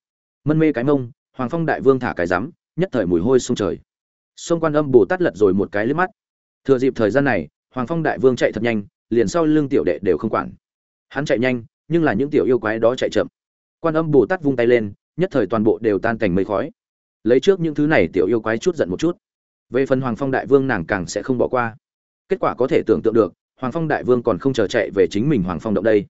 Mân mê cái mông, hoàng phong đại vương thả cái rắm, nhất thời mùi hôi sông trời. Sông quan âm bồ tát lật rồi một cái lướt mắt. Thừa dịp thời gian này, hoàng phong đại vương chạy thật nhanh, liền sau lưng tiểu đệ đều không quản. Hắn chạy nhanh, nhưng là những tiểu yêu quái đó chạy chậm. Quan âm bồ tát vung tay lên, nhất thời toàn bộ đều tan cảnh mây khói. Lấy trước những thứ này tiểu yêu quái chút giận một chút. Về phần hoàng phong đại vương nàng càng sẽ không bỏ qua. Kết quả có thể tưởng tượng được, hoàng phong đại vương còn không chờ chạy về chính mình hoàng phong động đây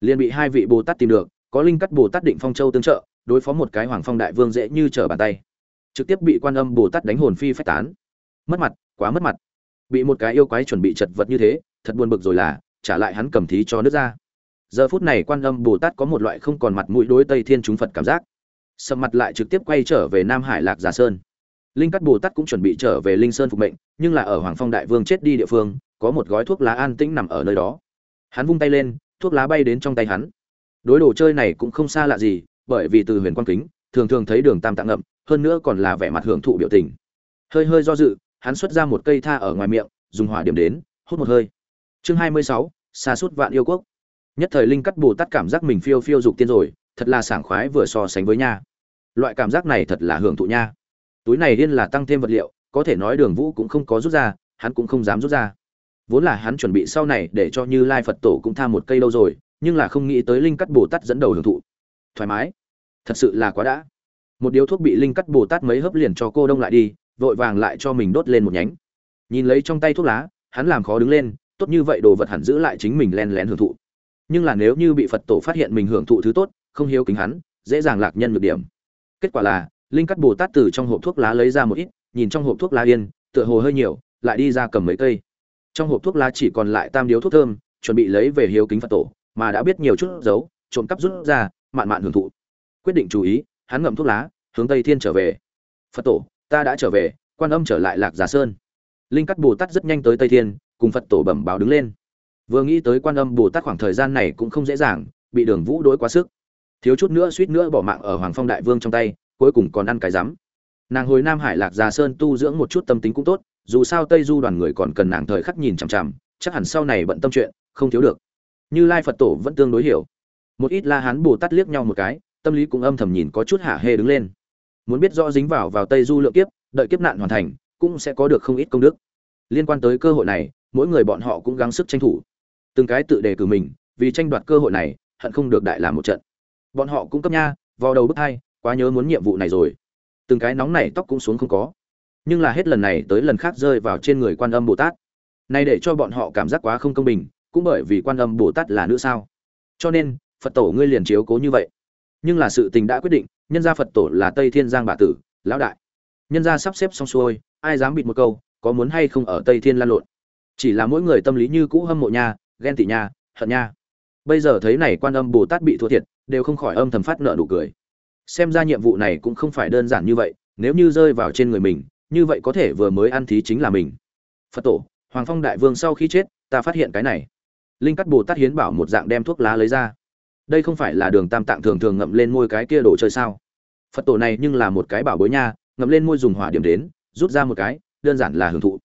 liền bị hai vị bồ tát tìm được, có linh cắt bồ tát định phong châu tương trợ, đối phó một cái hoàng phong đại vương dễ như trở bàn tay. Trực tiếp bị quan âm bồ tát đánh hồn phi phách tán. Mất mặt, quá mất mặt. Bị một cái yêu quái chuẩn bị chật vật như thế, thật buồn bực rồi là, trả lại hắn cầm thí cho nước ra. Giờ phút này quan âm bồ tát có một loại không còn mặt mũi đối tây thiên chúng phật cảm giác. Sầm mặt lại trực tiếp quay trở về nam hải lạc giả sơn. Linh cắt bồ tát cũng chuẩn bị trở về linh sơn phục mệnh, nhưng là ở hoàng phong đại vương chết đi địa phương, có một gói thuốc lá an tĩnh nằm ở nơi đó. Hắn vung tay lên thuốc lá bay đến trong tay hắn. Đối đồ chơi này cũng không xa lạ gì, bởi vì từ huyền quan kính, thường thường thấy đường tam tạng ngậm, hơn nữa còn là vẻ mặt hưởng thụ biểu tình. Hơi hơi do dự, hắn xuất ra một cây tha ở ngoài miệng, dùng hỏa điểm đến, hút một hơi. Chương hai mươi sáu xa suốt vạn yêu quốc. Nhất thời linh cắt bồ tát cảm giác mình phiêu phiêu dục tiên rồi, thật là sảng khoái vừa so sánh với nha. Loại cảm giác này thật là hưởng thụ nha. Túi này điên là tăng thêm vật liệu, có thể nói đường vũ cũng không có rút ra, hắn cũng không dám rút ra vốn là hắn chuẩn bị sau này để cho như lai phật tổ cũng tham một cây lâu rồi, nhưng là không nghĩ tới linh cắt bồ tát dẫn đầu hưởng thụ. Thoải mái. Thật sự là quá đã. Một điếu thuốc bị linh cắt bồ tát mấy hớp liền cho cô đông lại đi, vội vàng lại cho mình đốt lên một nhánh. Nhìn lấy trong tay thuốc lá, hắn làm khó đứng lên, tốt như vậy đồ vật hẳn giữ lại chính mình len lén hưởng thụ. Nhưng là nếu như bị phật tổ phát hiện mình hưởng thụ thứ tốt, không hiếu kính hắn, dễ dàng lạc nhân được điểm. Kết quả là, linh cắt bồ tát từ trong hộp thuốc lá lấy ra một ít, nhìn trong hộp thuốc lá yên, tựa hồ hơi nhiều, lại đi ra cầm mấy cây trong hộp thuốc lá chỉ còn lại tam điếu thuốc thơm, chuẩn bị lấy về hiếu kính phật tổ, mà đã biết nhiều chút dấu, trộm cắp rút ra, mạn mạn hưởng thụ. Quyết định chú ý, hắn ngậm thuốc lá, hướng tây thiên trở về. Phật tổ, ta đã trở về, quan âm trở lại lạc giả sơn. Linh cắt bồ tát rất nhanh tới tây thiên, cùng phật tổ bẩm báo đứng lên. Vừa nghĩ tới quan âm bồ tát khoảng thời gian này cũng không dễ dàng, bị đường vũ đối quá sức. Thiếu chút nữa suýt nữa bỏ mạng ở hoàng phong đại vương trong tay, cuối cùng còn ăn cái rắm. Nàng hồi nam hải lạc già sơn tu dưỡng một chút tâm tính cũng tốt dù sao tây du đoàn người còn cần nàng thời khắc nhìn chằm chằm, chắc hẳn sau này bận tâm chuyện, không thiếu được. Như lai phật tổ vẫn tương đối hiểu. Một ít la hán bồ tát liếc nhau một cái, tâm lý cũng âm thầm nhìn có chút hả hê đứng lên. Muốn biết rõ dính vào vào tây du lượng kiếp, đợi kiếp nạn hoàn thành, cũng sẽ có được không ít công đức. Liên quan tới cơ hội này, mỗi người bọn họ cũng gắng sức tranh thủ. Từng cái tự đề cử mình, vì tranh đoạt cơ hội này, hận không được đại làm một trận. Bọn họ cũng cấp nha, vào đầu bức hai, quá nhớ muốn nhiệm vụ này rồi. Từng cái nóng này tóc cũng xuống không có nhưng là hết lần này tới lần khác rơi vào trên người quan âm bồ tát. Này để cho bọn họ cảm giác quá không công bình, cũng bởi vì quan âm bồ tát là nữ sao. Cho nên, phật tổ ngươi liền chiếu cố như vậy. Nhưng là sự tình đã quyết định, nhân gia phật tổ là tây thiên giang bà tử, lão đại. Nhân gia sắp xếp xong xuôi, ai dám bịt một câu, có muốn hay không ở tây thiên lan lộn. Chỉ là mỗi người tâm lý như cũ hâm mộ nha, ghen tị nha, hận nha. Bây giờ thấy này quan âm bồ tát bị thua thiệt, đều không khỏi âm thầm phát nợ nụ cười. Xem ra nhiệm vụ này cũng không phải đơn giản như vậy, nếu như rơi vào trên người mình như vậy có thể vừa mới ăn thí chính là mình. Phật tổ, hoàng phong đại vương sau khi chết, ta phát hiện cái này. Linh cắt bồ tát hiến bảo một dạng đem thuốc lá lấy ra. Đây không phải là đường tam tạng thường thường ngậm lên môi cái kia đồ chơi sao? Phật tổ này nhưng là một cái bảo bối nha, ngậm lên môi dùng hỏa điểm đến, rút ra một cái, đơn giản là hưởng thụ.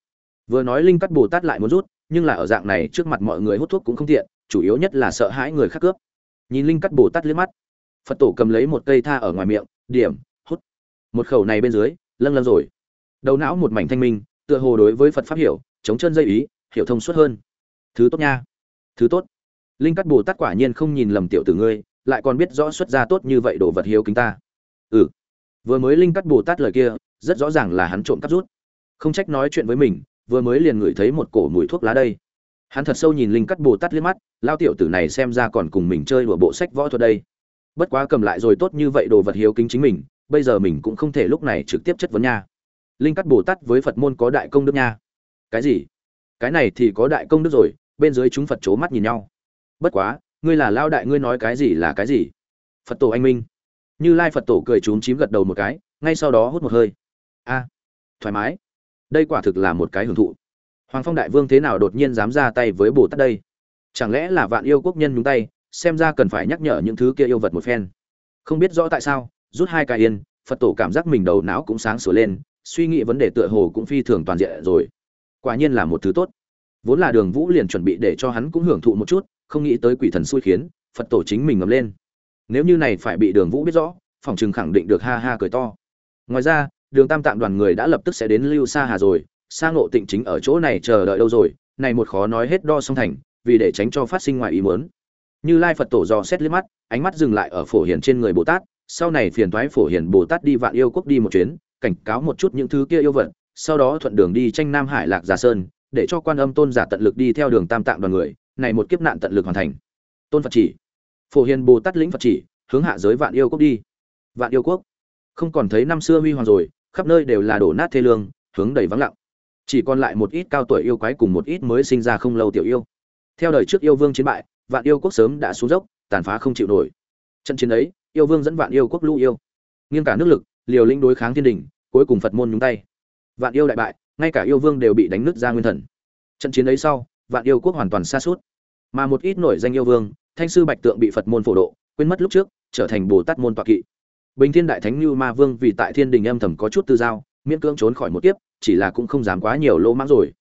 Vừa nói linh cắt bồ tát lại muốn rút, nhưng là ở dạng này trước mặt mọi người hút thuốc cũng không tiện, chủ yếu nhất là sợ hãi người khác cướp. Nhìn linh cắt bồ tát liếc mắt, phật tổ cầm lấy một cây tha ở ngoài miệng, điểm, hút. Một khẩu này bên dưới, lâng lâng rồi đầu não một mảnh thanh minh, tựa hồ đối với phật pháp hiểu, chống chân dây ý, hiểu thông suốt hơn. Thứ tốt nha. Thứ tốt. Linh cắt bồ tát quả nhiên không nhìn lầm tiểu tử ngươi, lại còn biết rõ xuất ra tốt như vậy đồ vật hiếu kính ta. Ừ. Vừa mới linh cắt bồ tát lời kia, rất rõ ràng là hắn trộm cắp rút. Không trách nói chuyện với mình, vừa mới liền ngửi thấy một cổ mùi thuốc lá đây. Hắn thật sâu nhìn linh cắt bồ tát liếc mắt, lao tiểu tử này xem ra còn cùng mình chơi đùa bộ sách võ thuật đây. Bất quá cầm lại rồi tốt như vậy đồ vật hiếu kính chính mình, bây giờ mình cũng không thể lúc này trực tiếp chất vấn nha linh cắt bồ tát với phật môn có đại công đức nha cái gì cái này thì có đại công đức rồi bên dưới chúng phật c h ố mắt nhìn nhau bất quá ngươi là lao đại ngươi nói cái gì là cái gì phật tổ anh minh như lai phật tổ cười trúng chím gật đầu một cái ngay sau đó hút một hơi a thoải mái đây quả thực là một cái hưởng thụ hoàng phong đại vương thế nào đột nhiên dám ra tay với bồ tát đây chẳng lẽ là vạn yêu quốc nhân nhúng tay xem ra cần phải nhắc nhở những thứ kia yêu vật một phen không biết rõ tại sao rút hai cái yên phật tổ cảm giác mình đầu não cũng sáng sửa lên suy nghĩ vấn đề tựa hồ cũng phi thường toàn diện rồi. Quả nhiên là một thứ tốt. Vốn là đường vũ liền chuẩn bị để cho hắn cũng hưởng thụ một chút, không nghĩ tới quỷ thần xui khiến, phật tổ chính mình ngầm lên. Nếu như này phải bị đường vũ biết rõ, phòng chừng khẳng định được ha ha cười to. Ngoài ra, đường tam tạng đoàn người đã lập tức sẽ đến lưu sa hà rồi. Sa ngộ tịnh chính ở chỗ này chờ đợi đâu rồi, này một khó nói hết đo song thành, vì để tránh cho phát sinh ngoài ý muốn. Như lai phật tổ dò xét liếc mắt, ánh mắt dừng lại ở phổ hiền trên người bồ tát. Sau này phiền thoái phổ hiền bồ tát đi vạn yêu quốc đi một chuyến cảnh cáo một chút những thứ kia yêu vật, sau đó thuận đường đi tranh nam hải lạc Già sơn, để cho quan âm tôn giả tận lực đi theo đường tam tạng đoàn người, này một kiếp nạn tận lực hoàn thành. Tôn phật chỉ. Phổ hiền bồ tát lĩnh phật chỉ, hướng hạ giới vạn yêu quốc đi. Vạn yêu quốc. Không còn thấy năm xưa huy hoàng rồi, khắp nơi đều là đổ nát thê lương, hướng đầy vắng lặng. Chỉ còn lại một ít cao tuổi yêu quái cùng một ít mới sinh ra không lâu tiểu yêu. Theo đời trước yêu vương chiến bại, vạn yêu quốc sớm đã xuống dốc, tàn phá không chịu nổi. Trận chiến ấy, yêu vương dẫn vạn yêu quốc lũ yêu. Nghiêng cả nước lực liều lĩnh đối kháng thiên đình, cuối cùng phật môn nhúng tay. Vạn yêu đại bại, ngay cả yêu vương đều bị đánh nứt ra nguyên thần. Trận chiến ấy sau, vạn yêu quốc hoàn toàn xa suốt mà một ít nổi danh yêu vương, thanh sư bạch tượng bị phật môn phổ độ, quên mất lúc trước, trở thành bồ tát môn toạc kỵ. Bình thiên đại thánh như ma vương vì tại thiên đình âm thầm có chút tư giao, miễn cưỡng trốn khỏi một kiếp, chỉ là cũng không dám quá nhiều lỗ mãng rồi.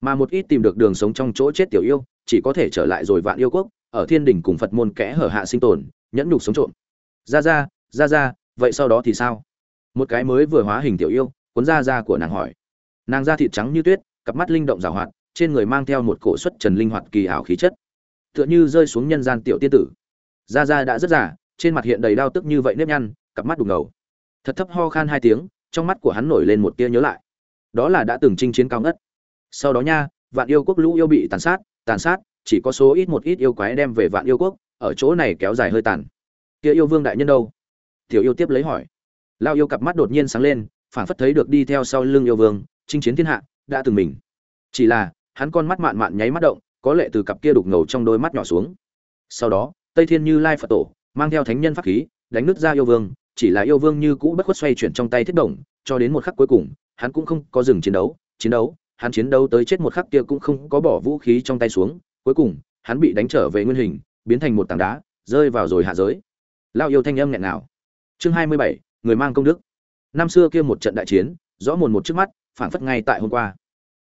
Mà một ít tìm được đường sống trong chỗ chết tiểu yêu, chỉ có thể trở lại rồi vạn yêu quốc, ở thiên đình cùng phật môn kẽ hở hạ sinh tồn, nhẫn nhục sống trộm. Ra ra ra ra, vậy sau đó thì sao? Một cái mới vừa hóa hình tiểu yêu, cuốn da da của nàng hỏi. Nàng da thịt trắng như tuyết, cặp mắt linh động rào hoạt, trên người mang theo một cổ xuất trần linh hoạt kỳ ảo khí chất. Tựa như rơi xuống nhân gian tiểu tiên tử. Da da đã rất giả trên mặt hiện đầy đau tức như vậy nếp nhăn, cặp mắt đục ngầu. Thật thấp ho khan hai tiếng, trong mắt của hắn nổi lên một tia nhớ lại. Đó là đã từng chinh chiến cao ngất. Sau đó nha, vạn yêu quốc lũ yêu bị tàn sát tàn sát, chỉ có số ít một ít yêu quái đem về vạn yêu quốc, ở chỗ này kéo dài hơi tàn. Kia yêu vương đại nhân đâu? Tiểu yêu tiếp lấy hỏi lao yêu cặp mắt đột nhiên sáng lên phản phất thấy được đi theo sau lưng yêu vương, chinh chiến thiên hạ, đã từng mình. Chỉ là, hắn con mắt mạn mạn nháy mắt động, có lệ từ cặp kia đục ngầu trong đôi mắt nhỏ xuống. Sau đó, tây thiên như lai phật tổ, mang theo thánh nhân pháp khí, đánh nứt ra yêu vương, chỉ là yêu vương như cũ bất khuất xoay chuyển trong tay thiết động, cho đến một khắc cuối cùng, hắn cũng không có dừng chiến đấu chiến đấu, hắn chiến đấu tới chết một khắc kia cũng không có bỏ vũ khí trong tay xuống, cuối cùng, hắn bị đánh trở về nguyên hình, biến thành một tảng đá, rơi vào rồi hạ giới. Lao yêu thanh âm nghẹn nào chương hai mươi bảy người mang công đức. Năm xưa kia một trận đại chiến, rõ mồn một trước mắt, phảng phất ngay tại hôm qua.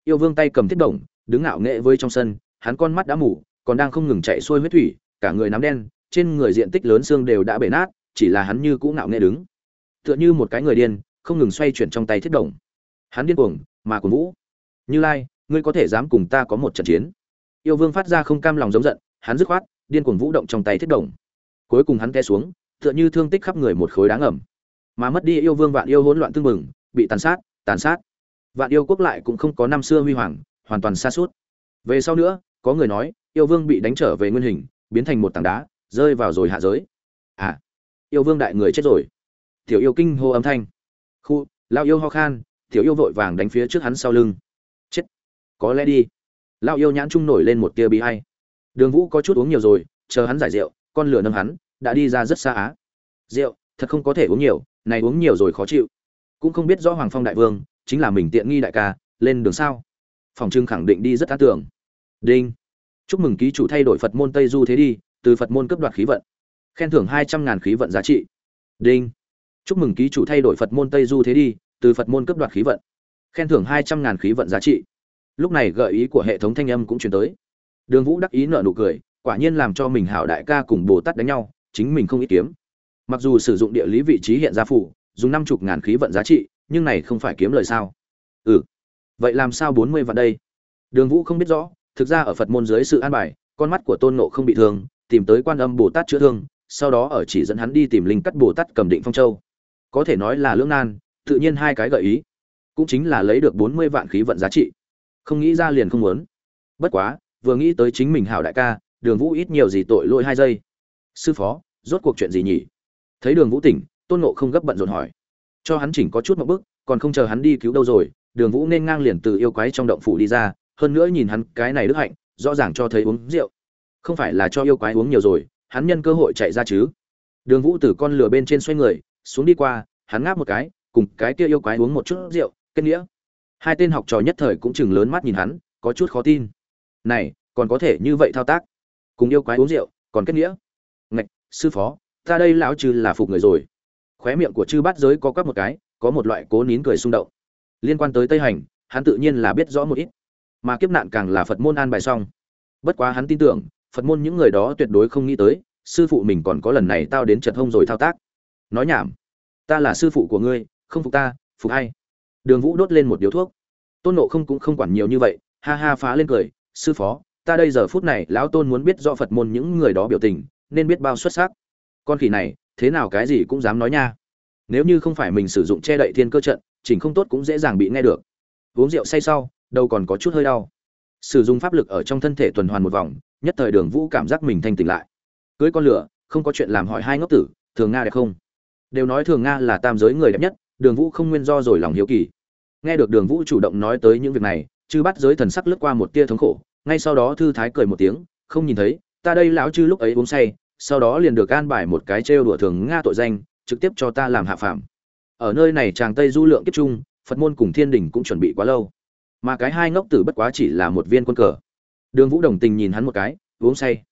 Yêu vương tay cầm thiết đồng, đứng ngạo nghệ với trong sân, hắn con mắt đã mù, còn đang không ngừng chạy xuôi huyết thủy, cả người nắm đen, trên người diện tích lớn xương đều đã bể nát, chỉ là hắn như cũ ngạo nghệ đứng. Tựa như một cái người điên, không ngừng xoay chuyển trong tay thiết đồng. Hắn điên cuồng, mà cuồng vũ. Như lai, ngươi có thể dám cùng ta có một trận chiến? Yêu vương phát ra không cam lòng giống giận, hắn dứt khoát, điên cuồng vũ động trong tay thiết đồng. Cuối cùng hắn té xuống, tựa như thương tích khắp người một khối đáng ẩm mà mất đi yêu vương vạn yêu hỗn loạn tương mừng bị tàn sát tàn sát. Vạn yêu quốc lại cũng không có năm xưa huy hoàng, hoàn toàn xa suốt về sau nữa, có người nói, yêu vương bị đánh trở về nguyên hình, biến thành một tảng đá, rơi vào rồi hạ giới. À yêu vương đại người chết rồi. Tiểu yêu kinh hô âm thanh. Khu, lao yêu ho khan, tiểu yêu vội vàng đánh phía trước hắn sau lưng. Chết. Có lẽ đi. Lao yêu nhãn trung nổi lên một tia bị hay đường vũ có chút uống nhiều rồi, chờ hắn giải rượu, con lửa nâng hắn, đã đi ra rất xa á. Rượu, thật không có thể uống nhiều này uống nhiều rồi khó chịu. Cũng không biết rõ hoàng phong đại vương, chính là mình tiện nghi đại ca, lên đường sao? Phòng trưng khẳng định đi rất an tưởng đinh. Chúc mừng ký chủ thay đổi phật môn tây du thế đi, từ phật môn cấp đoạt khí vận. Khen thưởng hai trăm ngàn khí vận giá trị. Đinh. Chúc mừng ký chủ thay đổi phật môn tây du thế đi, từ phật môn cấp đoạt khí vận. Khen thưởng hai trăm ngàn khí vận giá trị. Lúc này gợi ý của hệ thống thanh âm cũng chuyển tới. Đường vũ đắc ý nợ nụ cười, quả nhiên làm cho mình hảo đại ca cùng bồ tát đánh nhau, chính mình không ít kiếm mặc dù sử dụng địa lý vị trí hiện ra phủ, dùng năm chục ngàn khí vận giá trị, nhưng này không phải kiếm lời sao? Ừ. Vậy làm sao bốn mươi vạn đây? Đường vũ không biết rõ, thực ra ở phật môn dưới sự an bài, con mắt của tôn nộ không bị thương, tìm tới quan âm bồ tát chữa thương, sau đó ở chỉ dẫn hắn đi tìm linh cắt bồ tát cầm định phong châu. Có thể nói là lưỡng nan, tự nhiên hai cái gợi ý, cũng chính là lấy được bốn mươi vạn khí vận giá trị. Không nghĩ ra liền không muốn. Bất quá, vừa nghĩ tới chính mình hảo đại ca, đường vũ ít nhiều gì tội lỗi hai giây. Sư phó, rốt cuộc chuyện gì nhỉ? Thấy đường vũ tỉnh, tôn nộ không gấp bận rộn hỏi. Cho hắn chỉnh có chút một bước, còn không chờ hắn đi cứu đâu rồi, đường vũ nên ngang liền từ yêu quái trong động phủ đi ra, hơn nữa nhìn hắn cái này đức hạnh, rõ ràng cho thấy uống rượu. Không phải là cho yêu quái uống nhiều rồi, hắn nhân cơ hội chạy ra chứ. Đường vũ từ con lửa bên trên xoay người, xuống đi qua, hắn ngáp một cái, cùng cái kia yêu quái uống một chút rượu, kết nghĩa. Hai tên học trò nhất thời cũng chừng lớn mắt nhìn hắn, có chút khó tin. Này, còn có thể như vậy thao tác. Cùng yêu quái uống rượu, còn kết nghĩa. Ngạch, sư phó ta đây lão chư là phục người rồi. Khóe miệng của chư bát giới có quắc một cái, có một loại cố nín cười xung động. Liên quan tới tây hành, hắn tự nhiên là biết rõ một ít. Mà kiếp nạn càng là phật môn an bài xong. Bất quá hắn tin tưởng, phật môn những người đó tuyệt đối không nghĩ tới, sư phụ mình còn có lần này tao đến chật hông rồi thao tác. Nói nhảm, ta là sư phụ của ngươi, không phục ta, phục hay đường vũ đốt lên một điếu thuốc. Tôn nộ không cũng không quản nhiều như vậy, ha ha phá lên cười, sư phó, ta đây giờ phút này, lão tôn muốn biết do phật môn những người đó biểu tình, nên biết bao xuất sắc con khỉ này, thế nào cái gì cũng dám nói nha. Nếu như không phải mình sử dụng che đậy thiên cơ trận, chỉnh không tốt cũng dễ dàng bị nghe được. Uống rượu say sau đâu còn có chút hơi đau. Sử dụng pháp lực ở trong thân thể tuần hoàn một vòng, nhất thời đường vũ cảm giác mình thanh tỉnh lại. Cưới con lửa, không có chuyện làm hỏi hai ngốc tử, thường nga đẹp không? Đều nói thường nga là tam giới người đẹp nhất, đường vũ không nguyên do rồi lòng hiếu kỳ. Nghe được đường vũ chủ động nói tới những việc này, chư bắt giới thần sắc lướt qua một tia thống khổ, ngay sau đó thư thái cười một tiếng, không nhìn thấy, ta đây lão chư lúc ấy uống say sau đó liền được an bài một cái trêu đùa thường nga tội danh, trực tiếp cho ta làm hạ phạm ở nơi này chàng tây du lượng kiếp trung, phật môn cùng thiên đình cũng chuẩn bị quá lâu. Mà cái hai ngốc tử bất quá chỉ là một viên quân cờ. Đường vũ đồng tình nhìn hắn một cái, uống say.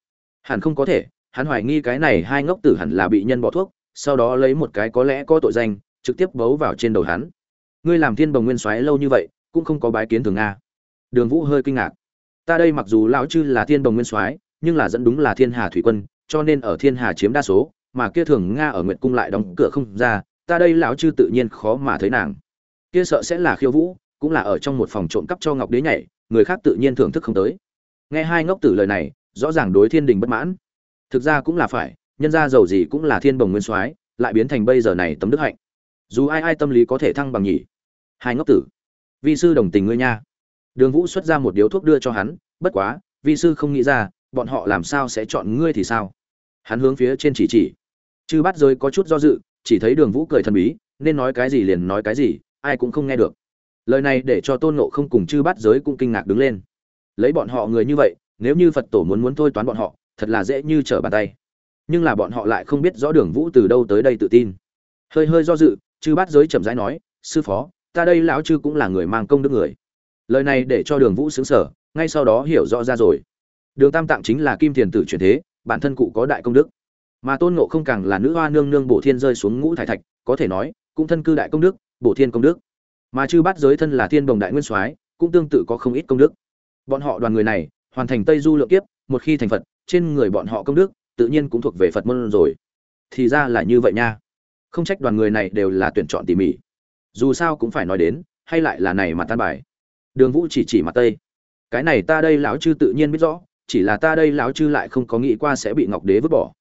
Hẳn không có thể, hắn hoài nghi cái này hai ngốc tử hẳn là bị nhân bỏ thuốc, sau đó lấy một cái có lẽ có tội danh, trực tiếp bấu vào trên đầu hắn. Ngươi làm thiên bồng nguyên soái lâu như vậy, cũng không có bái kiến thường nga. Đường vũ hơi kinh ngạc. Ta đây mặc dù lão chư là thiên bồng nguyên soái, nhưng là dẫn đúng là thiên hà thủy quân cho nên ở thiên hà chiếm đa số, mà kia thường nga ở nguyệt cung lại đóng cửa không ra, ta đây lão chư tự nhiên khó mà thấy nàng. Kia sợ sẽ là khiêu vũ, cũng là ở trong một phòng trộm cắp cho ngọc đế nhảy, người khác tự nhiên thưởng thức không tới. Nghe hai ngốc tử lời này, rõ ràng đối thiên đình bất mãn. Thực ra cũng là phải, nhân ra giàu gì cũng là thiên bồng nguyên soái, lại biến thành bây giờ này tấm đức hạnh. Dù ai ai tâm lý có thể thăng bằng nhỉ? Hai ngốc tử. Vi sư đồng tình ngươi nha. Đường vũ xuất ra một điếu thuốc đưa cho hắn, bất quá, vi sư không nghĩ ra, bọn họ làm sao sẽ chọn ngươi thì sao? Hắn hướng phía trên chỉ chỉ. Chư bắt giới có chút do dự, chỉ thấy đường vũ cười thần bí, nên nói cái gì liền nói cái gì, ai cũng không nghe được. Lời này để cho tôn nộ không cùng chư bắt giới cũng kinh ngạc đứng lên. Lấy bọn họ người như vậy, nếu như phật tổ muốn muốn thôi toán bọn họ, thật là dễ như trở bàn tay. Nhưng là bọn họ lại không biết rõ đường vũ từ đâu tới đây tự tin. Hơi hơi do dự, chư bát giới chậm rãi nói, sư phó, ta đây lão chư cũng là người mang công đức người. Lời này để cho đường vũ xứng sở ngay sau đó hiểu rõ ra rồi. Đường tam tạng chính là kim thiền tử truyền thế bản thân cụ có đại công đức. Mà tôn ngộ không càng là nữ hoa nương nương bổ thiên rơi xuống ngũ thải thạch, có thể nói, cũng thân cư đại công đức, bổ thiên công đức. Mà chư bát giới thân là thiên đồng đại nguyên soái, cũng tương tự có không ít công đức. Bọn họ đoàn người này, hoàn thành tây du lượng kiếp, một khi thành phật, trên người bọn họ công đức, tự nhiên cũng thuộc về phật môn rồi. Thì ra là như vậy nha. Không trách đoàn người này đều là tuyển chọn tỉ mỉ. Dù sao cũng phải nói đến, hay lại là này mà tan bài. Đường vũ chỉ chỉ mặt tây. Cái này ta đây lão chư tự nhiên biết rõ chỉ là ta đây lão chư lại không có nghĩ qua sẽ bị ngọc đế vứt bỏ.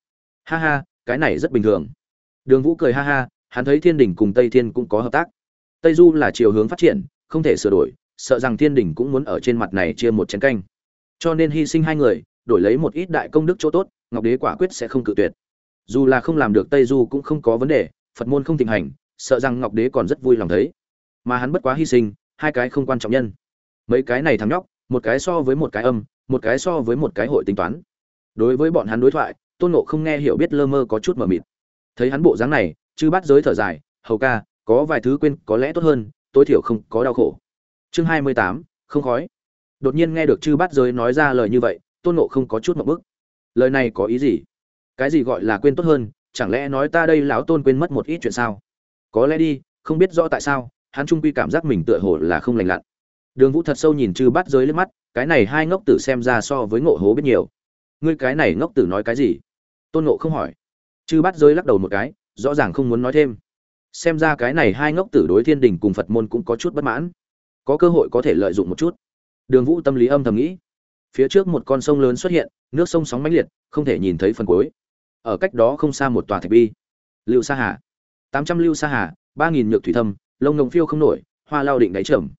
Ha ha, cái này rất bình thường. Đường vũ cười ha ha, hắn thấy thiên đình cùng tây thiên cũng có hợp tác. Tây du là chiều hướng phát triển, không thể sửa đổi, sợ rằng thiên đình cũng muốn ở trên mặt này chia một chén canh. Cho nên hy sinh hai người, đổi lấy một ít đại công đức chỗ tốt, ngọc đế quả quyết sẽ không cự tuyệt. Dù là không làm được tây du cũng không có vấn đề, phật môn không thịnh hành, sợ rằng ngọc đế còn rất vui lòng thấy. Mà hắn bất quá hy sinh, hai cái không quan trọng nhân. Mấy cái này thắng nhóc, một cái so với một cái âm một cái so với một cái hội tính toán. Đối với bọn hắn đối thoại, tôn nộ không nghe hiểu biết lơ mơ có chút mờ mịt. Thấy hắn bộ dáng này, chư bắt giới thở dài, hầu ca, có vài thứ quên, có lẽ tốt hơn, tối thiểu không có đau khổ. Chương hai mươi tám, không khói. Đột nhiên nghe được chư bắt giới nói ra lời như vậy, tôn nộ không có chút một bức. Lời này có ý gì? Cái gì gọi là quên tốt hơn? Chẳng lẽ nói ta đây lão tôn quên mất một ít chuyện sao? Có lẽ đi, không biết rõ tại sao, hắn trung quy cảm giác mình tựa hồ là không lành lặn. Đường vũ thật sâu nhìn chư bắt giới lên mắt cái này hai ngốc tử xem ra so với ngộ hố biết nhiều. Ngươi cái này ngốc tử nói cái gì? Tôn ngộ không hỏi. Chư bắt giới lắc đầu một cái, rõ ràng không muốn nói thêm. Xem ra cái này hai ngốc tử đối thiên đình cùng phật môn cũng có chút bất mãn. Có cơ hội có thể lợi dụng một chút. Đường vũ tâm lý âm thầm nghĩ. Phía trước một con sông lớn xuất hiện, nước sông sóng mãnh liệt, không thể nhìn thấy phần cuối. Ở cách đó không xa một tòa thạch bi. Lưu sa hà. Tám trăm lưu sa hà, ba nghìn nhược thủy thâm, lông ngồng phiêu không nổi, hoa lao định đáy trầm.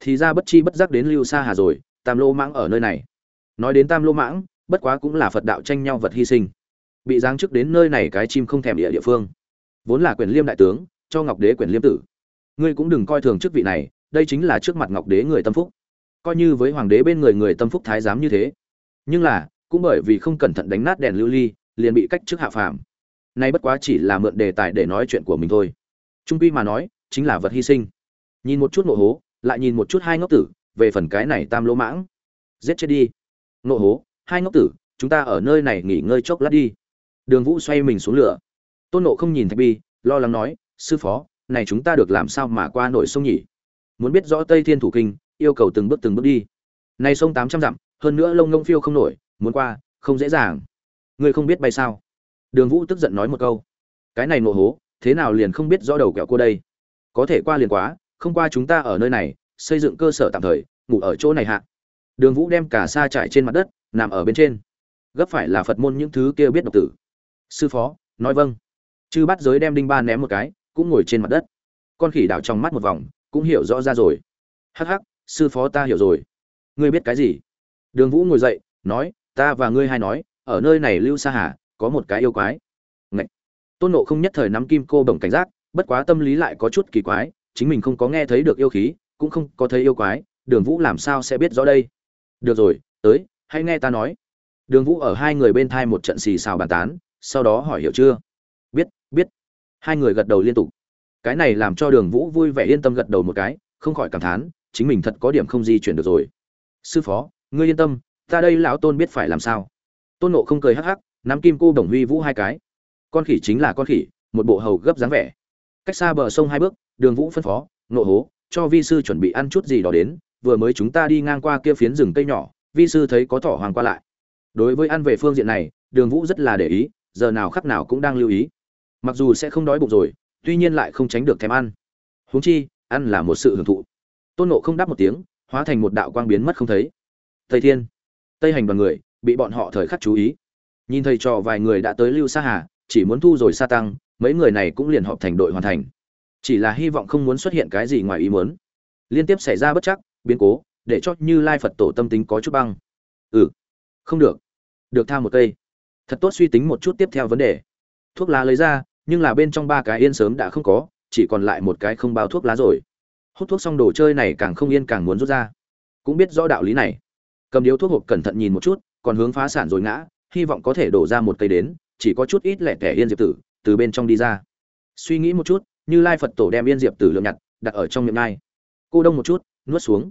Thì ra bất chi bất giác đến lưu sa hà rồi tam lô mãng ở nơi này. Nói đến tam lô mãng, bất quá cũng là phật đạo tranh nhau vật hy sinh. Bị giáng chức đến nơi này cái chim không thèm địa địa phương. Vốn là quyền liêm đại tướng, cho ngọc đế quyền liêm tử. Ngươi cũng đừng coi thường chức vị này, đây chính là trước mặt ngọc đế người tâm phúc. Coi như với hoàng đế bên người người tâm phúc thái giám như thế. Nhưng là, cũng bởi vì không cẩn thận đánh nát đèn lưu ly, liền bị cách chức hạ phàm. Nay bất quá chỉ là mượn đề tài để nói chuyện của mình thôi. Trung quy mà nói, chính là vật hy sinh. Nhìn một chút nội hố, lại nhìn một chút hai ngốc tử về phần cái này tam lỗ mãng. Giết chết đi. Nộ hố, hai ngốc tử, chúng ta ở nơi này nghỉ ngơi chốc lát đi. Đường vũ xoay mình xuống lửa. Tôn nộ không nhìn thạch bi, lo lắng nói, sư phó, này chúng ta được làm sao mà qua nổi sông nhỉ? Muốn biết rõ tây thiên thủ kinh, yêu cầu từng bước từng bước đi. Nay sông tám trăm dặm, hơn nữa lông ngông phiêu không nổi, muốn qua, không dễ dàng. Ngươi không biết bay sao? Đường vũ tức giận nói một câu. Cái này nộ hố, thế nào liền không biết rõ đầu kẹo cô đây? Có thể qua liền quá, không qua chúng ta ở nơi này xây dựng cơ sở tạm thời, ngủ ở chỗ này hạ. Đường vũ đem cả xa trải trên mặt đất, nằm ở bên trên. Gấp phải là phật môn những thứ kia biết độc tử. Sư phó, nói vâng. Chư bắt giới đem đinh ba ném một cái, cũng ngồi trên mặt đất. Con khỉ đảo trong mắt một vòng, cũng hiểu rõ ra rồi. Hắc hắc, sư phó ta hiểu rồi. Ngươi biết cái gì? Đường vũ ngồi dậy, nói, ta và ngươi hai nói, ở nơi này lưu sa hà, có một cái yêu quái. Ngậy! tôn nộ không nhất thời nắm kim cô bồng cảnh giác, bất quá tâm lý lại có chút kỳ quái, chính mình không có nghe thấy được yêu khí cũng không có thấy yêu quái, đường vũ làm sao sẽ biết rõ đây? Được rồi, tới, hãy nghe ta nói. Đường vũ ở hai người bên thai một trận xì xào bàn tán, sau đó hỏi hiểu chưa? Biết biết. Hai người gật đầu liên tục. Cái này làm cho đường vũ vui vẻ yên tâm gật đầu một cái, không khỏi cảm thán, chính mình thật có điểm không di chuyển được rồi. Sư phó, ngươi yên tâm, ta đây lão tôn biết phải làm sao. Tôn nộ không cười hắc hắc, nắm kim cô đồng huy vũ hai cái. Con khỉ chính là con khỉ, một bộ hầu gấp dáng vẻ. Cách xa bờ sông hai bước, đường vũ phân phó nộ hố cho vi sư chuẩn bị ăn chút gì đó đến, vừa mới chúng ta đi ngang qua kia phiến rừng cây nhỏ, vi sư thấy có thỏ hoàng qua lại. Đối với ăn về phương diện này, đường vũ rất là để ý, giờ nào khắc nào cũng đang lưu ý. Mặc dù sẽ không đói bụng rồi, tuy nhiên lại không tránh được thèm ăn. Huống chi, ăn là một sự hưởng thụ. Tôn nộ không đáp một tiếng, hóa thành một đạo quang biến mất không thấy. Tây thiên, tây hành đoàn người, bị bọn họ thời khắc chú ý. Nhìn thầy trò vài người đã tới lưu sa hà, chỉ muốn thu rồi sa tăng, mấy người này cũng liền họp thành đội hoàn thành chỉ là hy vọng không muốn xuất hiện cái gì ngoài ý muốn. Liên tiếp xảy ra bất chắc, biến cố, để cho như lai phật tổ tâm tính có chút băng. Ừ không được. Được tha một cây. Thật tốt suy tính một chút tiếp theo vấn đề. Thuốc lá lấy ra, nhưng là bên trong ba cái yên sớm đã không có, chỉ còn lại một cái không bao thuốc lá rồi. Hút thuốc xong đồ chơi này càng không yên càng muốn rút ra. Cũng biết rõ đạo lý này. Cầm điếu thuốc hộp cẩn thận nhìn một chút, còn hướng phá sản rồi ngã, hy vọng có thể đổ ra một cây đến, chỉ có chút ít lẻ tẻ yên diệp tử, từ bên trong đi ra. Suy nghĩ một chút như lai phật tổ đem yên diệp tử lượng nhặt đặt ở trong miệng ngai. Cô đông một chút, nuốt xuống.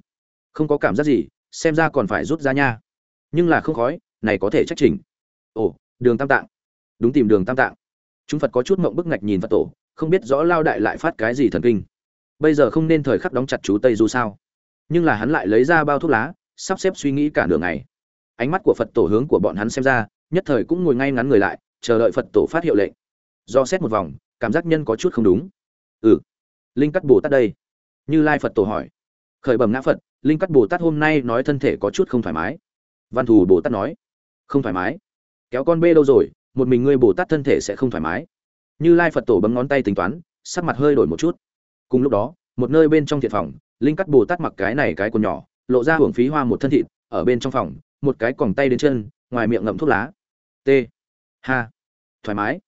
Không có cảm giác gì, xem ra còn phải rút ra nha. Nhưng là không khói, này có thể trách trình ồ, đường tam tạng. Đúng tìm đường tam tạng. Chúng phật có chút mộng bức ngạch nhìn phật tổ, không biết rõ lao đại lại phát cái gì thần kinh. Bây giờ không nên thời khắc đóng chặt chú tây du sao? Nhưng là hắn lại lấy ra bao thuốc lá, sắp xếp suy nghĩ cả nửa ngày. Ánh mắt của phật tổ hướng của bọn hắn xem ra, nhất thời cũng ngồi ngay ngắn người lại, chờ đợi phật tổ phát hiệu lệnh. Do xét một vòng, cảm giác nhân có chút không đúng ừ. Linh cắt bồ tát đây. Như lai phật tổ hỏi. Khởi bẩm ngã phật, linh cắt bồ tát hôm nay nói thân thể có chút không thoải mái. Văn thù bồ tát nói. Không thoải mái. Kéo con bê đâu rồi, một mình ngươi bồ tát thân thể sẽ không thoải mái. Như lai phật tổ bấm ngón tay tính toán, sắc mặt hơi đổi một chút. Cùng lúc đó, một nơi bên trong thiện phòng, linh cắt bồ tát mặc cái này cái quần nhỏ, lộ ra hưởng phí hoa một thân thịt, ở bên trong phòng, một cái còng tay đến chân, ngoài miệng ngậm thuốc lá. T. Ha. Thoải mái.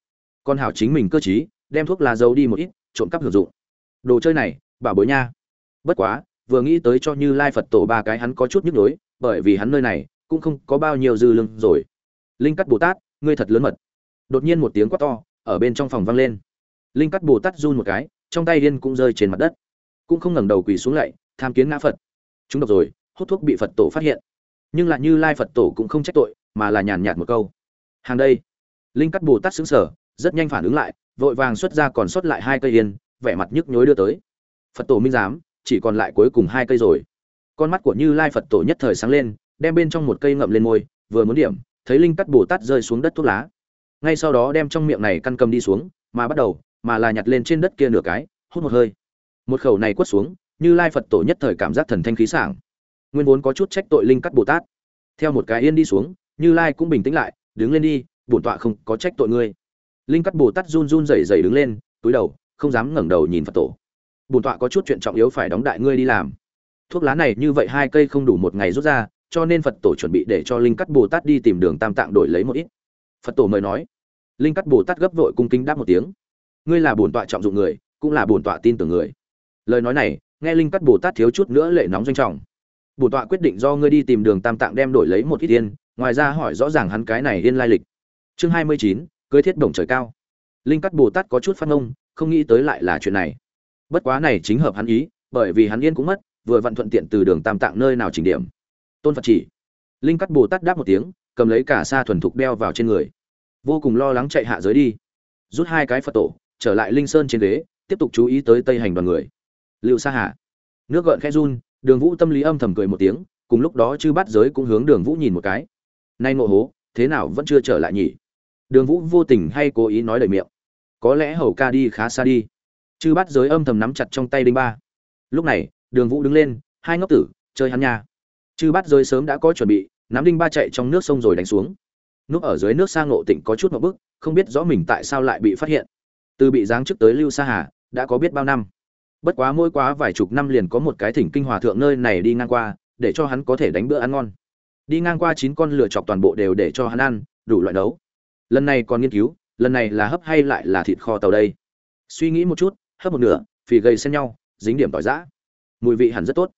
Con hảo chính mình cơ t đem thuốc lá giấu đi một ít trộm cắp hưởng dụng. Đồ chơi này, bà bối nha. Bất quá, vừa nghĩ tới cho như lai phật tổ ba cái hắn có chút nhức nhối, bởi vì hắn nơi này cũng không có bao nhiêu dư lưng rồi. Linh cắt bồ tát, ngươi thật lớn mật. Đột nhiên một tiếng quát to, ở bên trong phòng vang lên. Linh cắt bồ tát run một cái, trong tay điên cũng rơi trên mặt đất. Cũng không ngẩng đầu quỳ xuống lạy tham kiến ngã phật. Chúng độc rồi, hút thuốc bị phật tổ phát hiện. Nhưng lại như lai phật tổ cũng không trách tội, mà là nhàn nhạt một câu. Hàng đây. Linh cắt bồ tát xứng sở rất nhanh phản ứng lại vội vàng xuất ra còn sót lại hai cây yên, vẻ mặt nhức nhối đưa tới. Phật tổ minh giám, chỉ còn lại cuối cùng hai cây rồi. Con mắt của như lai phật tổ nhất thời sáng lên, đem bên trong một cây ngậm lên môi, vừa muốn điểm, thấy linh cắt bồ tát rơi xuống đất thuốc lá. Ngay sau đó đem trong miệng này căn cầm đi xuống, mà bắt đầu, mà là nhặt lên trên đất kia nửa cái, hút một hơi. Một khẩu này quất xuống, như lai phật tổ nhất thời cảm giác thần thanh khí sảng. Nguyên vốn có chút trách tội linh cắt bồ tát. Theo một cái yên đi xuống, như lai cũng bình tĩnh lại, đứng lên đi, bổn tọa không có trách tội ngươi linh cắt bồ tát run run rẩy rẩy đứng lên, túi đầu, không dám ngẩng đầu nhìn phật tổ. Bổn tọa có chút chuyện trọng yếu phải đóng đại ngươi đi làm. Thuốc lá này như vậy hai cây không đủ một ngày rút ra, cho nên phật tổ chuẩn bị để cho linh cắt bồ tát đi tìm đường tam tạng đổi lấy một ít. Phật tổ mời nói. Linh cắt bồ tát gấp vội cung kính đáp một tiếng. Ngươi là bổn tọa trọng dụng người, cũng là bổn tọa tin tưởng người. Lời nói này, nghe linh cắt bồ tát thiếu chút nữa lệ nóng doanh trọng. Bổn tọa quyết định do ngươi đi tìm đường tam tạng đem đổi lấy một ít yên ngoài ra hỏi rõ ràng hắn cái này yên lai lịch. Chương hai mươi chín cưới thiết đồng trời cao. Linh cắt bồ tát có chút phát ngông, không nghĩ tới lại là chuyện này. Bất quá này chính hợp hắn ý, bởi vì hắn yên cũng mất, vừa vặn thuận tiện từ đường tam tạng nơi nào chỉnh điểm. Tôn phật chỉ. Linh cắt bồ tát đáp một tiếng, cầm lấy cả sa thuần thục đeo vào trên người. Vô cùng lo lắng chạy hạ giới đi. Rút hai cái phật tổ, trở lại linh sơn trên ghế, tiếp tục chú ý tới tây hành đoàn người. Liệu sa hạ nước gợn khẽ run, đường vũ tâm lý âm thầm cười một tiếng, cùng lúc đó chư bắt giới cũng hướng đường vũ nhìn một cái. Nay ngộ hố, thế nào vẫn chưa trở lại nhỉ? Đường vũ vô tình hay cố ý nói lời miệng. Có lẽ hầu ca đi khá xa đi. Chư bắt giới âm thầm nắm chặt trong tay đinh ba. Lúc này, đường vũ đứng lên, hai ngốc tử, chơi hắn nha. Chư bắt giới sớm đã có chuẩn bị, nắm đinh ba chạy trong nước sông rồi đánh xuống. Núp ở dưới nước sang ngộ tỉnh có chút một bức không biết rõ mình tại sao lại bị phát hiện. Từ bị giáng chức tới lưu sa hà, đã có biết bao năm. Bất quá mỗi quá vài chục năm liền có một cái thỉnh kinh hòa thượng nơi này đi ngang qua, để cho hắn có thể đánh bữa ăn ngon. Đi ngang qua chín con lựa chọc toàn bộ đều để cho hắn ăn, đủ loại đấu lần này còn nghiên cứu, lần này là hấp hay lại là thịt kho tàu đây? Suy nghĩ một chút, hấp một nửa, phì gầy xen nhau, dính điểm tỏi giã. Mùi vị hẳn rất tốt.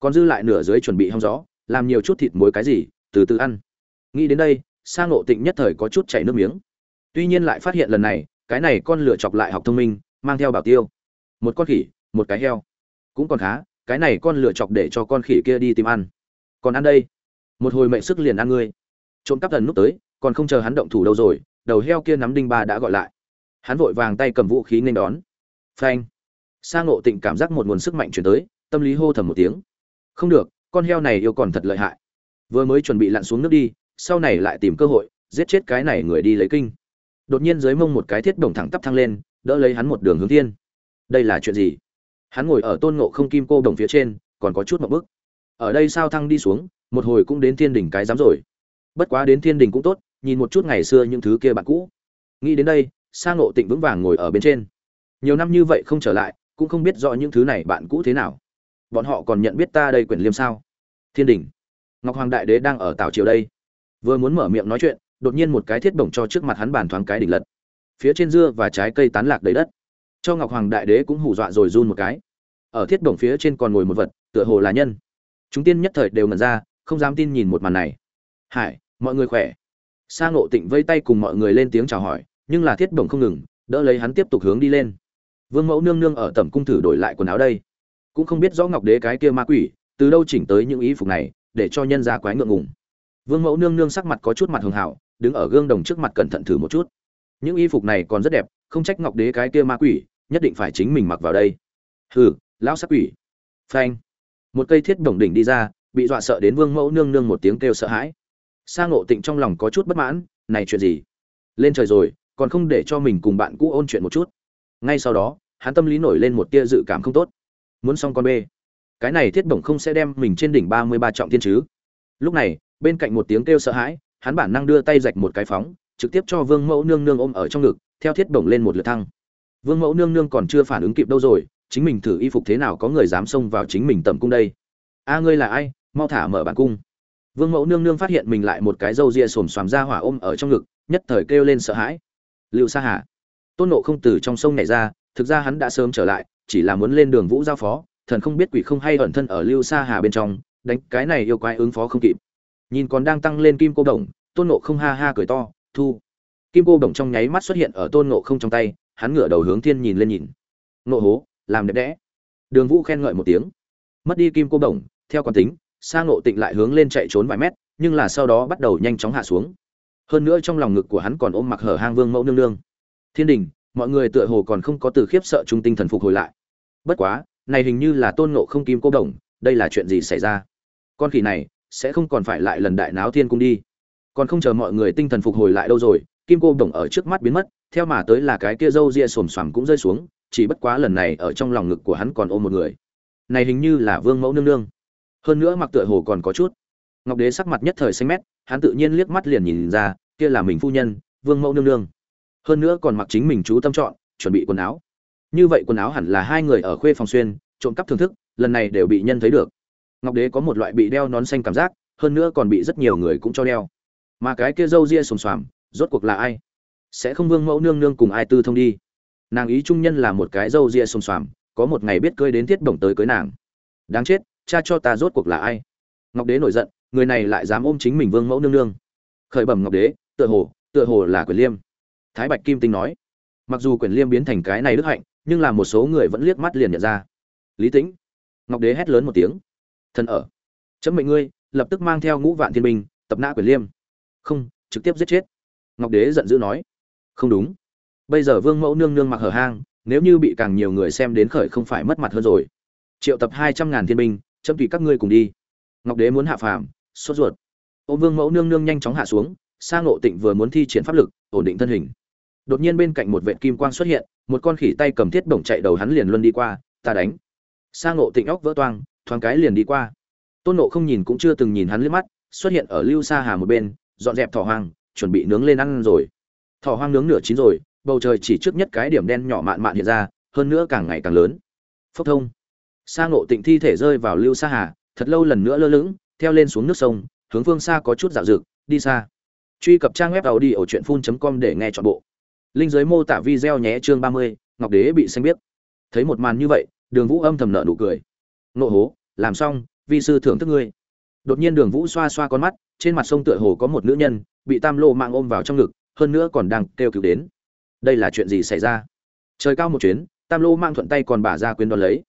Còn dư lại nửa dưới chuẩn bị hong gió, làm nhiều chút thịt muối cái gì, từ từ ăn. Nghĩ đến đây sang ngộ tịnh nhất thời có chút chảy nước miếng. Tuy nhiên lại phát hiện lần này, cái này con lựa chọc lại học thông minh, mang theo bảo tiêu. Một con khỉ, một cái heo. Cũng còn khá, cái này con lựa chọc để cho con khỉ kia đi tìm ăn. Còn ăn đây. Một hồi mệnh sức liền ăn ngươi. Trộm cắp thần núp tới còn không chờ hắn động thủ đâu rồi, đầu heo kia nắm đinh ba đã gọi lại. Hắn vội vàng tay cầm vũ khí nên đón. Phanh. Sang ngộ tịnh cảm giác một nguồn sức mạnh chuyển tới, tâm lý hô thầm một tiếng. Không được, con heo này yêu còn thật lợi hại. Vừa mới chuẩn bị lặn xuống nước đi, sau này lại tìm cơ hội, giết chết cái này người đi lấy kinh. Đột nhiên dưới mông một cái thiết đồng thẳng tắp thăng lên, đỡ lấy hắn một đường hướng thiên. Đây là chuyện gì? Hắn ngồi ở tôn ngộ không kim cô đồng phía trên, còn có chút một bức. Ở đây sao thăng đi xuống, một hồi cũng đến thiên đỉnh cái dám rồi. Bất quá đến thiên đình cũng tốt nhìn một chút ngày xưa những thứ kia bạn cũ. Nghĩ đến đây sang ngộ tịnh vững vàng ngồi ở bên trên. Nhiều năm như vậy không trở lại, cũng không biết rõ những thứ này bạn cũ thế nào. Bọn họ còn nhận biết ta đây quyển liêm sao? Thiên đình. Ngọc hoàng đại đế đang ở tảo triều đây. Vừa muốn mở miệng nói chuyện, đột nhiên một cái thiết bổng cho trước mặt hắn bàn thoáng cái đỉnh lật. Phía trên dưa và trái cây tán lạc đầy đất. Cho ngọc hoàng đại đế cũng hù dọa rồi run một cái. Ở thiết bổng phía trên còn ngồi một vật, tựa hồ là nhân. Chúng tiên nhất thời đều ngẩn ra, không dám tin nhìn một màn này. Hải, mọi người khỏe? Sa ngộ tịnh vây tay cùng mọi người lên tiếng chào hỏi, nhưng là thiết bổng không ngừng, đỡ lấy hắn tiếp tục hướng đi lên. Vương mẫu nương nương ở tẩm cung thử đổi lại quần áo đây. Cũng không biết rõ ngọc đế cái kia ma quỷ, từ đâu chỉnh tới những ý phục này, để cho nhân gia quái ngượng ngùng. Vương mẫu nương nương sắc mặt có chút mặt hường hảo, đứng ở gương đồng trước mặt cẩn thận thử một chút. Những y phục này còn rất đẹp, không trách ngọc đế cái kia ma quỷ, nhất định phải chính mình mặc vào đây. Hừ, lão sắc quỷ. Phanh. Một cây thiết bổng đỉnh đi ra, bị dọa sợ đến vương mẫu nương nương một tiếng kêu sợ hãi sa ngộ tịnh trong lòng có chút bất mãn, này chuyện gì? Lên trời rồi, còn không để cho mình cùng bạn cũ ôn chuyện một chút? Ngay sau đó, hắn tâm lý nổi lên một tia dự cảm không tốt. Muốn xong con bê. Cái này thiết bổng không sẽ đem mình trên đỉnh ba mươi ba trọng thiên chứ. Lúc này, bên cạnh một tiếng kêu sợ hãi, hắn bản năng đưa tay rạch một cái phóng, trực tiếp cho vương mẫu nương nương ôm ở trong ngực, theo thiết bổng lên một lượt thăng. Vương mẫu nương nương còn chưa phản ứng kịp đâu rồi, chính mình thử y phục thế nào có người dám xông vào chính mình tầm cung đây? A, ngươi là ai? Mau thả mở bản cung vương mẫu nương nương phát hiện mình lại một cái râu ria xồm xoàm ra hỏa ôm ở trong ngực, nhất thời kêu lên sợ hãi. Lưu sa hà, tôn nộ không từ trong sông này ra, thực ra hắn đã sớm trở lại, chỉ là muốn lên đường vũ giao phó, thần không biết quỷ không hay ẩn thân ở lưu sa hà bên trong, đánh cái này yêu quái ứng phó không kịp. Nhìn còn đang tăng lên kim cô đồng, tôn nộ không ha ha cười to, thu. Kim cô đồng trong nháy mắt xuất hiện ở tôn nộ không trong tay, hắn ngửa đầu hướng thiên nhìn lên nhìn. Nộ hố, làm đẹp đẽ. Đường vũ khen ngợi một tiếng. Mất đi kim cô đồng, theo quán tính sa ngộ tịnh lại hướng lên chạy trốn vài mét, nhưng là sau đó bắt đầu nhanh chóng hạ xuống. Hơn nữa trong lòng ngực của hắn còn ôm mặc hở hang vương mẫu nương nương. Thiên đình, mọi người tựa hồ còn không có từ khiếp sợ trung tinh thần phục hồi lại. Bất quá, này hình như là tôn ngộ không kim cô đồng, đây là chuyện gì xảy ra? Con khỉ này, sẽ không còn phải lại lần đại náo thiên cung đi. Còn không chờ mọi người tinh thần phục hồi lại đâu rồi, kim cô đồng ở trước mắt biến mất, theo mà tới là cái kia râu ria xồm xoàm cũng rơi xuống, chỉ bất quá lần này ở trong lòng ngực của hắn còn ôm một người. Này hình như là vương mẫu nương nương hơn nữa mặc tựa hồ còn có chút. Ngọc đế sắc mặt nhất thời xanh mét, hắn tự nhiên liếc mắt liền nhìn ra, kia là mình phu nhân, vương mẫu nương nương. Hơn nữa còn mặc chính mình chú tâm chọn, chuẩn bị quần áo. Như vậy quần áo hẳn là hai người ở khuê phòng xuyên, trộm cắp thưởng thức, lần này đều bị nhân thấy được. Ngọc đế có một loại bị đeo nón xanh cảm giác, hơn nữa còn bị rất nhiều người cũng cho đeo. Mà cái kia râu ria xồm xoàm, rốt cuộc là ai? Sẽ không vương mẫu nương nương cùng ai tư thông đi? Nàng ý trung nhân là một cái râu ria xồm xoàm, có một ngày biết cưới đến thiết bổng tới cưới nàng. Đáng chết cha cho ta rốt cuộc là ai? Ngọc đế nổi giận, người này lại dám ôm chính mình vương mẫu nương nương. Khởi bẩm ngọc đế, tựa hồ tựa hồ là quyền liêm. Thái bạch kim tinh nói. Mặc dù quyền liêm biến thành cái này đức hạnh, nhưng là một số người vẫn liếc mắt liền nhận ra. Lý tĩnh. Ngọc đế hét lớn một tiếng. Thần ở. Chấm mệnh ngươi, lập tức mang theo ngũ vạn thiên binh, tập nã quyền liêm. Không, trực tiếp giết chết. Ngọc đế giận dữ nói. Không đúng. Bây giờ vương mẫu nương nương mặc hở hang, nếu như bị càng nhiều người xem đến khởi không phải mất mặt hơn rồi. Triệu tập hai trăm ngàn thiên binh chấm tùy các ngươi cùng đi. Ngọc đế muốn hạ phàm, sốt ruột. Ô vương mẫu nương nương nhanh chóng hạ xuống sang ngộ tịnh vừa muốn thi triển pháp lực, ổn định thân hình. Đột nhiên bên cạnh một vệ kim quang xuất hiện, một con khỉ tay cầm thiết bổng chạy đầu hắn liền luân đi qua, ta đánh. Sang ngộ tịnh óc vỡ toang, thoáng cái liền đi qua. Tôn nộ không nhìn cũng chưa từng nhìn hắn liếc mắt, xuất hiện ở lưu sa hà một bên, dọn dẹp thỏ hoang, chuẩn bị nướng lên ăn rồi. Thỏ hoang nướng nửa chín rồi, bầu trời chỉ trước nhất cái điểm đen nhỏ mạn mạn hiện ra, hơn nữa càng ngày càng lớn. Phốc thông sa ngộ tịnh thi thể rơi vào lưu sa hà, thật lâu lần nữa lơ lửng, theo lên xuống nước sông, hướng phương xa có chút dạo dực, đi xa. Truy cập trang web đầu đi ở truyệnfun.com để nghe trọn bộ. Linh giới mô tả video nhé chương ba mươi, ngọc đế bị xanh biết. Thấy một màn như vậy, đường vũ âm thầm nở nụ cười. Nộ hố, làm xong, vi sư thưởng thức ngươi. Đột nhiên đường vũ xoa xoa con mắt, trên mặt sông tựa hồ có một nữ nhân, bị tam lô mạng ôm vào trong ngực, hơn nữa còn đang kêu cứu đến. Đây là chuyện gì xảy ra? Trời cao một chuyến, tam lô mang thuận tay còn bả ra quyến đón lấy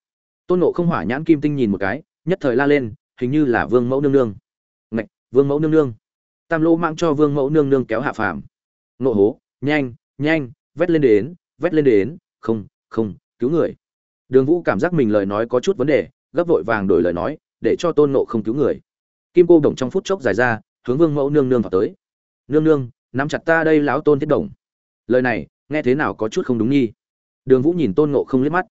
tôn nộ không hỏa nhãn kim tinh nhìn một cái, nhất thời la lên, hình như là vương mẫu nương nương. Ngạch, vương mẫu nương nương. Tam lô mang cho vương mẫu nương nương kéo hạ phàm. Nộ hố, nhanh nhanh, vét lên đến, vét lên đến, không không, cứu người. Đường vũ cảm giác mình lời nói có chút vấn đề, gấp vội vàng đổi lời nói, để cho tôn nộ không cứu người. Kim cô đồng trong phút chốc dài ra, hướng vương mẫu nương nương vào tới. Nương nương, nắm chặt ta đây, lão tôn thiết đồng. Lời này, nghe thế nào có chút không đúng nghi. Đường vũ nhìn tôn nộ không liếc mắt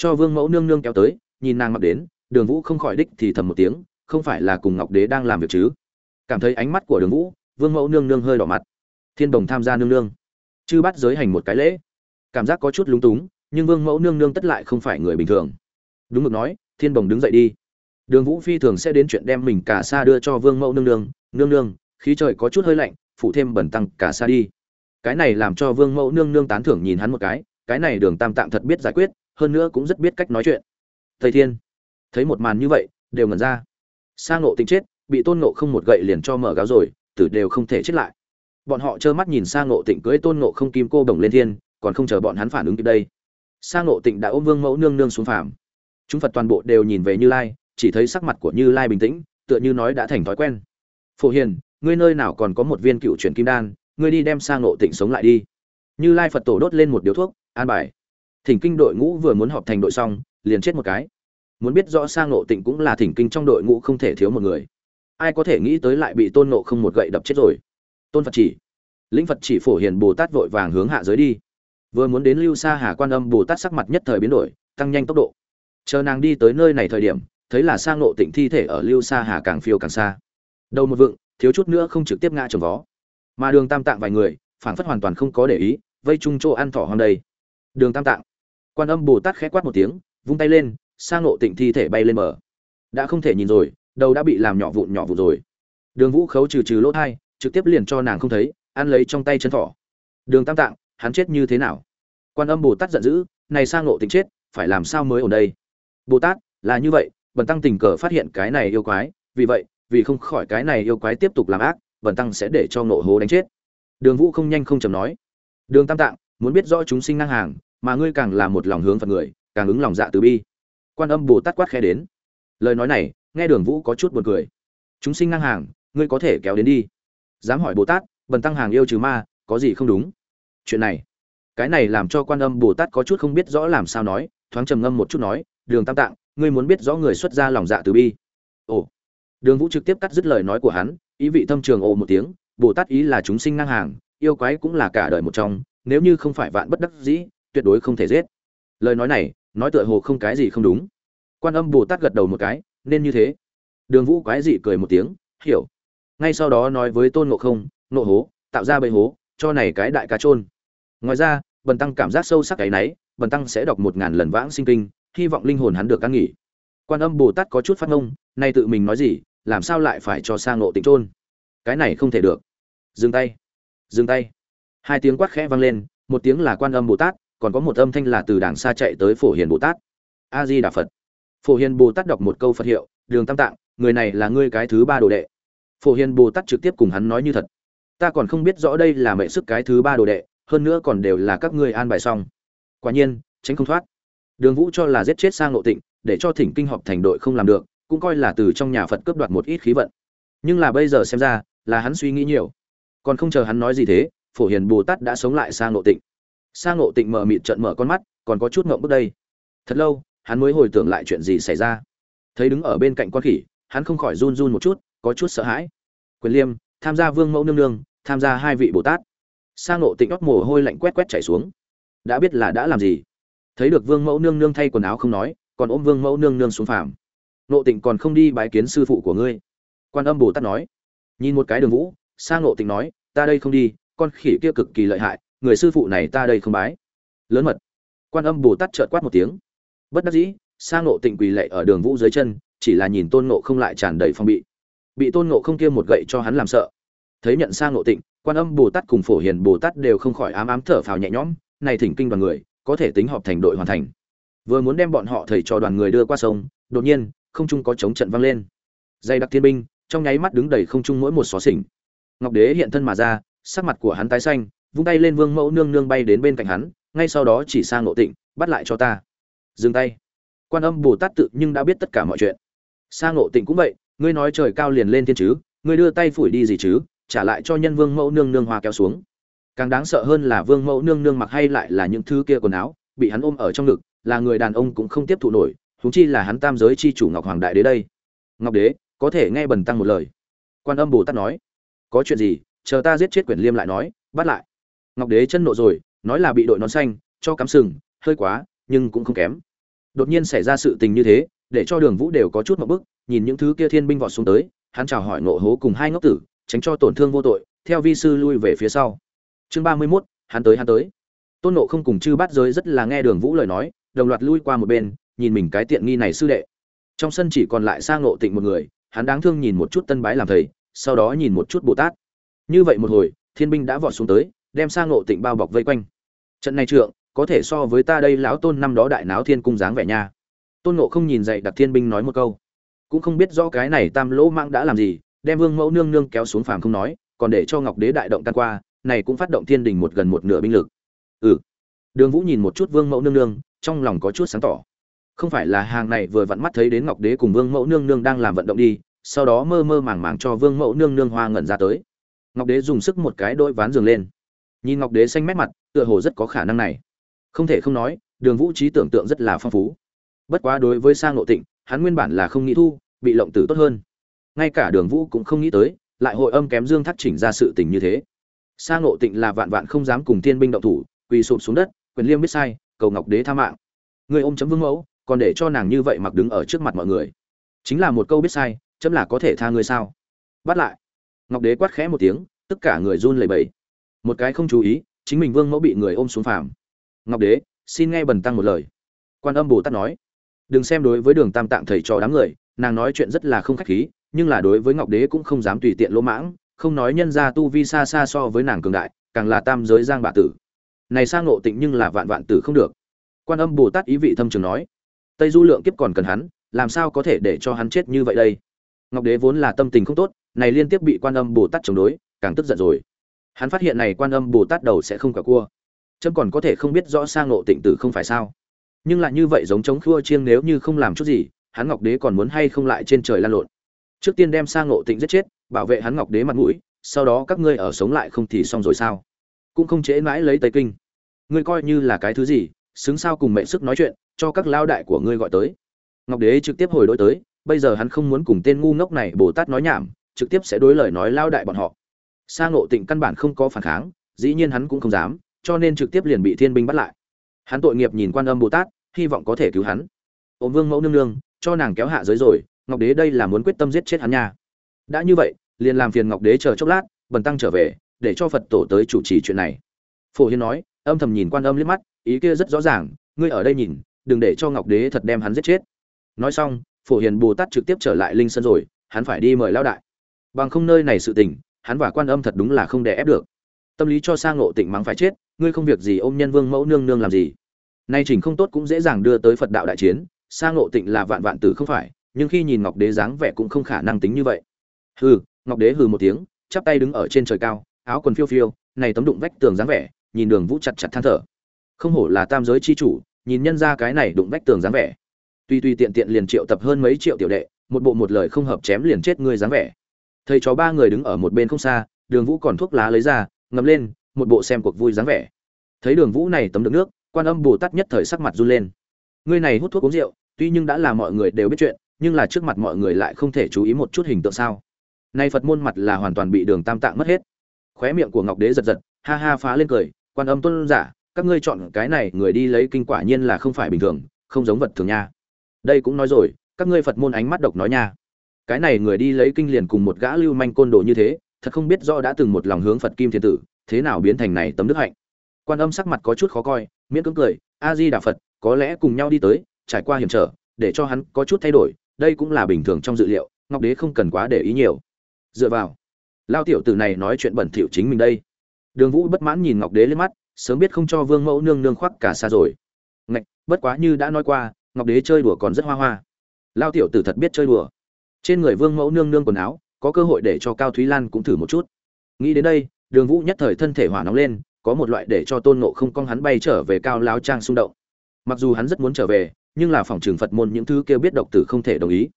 cho vương mẫu nương nương kéo tới, nhìn nàng mặc đến, đường vũ không khỏi đích thì thầm một tiếng, không phải là cùng ngọc đế đang làm việc chứ? Cảm thấy ánh mắt của đường vũ, vương mẫu nương nương hơi đỏ mặt. Thiên đồng tham gia nương nương. Chư bắt giới hành một cái lễ. Cảm giác có chút lúng túng, nhưng vương mẫu nương nương tất lại không phải người bình thường. Đúng mực nói, thiên Đồng đứng dậy đi. Đường vũ phi thường sẽ đến chuyện đem mình cả xa đưa cho vương mẫu nương nương. Nương nương, khí trời có chút hơi lạnh phụ thêm bẩn tăng cả xa đi. Cái này làm cho vương mẫu nương nương tán thưởng nhìn hắn một cái. Cái này đường tam tạng thật biết giải quyết hơn nữa cũng rất biết cách nói chuyện. Thầy thiên, thấy một màn như vậy, đều ngẩn ra. Sa ngộ tính chết, bị tôn ngộ không một gậy liền cho mở gáo rồi, tử đều không thể chết lại. Bọn họ trơ mắt nhìn sa ngộ tịnh cưới tôn ngộ không kim cô đồng lên thiên, còn không chờ bọn hắn phản ứng kịp đây. Sa ngộ tịnh đã ôm vương mẫu nương nương xuống phàm. Chúng phật toàn bộ đều nhìn về như lai, chỉ thấy sắc mặt của như lai bình tĩnh, tựa như nói đã thành thói quen. Phổ hiền, ngươi nơi nào còn có một viên cựu truyền kim đan, ngươi đi đem sa ngộ tịnh sống lại đi. Như lai phật tổ đốt lên một điếu thuốc, an bài thỉnh kinh đội ngũ vừa muốn họp thành đội xong, liền chết một cái. Muốn biết rõ Sang ngộ tịnh cũng là thỉnh kinh trong đội ngũ không thể thiếu một người. Ai có thể nghĩ tới lại bị tôn ngộ không một gậy đập chết rồi. Tôn phật chỉ. Lĩnh phật chỉ phổ hiền bồ tát vội vàng hướng hạ giới đi. Vừa muốn đến lưu xa hà quan âm, bồ tát sắc mặt nhất thời biến đổi, tăng nhanh tốc độ. Chờ nàng đi tới nơi này thời điểm, thấy là sang nộ tịnh thi thể ở lưu xa hà càng phiêu càng xa. Đầu một vựng thiếu chút nữa không trực tiếp ngã trồng vó. Mà đường tam tạng vài người phản phất hoàn toàn không có để ý, vây chung chỗ ăn thỏ hoang đây. Đường tam tạng quan âm bồ tát khẽ quát một tiếng, vung tay lên sang nộ tịnh thi thể bay lên mở đã không thể nhìn rồi, đầu đã bị làm nhỏ vụn nhỏ vụn rồi. Đường vũ khấu trừ trừ lỗ thai, trực tiếp liền cho nàng không thấy, ăn lấy trong tay chân thỏ. Đường tam tạng, hắn chết như thế nào? Quan âm bồ tát giận dữ, này sang nộ tịnh chết, phải làm sao mới ở đây? Bồ tát, là như vậy, bần tăng tình cờ phát hiện cái này yêu quái, vì vậy, vì không khỏi cái này yêu quái tiếp tục làm ác, bần tăng sẽ để cho nộ hố đánh chết. Đường vũ không nhanh không chầm nói. Đường tam tạng, muốn biết rõ chúng sinh năng hàng mà ngươi càng là một lòng hướng phật người, càng ứng lòng dạ từ bi. Quan âm bồ tát quát khe đến. Lời nói này, nghe đường vũ có chút buồn cười. Chúng sinh năng hàng, ngươi có thể kéo đến đi. Dám hỏi bồ tát, bần tăng hàng yêu trừ ma, có gì không đúng? Chuyện này, cái này làm cho quan âm bồ tát có chút không biết rõ làm sao nói, thoáng trầm ngâm một chút nói, đường tam tạng, ngươi muốn biết rõ người xuất ra lòng dạ từ bi. Ồ. Đường vũ trực tiếp cắt dứt lời nói của hắn, ý vị thâm trường ồ một tiếng, bồ tát ý là chúng sinh năng hàng, yêu quái cũng là cả đời một trong, nếu như không phải vạn bất đắc dĩ tuyệt đối không thể giết. Lời nói này, nói tựa hồ không cái gì không đúng. Quan âm bồ tát gật đầu một cái, nên như thế. Đường vũ quái dị cười một tiếng, hiểu. Ngay sau đó nói với tôn ngộ không nộ hố, tạo ra bầy hố, cho này cái đại cá trôn ngoài ra, bần tăng cảm giác sâu sắc cái náy bần tăng sẽ đọc một ngàn lần vãng sinh kinh, hy vọng linh hồn hắn được căn nghỉ. Quan âm bồ tát có chút phát ngông, nay tự mình nói gì, làm sao lại phải cho sang ngộ tịnh trôn cái này không thể được. Dừng tay. Dừng tay. Hai tiếng quát khẽ vang lên, một tiếng là quan âm bồ tát còn có một âm thanh là từ đàng xa chạy tới phổ hiền bồ tát. A di đà phật. Phổ hiền bồ tát đọc một câu phật hiệu, đường tam tạng, người này là ngươi cái thứ ba đồ đệ. Phổ hiền bồ tát trực tiếp cùng hắn nói như thật. Ta còn không biết rõ đây là mệnh sức cái thứ ba đồ đệ, hơn nữa còn đều là các ngươi an bài xong. Quả nhiên, tránh không thoát. Đường vũ cho là giết chết sang nội tịnh, để cho thỉnh kinh họp thành đội không làm được, cũng coi là từ trong nhà phật cướp đoạt một ít khí vận. Nhưng là bây giờ xem ra, là hắn suy nghĩ nhiều. Còn không chờ hắn nói gì thế, phổ hiền bồ tát đã sống lại sang nội tịnh. Sa ngộ tịnh mở mịt trận mở con mắt, còn có chút ngượng bước đây. Thật lâu, hắn mới hồi tưởng lại chuyện gì xảy ra. Thấy đứng ở bên cạnh con khỉ, hắn không khỏi run run một chút, có chút sợ hãi. Quyền liêm, tham gia vương mẫu nương nương, tham gia hai vị bồ tát. Sa ngộ tịnh óc mồ hôi lạnh quét quét chảy xuống. Đã biết là đã làm gì. Thấy được vương mẫu nương nương thay quần áo không nói, còn ôm vương mẫu nương nương xuống phàm. Ngộ tịnh còn không đi bái kiến sư phụ của ngươi. Quan âm bồ tát nói. Nhìn một cái đường vũ, Sa ngộ tịnh nói, ta đây không đi, con khỉ kia cực kỳ lợi hại người sư phụ này ta đây không bái. Lớn mật. Quan âm bồ tát trợt quát một tiếng. Bất đắc dĩ sang ngộ tịnh quỳ lệ ở đường vũ dưới chân, chỉ là nhìn tôn ngộ không lại tràn đầy phong bị. Bị tôn ngộ không kia một gậy cho hắn làm sợ. Thấy nhận sang ngộ tịnh, quan âm bồ tát cùng phổ hiền bồ tát đều không khỏi ám ám thở phào nhẹ nhõm, này thỉnh kinh đoàn người, có thể tính họp thành đội hoàn thành. Vừa muốn đem bọn họ thầy trò đoàn người đưa qua sông, đột nhiên, không trung có chống trận vang lên. Dây đặc thiên binh, trong nháy mắt đứng đầy không trung mỗi một xó xỉnh. Ngọc đế hiện thân mà ra, sắc mặt của hắn tái xanh vung tay lên vương mẫu nương nương bay đến bên cạnh hắn, ngay sau đó chỉ sang ngộ tịnh, bắt lại cho ta. Dừng tay. Quan âm bồ tát tự nhưng đã biết tất cả mọi chuyện. Sang ngộ tịnh cũng vậy, ngươi nói trời cao liền lên thiên chứ, ngươi đưa tay phủi đi gì chứ, trả lại cho nhân vương mẫu nương nương hoa kéo xuống. Càng đáng sợ hơn là vương mẫu nương nương mặc hay lại là những thứ kia quần áo, bị hắn ôm ở trong ngực, là người đàn ông cũng không tiếp thụ nổi, huống chi là hắn tam giới chi chủ ngọc hoàng đại đế đây. Ngọc đế, có thể nghe bần tăng một lời. Quan âm bồ tát nói, có chuyện gì, chờ ta giết chết quyển liêm lại nói, bắt lại ngọc đế chân nộ rồi, nói là bị đội nón xanh, cho cắm sừng, hơi quá, nhưng cũng không kém. Đột nhiên xảy ra sự tình như thế, để cho đường vũ đều có chút một bức, nhìn những thứ kia thiên binh vọt xuống tới, hắn chào hỏi nộ hố cùng hai ngốc tử, tránh cho tổn thương vô tội, theo vi sư lui về phía sau. Chương ba mươi mốt, hắn tới hắn tới. Tôn nộ không cùng chư bát giới rất là nghe đường vũ lời nói, đồng loạt lui qua một bên, nhìn mình cái tiện nghi này sư đệ. Trong sân chỉ còn lại sang nộ tịnh một người, hắn đáng thương nhìn một chút tân bái làm thầy, sau đó nhìn một chút bồ tát. Như vậy một hồi, thiên binh đã vọt xuống tới đem sang ngộ tịnh bao bọc vây quanh. Trận này trượng, có thể so với ta đây lão tôn năm đó đại náo thiên cung dáng vẻ nha. Tôn ngộ không nhìn dậy đặc thiên binh nói một câu. Cũng không biết rõ cái này tam lỗ mạng đã làm gì, đem vương mẫu nương nương kéo xuống phàm không nói, còn để cho ngọc đế đại động tan qua, này cũng phát động thiên đình một gần một nửa binh lực. Ừ. Đường vũ nhìn một chút vương mẫu nương nương, trong lòng có chút sáng tỏ. Không phải là hàng này vừa vặn mắt thấy đến ngọc đế cùng vương mẫu nương nương đang làm vận động đi, sau đó mơ mơ màng màng cho vương mẫu nương nương hoa ngẩn ra tới. Ngọc đế dùng sức một cái đôi ván giường lên nhìn ngọc đế xanh mét mặt, tựa hồ rất có khả năng này. Không thể không nói, đường vũ trí tưởng tượng rất là phong phú. Bất quá đối với sang nội tịnh, hắn nguyên bản là không nghĩ thu, bị lộng tử tốt hơn. Ngay cả đường vũ cũng không nghĩ tới, lại hội âm kém dương thắt chỉnh ra sự tình như thế. Sang nội tịnh là vạn vạn không dám cùng thiên binh động thủ, quỳ sụp xuống đất, quyền liêm biết sai, cầu ngọc đế tha mạng. Người ôm chấm vương mẫu, còn để cho nàng như vậy mặc đứng ở trước mặt mọi người. Chính là một câu biết sai, chấm là có thể tha người sao? Bắt lại. Ngọc đế quát khẽ một tiếng tất cả người run lẩy bẩy một cái không chú ý, chính mình vương mẫu bị người ôm xuống phàm. Ngọc đế, xin nghe bần tăng một lời. Quan âm bồ tát nói, đừng xem đối với đường tam tạng thầy trò đám người, nàng nói chuyện rất là không khách khí, nhưng là đối với ngọc đế cũng không dám tùy tiện lỗ mãng, không nói nhân ra tu vi xa xa so với nàng cường đại, càng là tam giới giang bạ tử. Này sang ngộ tịnh nhưng là vạn vạn tử không được. Quan âm bồ tát ý vị thâm trường nói, tây du lượng kiếp còn cần hắn, làm sao có thể để cho hắn chết như vậy đây? Ngọc đế vốn là tâm tình không tốt, này liên tiếp bị quan âm bồ tát chống đối, càng tức giận rồi hắn phát hiện này quan âm bồ tát đầu sẽ không cả cua. Trâm còn có thể không biết rõ sang ngộ tịnh tử không phải sao? Nhưng lại như vậy giống chống khua chiêng nếu như không làm chút gì, hắn ngọc đế còn muốn hay không lại trên trời lan lộn? Trước tiên đem sang ngộ tịnh giết chết, bảo vệ hắn ngọc đế mặt mũi, sau đó các ngươi ở sống lại không thì xong rồi sao? Cũng không chế mãi lấy tây kinh. Ngươi coi như là cái thứ gì, xứng sao cùng mệnh sức nói chuyện, cho các lao đại của ngươi gọi tới. Ngọc đế trực tiếp hồi đối tới, bây giờ hắn không muốn cùng tên ngu ngốc này bồ tát nói nhảm, trực tiếp sẽ đối lời nói lao đại bọn họ sa ngộ tịnh căn bản không có phản kháng, dĩ nhiên hắn cũng không dám, cho nên trực tiếp liền bị thiên binh bắt lại. Hắn tội nghiệp nhìn quan âm bồ tát, hy vọng có thể cứu hắn. Ôn vương mẫu nương nương, cho nàng kéo hạ giới rồi, ngọc đế đây là muốn quyết tâm giết chết hắn nha. Đã như vậy, liền làm phiền ngọc đế chờ chốc lát, bần tăng trở về, để cho phật tổ tới chủ trì chuyện này. Phổ hiên nói, âm thầm nhìn quan âm liếc mắt, ý kia rất rõ ràng, ngươi ở đây nhìn, đừng để cho ngọc đế thật đem hắn giết chết. Nói xong, phổ hiền bồ tát trực tiếp trở lại linh sơn rồi, hắn phải đi mời Lão đại. Bằng không nơi này sự tình hắn và quan âm thật đúng là không đè ép được. Tâm lý cho sang ngộ tịnh mắng phải chết, ngươi không việc gì ôm nhân vương mẫu nương nương làm gì? Nay chỉnh không tốt cũng dễ dàng đưa tới phật đạo đại chiến sang ngộ tịnh là vạn vạn tử không phải, nhưng khi nhìn ngọc đế dáng vẻ cũng không khả năng tính như vậy. Hừ, ngọc đế hừ một tiếng, chắp tay đứng ở trên trời cao, áo quần phiêu phiêu, này tấm đụng vách tường dáng vẻ, nhìn đường vũ chặt chặt than thở. Không hổ là tam giới chi chủ, nhìn nhân ra cái này đụng vách tường dáng vẻ. Tuy tuy tiện tiện liền triệu tập hơn mấy triệu tiểu đệ, một bộ một lời không hợp chém liền chết ngươi dáng vẻ thầy chó ba người đứng ở một bên không xa, đường vũ còn thuốc lá lấy ra, ngậm lên, một bộ xem cuộc vui dáng vẻ. Thấy đường vũ này tấm đựng nước, quan âm bồ tát nhất thời sắc mặt run lên. Ngươi này hút thuốc uống rượu, tuy nhưng đã là mọi người đều biết chuyện, nhưng là trước mặt mọi người lại không thể chú ý một chút hình tượng sao? Nay phật môn mặt là hoàn toàn bị đường tam tạng mất hết. Khóe miệng của ngọc đế giật giật, ha ha phá lên cười, quan âm tuân giả, các ngươi chọn cái này, người đi lấy kinh quả nhiên là không phải bình thường, không giống vật thường nha. Đây cũng nói rồi, các ngươi phật môn ánh mắt độc nói nha cái này người đi lấy kinh liền cùng một gã lưu manh côn đồ như thế, thật không biết do đã từng một lòng hướng phật kim thiên tử, thế nào biến thành này tấm đức hạnh. Quan âm sắc mặt có chút khó coi, miễn cưỡng cười a di đà phật, có lẽ cùng nhau đi tới, trải qua hiểm trở, để cho hắn có chút thay đổi, đây cũng là bình thường trong dự liệu, ngọc đế không cần quá để ý nhiều. Dựa vào, lao tiểu tử này nói chuyện bẩn thỉu chính mình đây. Đường vũ bất mãn nhìn ngọc đế lên mắt, sớm biết không cho vương mẫu nương nương khoác cả xa rồi. Ngạch, bất quá như đã nói qua, ngọc đế chơi đùa còn rất hoa hoa. Lao tiểu tử thật biết chơi đùa trên người vương mẫu nương nương quần áo, có cơ hội để cho cao thúy lan cũng thử một chút. Nghĩ đến đây, đường vũ nhất thời thân thể hỏa nóng lên, có một loại để cho tôn nộ không con hắn bay trở về cao lao trang xung động. Mặc dù hắn rất muốn trở về, nhưng là phòng trường phật môn những thứ kêu biết độc tử không thể đồng ý.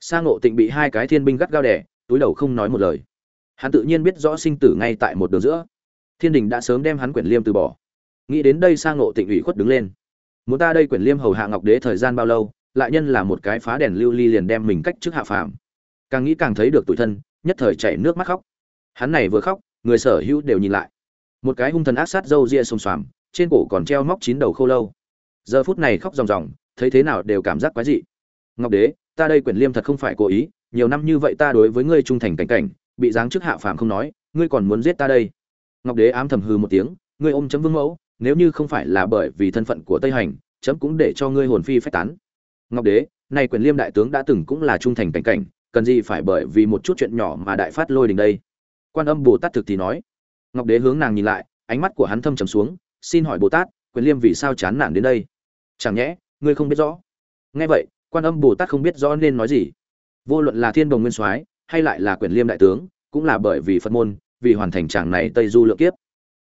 Sa ngộ tịnh bị hai cái thiên binh gắt gao đẻ túi đầu không nói một lời. Hắn tự nhiên biết rõ sinh tử ngay tại một đường giữa. Thiên đình đã sớm đem hắn quyển liêm từ bỏ. Nghĩ đến đây sa ngộ tịnh ủy khuất đứng lên. Muốn ta đây quyển liêm hầu hạ ngọc đế thời gian bao lâu? Lại nhân là một cái phá đèn lưu ly liền đem mình cách trước hạ phàm. Càng nghĩ càng thấy được tủi thân, nhất thời chảy nước mắt khóc. Hắn này vừa khóc, người sở hữu đều nhìn lại. Một cái hung thần ác sát râu ria xồm xoàm, trên cổ còn treo móc chín đầu khô lâu. Giờ phút này khóc ròng ròng, thấy thế nào đều cảm giác quái dị. Ngọc đế, ta đây quyển liêm thật không phải cố ý, nhiều năm như vậy ta đối với ngươi trung thành cảnh cảnh, bị giáng chức hạ phàm không nói, ngươi còn muốn giết ta đây. Ngọc đế ám thầm hư một tiếng, ngươi ôm chấm vương mẫu, nếu như không phải là bởi vì thân phận của tây hành, chấm cũng để cho ngươi hồn phi phách tán ngọc đế này quyền liêm đại tướng đã từng cũng là trung thành cảnh cảnh, cần gì phải bởi vì một chút chuyện nhỏ mà đại phát lôi đình đây? Quan âm bồ tát thực thì nói. Ngọc đế hướng nàng nhìn lại, ánh mắt của hắn thâm trầm xuống, xin hỏi bồ tát, quyền liêm vì sao chán nản đến đây? Chẳng nhẽ, ngươi không biết rõ? Nghe vậy, quan âm bồ tát không biết rõ nên nói gì. Vô luận là thiên đồng nguyên soái, hay lại là quyền liêm đại tướng, cũng là bởi vì phật môn, vì hoàn thành chàng này tây du lượng kiếp.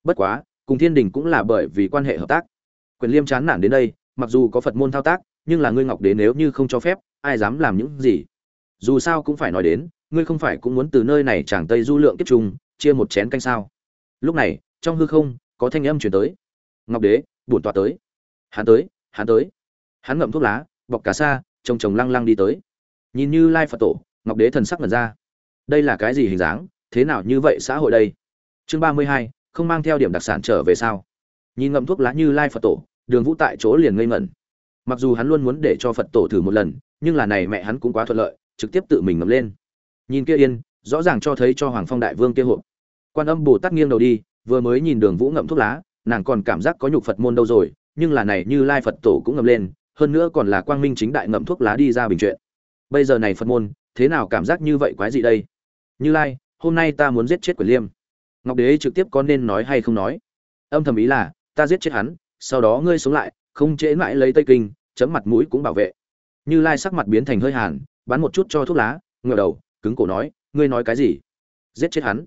Bất quá, cùng thiên đình cũng là bởi vì quan hệ hợp tác. Quyền liêm chán nản đến đây, mặc dù có phật môn thao tác nhưng là ngươi ngọc đế nếu như không cho phép, ai dám làm những gì? Dù sao cũng phải nói đến, ngươi không phải cũng muốn từ nơi này chàng tây du lượng kiếp trùng, chia một chén canh sao? Lúc này, trong hư không, có thanh âm chuyển tới. Ngọc đế, bổn tọa tới. Hắn tới hắn tới. Hắn ngậm thuốc lá, bọc cà sa trồng trồng lăng lăng đi tới. Nhìn như lai phật tổ, ngọc đế thần sắc mật ra. Đây là cái gì hình dáng? Thế nào như vậy xã hội đây? Chương ba mươi hai, không mang theo điểm đặc sản trở về sao? Nhìn ngậm thuốc lá như lai phật tổ, đường vũ tại chỗ liền ngây ngẩn mặc dù hắn luôn muốn để cho phật tổ thử một lần, nhưng là này mẹ hắn cũng quá thuận lợi, trực tiếp tự mình ngầm lên. Nhìn kia yên, rõ ràng cho thấy cho hoàng phong đại vương kia hộp. Quan âm bồ tát nghiêng đầu đi, vừa mới nhìn đường vũ ngậm thuốc lá, nàng còn cảm giác có nhục phật môn đâu rồi, nhưng là này như lai phật tổ cũng ngậm lên, hơn nữa còn là quang minh chính đại ngậm thuốc lá đi ra bình chuyện. Bây giờ này phật môn, thế nào cảm giác như vậy quái gì đây? Như lai, hôm nay ta muốn giết chết quyền liêm. Ngọc đế trực tiếp có nên nói hay không nói? Âm thầm ý là, ta giết chết hắn, sau đó ngươi sống lại không trễ mãi lấy tây kinh, chấm mặt mũi cũng bảo vệ. Như lai sắc mặt biến thành hơi hàn, bắn một chút cho thuốc lá ngựa đầu, cứng cổ nói, ngươi nói cái gì? Giết chết hắn.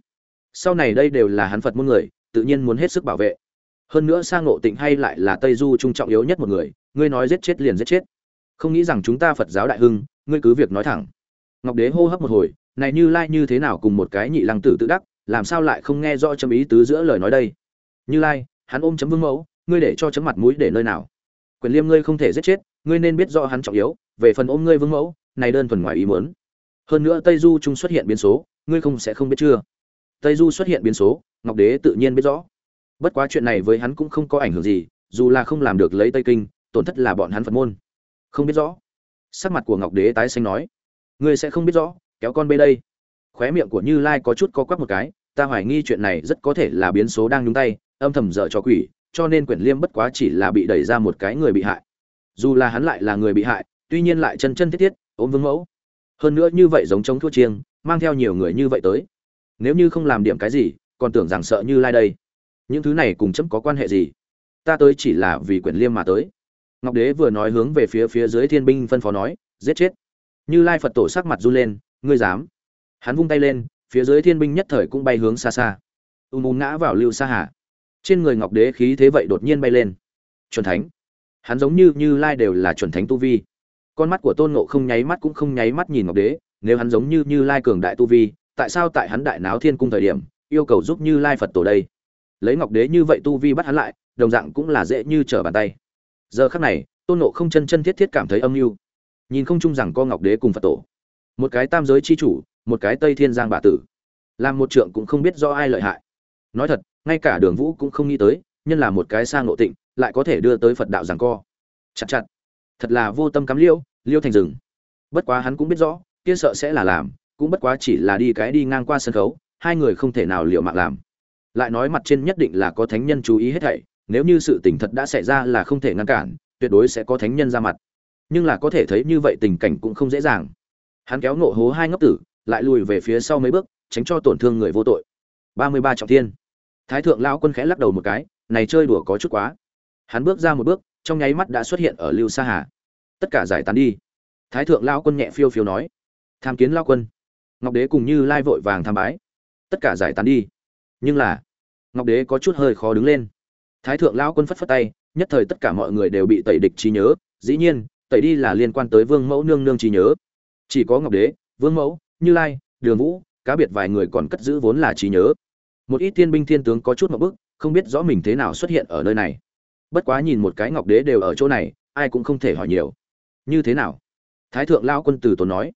Sau này đây đều là hắn phật môn người, tự nhiên muốn hết sức bảo vệ. Hơn nữa sang ngộ tịnh hay lại là tây du trung trọng yếu nhất một người, ngươi nói giết chết liền giết chết. Không nghĩ rằng chúng ta phật giáo đại hưng, ngươi cứ việc nói thẳng. Ngọc đế hô hấp một hồi, này như lai như thế nào cùng một cái nhị lăng tử tự đắc, làm sao lại không nghe rõ chấm ý tứ giữa lời nói đây? Như lai, hắn ôm chấm vương mẫu, ngươi để cho chấm mặt mũi để nơi nào? Quyền liêm ngươi không thể giết chết, ngươi nên biết rõ hắn trọng yếu, về phần ôm ngươi vương mẫu, này đơn thuần ngoài ý muốn. Hơn nữa tây du trung xuất hiện biến số, ngươi không sẽ không biết chưa? Tây du xuất hiện biến số, ngọc đế tự nhiên biết rõ. Bất quá chuyện này với hắn cũng không có ảnh hưởng gì, dù là không làm được lấy tây kinh, tổn thất là bọn hắn phật môn. Không biết rõ. Sắc mặt của ngọc đế tái xanh nói, ngươi sẽ không biết rõ, kéo con bê đây. Khóe miệng của như lai có chút co quắp một cái, ta hoài nghi chuyện này rất có thể là biến số đang nhúng tay, âm thầm dở cho quỷ cho nên quyển liêm bất quá chỉ là bị đẩy ra một cái người bị hại. Dù là hắn lại là người bị hại, tuy nhiên lại chân chân thiết thiết ốm vương mẫu. Hơn nữa như vậy giống chống thua chiêng, mang theo nhiều người như vậy tới. Nếu như không làm điểm cái gì, còn tưởng rằng sợ như lai đây. Những thứ này cùng chấm có quan hệ gì? Ta tới chỉ là vì quyển liêm mà tới. Ngọc đế vừa nói hướng về phía phía dưới thiên binh phân phó nói, giết chết. Như lai phật tổ sắc mặt run lên, ngươi dám. Hắn vung tay lên, phía dưới thiên binh nhất thời cũng bay hướng xa xa. Ùm ùm ngã vào lưu sa hà trên người ngọc đế khí thế vậy đột nhiên bay lên. Chuẩn thánh. Hắn giống như như lai đều là chuẩn thánh tu vi. Con mắt của tôn ngộ không nháy mắt cũng không nháy mắt nhìn ngọc đế, nếu hắn giống như như lai cường đại tu vi, tại sao tại hắn đại náo thiên cung thời điểm, yêu cầu giúp như lai phật tổ đây? Lấy ngọc đế như vậy tu vi bắt hắn lại, đồng dạng cũng là dễ như trở bàn tay. Giờ khắc này, tôn ngộ không chân chân thiết thiết cảm thấy âm mưu. Nhìn không chung rằng co ngọc đế cùng phật tổ. Một cái tam giới c h i chủ, một cái tây thiên giang bà tử. Làm một trượng cũng không biết do ai lợi hại. Nói thật ngay cả đường vũ cũng không nghĩ tới, nhân là một cái sang ngộ tịnh, lại có thể đưa tới phật đạo rằng co. Chặt chặt. Thật là vô tâm cắm liêu liêu thành rừng. Bất quá hắn cũng biết rõ, kia sợ sẽ là làm, cũng bất quá chỉ là đi cái đi ngang qua sân khấu, hai người không thể nào liệu mạng làm. Lại nói mặt trên nhất định là có thánh nhân chú ý hết thảy, nếu như sự tình thật đã xảy ra là không thể ngăn cản, tuyệt đối sẽ có thánh nhân ra mặt. Nhưng là có thể thấy như vậy tình cảnh cũng không dễ dàng. Hắn kéo nộ hố hai ngốc tử, lại lùi về phía sau mấy bước, tránh cho tổn thương người vô tội. Ba mươi ba trọng thiên thái thượng lão quân khẽ lắc đầu một cái, này chơi đùa có chút quá. Hắn bước ra một bước, trong nháy mắt đã xuất hiện ở lưu sa hà. Tất cả giải tán đi. Thái thượng lão quân nhẹ phiêu phiêu nói, tham kiến lão quân. Ngọc đế cùng như lai vội vàng tham bái. Tất cả giải tán đi. Nhưng là, ngọc đế có chút hơi khó đứng lên. Thái thượng lão quân phất phất tay, nhất thời tất cả mọi người đều bị tẩy địch trí nhớ. Dĩ nhiên, tẩy đi là liên quan tới vương mẫu nương nương trí nhớ. Chỉ có ngọc đế, vương mẫu, như lai, đường vũ, cá biệt vài người còn cất giữ vốn là trí nhớ một ít thiên binh thiên tướng có chút một bức, không biết rõ mình thế nào xuất hiện ở nơi này. Bất quá nhìn một cái ngọc đế đều ở chỗ này, ai cũng không thể hỏi nhiều. Như thế nào? Thái thượng lao quân tử tốn nói.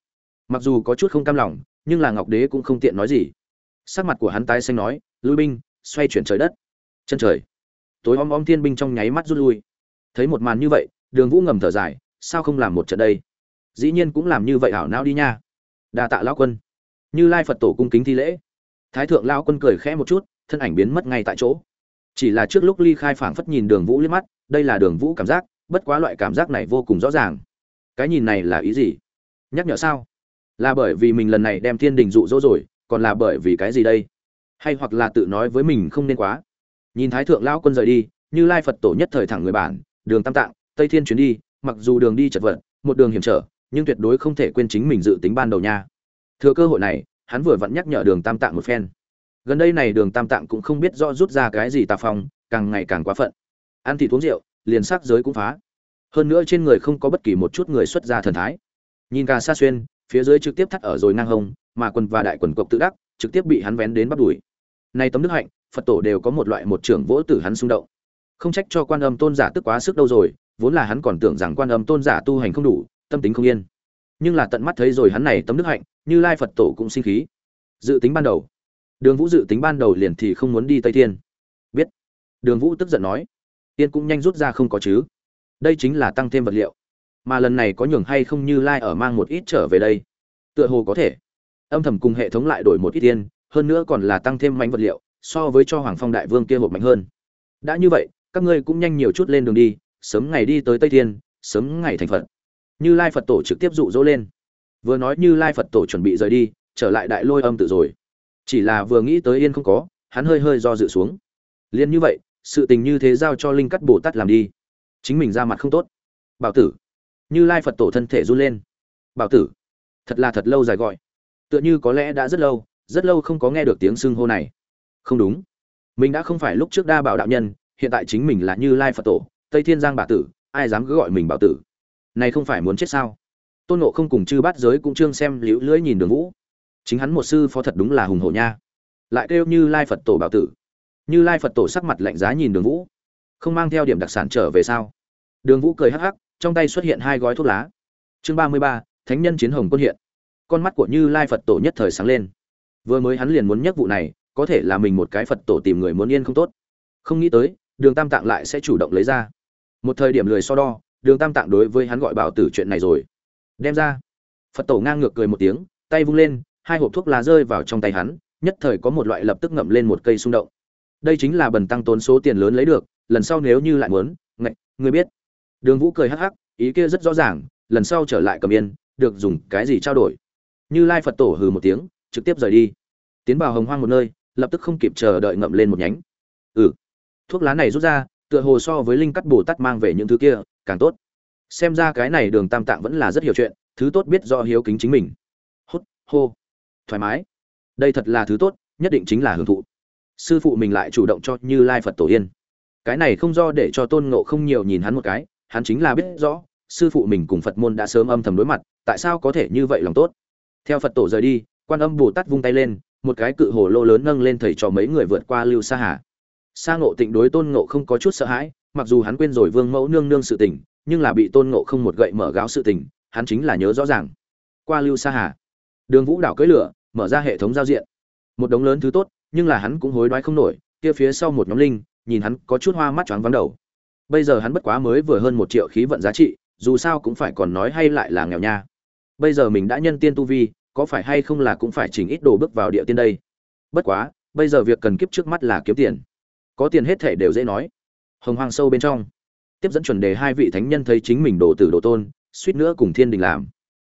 Mặc dù có chút không cam lòng, nhưng là ngọc đế cũng không tiện nói gì. Sắc mặt của hắn tái xanh nói lui binh, xoay chuyển trời đất. Chân trời. Tối om om thiên binh trong nháy mắt rút lui. Thấy một màn như vậy, đường vũ ngầm thở dài, sao không làm một trận đây? Dĩ nhiên cũng làm như vậy hảo não đi nha. Đa tạ lão quân. Như lai phật tổ cung kính thi lễ thái thượng lao quân cười khẽ một chút, thân ảnh biến mất ngay tại chỗ. Chỉ là trước lúc ly khai phảng phất nhìn đường vũ liếc mắt, đây là đường vũ cảm giác, bất quá loại cảm giác này vô cùng rõ ràng. Cái nhìn này là ý gì? Nhắc nhở sao? Là bởi vì mình lần này đem thiên đình dụ dỗ rồi, còn là bởi vì cái gì đây? Hay hoặc là tự nói với mình không nên quá? Nhìn thái thượng lão quân rời đi, như lai phật tổ nhất thời thẳng người bản, đường tam tạng, tây thiên chuyến đi, mặc dù đường đi chật vật, một đường hiểm trở, nhưng tuyệt đối không thể quên chính mình dự tính ban đầu nha. Thừa cơ hội này hắn vừa vặn nhắc nhở đường tam tạng một phen. Gần đây này đường tam tạng cũng không biết rõ rút ra cái gì tà phong, càng ngày càng quá phận. Ăn thịt uống rượu, liền sắc giới cũng phá. Hơn nữa trên người không có bất kỳ một chút người xuất ra thần thái. Nhìn ca xa xuyên, phía dưới trực tiếp thắt ở rồi ngang hông, mà quần và đại quần cộc tự đắc, trực tiếp bị hắn vén đến bắt đuổi nay tấm đức hạnh, phật tổ đều có một loại một trưởng vỗ tử hắn xung động. Không trách cho quan âm tôn giả tức quá sức đâu rồi, vốn là hắn còn tưởng rằng quan âm tôn giả tu hành không đủ, tâm tính không yên nhưng là tận mắt thấy rồi hắn này tấm đức hạnh, như lai phật tổ cũng sinh khí. Dự tính ban đầu, đường vũ dự tính ban đầu liền thì không muốn đi tây thiên. Biết. Đường vũ tức giận nói, tiên cũng nhanh rút ra không có chứ? Đây chính là tăng thêm vật liệu. Mà lần này có nhường hay không như lai ở mang một ít trở về đây? Tựa hồ có thể. Âm thầm cùng hệ thống lại đổi một ít tiên, hơn nữa còn là tăng thêm mạnh vật liệu, so với cho hoàng phong đại vương kia hộp mạnh hơn. Đã như vậy, các ngươi cũng nhanh nhiều chút lên đường đi, sớm ngày đi tới tây thiên, sớm ngày thành phật như lai phật tổ trực tiếp dụ dỗ lên. Vừa nói như lai phật tổ chuẩn bị rời đi, trở lại đại lôi âm tự rồi. Chỉ là vừa nghĩ tới yên không có, hắn hơi hơi do dự xuống. Liền như vậy, sự tình như thế giao cho linh cắt bồ tát làm đi. Chính mình ra mặt không tốt. Bảo tử. Như lai phật tổ thân thể run lên. Bảo tử. Thật là thật lâu dài gọi. Tựa như có lẽ đã rất lâu rất lâu không có nghe được tiếng xưng hô này. Không đúng. Mình đã không phải lúc trước đa bảo đạo nhân, hiện tại chính mình là như lai phật tổ, tây thiên giang bà tử, ai dám cứ gọi mình bảo tử? Này không phải muốn chết sao? Tôn nộ không cùng chư bát giới cũng trương xem liễu lưỡi nhìn đường vũ. Chính hắn một sư phó thật đúng là hùng hổ nha. Lại kêu như lai phật tổ bảo tử. Như lai phật tổ sắc mặt lạnh giá nhìn đường vũ. Không mang theo điểm đặc sản trở về sao? Đường vũ cười hắc hắc, trong tay xuất hiện hai gói thuốc lá. Chương ba mươi ba, thánh nhân chiến hồng quân hiện. Con mắt của như lai phật tổ nhất thời sáng lên. Vừa mới hắn liền muốn nhắc vụ này, có thể là mình một cái phật tổ tìm người muốn yên không tốt. Không nghĩ tới, đường tam tạng lại sẽ chủ động lấy ra. Một thời điểm lười so đo đường tam tạng đối với hắn gọi bảo tử chuyện này rồi. Đem ra. Phật tổ ngang ngược cười một tiếng, tay vung lên, hai hộp thuốc lá rơi vào trong tay hắn, nhất thời có một loại lập tức ngậm lên một cây xung động. Đây chính là bần tăng tốn số tiền lớn lấy được, lần sau nếu như lại muốn, ngạch, ngươi biết. Đường vũ cười hắc hắc, ý kia rất rõ ràng, lần sau trở lại cầm yên, được dùng cái gì trao đổi. Như lai phật tổ hừ một tiếng, trực tiếp rời đi. Tiến vào hồng hoang một nơi, lập tức không kịp chờ đợi ngậm lên một nhánh. Ừ. Thuốc lá này rút ra, tựa hồ so với linh cắt bồ tát mang về những thứ kia càng tốt. Xem ra cái này đường tam tạng vẫn là rất hiểu chuyện, thứ tốt biết do hiếu kính chính mình. Hốt hô. Thoải mái. Đây thật là thứ tốt, nhất định chính là hưởng thụ. Sư phụ mình lại chủ động cho như lai phật tổ yên. Cái này không do để cho tôn ngộ không nhiều nhìn hắn một cái, hắn chính là biết rõ, sư phụ mình cùng phật môn đã sớm âm thầm đối mặt, tại sao có thể như vậy lòng tốt? Theo phật tổ rời đi, quan âm bồ tát vung tay lên, một cái cự hồ lô lớn nâng lên thầy cho mấy người vượt qua lưu sa hà. Sa ngộ tịnh đối tôn ngộ không có chút sợ hãi mặc dù hắn quên rồi vương mẫu nương nương sự tình, nhưng là bị tôn ngộ không một gậy mở gáo sự tình, hắn chính là nhớ rõ ràng. Qua lưu sa hà, đường vũ đảo cưỡi lửa, mở ra hệ thống giao diện. Một đống lớn thứ tốt, nhưng là hắn cũng hối đoái không nổi, kia phía sau một nhóm linh, nhìn hắn có chút hoa mắt choáng vắng đầu. Bây giờ hắn bất quá mới vừa hơn một triệu khí vận giá trị, dù sao cũng phải còn nói hay lại là nghèo nha. Bây giờ mình đã nhân tiên tu vi, có phải hay không là cũng phải chỉnh ít đồ bước vào địa tiên đây? Bất quá, bây giờ việc cần kiếp trước mắt là kiếm tiền. Có tiền hết thể đều dễ nói hồng hoang sâu bên trong. Tiếp dẫn chuẩn đề hai vị thánh nhân thấy chính mình đồ tử đồ tôn, suýt nữa cùng thiên đình làm.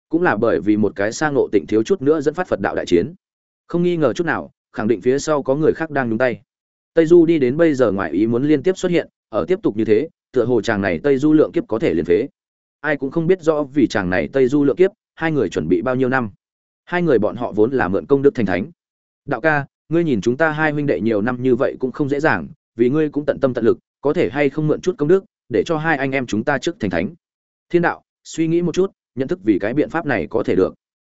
Cũng là bởi vì một cái sang ngộ tịnh thiếu chút nữa dẫn phát phật đạo đại chiến. Không nghi ngờ chút nào, khẳng định phía sau có người khác đang nhúng tay. Tây du đi đến bây giờ ngoài ý muốn liên tiếp xuất hiện, ở tiếp tục như thế, tựa hồ chàng này tây du lượng kiếp có thể liên phế. Ai cũng không biết rõ vì chàng này tây du lượng kiếp, hai người chuẩn bị bao nhiêu năm. Hai người bọn họ vốn là mượn công đức thành thánh. Đạo ca, ngươi nhìn chúng ta hai huynh đệ nhiều năm như vậy cũng không dễ dàng, vì ngươi cũng tận tâm tận lực có thể hay không mượn chút công đức, để cho hai anh em chúng ta trước thành thánh. Thiên đạo, suy nghĩ một chút, nhận thức vì cái biện pháp này có thể được.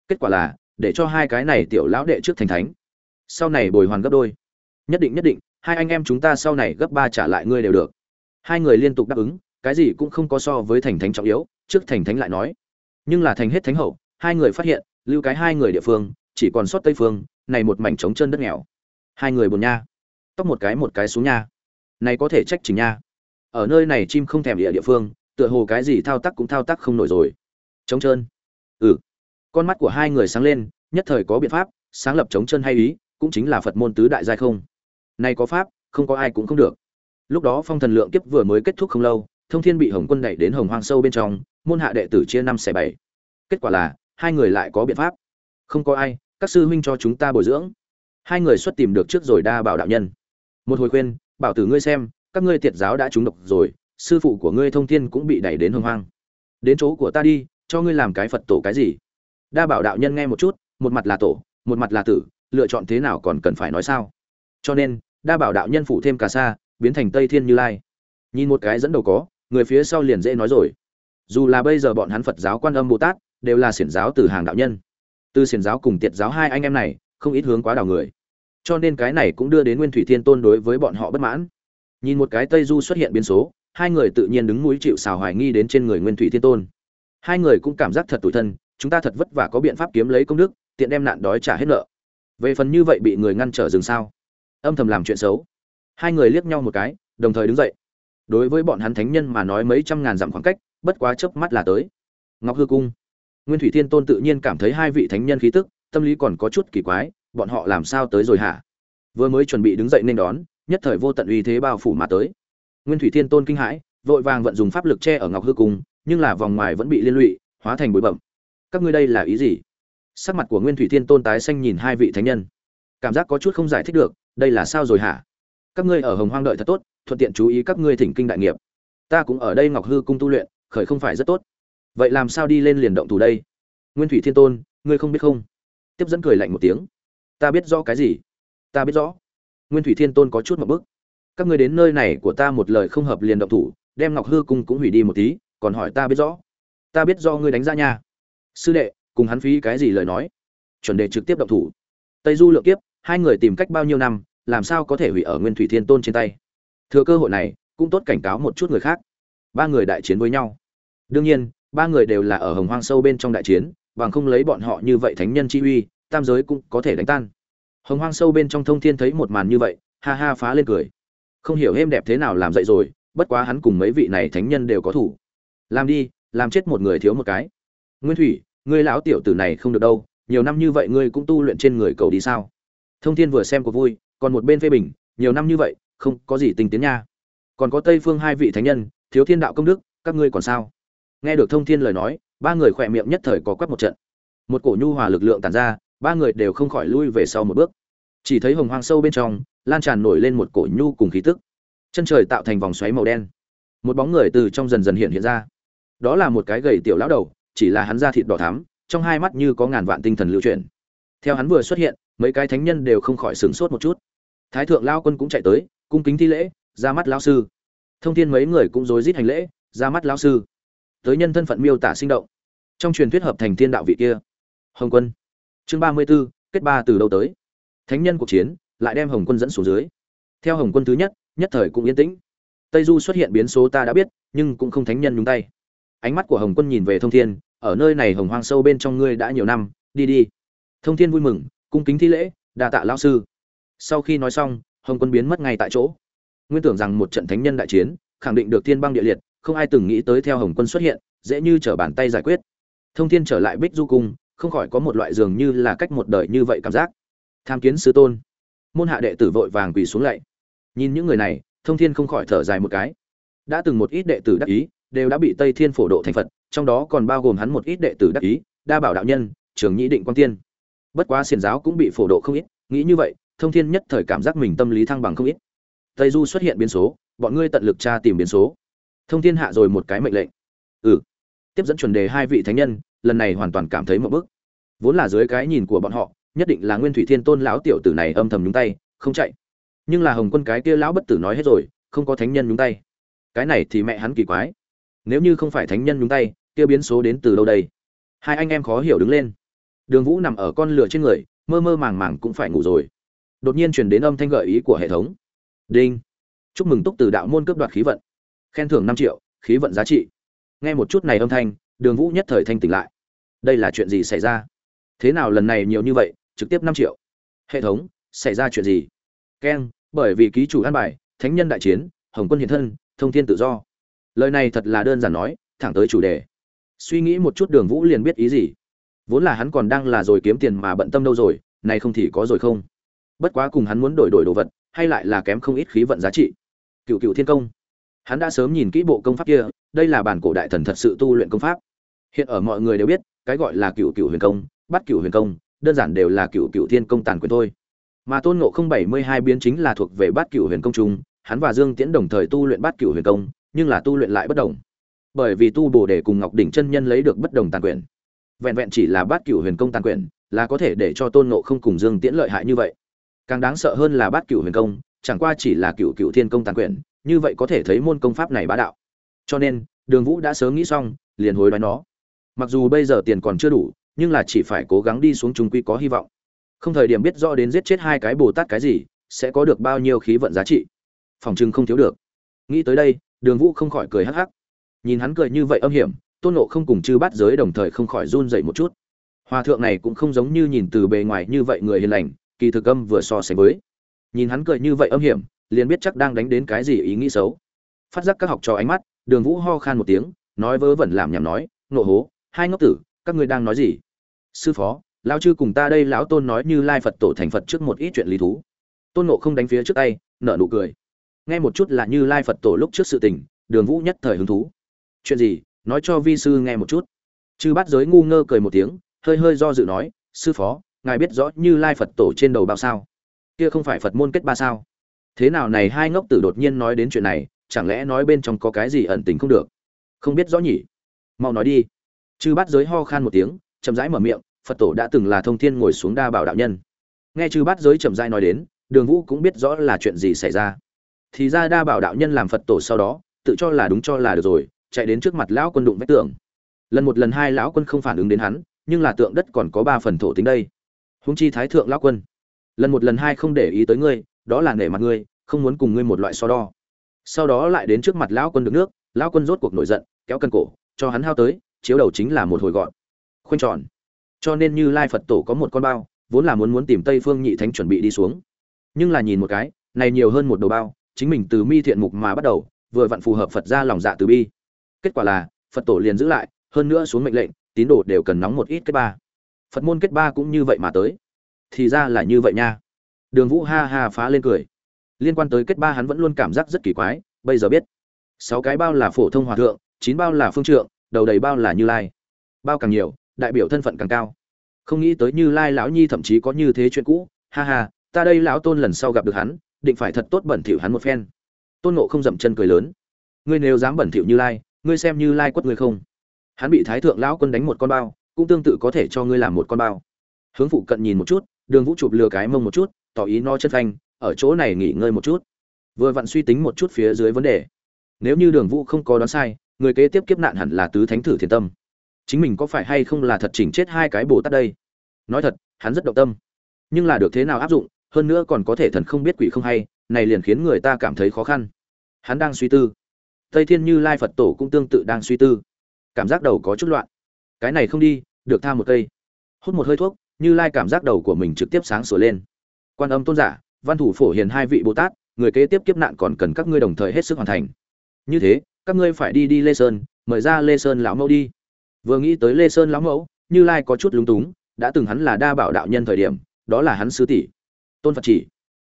Kết quả là, để cho hai cái này tiểu lão đệ trước thành thánh. Sau này bồi hoàn gấp đôi. Nhất định nhất định, hai anh em chúng ta sau này gấp ba trả lại ngươi đều được. Hai người liên tục đáp ứng, cái gì cũng không có so với thành thánh trọng yếu, trước thành thánh lại nói. Nhưng là thành hết thánh hậu, hai người phát hiện, lưu cái hai người địa phương, chỉ còn sót tây phương, này một mảnh trống chân đất nghèo. Hai người buồn nha. Tóc một cái một cái xuống nha này có thể trách trình nha. Ở nơi này chim không thèm địa địa phương, tựa hồ cái gì thao tác cũng thao tác không nổi rồi. Trống trơn. Ừ. Con mắt của hai người sáng lên, nhất thời có biện pháp, sáng lập trống chân hay ý, cũng chính là phật môn tứ đại giai không. Nay có pháp, không có ai cũng không được. Lúc đó phong thần lượng kiếp vừa mới kết thúc không lâu, thông thiên bị hồng quân đẩy đến hồng hoang sâu bên trong, môn hạ đệ tử chia năm xẻ bảy. Kết quả là, hai người lại có biện pháp. Không có ai, các sư huynh cho chúng ta bồi dưỡng. Hai người xuất tìm được trước rồi đa bảo đạo nhân. Một hồi khuyên bảo tử ngươi xem, các ngươi tiệt giáo đã trúng độc rồi, sư phụ của ngươi thông thiên cũng bị đẩy đến hồng hoang. Đến chỗ của ta đi, cho ngươi làm cái phật tổ cái gì? Đa bảo đạo nhân nghe một chút, một mặt là tổ, một mặt là tử, lựa chọn thế nào còn cần phải nói sao? Cho nên, đa bảo đạo nhân phụ thêm cả xa biến thành tây thiên như lai. Nhìn một cái dẫn đầu có, người phía sau liền dễ nói rồi. Dù là bây giờ bọn hắn phật giáo quan âm bồ tát, đều là xiển giáo từ hàng đạo nhân. Từ xiển giáo cùng tiệt giáo hai anh em này, không ít hướng quá đảo người cho nên cái này cũng đưa đến nguyên thủy thiên tôn đối với bọn họ bất mãn. Nhìn một cái tây du xuất hiện biến số, hai người tự nhiên đứng mũi chịu xào hoài nghi đến trên người nguyên thủy thiên tôn. Hai người cũng cảm giác thật tủi thân, chúng ta thật vất vả có biện pháp kiếm lấy công đức, tiện đem nạn đói trả hết nợ. Về phần như vậy bị người ngăn trở dừng sao? Âm thầm làm chuyện xấu. Hai người liếc nhau một cái, đồng thời đứng dậy. Đối với bọn hắn thánh nhân mà nói mấy trăm ngàn dặm khoảng cách, bất quá chớp mắt là tới. Ngọc hư cung. Nguyên thủy thiên tôn tự nhiên cảm thấy hai vị thánh nhân khí tức, tâm lý còn có chút kỳ quái bọn họ làm sao tới rồi hả? Vừa mới chuẩn bị đứng dậy nên đón, nhất thời vô tận uy thế bao phủ mà tới. Nguyên thủy thiên tôn kinh hãi, vội vàng vận dùng pháp lực che ở ngọc hư cung, nhưng là vòng ngoài vẫn bị liên lụy, hóa thành bụi bậm các ngươi đây là ý gì? Sắc mặt của nguyên thủy thiên tôn tái xanh nhìn hai vị thánh nhân. Cảm giác có chút không giải thích được, đây là sao rồi hả? Các ngươi ở hồng hoang đợi thật tốt, thuận tiện chú ý các ngươi thỉnh kinh đại nghiệp. Ta cũng ở đây ngọc hư cung tu luyện, khởi không phải rất tốt. Vậy làm sao đi lên liền động thủ đây? Nguyên thủy thiên tôn, ngươi không biết không? Tiếp dẫn cười lạnh một tiếng ta biết rõ cái gì? Ta biết rõ. Nguyên thủy thiên tôn có chút một bức. Các ngươi đến nơi này của ta một lời không hợp liền động thủ, đem ngọc hư cung cũng hủy đi một tí, còn hỏi ta biết rõ. Ta biết do ngươi đánh ra nha. Sư đệ, cùng hắn phí cái gì lời nói? Chuẩn đề trực tiếp động thủ. Tây du lượng kiếp, hai người tìm cách bao nhiêu năm, làm sao có thể hủy ở nguyên thủy thiên tôn trên tay? Thừa cơ hội này, cũng tốt cảnh cáo một chút người khác. Ba người đại chiến với nhau. Đương nhiên, ba người đều là ở hồng hoang sâu bên trong đại chiến, bằng không lấy bọn họ như vậy thánh nhân chi uy tam giới cũng có thể đánh tan. Hồng hoang sâu bên trong thông thiên thấy một màn như vậy, ha ha phá lên cười. Không hiểu êm đẹp thế nào làm dậy rồi, bất quá hắn cùng mấy vị này thánh nhân đều có thủ. Làm đi, làm chết một người thiếu một cái. Nguyên thủy, ngươi lão tiểu tử này không được đâu, nhiều năm như vậy ngươi cũng tu luyện trên người cầu đi sao? Thông thiên vừa xem có vui, còn một bên phê bình, nhiều năm như vậy, không có gì tình tiến nha. Còn có tây phương hai vị thánh nhân, thiếu thiên đạo công đức, các ngươi còn sao? Nghe được thông thiên lời nói, ba người khỏe miệng nhất thời có quắc một trận. Một cổ nhu hòa lực lượng tàn ra ba người đều không khỏi lui về sau một bước. Chỉ thấy hồng hoang sâu bên trong, lan tràn nổi lên một cổ nhu cùng khí tức. Chân trời tạo thành vòng xoáy màu đen. Một bóng người từ trong dần dần hiện hiện ra. Đó là một cái gầy tiểu lão đầu, chỉ là hắn da thịt đỏ thắm, trong hai mắt như có ngàn vạn tinh thần lưu chuyển. Theo hắn vừa xuất hiện, mấy cái thánh nhân đều không khỏi sửng sốt một chút. Thái thượng lao quân cũng chạy tới, cung kính thi lễ, ra mắt lão sư. Thông thiên mấy người cũng rối rít hành lễ, ra mắt lão sư. Tới nhân thân phận miêu tả sinh động. Trong truyền thuyết hợp thành thiên đạo vị kia. Hồng quân chương ba mươi 34, kết ba từ đâu tới? Thánh nhân cuộc chiến lại đem hồng quân dẫn xuống dưới. Theo hồng quân thứ nhất nhất thời cũng yên tĩnh. Tây du xuất hiện biến số ta đã biết nhưng cũng không thánh nhân nhúng tay. Ánh mắt của hồng quân nhìn về thông thiên ở nơi này hồng hoang sâu bên trong ngươi đã nhiều năm đi đi. Thông thiên vui mừng cung kính thi lễ đa tạ lão sư. Sau khi nói xong hồng quân biến mất ngay tại chỗ. Nguyên tưởng rằng một trận thánh nhân đại chiến khẳng định được thiên băng địa liệt không ai từng nghĩ tới theo hồng quân xuất hiện dễ như trở bàn tay giải quyết. Thông thiên trở lại bích du cung không khỏi có một loại dường như là cách một đời như vậy cảm giác. Tham kiến sư tôn. Môn hạ đệ tử vội vàng quỳ xuống lạy. Nhìn những người này, thông thiên không khỏi thở dài một cái. Đã từng một ít đệ tử đắc ý, đều đã bị tây thiên phổ độ thành phật, trong đó còn bao gồm hắn một ít đệ tử đắc ý, đa bảo đạo nhân, trường nhĩ định quan tiên. Bất quá xiển giáo cũng bị phổ độ không ít, nghĩ như vậy, thông thiên nhất thời cảm giác mình tâm lý thăng bằng không ít. Tây du xuất hiện biến số, bọn ngươi tận lực tra tìm biến số. Thông thiên hạ rồi một cái mệnh lệnh. Ừ tiếp dẫn chuẩn đề hai vị thánh nhân, lần này hoàn toàn cảm thấy một bức. Vốn là dưới cái nhìn của bọn họ, nhất định là nguyên thủy thiên tôn lão tiểu tử này âm thầm nhúng tay, không chạy. Nhưng là hồng quân cái kia lão bất tử nói hết rồi, không có thánh nhân nhúng tay. Cái này thì mẹ hắn kỳ quái. Nếu như không phải thánh nhân nhúng tay, kia biến số đến từ đâu đây? Hai anh em khó hiểu đứng lên. Đường vũ nằm ở con lửa trên người, mơ mơ màng màng cũng phải ngủ rồi. Đột nhiên truyền đến âm thanh gợi ý của hệ thống. Đinh. Chúc mừng túc từ đạo môn cướp đoạt khí vận. Khen thưởng năm triệu, khí vận giá trị nghe một chút này âm thanh, đường vũ nhất thời thanh tỉnh lại. Đây là chuyện gì xảy ra? Thế nào lần này nhiều như vậy, trực tiếp năm triệu? Hệ thống, xảy ra chuyện gì? Keng, bởi vì ký chủ an bài, thánh nhân đại chiến, hồng quân hiện thân, thông thiên tự do. Lời này thật là đơn giản nói, thẳng tới chủ đề. Suy nghĩ một chút đường vũ liền biết ý gì. Vốn là hắn còn đang là rồi kiếm tiền mà bận tâm đâu rồi này không thì có rồi không? Bất quá cùng hắn muốn đổi đổi đồ vật, hay lại là kém không ít khí vận giá trị. Cựu cựu thiên công hắn đã sớm nhìn kỹ bộ công pháp kia, đây là bản cổ đại thần thật sự tu luyện công pháp. Hiện ở mọi người đều biết, cái gọi là cựu cựu huyền công, bắt cựu huyền công, đơn giản đều là cựu cựu thiên công tàn quyền thôi. Mà tôn ngộ không bảy mươi hai biến chính là thuộc về bát cựu huyền công trung hắn và dương tiễn đồng thời tu luyện bát cựu huyền công, nhưng là tu luyện lại bất đồng. Bởi vì tu bồ đề cùng ngọc đỉnh chân nhân lấy được bất đồng tàn quyền. Vẹn vẹn chỉ là bát cựu huyền công tàn quyền, là có thể để cho tôn ngộ không cùng dương tiễn lợi hại như vậy. Càng đáng sợ hơn là bát cựu huyền công, chẳng qua chỉ là cựu cựu thiên công tàn quyền như vậy có thể thấy môn công pháp này bá đạo. Cho nên, đường vũ đã sớm nghĩ xong, liền hối đoái nó. Mặc dù bây giờ tiền còn chưa đủ, nhưng là chỉ phải cố gắng đi xuống trung quy có hy vọng. Không thời điểm biết rõ đến giết chết hai cái bồ tát cái gì, sẽ có được bao nhiêu khí vận giá trị. Phòng trưng không thiếu được. Nghĩ tới đây, đường vũ không khỏi cười hắc hắc. Nhìn hắn cười như vậy âm hiểm, tôn nộ không cùng chư bắt giới đồng thời không khỏi run dậy một chút. Hòa thượng này cũng không giống như nhìn từ bề ngoài như vậy người hiền lành, kỳ thực âm vừa so sánh với. Nhìn hắn cười như vậy âm hiểm liền biết chắc đang đánh đến cái gì ý nghĩ xấu. Phát giác các học trò ánh mắt, đường vũ ho khan một tiếng, nói vớ vẩn làm nhảm nói nộ hố, hai ngốc tử, các ngươi đang nói gì? Sư phó, lão chư cùng ta đây lão tôn nói như lai phật tổ thành phật trước một ít chuyện lý thú. Tôn nộ không đánh phía trước tay, nở nụ cười. Nghe một chút là như lai phật tổ lúc trước sự tình, đường vũ nhất thời hứng thú. Chuyện gì? Nói cho vi sư nghe một chút. Chư bắt giới ngu ngơ cười một tiếng, hơi hơi do dự nói, sư phó, ngài biết rõ như lai phật tổ trên đầu bao sao? Kia không phải phật môn kết ba sao? Thế nào này hai ngốc tử đột nhiên nói đến chuyện này, chẳng lẽ nói bên trong có cái gì ẩn tình không được? Không biết rõ nhỉ? Mau nói đi. Chư bát giới ho khan một tiếng, chậm rãi mở miệng, phật tổ đã từng là thông thiên ngồi xuống đa bảo đạo nhân. Nghe chư bát giới chậm rãi nói đến, đường vũ cũng biết rõ là chuyện gì xảy ra. Thì ra đa bảo đạo nhân làm phật tổ sau đó, tự cho là đúng cho là được rồi, chạy đến trước mặt lão quân đụng vách tường. Lần một lần hai lão quân không phản ứng đến hắn, nhưng là tượng đất còn có ba phần thổ tính đây. Húng chi thái thượng lão quân. Lần một lần hai không để ý tới ngươi đó là nể mặt ngươi, không muốn cùng ngươi một loại so đo. Sau đó lại đến trước mặt lão quân được nước, lão quân rốt cuộc nổi giận, kéo cân cổ, cho hắn hao tới, chiếu đầu chính là một hồi gọn khoanh tròn. Cho nên như lai phật tổ có một con bao, vốn là muốn muốn tìm tây phương nhị thánh chuẩn bị đi xuống. Nhưng là nhìn một cái, này nhiều hơn một đầu bao, chính mình từ mi thiện mục mà bắt đầu, vừa vặn phù hợp phật ra lòng dạ từ bi. Kết quả là, phật tổ liền giữ lại, hơn nữa xuống mệnh lệnh, tín đồ đều cần nóng một ít kết ba. Phật môn kết ba cũng như vậy mà tới. Thì ra là như vậy nha đường vũ ha ha phá lên cười. Liên quan tới kết ba hắn vẫn luôn cảm giác rất kỳ quái, bây giờ biết. Sáu cái bao là phổ thông hòa thượng, chín bao là phương trượng, đầu đầy bao là như lai. Bao càng nhiều, đại biểu thân phận càng cao. Không nghĩ tới như lai lão nhi thậm chí có như thế chuyện cũ. Ha ha, ta đây lão tôn lần sau gặp được hắn, định phải thật tốt bẩn thỉu hắn một phen. Tôn ngộ không dậm chân cười lớn. Ngươi nếu dám bẩn thỉu như lai, ngươi xem như lai quất ngươi không? Hắn bị thái thượng lão quân đánh một con bao, cũng tương tự có thể cho ngươi làm một con bao. Hướng phụ cận nhìn một chút, đường vũ chụp lừa cái mông một chút tỏ ý no chân phanh, ở chỗ này nghỉ ngơi một chút. Vừa vặn suy tính một chút phía dưới vấn đề. Nếu như đường vũ không có đoán sai, người kế tiếp kiếp nạn hẳn là tứ thánh thử thiền tâm. Chính mình có phải hay không là thật chỉnh chết hai cái bồ tát đây? Nói thật, hắn rất động tâm. Nhưng là được thế nào áp dụng, hơn nữa còn có thể thần không biết quỷ không hay, này liền khiến người ta cảm thấy khó khăn. Hắn đang suy tư. Tây thiên như lai phật tổ cũng tương tự đang suy tư. Cảm giác đầu có chút loạn. Cái này không đi, được tha một cây. Hút một hơi thuốc, như lai cảm giác đầu của mình trực tiếp sáng sửa lên quan âm tôn giả, văn thủ phổ hiền hai vị bồ tát, người kế tiếp kiếp nạn còn cần các ngươi đồng thời hết sức hoàn thành. Như thế, các ngươi phải đi đi lê sơn, mời ra lê sơn lão mẫu đi. Vừa nghĩ tới lê sơn lão mẫu, như lai có chút lúng túng, đã từng hắn là đa bảo đạo nhân thời điểm, đó là hắn sư tỷ. Tôn phật chỉ.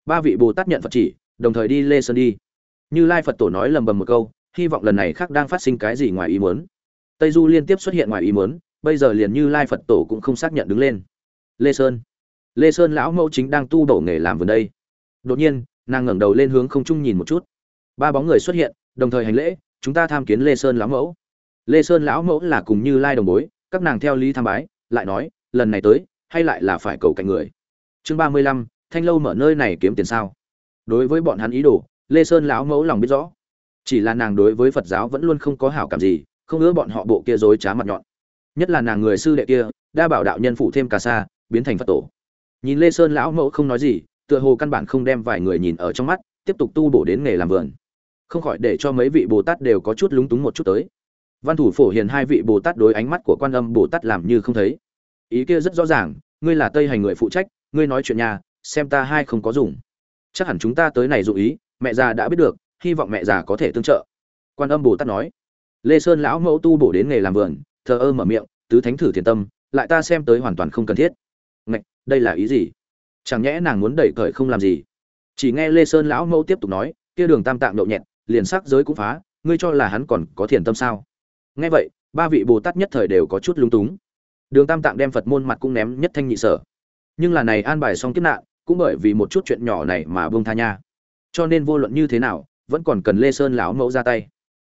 Ba vị bồ tát nhận phật chỉ, đồng thời đi lê sơn đi. Như lai phật tổ nói lầm bầm một câu, hy vọng lần này khác đang phát sinh cái gì ngoài ý muốn. Tây du liên tiếp xuất hiện ngoài ý muốn, bây giờ liền như lai phật tổ cũng không xác nhận đứng lên. Lê sơn lê sơn lão mẫu chính đang tu đổ nghề làm vườn đây. Đột nhiên, nàng ngẩng đầu lên hướng không trung nhìn một chút. Ba bóng người xuất hiện, đồng thời hành lễ, chúng ta tham kiến lê sơn lão mẫu. Lê sơn lão mẫu là cùng như lai đồng bối, các nàng theo lý tham bái, lại nói, lần này tới, hay lại là phải cầu cạnh người? Chương ba mươi lăm, thanh lâu mở nơi này kiếm tiền sao? Đối với bọn hắn ý đồ, lê sơn lão mẫu lòng biết rõ. Chỉ là nàng đối với phật giáo vẫn luôn không có hảo cảm gì, không ứa bọn họ bộ kia dối trá mặt nhọn. Nhất là nàng người sư đệ kia đa bảo đạo nhân phụ thêm cà sa, biến thành phật tổ nhìn lê sơn lão mẫu không nói gì, tựa hồ căn bản không đem vài người nhìn ở trong mắt, tiếp tục tu bổ đến nghề làm vườn. Không khỏi để cho mấy vị bồ tát đều có chút lúng túng một chút tới. Văn thủ phổ hiền hai vị bồ tát đối ánh mắt của quan âm bồ tát làm như không thấy. Ý kia rất rõ ràng, ngươi là tây hành người phụ trách, ngươi nói chuyện nhà, xem ta hai không có dùng. Chắc hẳn chúng ta tới này dụ ý, mẹ già đã biết được, hy vọng mẹ già có thể tương trợ. Quan âm bồ tát nói. Lê sơn lão mẫu tu bổ đến nghề làm vườn, thờ ơ mở miệng, tứ thánh thử thiền tâm, lại ta xem tới hoàn toàn không cần thiết đây là ý gì? Chẳng nhẽ nàng muốn đẩy cởi không làm gì? Chỉ nghe lê sơn lão mẫu tiếp tục nói, kia đường tam tạng nhậu nhẹt, liền sắc giới cũng phá, ngươi cho là hắn còn có thiền tâm sao? Nghe vậy, ba vị bồ tát nhất thời đều có chút lúng túng. Đường tam tạng đem phật môn mặt cũng ném nhất thanh nhị sở. Nhưng là này an bài xong kiếp nạn, cũng bởi vì một chút chuyện nhỏ này mà bông tha nha. Cho nên vô luận như thế nào, vẫn còn cần lê sơn lão mẫu ra tay.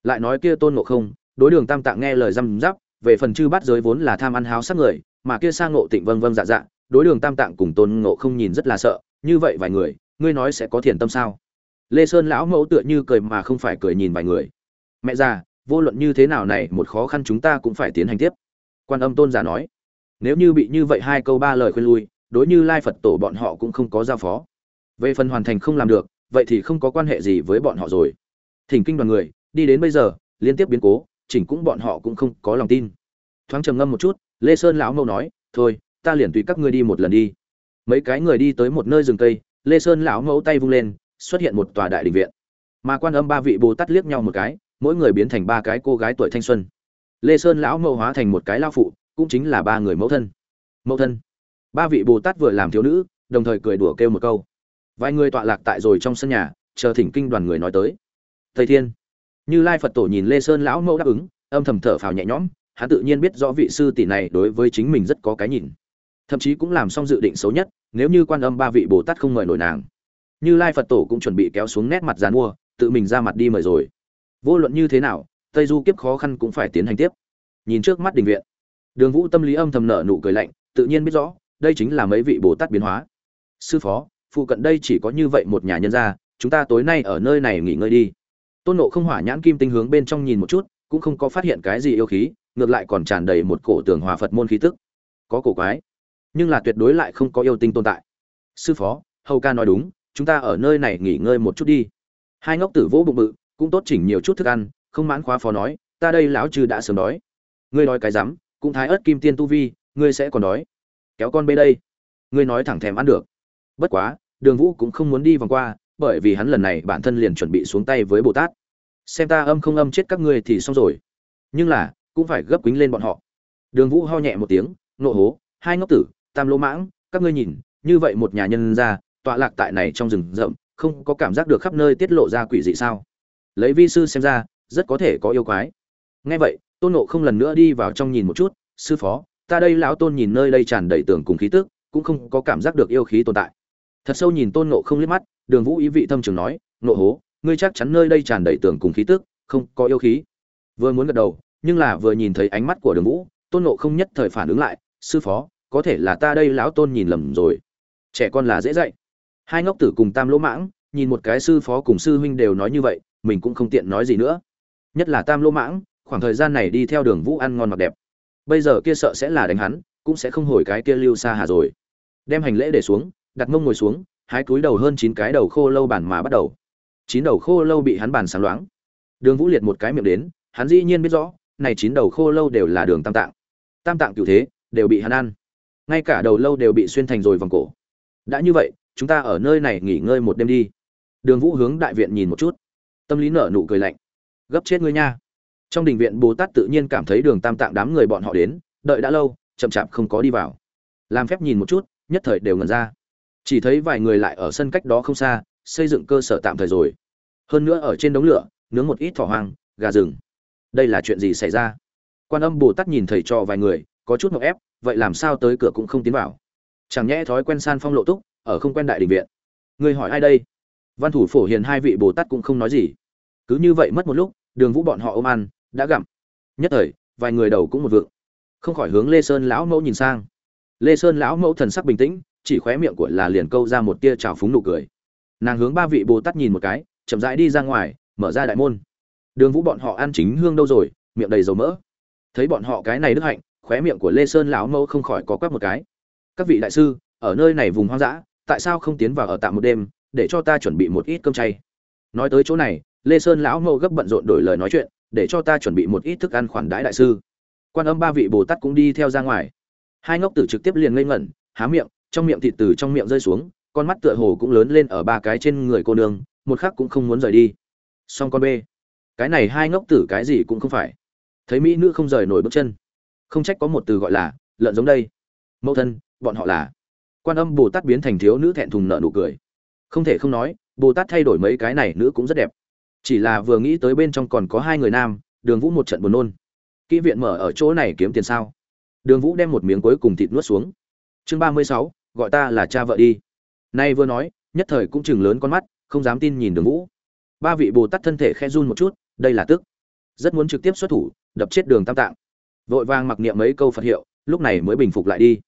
Lại nói kia tôn ngộ không, đối đường tam tạng nghe lời răm giáp về phần chư bát giới vốn là tham ăn háo sắc người, mà kia sang ngộ tịnh vâng vâng dạ dạ đối đường tam tạng cùng tôn ngộ không nhìn rất là sợ, như vậy vài người, ngươi nói sẽ có thiền tâm sao? Lê sơn lão mẫu tựa như cười mà không phải cười nhìn vài người. Mẹ già, vô luận như thế nào này, một khó khăn chúng ta cũng phải tiến hành tiếp. Quan âm tôn giả nói. Nếu như bị như vậy hai câu ba lời khuyên lui, đối như lai phật tổ bọn họ cũng không có giao phó. Về phần hoàn thành không làm được, vậy thì không có quan hệ gì với bọn họ rồi. Thỉnh kinh đoàn người, đi đến bây giờ, liên tiếp biến cố, chỉnh cũng bọn họ cũng không có lòng tin. Thoáng trầm ngâm một chút, lê sơn lão mẫu nói, thôi ta liền tùy các ngươi đi một lần đi. Mấy cái người đi tới một nơi rừng cây, lê sơn lão mẫu tay vung lên, xuất hiện một tòa đại đình viện. Mà quan âm ba vị bồ tát liếc nhau một cái, mỗi người biến thành ba cái cô gái tuổi thanh xuân. Lê sơn lão mẫu hóa thành một cái lao phụ, cũng chính là ba người mẫu thân. Mẫu thân. Ba vị bồ tát vừa làm thiếu nữ, đồng thời cười đùa kêu một câu. Vài người tọa lạc tại rồi trong sân nhà, chờ thỉnh kinh đoàn người nói tới. Thầy thiên. Như lai phật tổ nhìn lê sơn lão mẫu đáp ứng, âm thầm thở phào nhẹ nhõm, hắn tự nhiên biết rõ vị sư tỷ này đối với chính mình rất có cái nhìn thậm chí cũng làm xong dự định xấu nhất, nếu như quan âm ba vị bồ tát không mời nổi nàng. Như lai phật tổ cũng chuẩn bị kéo xuống nét mặt dàn mua tự mình ra mặt đi mời rồi. Vô luận như thế nào, tây du kiếp khó khăn cũng phải tiến hành tiếp. Nhìn trước mắt đình viện, đường vũ tâm lý âm thầm nở nụ cười lạnh, tự nhiên biết rõ, đây chính là mấy vị bồ tát biến hóa. Sư phó, phụ cận đây chỉ có như vậy một nhà nhân gia, chúng ta tối nay ở nơi này nghỉ ngơi đi. Tôn nộ không hỏa nhãn kim tinh hướng bên trong nhìn một chút, cũng không có phát hiện cái gì yêu khí, ngược lại còn tràn đầy một cổ tường hòa phật môn khí tức. Có cổ quái nhưng là tuyệt đối lại không có yêu tinh tồn tại. Sư phó, hầu ca nói đúng, chúng ta ở nơi này nghỉ ngơi một chút đi. Hai ngốc tử vỗ bụng bự, cũng tốt chỉnh nhiều chút thức ăn, không mãn khóa phó nói, ta đây lão trừ đã sớm đói. Ngươi nói cái rắm, cũng thái ớt kim tiên tu vi, ngươi sẽ còn đói. Kéo con bê đây. Ngươi nói thẳng thèm ăn được. Bất quá, đường vũ cũng không muốn đi vòng qua, bởi vì hắn lần này bản thân liền chuẩn bị xuống tay với bồ tát. Xem ta âm không âm chết các ngươi thì xong rồi. Nhưng là, cũng phải gấp quýnh lên bọn họ. Đường vũ ho nhẹ một tiếng, nộ hố, hai ngốc tử tam lỗ mãng, các ngươi nhìn, như vậy một nhà nhân ra tọa lạc tại này trong rừng rậm, không có cảm giác được khắp nơi tiết lộ ra quỷ dị sao? Lấy vi sư xem ra, rất có thể có yêu quái. Nghe vậy, tôn nộ không lần nữa đi vào trong nhìn một chút, sư phó, ta đây lão tôn nhìn nơi đây tràn đầy tường cùng khí tức, cũng không có cảm giác được yêu khí tồn tại. Thật sâu nhìn tôn nộ không liếc mắt, đường vũ ý vị thâm trường nói nộ hố, ngươi chắc chắn nơi đây tràn đầy tường cùng khí tức, không có yêu khí. Vừa muốn gật đầu, nhưng là vừa nhìn thấy ánh mắt của đường vũ, tôn nộ không nhất thời phản ứng lại, sư phó có thể là ta đây lão tôn nhìn lầm rồi. Trẻ con là dễ dạy. Hai ngốc tử cùng tam lỗ mãng, nhìn một cái sư phó cùng sư huynh đều nói như vậy, mình cũng không tiện nói gì nữa. Nhất là tam lỗ mãng, khoảng thời gian này đi theo đường vũ ăn ngon mặc đẹp. Bây giờ kia sợ sẽ là đánh hắn, cũng sẽ không hồi cái kia lưu xa hà rồi. Đem hành lễ để xuống, đặt mông ngồi xuống, hái cúi đầu hơn chín cái đầu khô lâu bản mà bắt đầu. Chín đầu khô lâu bị hắn bàn sáng loáng. Đường vũ liệt một cái miệng đến, hắn dĩ nhiên biết rõ, này chín đầu khô lâu đều là đường tam tạng. Tam tạng cựu thế, đều bị hắn ăn ngay cả đầu lâu đều bị xuyên thành rồi vòng cổ. Đã như vậy, chúng ta ở nơi này nghỉ ngơi một đêm đi. Đường vũ hướng đại viện nhìn một chút. Tâm lý nở nụ cười lạnh. Gấp chết ngươi nha. Trong đình viện bồ tát tự nhiên cảm thấy đường tam tạng đám người bọn họ đến, đợi đã lâu, chậm chạp không có đi vào. Làm phép nhìn một chút, nhất thời đều ngẩn ra. Chỉ thấy vài người lại ở sân cách đó không xa, xây dựng cơ sở tạm thời rồi. Hơn nữa ở trên đống lửa, nướng một ít thỏ hoang, gà rừng. Đây là chuyện gì xảy ra? Quan âm bồ tát nhìn thầy cho vài người, có chút ngọc ép vậy làm sao tới cửa cũng không tiến vào. Chẳng nhẽ thói quen san phong lộ túc, ở không quen đại đình viện. Người hỏi ai đây? Văn thủ phổ hiền hai vị bồ tát cũng không nói gì. Cứ như vậy mất một lúc, đường vũ bọn họ ôm ăn, đã gặm. Nhất thời, vài người đầu cũng một vượng. Không khỏi hướng lê sơn lão mẫu nhìn sang. Lê sơn lão mẫu thần sắc bình tĩnh, chỉ khóe miệng của là liền câu ra một tia trào phúng nụ cười. Nàng hướng ba vị bồ tát nhìn một cái, chậm rãi đi ra ngoài, mở ra đại môn. Đường vũ bọn họ ăn chính hương đâu rồi, miệng đầy dầu mỡ. Thấy bọn họ cái này đức hạnh khóe miệng của lê sơn lão mẫu không khỏi có quắc một cái. Các vị đại sư, ở nơi này vùng hoang dã, tại sao không tiến vào ở tạm một đêm, để cho ta chuẩn bị một ít cơm chay? Nói tới chỗ này, lê sơn lão mẫu gấp bận rộn đổi lời nói chuyện, để cho ta chuẩn bị một ít thức ăn khoản đãi đại sư. Quan âm ba vị bồ tát cũng đi theo ra ngoài. Hai ngốc tử trực tiếp liền ngây ngẩn, há miệng, trong miệng thịt từ trong miệng rơi xuống, con mắt tựa hồ cũng lớn lên ở ba cái trên người cô nương, một khắc cũng không muốn rời đi. Song con b cái này hai ngốc tử cái gì cũng không phải. Thấy mỹ nữ không rời nổi bước chân không trách có một từ gọi là, lợn giống đây. Mẫu thân, bọn họ là. Quan âm bồ tát biến thành thiếu nữ thẹn thùng nợ nụ cười. Không thể không nói, bồ tát thay đổi mấy cái này nữ cũng rất đẹp. Chỉ là vừa nghĩ tới bên trong còn có hai người nam, đường vũ một trận buồn nôn. Kỹ viện mở ở chỗ này kiếm tiền sao? Đường vũ đem một miếng cuối cùng thịt nuốt xuống. Chương ba mươi sáu, gọi ta là cha vợ đi. Nay vừa nói, nhất thời cũng chừng lớn con mắt, không dám tin nhìn đường vũ. Ba vị bồ tát thân thể khe run một chút, đây là tức. Rất muốn trực tiếp xuất thủ, đập chết đường tam tạng vội vàng mặc niệm mấy câu phật hiệu, lúc này mới bình phục lại đi.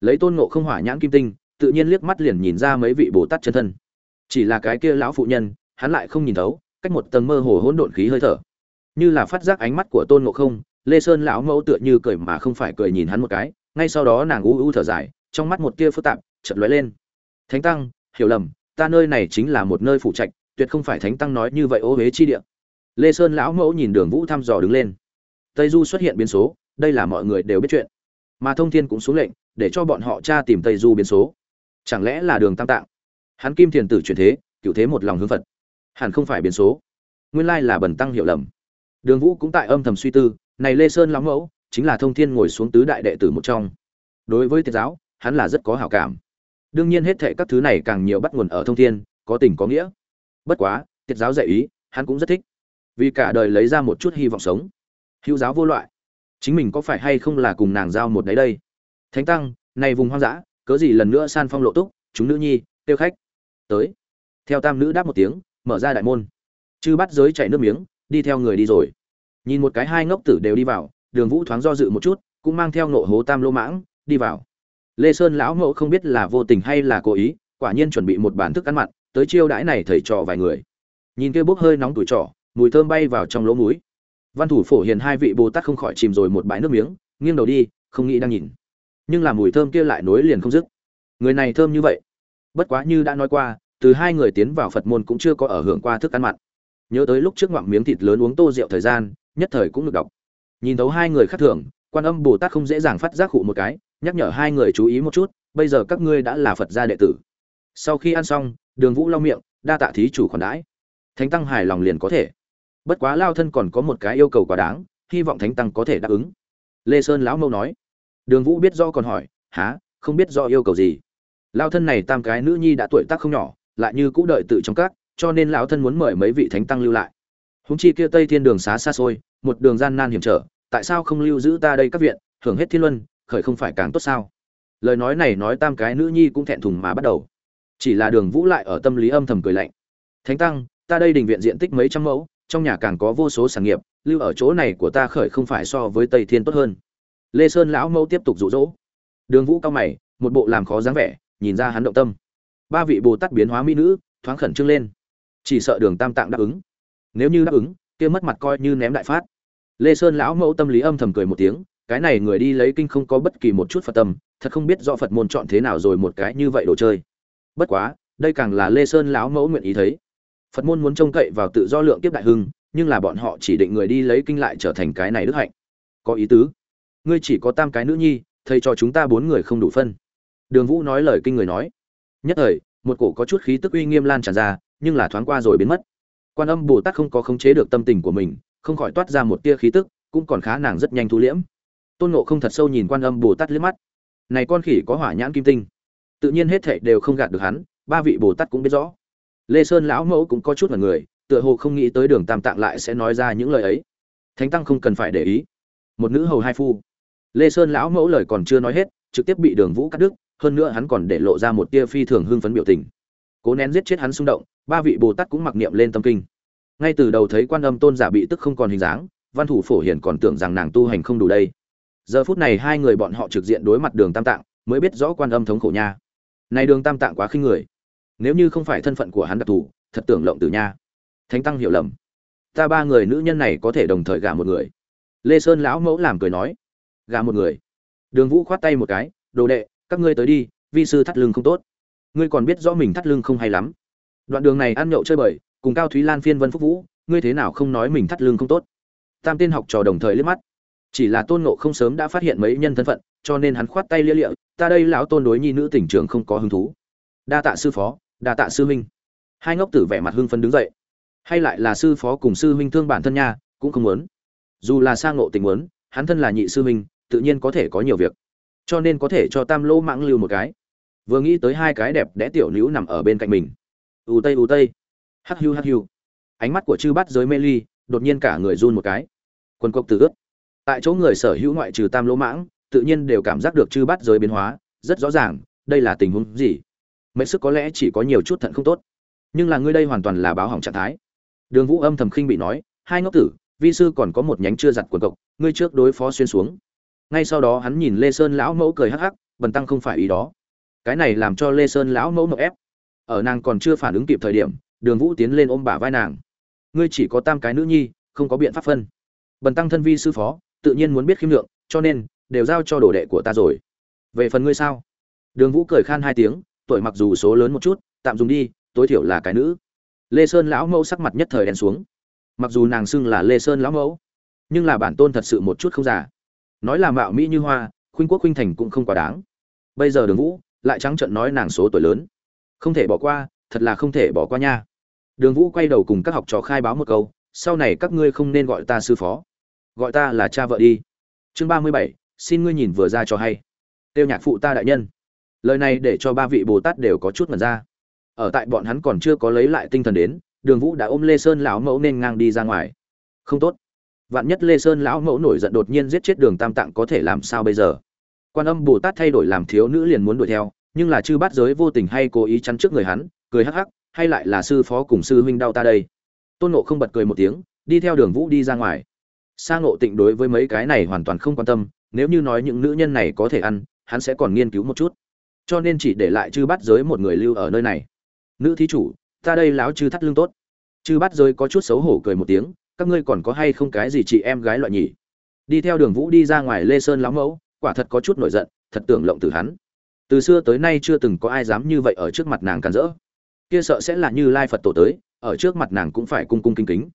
Lấy tôn ngộ không hỏa nhãn kim tinh, tự nhiên liếc mắt liền nhìn ra mấy vị bồ tát chân thân. Chỉ là cái kia lão phụ nhân, hắn lại không nhìn thấu, cách một tầng mơ hồ hỗn độn khí hơi thở. Như là phát giác ánh mắt của tôn ngộ không, lê sơn lão mẫu tựa như cười mà không phải cười nhìn hắn một cái, ngay sau đó nàng u u thở dài, trong mắt một tia phức tạp, chợt lóe lên. Thánh tăng, hiểu lầm, ta nơi này chính là một nơi phủ trạch, tuyệt không phải thánh tăng nói như vậy ô huế chi địa. Lê sơn lão mẫu nhìn đường vũ thăm dò đứng lên. Tây du xuất hiện biến số đây là mọi người đều biết chuyện. Mà thông thiên cũng xuống lệnh, để cho bọn họ tra tìm tây du biến số. Chẳng lẽ là đường tam tạng? Hắn kim thiền tử chuyển thế, cựu thế một lòng hướng phật. Hẳn không phải biến số. Nguyên lai là bần tăng hiểu lầm. Đường vũ cũng tại âm thầm suy tư, này lê sơn lão mẫu, chính là thông thiên ngồi xuống tứ đại đệ tử một trong. Đối với tiết giáo, hắn là rất có hảo cảm. Đương nhiên hết thệ các thứ này càng nhiều bắt nguồn ở thông thiên, có tình có nghĩa. Bất quá tiết giáo dạy ý, hắn cũng rất thích. Vì cả đời lấy ra một chút hy vọng sống. Hữu giáo vô loại chính mình có phải hay không là cùng nàng giao một đấy đây? Thánh tăng, này vùng hoang dã, cớ gì lần nữa san phong lộ túc, chúng nữ nhi, tiêu khách? Tới. Theo tam nữ đáp một tiếng, mở ra đại môn. Chư bắt giới chạy nước miếng, đi theo người đi rồi. Nhìn một cái hai ngốc tử đều đi vào, đường vũ thoáng do dự một chút, cũng mang theo nộ hố tam lô mãng, đi vào. Lê sơn lão mẫu không biết là vô tình hay là cố ý, quả nhiên chuẩn bị một bản thức ăn mặn, tới chiêu đãi này thầy trò vài người. Nhìn kia bốc hơi nóng tuổi trọ, mùi thơm bay vào trong lỗ mũi văn thủ phổ hiền hai vị bồ tát không khỏi chìm rồi một bãi nước miếng, nghiêng đầu đi, không nghĩ đang nhìn. Nhưng làm mùi thơm kia lại nối liền không dứt. Người này thơm như vậy. Bất quá như đã nói qua, từ hai người tiến vào phật môn cũng chưa có ở hưởng qua thức ăn mặn. Nhớ tới lúc trước ngoạm miếng thịt lớn uống tô rượu thời gian, nhất thời cũng được đọc. Nhìn thấu hai người khác thường, quan âm bồ tát không dễ dàng phát giác cụ một cái, nhắc nhở hai người chú ý một chút, bây giờ các ngươi đã là phật gia đệ tử. Sau khi ăn xong, đường vũ lau miệng, đa tạ thí chủ khoản đãi. Thánh tăng hài lòng liền có thể bất quá lao thân còn có một cái yêu cầu quá đáng, hy vọng thánh tăng có thể đáp ứng. Lê sơn lão mâu nói. Đường vũ biết do còn hỏi há không biết do yêu cầu gì? Lao thân này tam cái nữ nhi đã tuổi tác không nhỏ, lại như cũ đợi tự trong các, cho nên lão thân muốn mời mấy vị thánh tăng lưu lại. Húng chi kia tây thiên đường xá xa xôi, một đường gian nan hiểm trở, tại sao không lưu giữ ta đây các viện, hưởng hết thiên luân, khởi không phải càng tốt sao? Lời nói này nói tam cái nữ nhi cũng thẹn thùng mà bắt đầu. Chỉ là đường vũ lại ở tâm lý âm thầm cười lạnh. Thánh tăng, ta đây đình viện diện tích mấy trăm mẫu trong nhà càng có vô số sản nghiệp, lưu ở chỗ này của ta khởi không phải so với tây thiên tốt hơn. Lê sơn lão mẫu tiếp tục rụ rỗ đường vũ cao mày, một bộ làm khó dáng vẻ, nhìn ra hắn động tâm. Ba vị bồ tát biến hóa mỹ nữ, thoáng khẩn trương lên. Chỉ sợ đường tam tạng đáp ứng. Nếu như đáp ứng, kia mất mặt coi như ném đại phát. Lê sơn lão mẫu tâm lý âm thầm cười một tiếng, cái này người đi lấy kinh không có bất kỳ một chút phật tâm, thật không biết do phật môn chọn thế nào rồi một cái như vậy đồ chơi. Bất quá, đây càng là lê sơn lão mẫu nguyện ý thấy phật môn muốn trông cậy vào tự do lượng tiếp đại hưng, nhưng là bọn họ chỉ định người đi lấy kinh lại trở thành cái này đức hạnh. Có ý tứ? Ngươi chỉ có tam cái nữ nhi, thầy cho chúng ta bốn người không đủ phân. Đường vũ nói lời kinh người nói. Nhất thời, một cổ có chút khí tức uy nghiêm lan tràn ra, nhưng là thoáng qua rồi biến mất. Quan âm bồ tát không có khống chế được tâm tình của mình, không khỏi toát ra một tia khí tức, cũng còn khá nàng rất nhanh thu liễm. Tôn nộ không thật sâu nhìn quan âm bồ tát liếc mắt. Này con khỉ có hỏa nhãn kim tinh. Tự nhiên hết thệ đều không gạt được hắn, ba vị bồ tát cũng biết rõ lê sơn lão mẫu cũng có chút là người, tựa hồ không nghĩ tới đường tam tạng lại sẽ nói ra những lời ấy. Thánh tăng không cần phải để ý. Một nữ hầu hai phu. Lê sơn lão mẫu lời còn chưa nói hết, trực tiếp bị đường vũ cắt đứt, hơn nữa hắn còn để lộ ra một tia phi thường hưng phấn biểu tình. Cố nén giết chết hắn xung động, ba vị bồ tát cũng mặc niệm lên tâm kinh. Ngay từ đầu thấy quan âm tôn giả bị tức không còn hình dáng, văn thủ phổ hiển còn tưởng rằng nàng tu hành không đủ đây. Giờ phút này hai người bọn họ trực diện đối mặt đường tam tạng, mới biết rõ quan âm thống khổ nha. Này đường tam tạng quá khinh người nếu như không phải thân phận của hắn đặc thù, thật tưởng lộng tử nha. Thánh tăng hiểu lầm. Ta ba người nữ nhân này có thể đồng thời gả một người. Lê sơn lão mẫu làm cười nói. Gả một người. Đường vũ khoát tay một cái, đồ đệ, các ngươi tới đi, vi sư thắt lưng không tốt. Ngươi còn biết rõ mình thắt lưng không hay lắm. Đoạn đường này ăn nhậu chơi bời, cùng cao thúy lan phiên vân phúc vũ, ngươi thế nào không nói mình thắt lưng không tốt? Tam tên học trò đồng thời liếc mắt. Chỉ là tôn nộ không sớm đã phát hiện mấy nhân thân phận, cho nên hắn khoát tay lia lịa, ta đây lão tôn đối nhi nữ tỉnh trường không có hứng thú. Đa tạ sư phó đa tạ sư huynh. Hai ngốc tử vẻ mặt hưng phấn đứng dậy. Hay lại là sư phó cùng sư huynh thương bản thân nha, cũng không muốn. Dù là sang ngộ tình muốn, hắn thân là nhị sư huynh, tự nhiên có thể có nhiều việc. Cho nên có thể cho tam lỗ mãng lưu một cái. Vừa nghĩ tới hai cái đẹp đẽ tiểu nữ nằm ở bên cạnh mình. Ù tây ù tây. Hắc hiu hắc hiu. Ánh mắt của chư bắt giới mê ly, đột nhiên cả người run một cái. Quần cộc từ ướt. Tại chỗ người sở hữu ngoại trừ tam lỗ mãng, tự nhiên đều cảm giác được chư bắt giới biến hóa, rất rõ ràng, đây là tình huống gì mệnh sức có lẽ chỉ có nhiều chút thận không tốt. Nhưng là ngươi đây hoàn toàn là báo hỏng trạng thái. Đường vũ âm thầm khinh bị nói, hai ngốc tử, vi sư còn có một nhánh chưa giặt quần cộc, ngươi trước đối phó xuyên xuống. Ngay sau đó hắn nhìn lê sơn lão mẫu cười hắc hắc, bần tăng không phải ý đó. Cái này làm cho lê sơn lão mẫu mậu ép. Ở nàng còn chưa phản ứng kịp thời điểm, đường vũ tiến lên ôm bả vai nàng. Ngươi chỉ có tam cái nữ nhi, không có biện pháp phân. Bần tăng thân vi sư phó, tự nhiên muốn biết khiêm lượng, cho nên, đều giao cho đồ đệ của ta rồi. Về phần ngươi sao? Đường vũ cười khan hai tiếng tuổi mặc dù số lớn một chút, tạm dùng đi, tối thiểu là cái nữ. Lê sơn lão mẫu sắc mặt nhất thời đen xuống. Mặc dù nàng xưng là lê sơn lão mẫu, nhưng là bản tôn thật sự một chút không giả. Nói là mạo mỹ như hoa, khuynh quốc khuynh thành cũng không quá đáng. Bây giờ đường vũ, lại trắng trợn nói nàng số tuổi lớn. Không thể bỏ qua, thật là không thể bỏ qua nha. Đường vũ quay đầu cùng các học trò khai báo một câu, sau này các ngươi không nên gọi ta sư phó. Gọi ta là cha vợ đi. Chương ba mươi bảy, xin ngươi nhìn vừa ra cho hay. Tiêu nhạc phụ ta đại nhân lời này để cho ba vị bồ tát đều có chút mật ra. Ở tại bọn hắn còn chưa có lấy lại tinh thần đến, đường vũ đã ôm lê sơn lão mẫu nên ngang đi ra ngoài. Không tốt. Vạn nhất lê sơn lão mẫu nổi giận đột nhiên giết chết đường tam tạng có thể làm sao bây giờ? Quan âm bồ tát thay đổi làm thiếu nữ liền muốn đuổi theo, nhưng là chư bát giới vô tình hay cố ý chắn trước người hắn, cười hắc hắc, hay lại là sư phó cùng sư huynh đau ta đây. Tôn nộ không bật cười một tiếng, đi theo đường vũ đi ra ngoài. Sa ngộ tịnh đối với mấy cái này hoàn toàn không quan tâm, nếu như nói những nữ nhân này có thể ăn, hắn sẽ còn nghiên cứu một chút cho nên chỉ để lại chư bát giới một người lưu ở nơi này. Nữ thí chủ, ta đây láo chư thắt lưng tốt. Chư bát giới có chút xấu hổ cười một tiếng, các ngươi còn có hay không cái gì chị em gái loại nhỉ? Đi theo đường vũ đi ra ngoài lê sơn láo mẫu, quả thật có chút nổi giận, thật tưởng lộng từ hắn. Từ xưa tới nay chưa từng có ai dám như vậy ở trước mặt nàng càn rỡ. Kia sợ sẽ là như lai phật tổ tới, ở trước mặt nàng cũng phải cung cung kính kính.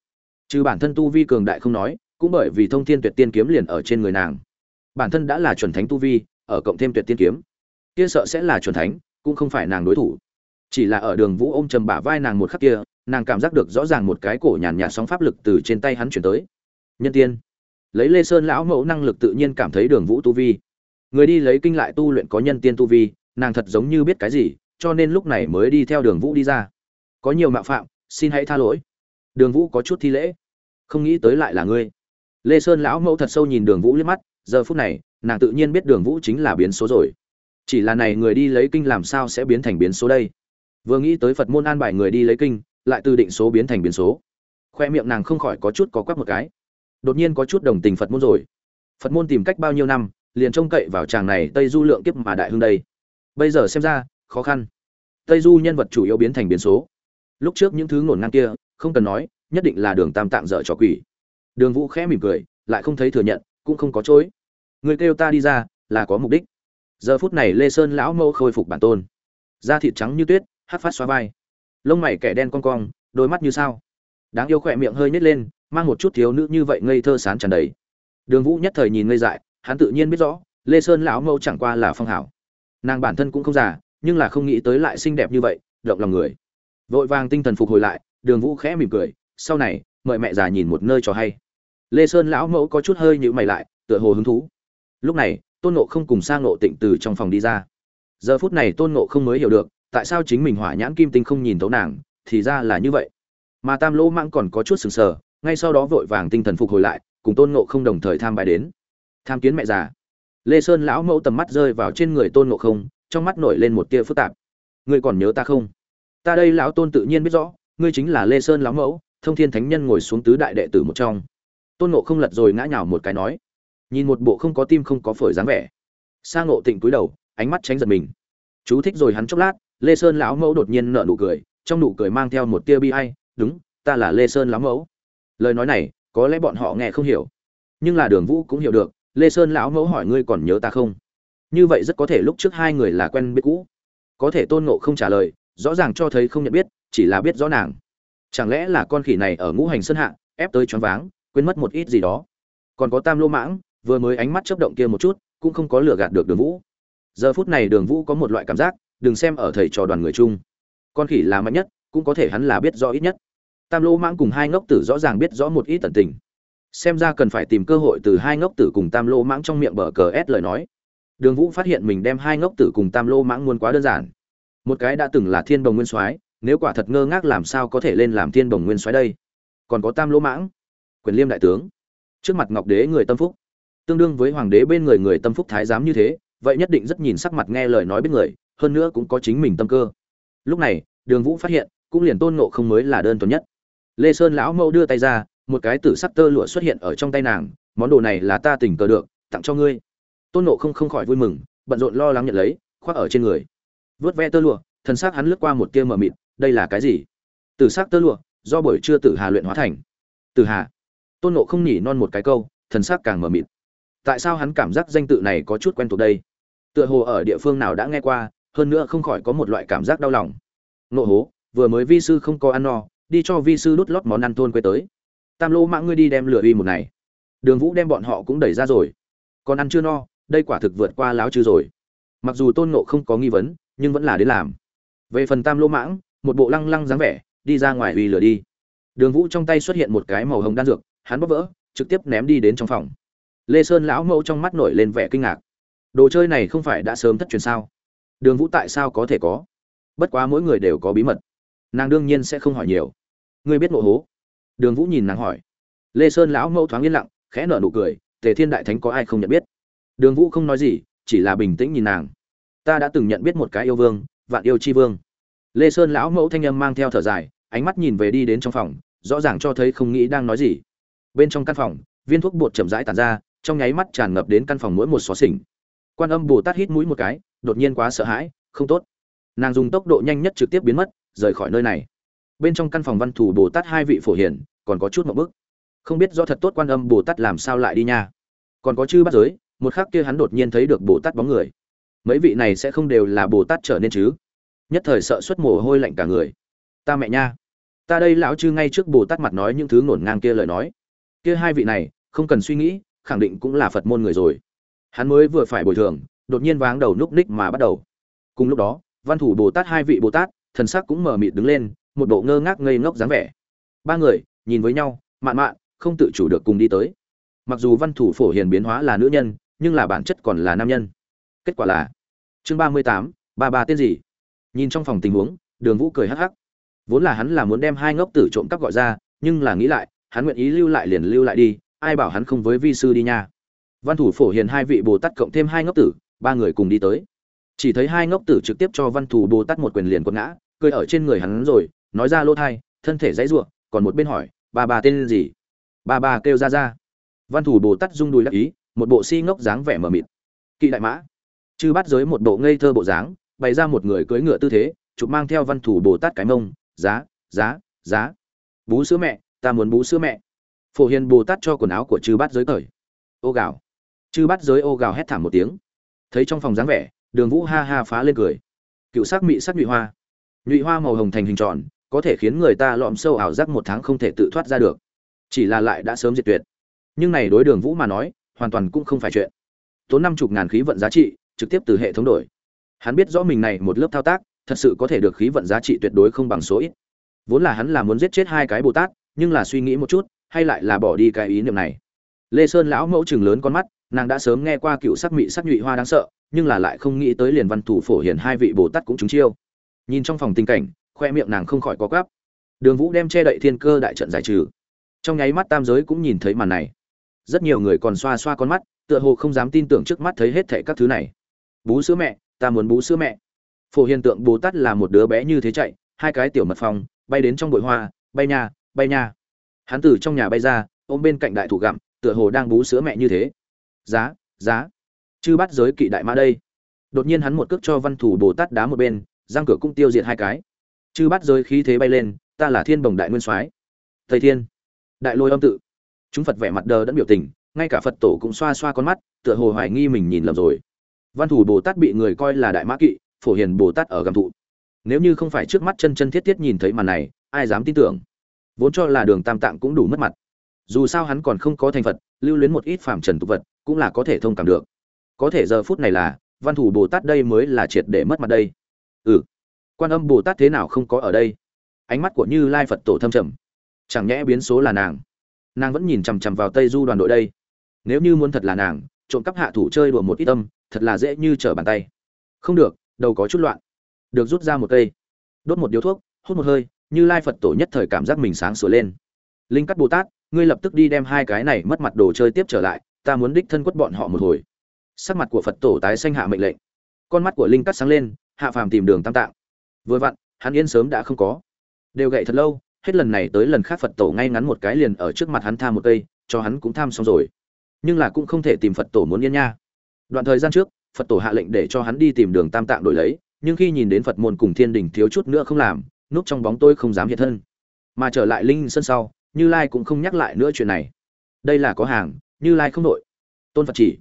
Trừ bản thân tu vi cường đại không nói, cũng bởi vì thông thiên tuyệt tiên kiếm liền ở trên người nàng. Bản thân đã là chuẩn thánh tu vi, ở cộng thêm tuyệt tiên kiếm kia sợ sẽ là chuẩn thánh, cũng không phải nàng đối thủ. Chỉ là ở đường vũ ôm trầm bả vai nàng một khắc kia, nàng cảm giác được rõ ràng một cái cổ nhàn nhạt sóng pháp lực từ trên tay hắn chuyển tới. Nhân tiên. Lấy lê sơn lão mẫu năng lực tự nhiên cảm thấy đường vũ tu vi. Người đi lấy kinh lại tu luyện có nhân tiên tu vi, nàng thật giống như biết cái gì, cho nên lúc này mới đi theo đường vũ đi ra. Có nhiều mạo phạm, xin hãy tha lỗi. Đường vũ có chút thi lễ. Không nghĩ tới lại là ngươi. Lê sơn lão mẫu thật sâu nhìn đường vũ liếc mắt, giờ phút này, nàng tự nhiên biết đường vũ chính là biến số rồi chỉ là này người đi lấy kinh làm sao sẽ biến thành biến số đây? Vừa nghĩ tới phật môn an bài người đi lấy kinh, lại từ định số biến thành biến số. Khoe miệng nàng không khỏi có chút có quắc một cái. Đột nhiên có chút đồng tình phật môn rồi. Phật môn tìm cách bao nhiêu năm, liền trông cậy vào chàng này tây du lượng kiếp mà đại hưng đây. Bây giờ xem ra, khó khăn. Tây du nhân vật chủ yếu biến thành biến số. Lúc trước những thứ ngổn ngang kia, không cần nói, nhất định là đường tam tạng dở trò quỷ. Đường vũ khẽ mỉm cười, lại không thấy thừa nhận, cũng không có chối. Người kêu ta đi ra, là có mục đích giờ phút này lê sơn lão mẫu khôi phục bản tôn. Da thịt trắng như tuyết, hát phát xoa vai. Lông mày kẻ đen con cong, đôi mắt như sao. Đáng yêu khỏe miệng hơi nhét lên, mang một chút thiếu nữ như vậy ngây thơ sán tràn đầy. Đường vũ nhất thời nhìn ngây dại, hắn tự nhiên biết rõ, lê sơn lão mẫu chẳng qua là phong hảo. Nàng bản thân cũng không già, nhưng là không nghĩ tới lại xinh đẹp như vậy, động lòng người. Vội vàng tinh thần phục hồi lại, đường vũ khẽ mỉm cười, sau này, mời mẹ già nhìn một nơi cho hay. Lê sơn lão mẫu có chút hơi nhữ mày lại, tựa hồ hứng thú. Lúc này tôn nộ không cùng sang nộ tịnh từ trong phòng đi ra. Giờ phút này tôn nộ không mới hiểu được, tại sao chính mình hỏa nhãn kim tinh không nhìn thấu nàng, thì ra là như vậy. Mà tam lỗ mãng còn có chút sừng sờ, ngay sau đó vội vàng tinh thần phục hồi lại, cùng tôn nộ không đồng thời tham bài đến. Tham kiến mẹ già. Lê sơn lão mẫu tầm mắt rơi vào trên người tôn nộ không, trong mắt nổi lên một tia phức tạp. Ngươi còn nhớ ta không? Ta đây lão tôn tự nhiên biết rõ, ngươi chính là lê sơn lão mẫu, thông thiên thánh nhân ngồi xuống tứ đại đệ tử một trong. Tôn nộ không lật rồi ngã nhào một cái nói nhìn một bộ không có tim không có phổi dáng vẻ. Sang nộ tịnh cúi đầu, ánh mắt tránh giật mình. Chú thích rồi hắn chốc lát, lê sơn lão mẫu đột nhiên nở nụ cười, trong nụ cười mang theo một tia bi ai, đúng, ta là lê sơn lão mẫu. Lời nói này, có lẽ bọn họ nghe không hiểu, nhưng là đường vũ cũng hiểu được, lê sơn lão mẫu hỏi ngươi còn nhớ ta không? Như vậy rất có thể lúc trước hai người là quen biết cũ. Có thể tôn ngộ không trả lời, rõ ràng cho thấy không nhận biết, chỉ là biết rõ nàng. Chẳng lẽ là con khỉ này ở ngũ hành sơn hạ, ép tới choáng váng, quên mất một ít gì đó. Còn có tam lô mãng vừa mới ánh mắt chớp động kia một chút, cũng không có lừa gạt được đường vũ. Giờ phút này đường vũ có một loại cảm giác, đừng xem ở thầy trò đoàn người chung. Con khỉ là mạnh nhất, cũng có thể hắn là biết rõ ít nhất. Tam lô mãng cùng hai ngốc tử rõ ràng biết rõ một ít tận tình. Xem ra cần phải tìm cơ hội từ hai ngốc tử cùng tam lô mãng trong miệng bờ cờ ép lời nói. Đường vũ phát hiện mình đem hai ngốc tử cùng tam lô mãng muốn quá đơn giản. Một cái đã từng là thiên đồng nguyên soái, nếu quả thật ngơ ngác làm sao có thể lên làm thiên đồng nguyên soái đây? Còn có tam lô mãng, quyền liêm đại tướng. Trước mặt ngọc đế người tâm phúc tương đương với hoàng đế bên người người tâm phúc thái giám như thế, vậy nhất định rất nhìn sắc mặt nghe lời nói biết người, hơn nữa cũng có chính mình tâm cơ. Lúc này, đường vũ phát hiện, cũng liền tôn nộ không mới là đơn thuần nhất. Lê sơn lão mẫu đưa tay ra, một cái tử sắc tơ lụa xuất hiện ở trong tay nàng, món đồ này là ta tình cờ được, tặng cho ngươi. Tôn nộ không không khỏi vui mừng, bận rộn lo lắng nhận lấy, khoác ở trên người. Vớt ve tơ lụa thân xác hắn lướt qua một tia mờ mịt, đây là cái gì? Tử sắc tơ lụa, do buổi trưa tử hà luyện hóa thành. Tử hà? Tôn nộ không nhỉ non một cái câu, thần sắc càng mờ mịt tại sao hắn cảm giác danh tự này có chút quen thuộc đây? Tựa hồ ở địa phương nào đã nghe qua, hơn nữa không khỏi có một loại cảm giác đau lòng. Nộ hố, vừa mới vi sư không có ăn no, đi cho vi sư đút lót món ăn thôn quê tới. Tam lô mã ngươi đi đem lửa uy một này. Đường vũ đem bọn họ cũng đẩy ra rồi. Còn ăn chưa no, đây quả thực vượt qua láo chư rồi. Mặc dù tôn nộ không có nghi vấn, nhưng vẫn là đến làm. Về phần tam lô mãng, một bộ lăng lăng dáng vẻ, đi ra ngoài uy lửa đi. Đường vũ trong tay xuất hiện một cái màu hồng đan dược, hắn bóp vỡ, trực tiếp ném đi đến trong phòng lê sơn lão mẫu trong mắt nổi lên vẻ kinh ngạc. Đồ chơi này không phải đã sớm thất truyền sao? Đường vũ tại sao có thể có? Bất quá mỗi người đều có bí mật. Nàng đương nhiên sẽ không hỏi nhiều. Ngươi biết mộ hố? Đường vũ nhìn nàng hỏi. Lê sơn lão mẫu thoáng yên lặng, khẽ nở nụ cười, tề thiên đại thánh có ai không nhận biết? Đường vũ không nói gì, chỉ là bình tĩnh nhìn nàng. Ta đã từng nhận biết một cái yêu vương, vạn yêu chi vương. Lê sơn lão mẫu thanh âm mang theo thở dài, ánh mắt nhìn về đi đến trong phòng, rõ ràng cho thấy không nghĩ đang nói gì. Bên trong căn phòng, viên thuốc bột chậm rãi tàn ra trong nháy mắt tràn ngập đến căn phòng mỗi một xó xỉnh. Quan âm bồ tát hít mũi một cái, đột nhiên quá sợ hãi, không tốt. Nàng dùng tốc độ nhanh nhất trực tiếp biến mất, rời khỏi nơi này. Bên trong căn phòng văn thủ bồ tát hai vị phổ hiển còn có chút một bức không biết do thật tốt quan âm bồ tát làm sao lại đi nha. Còn có chư bắt giới, một khắc kia hắn đột nhiên thấy được bồ tát bóng người. Mấy vị này sẽ không đều là bồ tát trở nên chứ? Nhất thời sợ xuất mồ hôi lạnh cả người. Ta mẹ nha. Ta đây lão chư ngay trước bồ tát mặt nói những thứ ngổn ngang kia lời nói. Kia hai vị này, không cần suy nghĩ khẳng định cũng là phật môn người rồi. Hắn mới vừa phải bồi thường, đột nhiên váng đầu núp ních mà bắt đầu. Cùng lúc đó, văn thủ bồ tát hai vị bồ tát, thần sắc cũng mờ mịt đứng lên, một bộ ngơ ngác ngây ngốc dáng vẻ. Ba người, nhìn với nhau, mạn mạn, không tự chủ được cùng đi tới. Mặc dù văn thủ phổ hiền biến hóa là nữ nhân, nhưng là bản chất còn là nam nhân. Kết quả là, chương ba mươi tám, ba ba tên gì? Nhìn trong phòng tình huống, đường vũ cười hắc hắc. Vốn là hắn là muốn đem hai ngốc tử trộm cắp gọi ra, nhưng là nghĩ lại, hắn nguyện ý lưu lại liền lưu lại đi ai bảo hắn không với vi sư đi nha. Văn thủ phổ hiền hai vị bồ tát cộng thêm hai ngốc tử, ba người cùng đi tới. Chỉ thấy hai ngốc tử trực tiếp cho văn thủ bồ tát một quyền liền quật ngã, cười ở trên người hắn rồi, nói ra lỗ thai, thân thể dãy ruộng, còn một bên hỏi, ba bà tên gì? Ba bà kêu ra ra. Văn thủ bồ tát rung đùi đắc ý, một bộ si ngốc dáng vẻ mờ mịt. Kỵ đại mã. Chư bắt giới một bộ ngây thơ bộ dáng, bày ra một người cưỡi ngựa tư thế, chụp mang theo văn thủ bồ tát cái mông, giá giá giá. Bú sữa mẹ, ta muốn bú sữa mẹ phổ hiền bồ tát cho quần áo của chư bát giới cởi. Ô gào. Chư bát giới ô gào hét thảm một tiếng. Thấy trong phòng dáng vẻ, đường vũ ha ha phá lên cười. Cựu sắc mị sắc nhụy hoa. Nhụy hoa màu hồng thành hình tròn, có thể khiến người ta lọm sâu ảo giác một tháng không thể tự thoát ra được. Chỉ là lại đã sớm diệt tuyệt. Nhưng này đối đường vũ mà nói, hoàn toàn cũng không phải chuyện. Tốn năm chục ngàn khí vận giá trị, trực tiếp từ hệ thống đổi. Hắn biết rõ mình này một lớp thao tác, thật sự có thể được khí vận giá trị tuyệt đối không bằng số ít. Vốn là hắn là muốn giết chết hai cái bồ tát, nhưng là suy nghĩ một chút hay lại là bỏ đi cái ý niệm này? Lê sơn lão mẫu chừng lớn con mắt, nàng đã sớm nghe qua cựu sắc mị sắc nhụy hoa đáng sợ, nhưng là lại không nghĩ tới liền văn thủ phổ hiền hai vị bồ tát cũng trúng chiêu. Nhìn trong phòng tình cảnh, khoe miệng nàng không khỏi có gắp. Đường vũ đem che đậy thiên cơ đại trận giải trừ. Trong nháy mắt tam giới cũng nhìn thấy màn này. Rất nhiều người còn xoa xoa con mắt, tựa hồ không dám tin tưởng trước mắt thấy hết thệ các thứ này. Bú sữa mẹ, ta muốn bú sữa mẹ. Phổ hiện tượng bồ tát là một đứa bé như thế chạy, hai cái tiểu mật phòng, bay đến trong bụi hoa, bay nha bay nha hắn từ trong nhà bay ra, ôm bên cạnh đại thủ gặm, tựa hồ đang bú sữa mẹ như thế. Giá giá. Chư bắt giới kỵ đại mã đây. Đột nhiên hắn một cước cho văn thủ bồ tát đá một bên giang cửa cũng tiêu diệt hai cái. Chư bắt giới khí thế bay lên, ta là thiên bồng đại nguyên soái. Thầy thiên. Đại lôi âm tự. Chúng phật vẻ mặt đờ đẫn biểu tình, ngay cả phật tổ cũng xoa xoa con mắt, tựa hồ hoài nghi mình nhìn lầm rồi. Văn thủ bồ tát bị người coi là đại mã kỵ, phổ hiền bồ tát ở gầm thụ. Nếu như không phải trước mắt chân chân thiết thiết nhìn thấy màn này, ai dám tin tưởng? Vốn cho là đường tam tạng cũng đủ mất mặt. Dù sao hắn còn không có thành phật, lưu luyến một ít phàm trần tục vật, cũng là có thể thông cảm được. Có thể giờ phút này là, văn thủ bồ tát đây mới là triệt để mất mặt đây. Ừ. Quan âm bồ tát thế nào không có ở đây? Ánh mắt của như lai phật tổ thâm trầm. Chẳng nhẽ biến số là nàng? Nàng vẫn nhìn chằm chằm vào tây du đoàn đội đây. Nếu như muốn thật là nàng, trộm cắp hạ thủ chơi đùa một ít tâm, thật là dễ như trở bàn tay. Không được, đầu có chút loạn. Được rút ra một cây. Đốt một điếu thuốc, hút một hơi như lai phật tổ nhất thời cảm giác mình sáng sửa lên. Linh cắt bồ tát, ngươi lập tức đi đem hai cái này mất mặt đồ chơi tiếp trở lại, ta muốn đích thân quất bọn họ một hồi. Sắc mặt của phật tổ tái sanh hạ mệnh lệnh. Con mắt của linh cắt sáng lên, hạ phàm tìm đường tam tạng. Vừa vặn, hắn yên sớm đã không có. Đều gậy thật lâu, hết lần này tới lần khác phật tổ ngay ngắn một cái liền ở trước mặt hắn tham một cây, cho hắn cũng tham xong rồi. Nhưng là cũng không thể tìm phật tổ muốn yên nha. Đoạn thời gian trước, phật tổ hạ lệnh để cho hắn đi tìm đường tam tạng đổi lấy, nhưng khi nhìn đến phật môn cùng thiên đình thiếu chút nữa không làm núp trong bóng tôi không dám hiện thân. Mà trở lại linh sân sau, như lai cũng không nhắc lại nữa chuyện này. Đây là có hàng, như lai không đội. Tôn phật chỉ.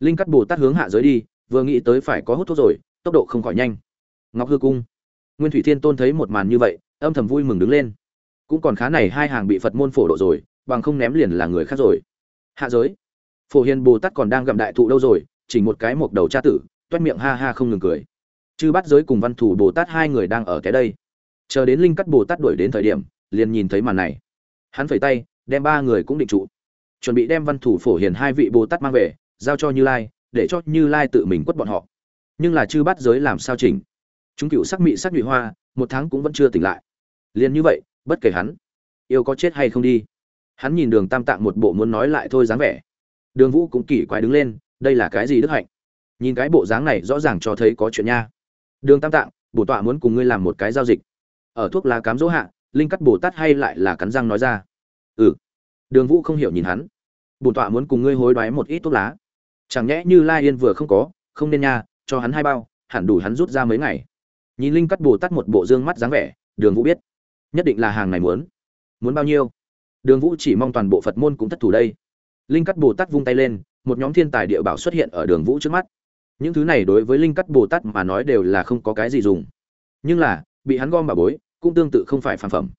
Linh cắt bồ tát hướng hạ giới đi, vừa nghĩ tới phải có hút thuốc rồi, tốc độ không khỏi nhanh. Ngọc hư cung. Nguyên thủy thiên tôn thấy một màn như vậy, âm thầm vui mừng đứng lên. Cũng còn khá này hai hàng bị phật môn phổ độ rồi, bằng không ném liền là người khác rồi. Hạ giới. Phổ hiền bồ tát còn đang gặm đại thụ đâu rồi, chỉ một cái mộc đầu cha tử, toét miệng ha ha không ngừng cười. Chư bắt giới cùng văn thủ bồ tát hai người đang ở cái đây chờ đến linh cắt bồ tát đuổi đến thời điểm, liền nhìn thấy màn này. Hắn phẩy tay, đem ba người cũng định trụ. Chuẩn bị đem văn thủ phổ hiền hai vị bồ tát mang về, giao cho như lai, để cho như lai tự mình quất bọn họ. Nhưng là chư bắt giới làm sao chỉnh? Chúng cựu sắc mị sắc nhụy hoa, một tháng cũng vẫn chưa tỉnh lại. Liền như vậy, bất kể hắn, yêu có chết hay không đi. Hắn nhìn đường tam tạng một bộ muốn nói lại thôi dáng vẻ. Đường vũ cũng kỳ quái đứng lên, đây là cái gì đức hạnh? Nhìn cái bộ dáng này rõ ràng cho thấy có chuyện nha. Đường tam tạng, bổ tọa muốn cùng ngươi làm một cái giao dịch ở thuốc lá cám dỗ hạ, linh cắt bồ tát hay lại là cắn răng nói ra. Ừ. Đường vũ không hiểu nhìn hắn. Bổn tọa muốn cùng ngươi hối đoái một ít thuốc lá. Chẳng nhẽ như lai yên vừa không có, không nên nha, cho hắn hai bao, hẳn đủ hắn rút ra mấy ngày. Nhìn linh cắt bồ tát một bộ dương mắt dáng vẻ, đường vũ biết. Nhất định là hàng này muốn. Muốn bao nhiêu? Đường vũ chỉ mong toàn bộ phật môn cũng thất thủ đây. Linh cắt bồ tát vung tay lên, một nhóm thiên tài địa bảo xuất hiện ở đường vũ trước mắt. Những thứ này đối với linh cắt bồ tát mà nói đều là không có cái gì dùng. Nhưng là bị hắn gom bà bối, cũng tương tự không phải phản phẩm.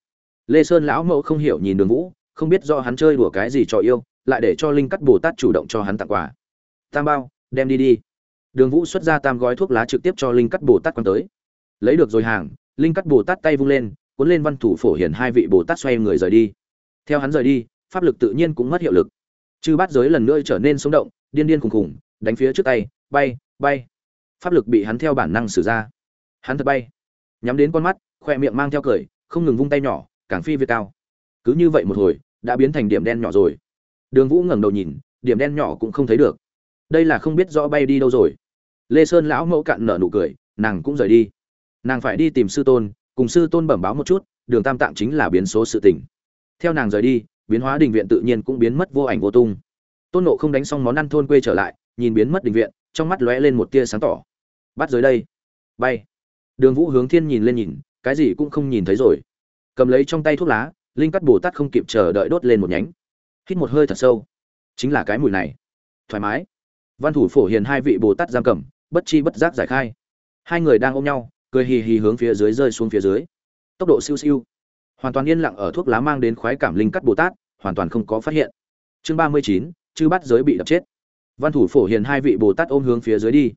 Lê sơn lão mẫu không hiểu nhìn đường vũ, không biết do hắn chơi đùa cái gì cho yêu, lại để cho linh cắt bồ tát chủ động cho hắn tặng quà. Tam bao, đem đi đi. Đường vũ xuất ra tam gói thuốc lá trực tiếp cho linh cắt bồ tát quăng tới. Lấy được rồi hàng, linh cắt bồ tát tay vung lên, cuốn lên văn thủ phổ hiển hai vị bồ tát xoay người rời đi. Theo hắn rời đi, pháp lực tự nhiên cũng mất hiệu lực. Chư bát giới lần nữa trở nên sống động, điên điên khùng khùng đánh phía trước tay, bay bay. Pháp lực bị hắn theo bản năng sử ra. Hắn thật bay nhắm đến con mắt, khoe miệng mang theo cười, không ngừng vung tay nhỏ, càng phi việt cao. Cứ như vậy một hồi, đã biến thành điểm đen nhỏ rồi. Đường vũ ngẩng đầu nhìn, điểm đen nhỏ cũng không thấy được. Đây là không biết rõ bay đi đâu rồi. Lê sơn lão mẫu cạn nở nụ cười, nàng cũng rời đi. Nàng phải đi tìm sư tôn, cùng sư tôn bẩm báo một chút, đường tam tạng chính là biến số sự tình. Theo nàng rời đi, biến hóa đình viện tự nhiên cũng biến mất vô ảnh vô tung. Tôn nộ không đánh xong món ăn thôn quê trở lại, nhìn biến mất đình viện, trong mắt lóe lên một tia sáng tỏ. Bắt dưới đây. Bay đường vũ hướng thiên nhìn lên nhìn, cái gì cũng không nhìn thấy rồi. Cầm lấy trong tay thuốc lá, linh cắt bồ tát không kịp chờ đợi đốt lên một nhánh. Hít một hơi thật sâu. Chính là cái mùi này. Thoải mái. Văn thủ phổ hiền hai vị bồ tát giam cầm, bất chi bất giác giải khai. Hai người đang ôm nhau, cười hì hì hướng phía dưới rơi xuống phía dưới. Tốc độ siêu siêu. Hoàn toàn yên lặng ở thuốc lá mang đến khoái cảm linh cắt bồ tát, hoàn toàn không có phát hiện. Chương ba mươi chín, chư bắt giới bị đập chết. Văn thủ phổ hiền hai vị bồ tát ôm hướng phía dưới đi.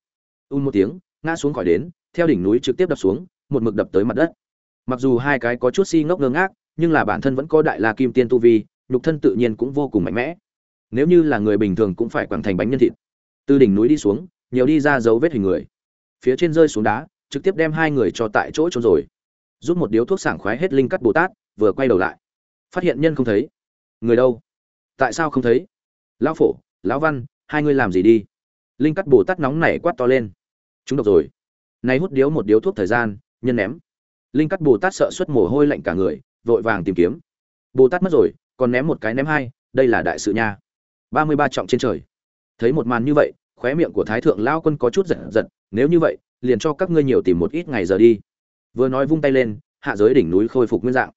Un một tiếng, ngã xuống khỏi đến theo đỉnh núi trực tiếp đập xuống, một mực đập tới mặt đất. Mặc dù hai cái có chút si ngốc ngơ ngác, nhưng là bản thân vẫn có đại la kim tiên tu vi, nhục thân tự nhiên cũng vô cùng mạnh mẽ. Nếu như là người bình thường cũng phải quẳng thành bánh nhân thịt. Từ đỉnh núi đi xuống, nhiều đi ra dấu vết hình người. Phía trên rơi xuống đá, trực tiếp đem hai người cho tại chỗ trốn rồi. Rút một điếu thuốc sảng khoái hết linh cắt bồ tát, vừa quay đầu lại. Phát hiện nhân không thấy. Người đâu? Tại sao không thấy? Lão phổ, lão văn, hai ngươi làm gì đi? Linh cắt bồ tát nóng nảy quát to lên. Chúng độc rồi nay hút điếu một điếu thuốc thời gian, nhân ném. Linh cắt bồ tát sợ xuất mồ hôi lạnh cả người, vội vàng tìm kiếm. Bồ tát mất rồi, còn ném một cái ném hai, đây là đại sự nha. Ba mươi ba trọng trên trời. Thấy một màn như vậy, khóe miệng của thái thượng lao quân có chút giật giật, nếu như vậy, liền cho các ngươi nhiều tìm một ít ngày giờ đi. Vừa nói vung tay lên, hạ giới đỉnh núi khôi phục nguyên dạng.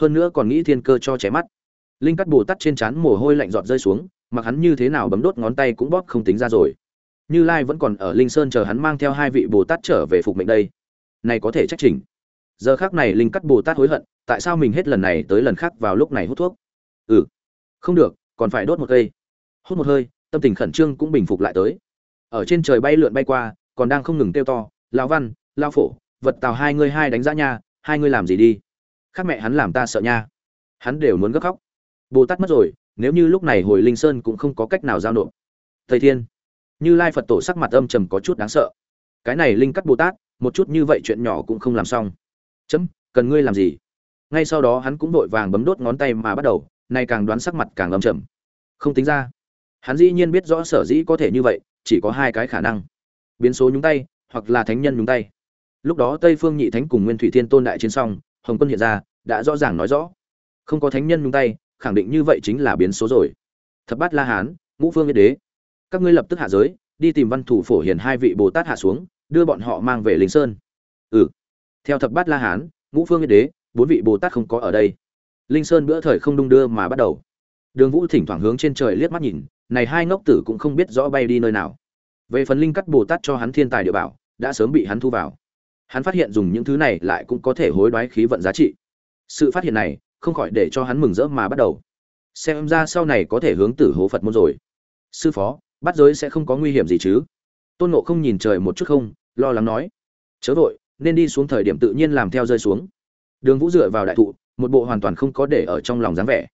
Hơn nữa còn nghĩ thiên cơ cho chém mắt. Linh cắt bồ tát trên trán mồ hôi lạnh giọt rơi xuống, mặc hắn như thế nào bấm đốt ngón tay cũng bóp không tính ra rồi như lai vẫn còn ở linh sơn chờ hắn mang theo hai vị bồ tát trở về phục mệnh đây. Này có thể trách trình giờ khác này linh cắt bồ tát hối hận, tại sao mình hết lần này tới lần khác vào lúc này hút thuốc? Ừ. Không được, còn phải đốt một cây. Hút một hơi, tâm tình khẩn trương cũng bình phục lại tới. Ở trên trời bay lượn bay qua, còn đang không ngừng kêu to lao văn lao phổ, vật tào hai ngươi hai đánh giá nha, hai ngươi làm gì đi? Khác mẹ hắn làm ta sợ nha. Hắn đều muốn gấp khóc. Bồ tát mất rồi, nếu như lúc này hồi linh sơn cũng không có cách nào giao nộp. Thầy thiên như lai phật tổ sắc mặt âm trầm có chút đáng sợ. Cái này linh cắt bồ tát, một chút như vậy chuyện nhỏ cũng không làm xong. Chấm, cần ngươi làm gì? Ngay sau đó hắn cũng vội vàng bấm đốt ngón tay mà bắt đầu, nay càng đoán sắc mặt càng âm trầm. Không tính ra. Hắn dĩ nhiên biết rõ sở dĩ có thể như vậy, chỉ có hai cái khả năng. Biến số nhúng tay, hoặc là thánh nhân nhúng tay. Lúc đó tây phương nhị thánh cùng nguyên thủy thiên tôn đại chiến xong hồng quân hiện ra, đã rõ ràng nói rõ. Không có thánh nhân nhúng tay, khẳng định như vậy chính là biến số rồi. Thập bát la hán, ngũ phương yết đế các ngươi lập tức hạ giới, đi tìm văn thủ phổ hiền hai vị bồ tát hạ xuống, đưa bọn họ mang về linh sơn. Ừ. Theo thập bát la hán, ngũ phương yên đế, bốn vị bồ tát không có ở đây. Linh sơn bữa thời không đung đưa mà bắt đầu. Đường vũ thỉnh thoảng hướng trên trời liếc mắt nhìn, này hai ngốc tử cũng không biết rõ bay đi nơi nào. Về phần linh cắt bồ tát cho hắn thiên tài địa bảo, đã sớm bị hắn thu vào. Hắn phát hiện dùng những thứ này lại cũng có thể hối đoái khí vận giá trị. Sự phát hiện này, không khỏi để cho hắn mừng rỡ mà bắt đầu. Xem ra sau này có thể hướng tử hố phật môn rồi. Sư phó bắt giới sẽ không có nguy hiểm gì chứ? Tôn nộ không nhìn trời một chút không, lo lắng nói. Chớ vội, nên đi xuống thời điểm tự nhiên làm theo rơi xuống. Đường vũ dựa vào đại thụ, một bộ hoàn toàn không có để ở trong lòng dáng vẻ.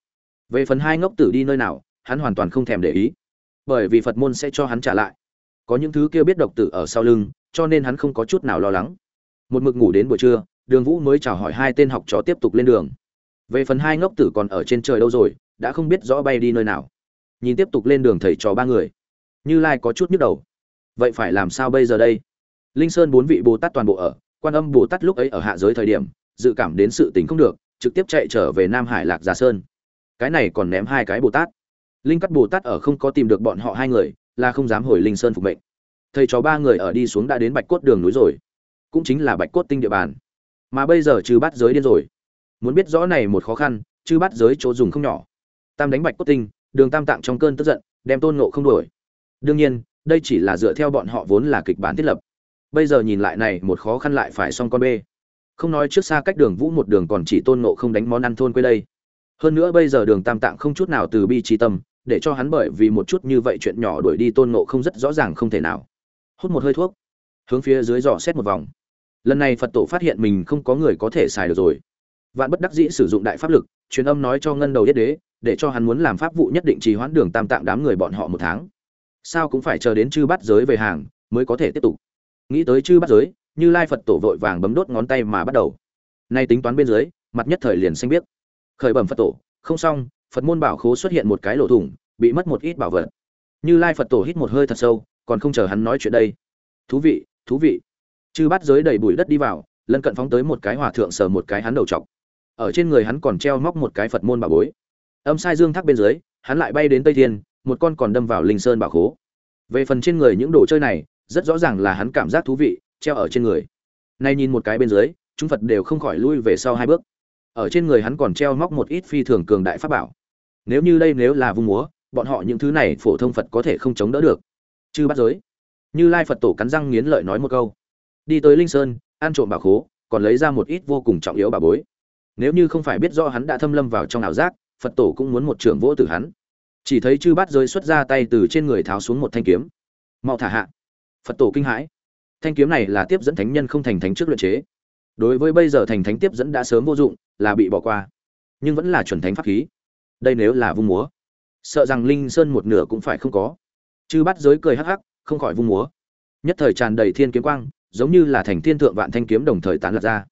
Về phần hai ngốc tử đi nơi nào, hắn hoàn toàn không thèm để ý. Bởi vì phật môn sẽ cho hắn trả lại. Có những thứ kia biết độc tử ở sau lưng, cho nên hắn không có chút nào lo lắng. Một mực ngủ đến buổi trưa, đường vũ mới chào hỏi hai tên học trò tiếp tục lên đường. Về phần hai ngốc tử còn ở trên trời đâu rồi, đã không biết rõ bay đi nơi nào. Nhìn tiếp tục lên đường thầy trò ba người như lai có chút nhức đầu. Vậy phải làm sao bây giờ đây? Linh sơn bốn vị bồ tát toàn bộ ở, quan âm bồ tát lúc ấy ở hạ giới thời điểm, dự cảm đến sự tình không được, trực tiếp chạy trở về nam hải lạc già sơn. Cái này còn ném hai cái bồ tát. Linh cắt bồ tát ở không có tìm được bọn họ hai người, là không dám hồi linh sơn phục mệnh. Thầy trò ba người ở đi xuống đã đến bạch cốt đường núi rồi. Cũng chính là bạch cốt tinh địa bàn. Mà bây giờ trừ bắt giới điên rồi. Muốn biết rõ này một khó khăn trừ bắt giới chỗ dùng không nhỏ. Tam đánh bạch cốt tinh, đường tam tạng trong cơn tức giận, đem tôn nộ không đuổi đương nhiên, đây chỉ là dựa theo bọn họ vốn là kịch bản thiết lập. Bây giờ nhìn lại này, một khó khăn lại phải xong con bê. Không nói trước xa cách đường vũ một đường còn chỉ tôn nộ không đánh món ăn thôn quê đây. Hơn nữa bây giờ đường tam tạng không chút nào từ bi trí tâm, để cho hắn bởi vì một chút như vậy chuyện nhỏ đuổi đi tôn nộ không rất rõ ràng không thể nào. Hút một hơi thuốc. Hướng phía dưới dò xét một vòng. Lần này phật tổ phát hiện mình không có người có thể xài được rồi. Vạn bất đắc dĩ sử dụng đại pháp lực, truyền âm nói cho ngân đầu yết đế, để cho hắn muốn làm pháp vụ nhất định trì hoãn đường tam tạng đám người bọn họ một tháng sao cũng phải chờ đến chư bắt giới về hàng, mới có thể tiếp tục. Nghĩ tới chư bắt giới, như lai phật tổ vội vàng bấm đốt ngón tay mà bắt đầu. Nay tính toán bên dưới, mặt nhất thời liền xanh biết khởi bẩm phật tổ, không xong, phật môn bảo khố xuất hiện một cái lỗ thủng, bị mất một ít bảo vật. Như lai phật tổ hít một hơi thật sâu, còn không chờ hắn nói chuyện đây. Thú vị thú vị. Chư bắt giới đầy bụi đất đi vào, lân cận phóng tới một cái hòa thượng sờ một cái hắn đầu chọc ở trên người hắn còn treo móc một cái phật môn bảo bối. Âm sai dương thác bên dưới, hắn lại bay đến tây thiên một con còn đâm vào linh sơn bảo khố. Về phần trên người những đồ chơi này, rất rõ ràng là hắn cảm giác thú vị, treo ở trên người. Nay nhìn một cái bên dưới, chúng phật đều không khỏi lui về sau hai bước. Ở trên người hắn còn treo móc một ít phi thường cường đại pháp bảo. Nếu như đây nếu là vung múa, bọn họ những thứ này phổ thông phật có thể không chống đỡ được. Chư bắt giới, như lai phật tổ cắn răng nghiến lợi nói một câu. Đi tới linh sơn, ăn trộm bảo khố, còn lấy ra một ít vô cùng trọng yếu bà bối. Nếu như không phải biết rõ hắn đã thâm lâm vào trong ảo giác, phật tổ cũng muốn một trưởng vỗ tử hắn chỉ thấy chư bát giới xuất ra tay từ trên người tháo xuống một thanh kiếm. Mau thả hạ. Phật tổ kinh hãi. Thanh kiếm này là tiếp dẫn thánh nhân không thành thánh trước luyện chế. Đối với bây giờ thành thánh tiếp dẫn đã sớm vô dụng, là bị bỏ qua. Nhưng vẫn là chuẩn thánh pháp khí. Đây nếu là vung múa. Sợ rằng linh sơn một nửa cũng phải không có. Chư bắt giới cười hắc hắc, không khỏi vung múa. Nhất thời tràn đầy thiên kiếm quang, giống như là thành thiên thượng vạn thanh kiếm đồng thời tán lật ra.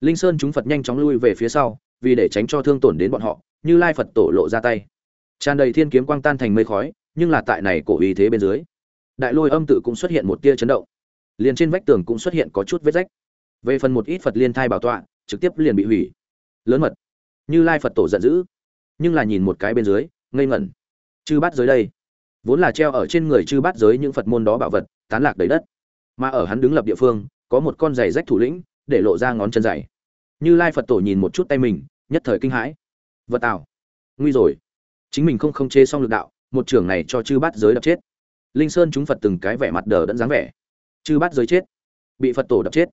Linh sơn chúng phật nhanh chóng lui về phía sau, vì để tránh cho thương tổn đến bọn họ, như lai phật tổ lộ ra tay tràn đầy thiên kiếm quang tan thành mây khói, nhưng là tại này cổ uy thế bên dưới, đại lôi âm tự cũng xuất hiện một tia chấn động. Liền trên vách tường cũng xuất hiện có chút vết rách. Về phần một ít phật liên thai bảo tọa, trực tiếp liền bị hủy. Lớn mật. Như lai phật tổ giận dữ. Nhưng là nhìn một cái bên dưới, ngây ngẩn. Chư bát giới đây. Vốn là treo ở trên người chư bát giới những phật môn đó bảo vật, tán lạc đầy đất. Mà ở hắn đứng lập địa phương, có một con giày rách thủ lĩnh, để lộ ra ngón chân giày. Như lai phật tổ nhìn một chút tay mình, nhất thời kinh hãi. Vật tạo nguy rồi chính mình không không chế xong lực đạo, một trưởng này cho chư bát giới đập chết. Linh sơn chúng phật từng cái vẻ mặt đờ đẫn dáng vẻ. Chư bát giới chết, bị phật tổ đập chết.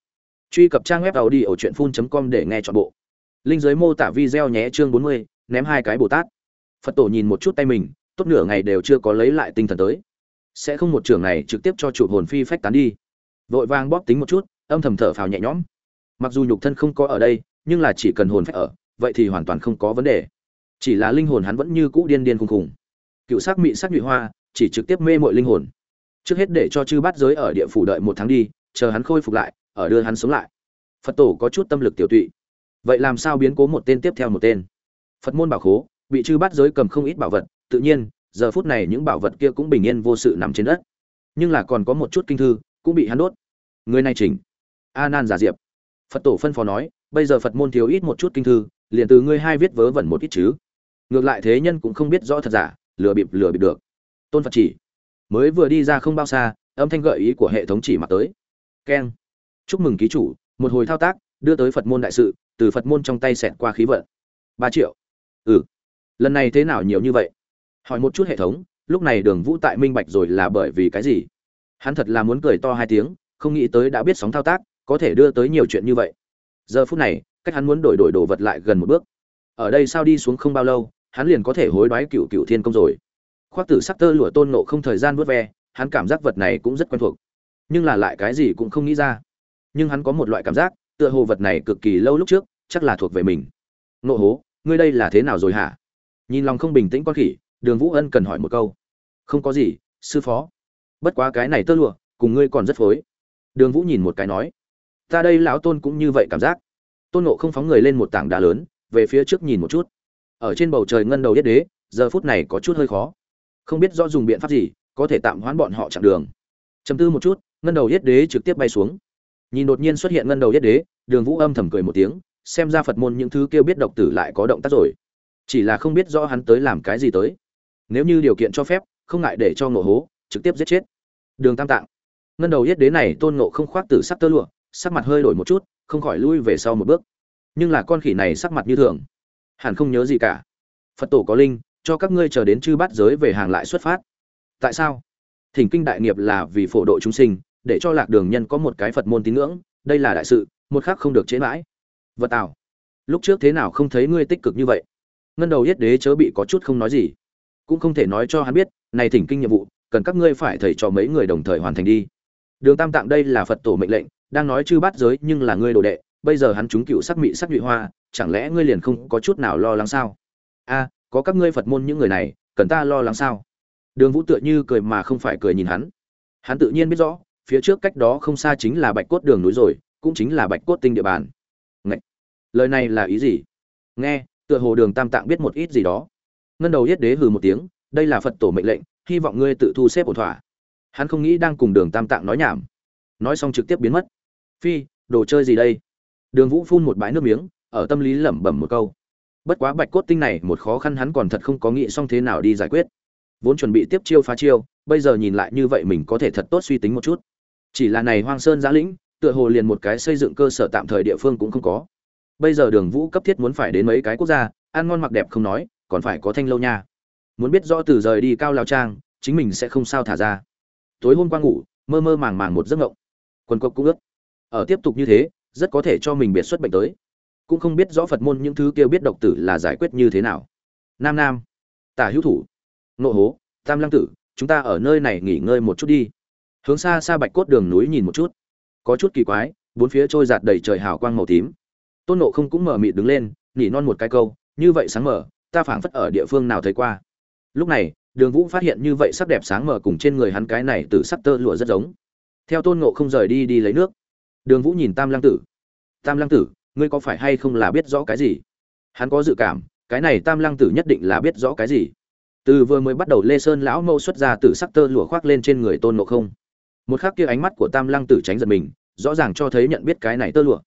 Truy cập trang web tàu đi ở truyện phun com để nghe chọn bộ. Linh giới mô tả video nhé chương bốn mươi, ném hai cái bồ tát. Phật tổ nhìn một chút tay mình, tốt nửa ngày đều chưa có lấy lại tinh thần tới. Sẽ không một trưởng này trực tiếp cho chủ hồn phi phách tán đi. Vội vàng bóp tính một chút, âm thầm thở phào nhẹ nhõm. Mặc dù nhục thân không có ở đây, nhưng là chỉ cần hồn phách ở, vậy thì hoàn toàn không có vấn đề chỉ là linh hồn hắn vẫn như cũ điên điên khùng khùng. Cựu sắc mị sắc nhụy hoa, chỉ trực tiếp mê mội linh hồn. Trước hết để cho chư bát giới ở địa phủ đợi một tháng đi, chờ hắn khôi phục lại, ở đưa hắn sống lại. Phật tổ có chút tâm lực tiểu tụy. Vậy làm sao biến cố một tên tiếp theo một tên? Phật môn bảo khố, bị chư bát giới cầm không ít bảo vật, tự nhiên, giờ phút này những bảo vật kia cũng bình yên vô sự nằm trên đất. Nhưng là còn có một chút kinh thư, cũng bị hắn đốt. Người này chỉnh. A nan giả diệp. Phật tổ phân phó nói, bây giờ phật môn thiếu ít một chút kinh thư, liền từ ngươi hai viết vớ vẩn một ít chứ ngược lại thế nhân cũng không biết rõ thật giả, lừa bịp lừa bịp được. Tôn phật chỉ, mới vừa đi ra không bao xa, âm thanh gợi ý của hệ thống chỉ mặt tới. Keng. Chúc mừng ký chủ, một hồi thao tác, đưa tới phật môn đại sự, từ phật môn trong tay xẹt qua khí vận. Ba triệu. Ừ. Lần này thế nào nhiều như vậy? Hỏi một chút hệ thống, lúc này đường vũ tại minh bạch rồi là bởi vì cái gì? Hắn thật là muốn cười to hai tiếng, không nghĩ tới đã biết sóng thao tác, có thể đưa tới nhiều chuyện như vậy. Giờ phút này, cách hắn muốn đổi đổi đồ vật lại gần một bước. Ở đây sao đi xuống không bao lâu hắn liền có thể hối đoái cựu cựu thiên công rồi. Khoác tử sắc tơ lụa tôn nộ không thời gian vớt ve, hắn cảm giác vật này cũng rất quen thuộc. Nhưng là lại cái gì cũng không nghĩ ra. Nhưng hắn có một loại cảm giác, tựa hồ vật này cực kỳ lâu lúc trước, chắc là thuộc về mình. Nộ hố, ngươi đây là thế nào rồi hả? Nhìn lòng không bình tĩnh con khỉ, đường vũ ân cần hỏi một câu. Không có gì, sư phó. Bất quá cái này tơ lụa, cùng ngươi còn rất phối. Đường vũ nhìn một cái nói. Ta đây lão tôn cũng như vậy cảm giác. Tôn nộ không phóng người lên một tảng đá lớn, về phía trước nhìn một chút ở trên bầu trời ngân đầu yết đế, giờ phút này có chút hơi khó. Không biết do dùng biện pháp gì, có thể tạm hoãn bọn họ chặng đường. Chầm tư một chút, ngân đầu yết đế trực tiếp bay xuống. Nhìn đột nhiên xuất hiện ngân đầu yết đế, đường vũ âm thầm cười một tiếng, xem ra phật môn những thứ kêu biết độc tử lại có động tác rồi. Chỉ là không biết rõ hắn tới làm cái gì tới. Nếu như điều kiện cho phép, không ngại để cho ngộ hố, trực tiếp giết chết. Đường tam tạng. Ngân đầu yết đế này tôn ngộ không khoác tử sắc tơ lụa, sắc mặt hơi đổi một chút, không khỏi lui về sau một bước. Nhưng là con khỉ này sắc mặt như thường hẳn không nhớ gì cả. Phật tổ có linh, cho các ngươi chờ đến chư bát giới về hàng lại xuất phát. Tại sao? Thỉnh kinh đại nghiệp là vì phổ độ chúng sinh, để cho lạc đường nhân có một cái phật môn tín ngưỡng, đây là đại sự, một khác không được chế mãi. Vật tào lúc trước thế nào không thấy ngươi tích cực như vậy? Ngân đầu yết đế chớ bị có chút không nói gì. Cũng không thể nói cho hắn biết, này thỉnh kinh nhiệm vụ, cần các ngươi phải thầy cho mấy người đồng thời hoàn thành đi. Đường tam tạng đây là phật tổ mệnh lệnh, đang nói chư bát giới nhưng là ngươi đồ đệ bây giờ hắn chúng cựu sắc mị sắc nhụy hoa, chẳng lẽ ngươi liền không có chút nào lo lắng sao? A, có các ngươi phật môn những người này, cần ta lo lắng sao? Đường vũ tựa như cười mà không phải cười nhìn hắn. Hắn tự nhiên biết rõ, phía trước cách đó không xa chính là bạch cốt đường núi rồi, cũng chính là bạch cốt tinh địa bàn. Ngậy! lời này là ý gì? Nghe, tựa hồ đường tam tạng biết một ít gì đó. Ngân đầu yết đế hừ một tiếng, đây là phật tổ mệnh lệnh, hy vọng ngươi tự thu xếp ổn thỏa. Hắn không nghĩ đang cùng đường tam tạng nói nhảm. Nói xong trực tiếp biến mất. Phi, đồ chơi gì đây? Đường vũ phun một bãi nước miếng, ở tâm lý lẩm bẩm một câu. Bất quá bạch cốt tinh này một khó khăn hắn còn thật không có nghĩ xong thế nào đi giải quyết. Vốn chuẩn bị tiếp chiêu phá chiêu, bây giờ nhìn lại như vậy mình có thể thật tốt suy tính một chút. Chỉ là này hoang sơn Giá lĩnh, tựa hồ liền một cái xây dựng cơ sở tạm thời địa phương cũng không có. Bây giờ đường vũ cấp thiết muốn phải đến mấy cái quốc gia, ăn ngon mặc đẹp không nói, còn phải có thanh lâu nha. Muốn biết rõ từ rời đi cao lao trang, chính mình sẽ không sao thả ra. Tối hôm qua ngủ, mơ mơ màng màng một giấc ngộng quần cục cũng ướt. Ở tiếp tục như thế rất có thể cho mình biệt xuất bệnh tới. Cũng không biết rõ phật môn những thứ kêu biết độc tử là giải quyết như thế nào. Nam nam, tả hữu thủ nộ hố, tam lăng tử, chúng ta ở nơi này nghỉ ngơi một chút đi. Hướng xa xa bạch cốt đường núi nhìn một chút. Có chút kỳ quái, bốn phía trôi giạt đầy trời hào quang màu tím. Tôn nộ không cũng mở mịt đứng lên nỉ non một cái câu, như vậy sáng mở ta phảng phất ở địa phương nào thấy qua. Lúc này, đường vũ phát hiện như vậy sắc đẹp sáng mở cùng trên người hắn cái này từ sắc tơ lụa rất giống. Theo tôn nộ không rời đi đi lấy nước đường vũ nhìn tam lăng tử. Tam lăng tử, ngươi có phải hay không là biết rõ cái gì? Hắn có dự cảm, cái này tam lăng tử nhất định là biết rõ cái gì. Từ vừa mới bắt đầu lê sơn lão mâu xuất ra từ sắc tơ lụa khoác lên trên người tôn nộ không. Một khắc kia ánh mắt của tam lăng tử tránh giật mình, rõ ràng cho thấy nhận biết cái này tơ lụa.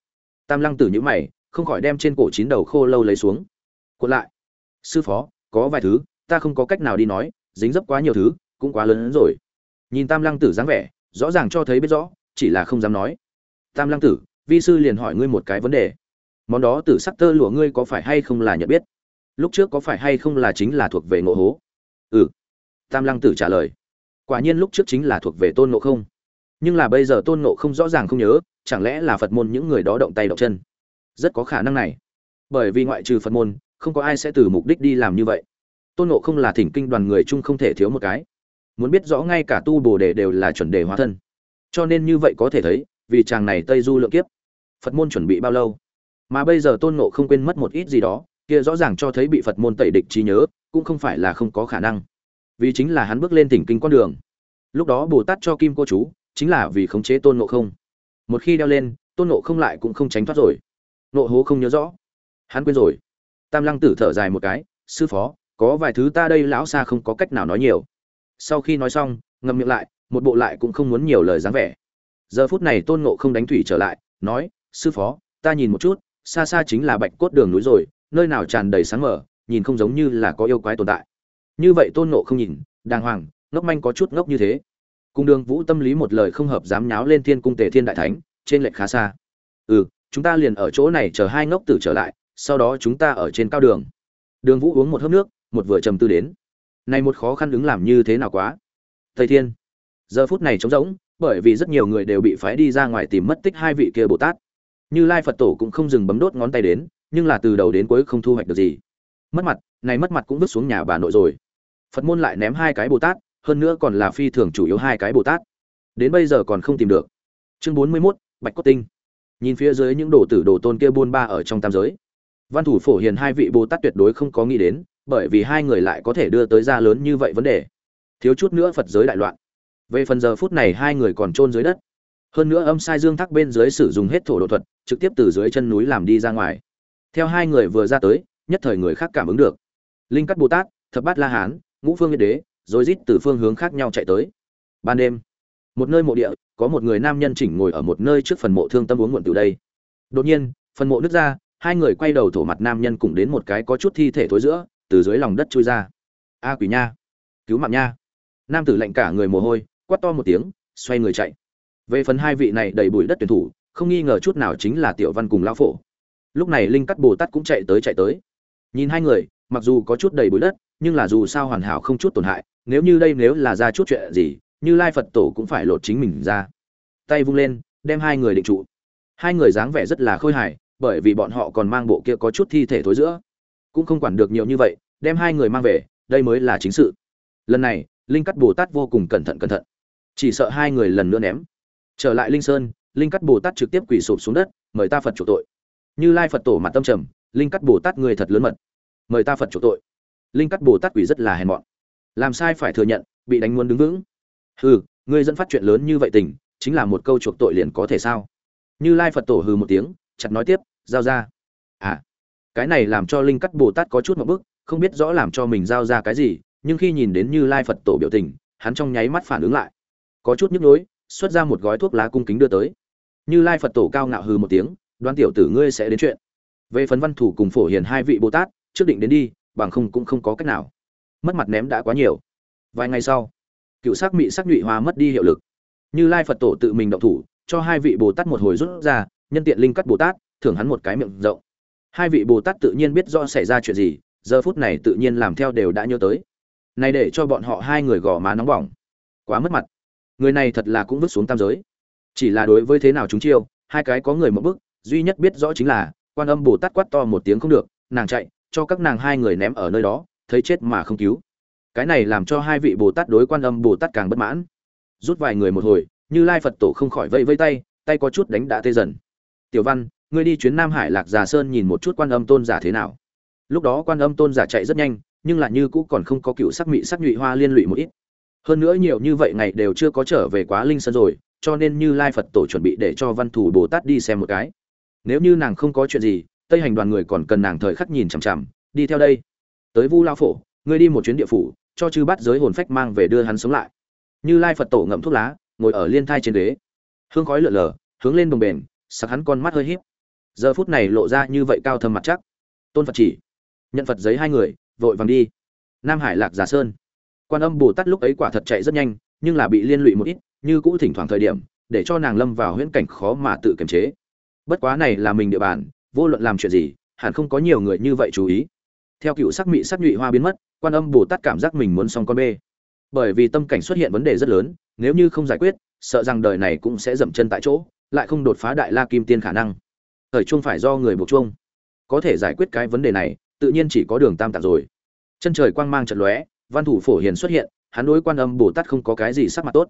Tam lăng tử nhữ mày, không khỏi đem trên cổ chín đầu khô lâu lấy xuống. Cuộn lại. Sư phó, có vài thứ, ta không có cách nào đi nói, dính dấp quá nhiều thứ, cũng quá lớn hơn rồi. Nhìn tam lăng tử dáng vẻ, rõ ràng cho thấy biết rõ, chỉ là không dám nói tam lăng tử, vi sư liền hỏi ngươi một cái vấn đề. Món đó tử sắc tơ lụa ngươi có phải hay không là nhận biết? Lúc trước có phải hay không là chính là thuộc về ngộ hố? Ừ. Tam lăng tử trả lời. Quả nhiên lúc trước chính là thuộc về tôn ngộ không. Nhưng là bây giờ tôn ngộ không rõ ràng không nhớ, chẳng lẽ là phật môn những người đó động tay động chân? Rất có khả năng này. Bởi vì ngoại trừ phật môn, không có ai sẽ từ mục đích đi làm như vậy. Tôn ngộ không là thỉnh kinh đoàn người chung không thể thiếu một cái. Muốn biết rõ ngay cả tu bồ đề đều là chuẩn đề hóa thân. Cho nên như vậy có thể thấy vì chàng này tây du lượng kiếp. Phật môn chuẩn bị bao lâu? Mà bây giờ tôn ngộ không quên mất một ít gì đó, kia rõ ràng cho thấy bị phật môn tẩy địch trí nhớ, cũng không phải là không có khả năng. Vì chính là hắn bước lên tỉnh kinh con đường. Lúc đó bồ tát cho kim cô chú, chính là vì khống chế tôn ngộ không. Một khi đeo lên, tôn ngộ không lại cũng không tránh thoát rồi. Nộ hố không nhớ rõ. Hắn quên rồi. Tam lăng tử thở dài một cái, sư phó, có vài thứ ta đây lão xa không có cách nào nói nhiều. Sau khi nói xong, ngậm miệng lại, một bộ lại cũng không muốn nhiều lời dáng vẻ giờ phút này tôn ngộ không đánh thủy trở lại, nói, sư phó, ta nhìn một chút, xa xa chính là bạch cốt đường núi rồi, nơi nào tràn đầy sáng mở nhìn không giống như là có yêu quái tồn tại. Như vậy tôn ngộ không nhìn, đàng hoàng, ngốc manh có chút ngốc như thế. Cung đường vũ tâm lý một lời không hợp dám nháo lên thiên cung tề thiên đại thánh, trên lệch khá xa. Ừ chúng ta liền ở chỗ này chờ hai ngốc tử trở lại, sau đó chúng ta ở trên cao đường. Đường vũ uống một hớp nước, một vừa trầm tư đến. Này một khó khăn đứng làm như thế nào quá? Thầy thiên giờ phút này trống rỗng bởi vì rất nhiều người đều bị phái đi ra ngoài tìm mất tích hai vị kia bồ tát. Như lai phật tổ cũng không dừng bấm đốt ngón tay đến nhưng là từ đầu đến cuối không thu hoạch được gì. Mất mặt này mất mặt cũng vứt xuống nhà bà nội rồi. Phật môn lại ném hai cái bồ tát hơn nữa còn là phi thường chủ yếu hai cái bồ tát. Đến bây giờ còn không tìm được. Chương bốn mươi 41, bạch cốt tinh. Nhìn phía dưới những đồ tử đồ tôn kia buôn ba ở trong tam giới. Văn thủ phổ hiền hai vị bồ tát tuyệt đối không có nghĩ đến bởi vì hai người lại có thể đưa tới ra lớn như vậy vấn đề. Thiếu chút nữa phật giới đại loạn về phần giờ phút này hai người còn chôn dưới đất. Hơn nữa âm sai dương thác bên dưới sử dụng hết thổ độ thuật, trực tiếp từ dưới chân núi làm đi ra ngoài. Theo hai người vừa ra tới, nhất thời người khác cảm ứng được. Linh cắt bồ tát, thập bát la hán, ngũ phương yên đế, rồi rít từ phương hướng khác nhau chạy tới. Ban đêm, một nơi mộ địa, có một người nam nhân chỉnh ngồi ở một nơi trước phần mộ thương tâm uống muộn từ đây. Đột nhiên, phần mộ nứt ra, hai người quay đầu thổ mặt nam nhân cùng đến một cái có chút thi thể thối giữa, từ dưới lòng đất chui ra. A quỷ nha, cứu mạng nha. Nam tử lạnh cả người mồ hôi quát to một tiếng, xoay người chạy. Về phần hai vị này đầy bụi đất tuyển thủ, không nghi ngờ chút nào chính là tiểu văn cùng lão phổ. Lúc này linh cắt bồ tát cũng chạy tới chạy tới. Nhìn hai người, mặc dù có chút đầy bụi đất, nhưng là dù sao hoàn hảo không chút tổn hại, nếu như đây nếu là ra chút chuyện gì, như lai phật tổ cũng phải lột chính mình ra. Tay vung lên, đem hai người định trụ. Hai người dáng vẻ rất là khôi hài, bởi vì bọn họ còn mang bộ kia có chút thi thể thối giữa. Cũng không quản được nhiều như vậy, đem hai người mang về, đây mới là chính sự. Lần này, linh cắt bồ tát vô cùng cẩn thận cẩn thận chỉ sợ hai người lần nữa ném. Trở lại linh sơn, linh cắt bồ tát trực tiếp quỳ sụp xuống đất, mời ta phật chủ tội. Như lai phật tổ mặt tâm trầm, linh cắt bồ tát người thật lớn mật. Mời ta phật chủ tội. Linh cắt bồ tát quỷ rất là hèn mọn. Làm sai phải thừa nhận, bị đánh muốn đứng vững. Hừ, ngươi dẫn phát chuyện lớn như vậy tình, chính là một câu chuộc tội liền có thể sao? Như lai phật tổ hừ một tiếng, chặt nói tiếp, giao ra. À cái này làm cho linh cắt bồ tát có chút một bức, không biết rõ làm cho mình giao ra cái gì, nhưng khi nhìn đến như lai phật tổ biểu tình, hắn trong nháy mắt phản ứng lại có chút nhức nhối, xuất ra một gói thuốc lá cung kính đưa tới. Như lai phật tổ cao ngạo hừ một tiếng, Đoan tiểu tử ngươi sẽ đến chuyện. Về phần văn thủ cùng phổ hiền hai vị bồ tát, trước định đến đi, bằng không cũng không có cách nào. Mất mặt ném đã quá nhiều. Vài ngày sau, cựu sắc mị sắc nhụy hoa mất đi hiệu lực. Như lai phật tổ tự mình động thủ, cho hai vị bồ tát một hồi rút ra, nhân tiện linh cắt bồ tát, thưởng hắn một cái miệng rộng. Hai vị bồ tát tự nhiên biết do xảy ra chuyện gì, giờ phút này tự nhiên làm theo đều đã nhớ tới. Này để cho bọn họ hai người gò má nóng bỏng. Quá mất mặt người này thật là cũng vứt xuống tam giới. Chỉ là đối với thế nào chúng chiêu, hai cái có người một bức, duy nhất biết rõ chính là, quan âm bồ tát quát to một tiếng không được, nàng chạy, cho các nàng hai người ném ở nơi đó, thấy chết mà không cứu. Cái này làm cho hai vị bồ tát đối quan âm bồ tát càng bất mãn. Rút vài người một hồi, như lai phật tổ không khỏi vẫy vây tay tay có chút đánh đã tê dần. Tiểu văn, ngươi đi chuyến nam hải lạc già sơn nhìn một chút quan âm tôn giả thế nào. Lúc đó quan âm tôn giả chạy rất nhanh, nhưng là như cũ còn không có cựu sắc mị sắc nhụy hoa liên lụy một ít hơn nữa nhiều như vậy ngày đều chưa có trở về quá linh sơn rồi, cho nên như lai phật tổ chuẩn bị để cho văn thủ bồ tát đi xem một cái. Nếu như nàng không có chuyện gì, tây hành đoàn người còn cần nàng thời khắc nhìn chằm chằm, đi theo đây. Tới vu lao phổ, ngươi đi một chuyến địa phủ, cho chư bắt giới hồn phách mang về đưa hắn sống lại. Như lai phật tổ ngậm thuốc lá, ngồi ở liên thai trên đế hương khói lượn lờ hướng lên đồng bền sặc hắn con mắt hơi híp. Giờ phút này lộ ra như vậy cao thâm mặt chắc. Tôn phật chỉ, nhận phật giấy hai người, vội vàng đi. Nam hải lạc giả sơn quan âm bồ tát lúc ấy quả thật chạy rất nhanh, nhưng là bị liên lụy một ít, như cũ thỉnh thoảng thời điểm, để cho nàng lâm vào huyễn cảnh khó mà tự kiềm chế. Bất quá này là mình địa bàn, vô luận làm chuyện gì, hẳn không có nhiều người như vậy chú ý. Theo cựu sắc mị sắc nhụy hoa biến mất, quan âm bồ tát cảm giác mình muốn xong con bê. Bởi vì tâm cảnh xuất hiện vấn đề rất lớn, nếu như không giải quyết, sợ rằng đời này cũng sẽ dậm chân tại chỗ, lại không đột phá đại la kim tiên khả năng. Thời chung phải do người buộc chuông. Có thể giải quyết cái vấn đề này, tự nhiên chỉ có đường tam tạng rồi. Chân trời quang mang trận lóe văn thủ phổ hiền xuất hiện, hắn đối quan âm bồ tát không có cái gì sắc mặt tốt.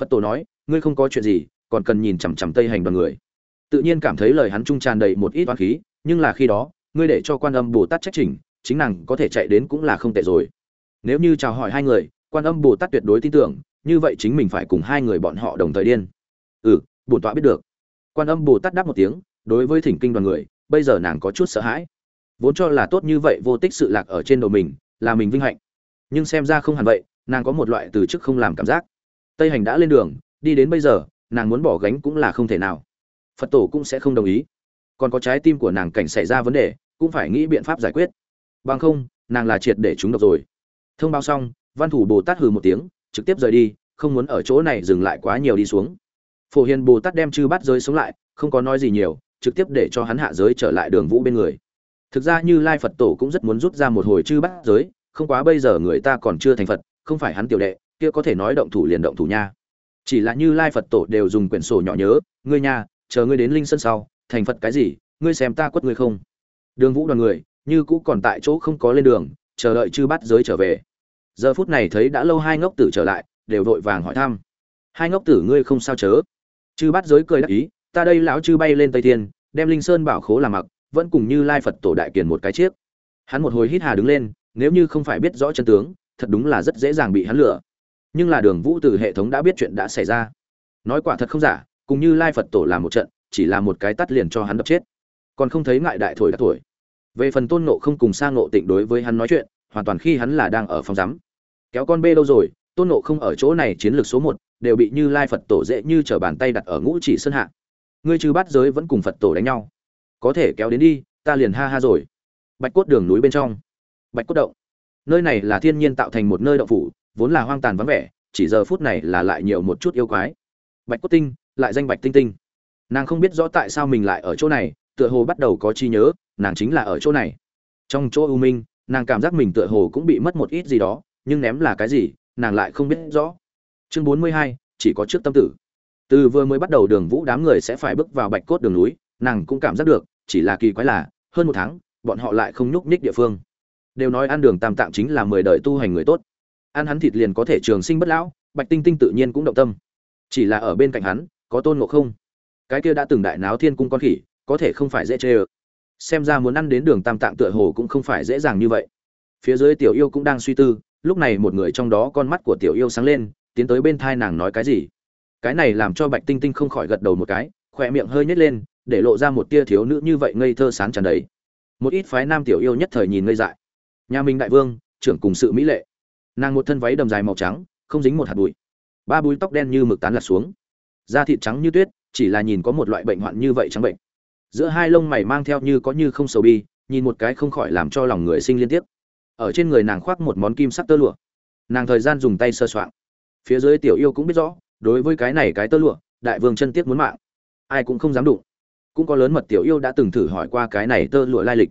Phật tổ nói, ngươi không có chuyện gì, còn cần nhìn chằm chằm tây hành đoàn người. Tự nhiên cảm thấy lời hắn trung tràn đầy một ít oán khí, nhưng là khi đó, ngươi để cho quan âm bồ tát trách trình chính nàng có thể chạy đến cũng là không tệ rồi. Nếu như chào hỏi hai người, quan âm bồ tát tuyệt đối tin tưởng, như vậy chính mình phải cùng hai người bọn họ đồng thời điên. Ừ bổn tọa biết được. Quan âm bồ tát đáp một tiếng, đối với thỉnh kinh đoàn người, bây giờ nàng có chút sợ hãi. Vốn cho là tốt như vậy vô tích sự lạc ở trên đầu mình, là mình vinh hạnh nhưng xem ra không hẳn vậy, nàng có một loại từ chức không làm cảm giác. Tây hành đã lên đường, đi đến bây giờ, nàng muốn bỏ gánh cũng là không thể nào. Phật tổ cũng sẽ không đồng ý. Còn có trái tim của nàng cảnh xảy ra vấn đề, cũng phải nghĩ biện pháp giải quyết. Bằng không, nàng là triệt để chúng độc rồi. Thông báo xong, văn thủ bồ tát hừ một tiếng, trực tiếp rời đi, không muốn ở chỗ này dừng lại quá nhiều đi xuống. Phổ hiền bồ tát đem chư bắt giới sống lại, không có nói gì nhiều, trực tiếp để cho hắn hạ giới trở lại đường vũ bên người. Thực ra như lai phật tổ cũng rất muốn rút ra một hồi chư bắt giới không quá bây giờ người ta còn chưa thành phật, không phải hắn tiểu đệ, kia có thể nói động thủ liền động thủ nha. Chỉ là như lai phật tổ đều dùng quyển sổ nhỏ nhớ, ngươi nha, chờ ngươi đến linh sân sau, thành phật cái gì, ngươi xem ta quất ngươi không? Đường vũ đoàn người, như cũ còn tại chỗ không có lên đường, chờ đợi chư bắt giới trở về. Giờ phút này thấy đã lâu hai ngốc tử trở lại, đều vội vàng hỏi thăm. Hai ngốc tử ngươi không sao chớ? Chư bắt giới cười đắc ý, ta đây lão chư bay lên tây thiên, đem linh sơn bảo khố làm mặc, vẫn cùng như lai phật tổ đại kiền một cái chiếc. Hắn một hồi hít hà đứng lên nếu như không phải biết rõ chân tướng, thật đúng là rất dễ dàng bị hắn lừa. Nhưng là đường vũ từ hệ thống đã biết chuyện đã xảy ra. Nói quả thật không giả, cùng như lai phật tổ làm một trận, chỉ là một cái tắt liền cho hắn đập chết. Còn không thấy ngại đại thổi đã thổi. Về phần tôn nộ không cùng sang nộ tịnh đối với hắn nói chuyện, hoàn toàn khi hắn là đang ở phòng giám. Kéo con bê đâu rồi, tôn nộ không ở chỗ này chiến lược số một, đều bị như lai phật tổ dễ như t r ở bàn tay đặt ở ngũ chỉ sân hạ. Ngươi trừ bát giới vẫn cùng phật tổ đánh nhau. Có thể kéo đến đi, ta liền ha ha rồi. Bạch cốt đường núi bên trong bạch cốt động. Nơi này là thiên nhiên tạo thành một nơi động phủ, vốn là hoang tàn vắng vẻ, chỉ giờ phút này là lại nhiều một chút yêu quái. Bạch cốt tinh, lại danh bạch tinh tinh. Nàng không biết rõ tại sao mình lại ở chỗ này, tựa hồ bắt đầu có chi nhớ, nàng chính là ở chỗ này. Trong chỗ u minh, nàng cảm giác mình tựa hồ cũng bị mất một ít gì đó, nhưng ném là cái gì, nàng lại không biết rõ. Chương bốn mươi hai, chỉ có trước tâm tử. Từ vừa mới bắt đầu đường vũ đám người sẽ phải bước vào bạch cốt đường núi, nàng cũng cảm giác được, chỉ là kỳ quái là, hơn một tháng, bọn họ lại không nhúc nhích địa phương đều nói ăn đường tam tạng chính là mười đời tu hành người tốt. Ăn hắn thịt liền có thể trường sinh bất lão, bạch tinh tinh tự nhiên cũng động tâm. Chỉ là ở bên cạnh hắn, có tôn ngộ không. Cái kia đã từng đại náo thiên cung con khỉ, có thể không phải dễ chê ơ. Xem ra muốn ăn đến đường tam tạng tựa hồ cũng không phải dễ dàng như vậy. Phía dưới tiểu yêu cũng đang suy tư, lúc này một người trong đó con mắt của tiểu yêu sáng lên, tiến tới bên thai nàng nói cái gì. Cái này làm cho bạch tinh tinh không khỏi gật đầu một cái, khỏe miệng hơi nhét lên, để lộ ra một tia thiếu nữ như vậy ngây thơ sán tràn đầy. Một ít phái nam tiểu yêu nhất thời nhìn ngây dại nhà minh đại vương, trưởng cùng sự mỹ lệ. Nàng một thân váy đầm dài màu trắng, không dính một hạt bụi. Ba búi tóc đen như mực tán lật xuống. Da thịt trắng như tuyết, chỉ là nhìn có một loại bệnh hoạn như vậy trắng bệnh. Giữa hai lông mày mang theo như có như không sầu bi, nhìn một cái không khỏi làm cho lòng người sinh liên tiếp. Ở trên người nàng khoác một món kim sắc tơ lụa. Nàng thời gian dùng tay sơ soạng. Phía dưới tiểu yêu cũng biết rõ, đối với cái này cái tơ lụa, đại vương chân tiếc muốn mạng. Ai cũng không dám đụng. Cũng có lớn mật tiểu yêu đã từng thử hỏi qua cái này tơ lụa lai lịch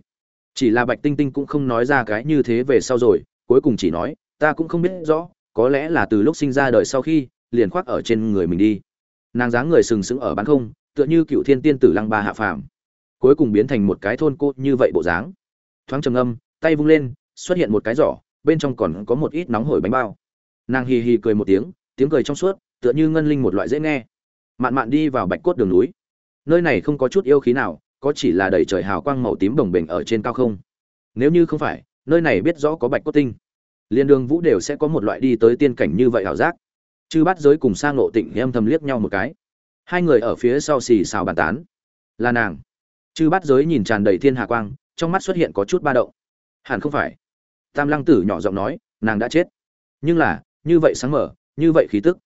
chỉ là bạch tinh tinh cũng không nói ra cái như thế về sau rồi, cuối cùng chỉ nói, ta cũng không biết rõ, có lẽ là từ lúc sinh ra đời sau khi, liền khoác ở trên người mình đi. Nàng dáng người sừng sững ở bán không, tựa như cựu thiên tiên tử lăng ba hạ phàm. Cuối cùng biến thành một cái thôn cô như vậy bộ dáng. Thoáng trầm âm tay vung lên, xuất hiện một cái giỏ, bên trong còn có một ít nóng hổi bánh bao. Nàng hì hì cười một tiếng tiếng cười trong suốt, tựa như ngân linh một loại dễ nghe. Mạn mạn đi vào bạch cốt đường núi. Nơi này không có chút yêu khí nào có chỉ là đầy trời hào quang màu tím đồng bình ở trên cao không? Nếu như không phải, nơi này biết rõ có bạch cốt tinh. Liên đường vũ đều sẽ có một loại đi tới tiên cảnh như vậy ảo giác. Chư bắt giới cùng sang nộ tịnh em thầm liếc nhau một cái. Hai người ở phía sau xì xào bàn tán. Là nàng. Chư bắt giới nhìn tràn đầy thiên hà quang, trong mắt xuất hiện có chút ba động. Hẳn không phải. Tam lăng tử nhỏ giọng nói, nàng đã chết. Nhưng là, như vậy sáng mở, như vậy khí tức.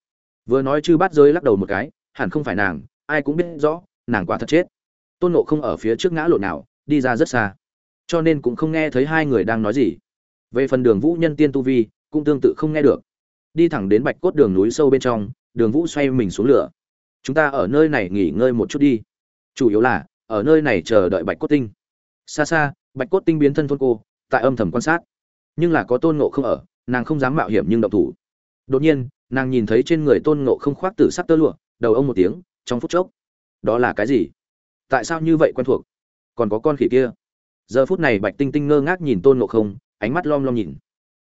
Vừa nói chư bắt giới lắc đầu một cái, hẳn không phải nàng, ai cũng biết rõ, nàng quả thật chết tôn nộ không ở phía trước ngã lộ nào, đi ra rất xa. Cho nên cũng không nghe thấy hai người đang nói gì. Về phần đường vũ nhân tiên tu vi, cũng tương tự không nghe được. Đi thẳng đến bạch cốt đường núi sâu bên trong, đường vũ xoay mình xuống lửa. Chúng ta ở nơi này nghỉ ngơi một chút đi. Chủ yếu là, ở nơi này chờ đợi bạch cốt tinh. Xa xa, bạch cốt tinh biến thân thôn cô, tại âm thầm quan sát. Nhưng là có tôn ngộ không ở, nàng không dám mạo hiểm nhưng động thủ. Đột nhiên, nàng nhìn thấy trên người tôn ngộ không khoác tử sắc tơ lụa, đầu ông một tiếng, trong phút chốc. Đó là cái gì? Tại sao như vậy quen thuộc? Còn có con khỉ kia. Giờ phút này bạch tinh tinh ngơ ngác nhìn tôn ngộ không, ánh mắt lom lom nhìn.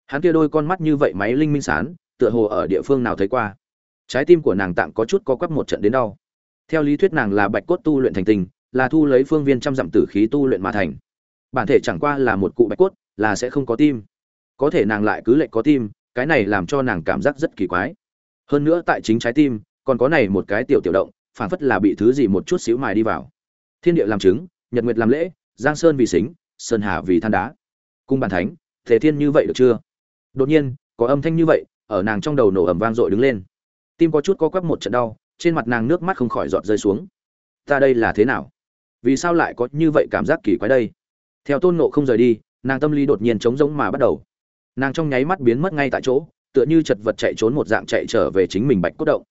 Hắn kia đôi con mắt như vậy máy linh minh sán, tựa hồ ở địa phương nào thấy qua. Trái tim của nàng tạng có chút có quắp một trận đến đau. Theo lý thuyết nàng là bạch cốt tu luyện thành tình, là thu lấy phương viên trăm dặm tử khí tu luyện mà thành. Bản thể chẳng qua là một cụ bạch cốt, là sẽ không có tim. Có thể nàng lại cứ lệnh có tim, cái này làm cho nàng cảm giác rất kỳ quái. Hơn nữa tại chính trái tim, còn có này một cái tiểu tiểu động phản phất là bị thứ gì một chút xíu mài đi vào thiên địa làm chứng, nhật nguyệt làm lễ, giang sơn vì xính sơn hà vì than đá. Cung bàn thánh thể thiên như vậy được chưa? Đột nhiên, có âm thanh như vậy, ở nàng trong đầu nổ ầm vang dội đứng lên. Tim có chút co quắp một trận đau, trên mặt nàng nước mắt không khỏi giọt rơi xuống. Ta đây là thế nào? Vì sao lại có như vậy cảm giác kỳ quái đây? Theo tôn nộ không rời đi, nàng tâm lý đột nhiên trống rỗng mà bắt đầu. Nàng trong nháy mắt biến mất ngay tại chỗ, tựa như chật vật chạy trốn một dạng chạy trở về chính mình bạch cốt động.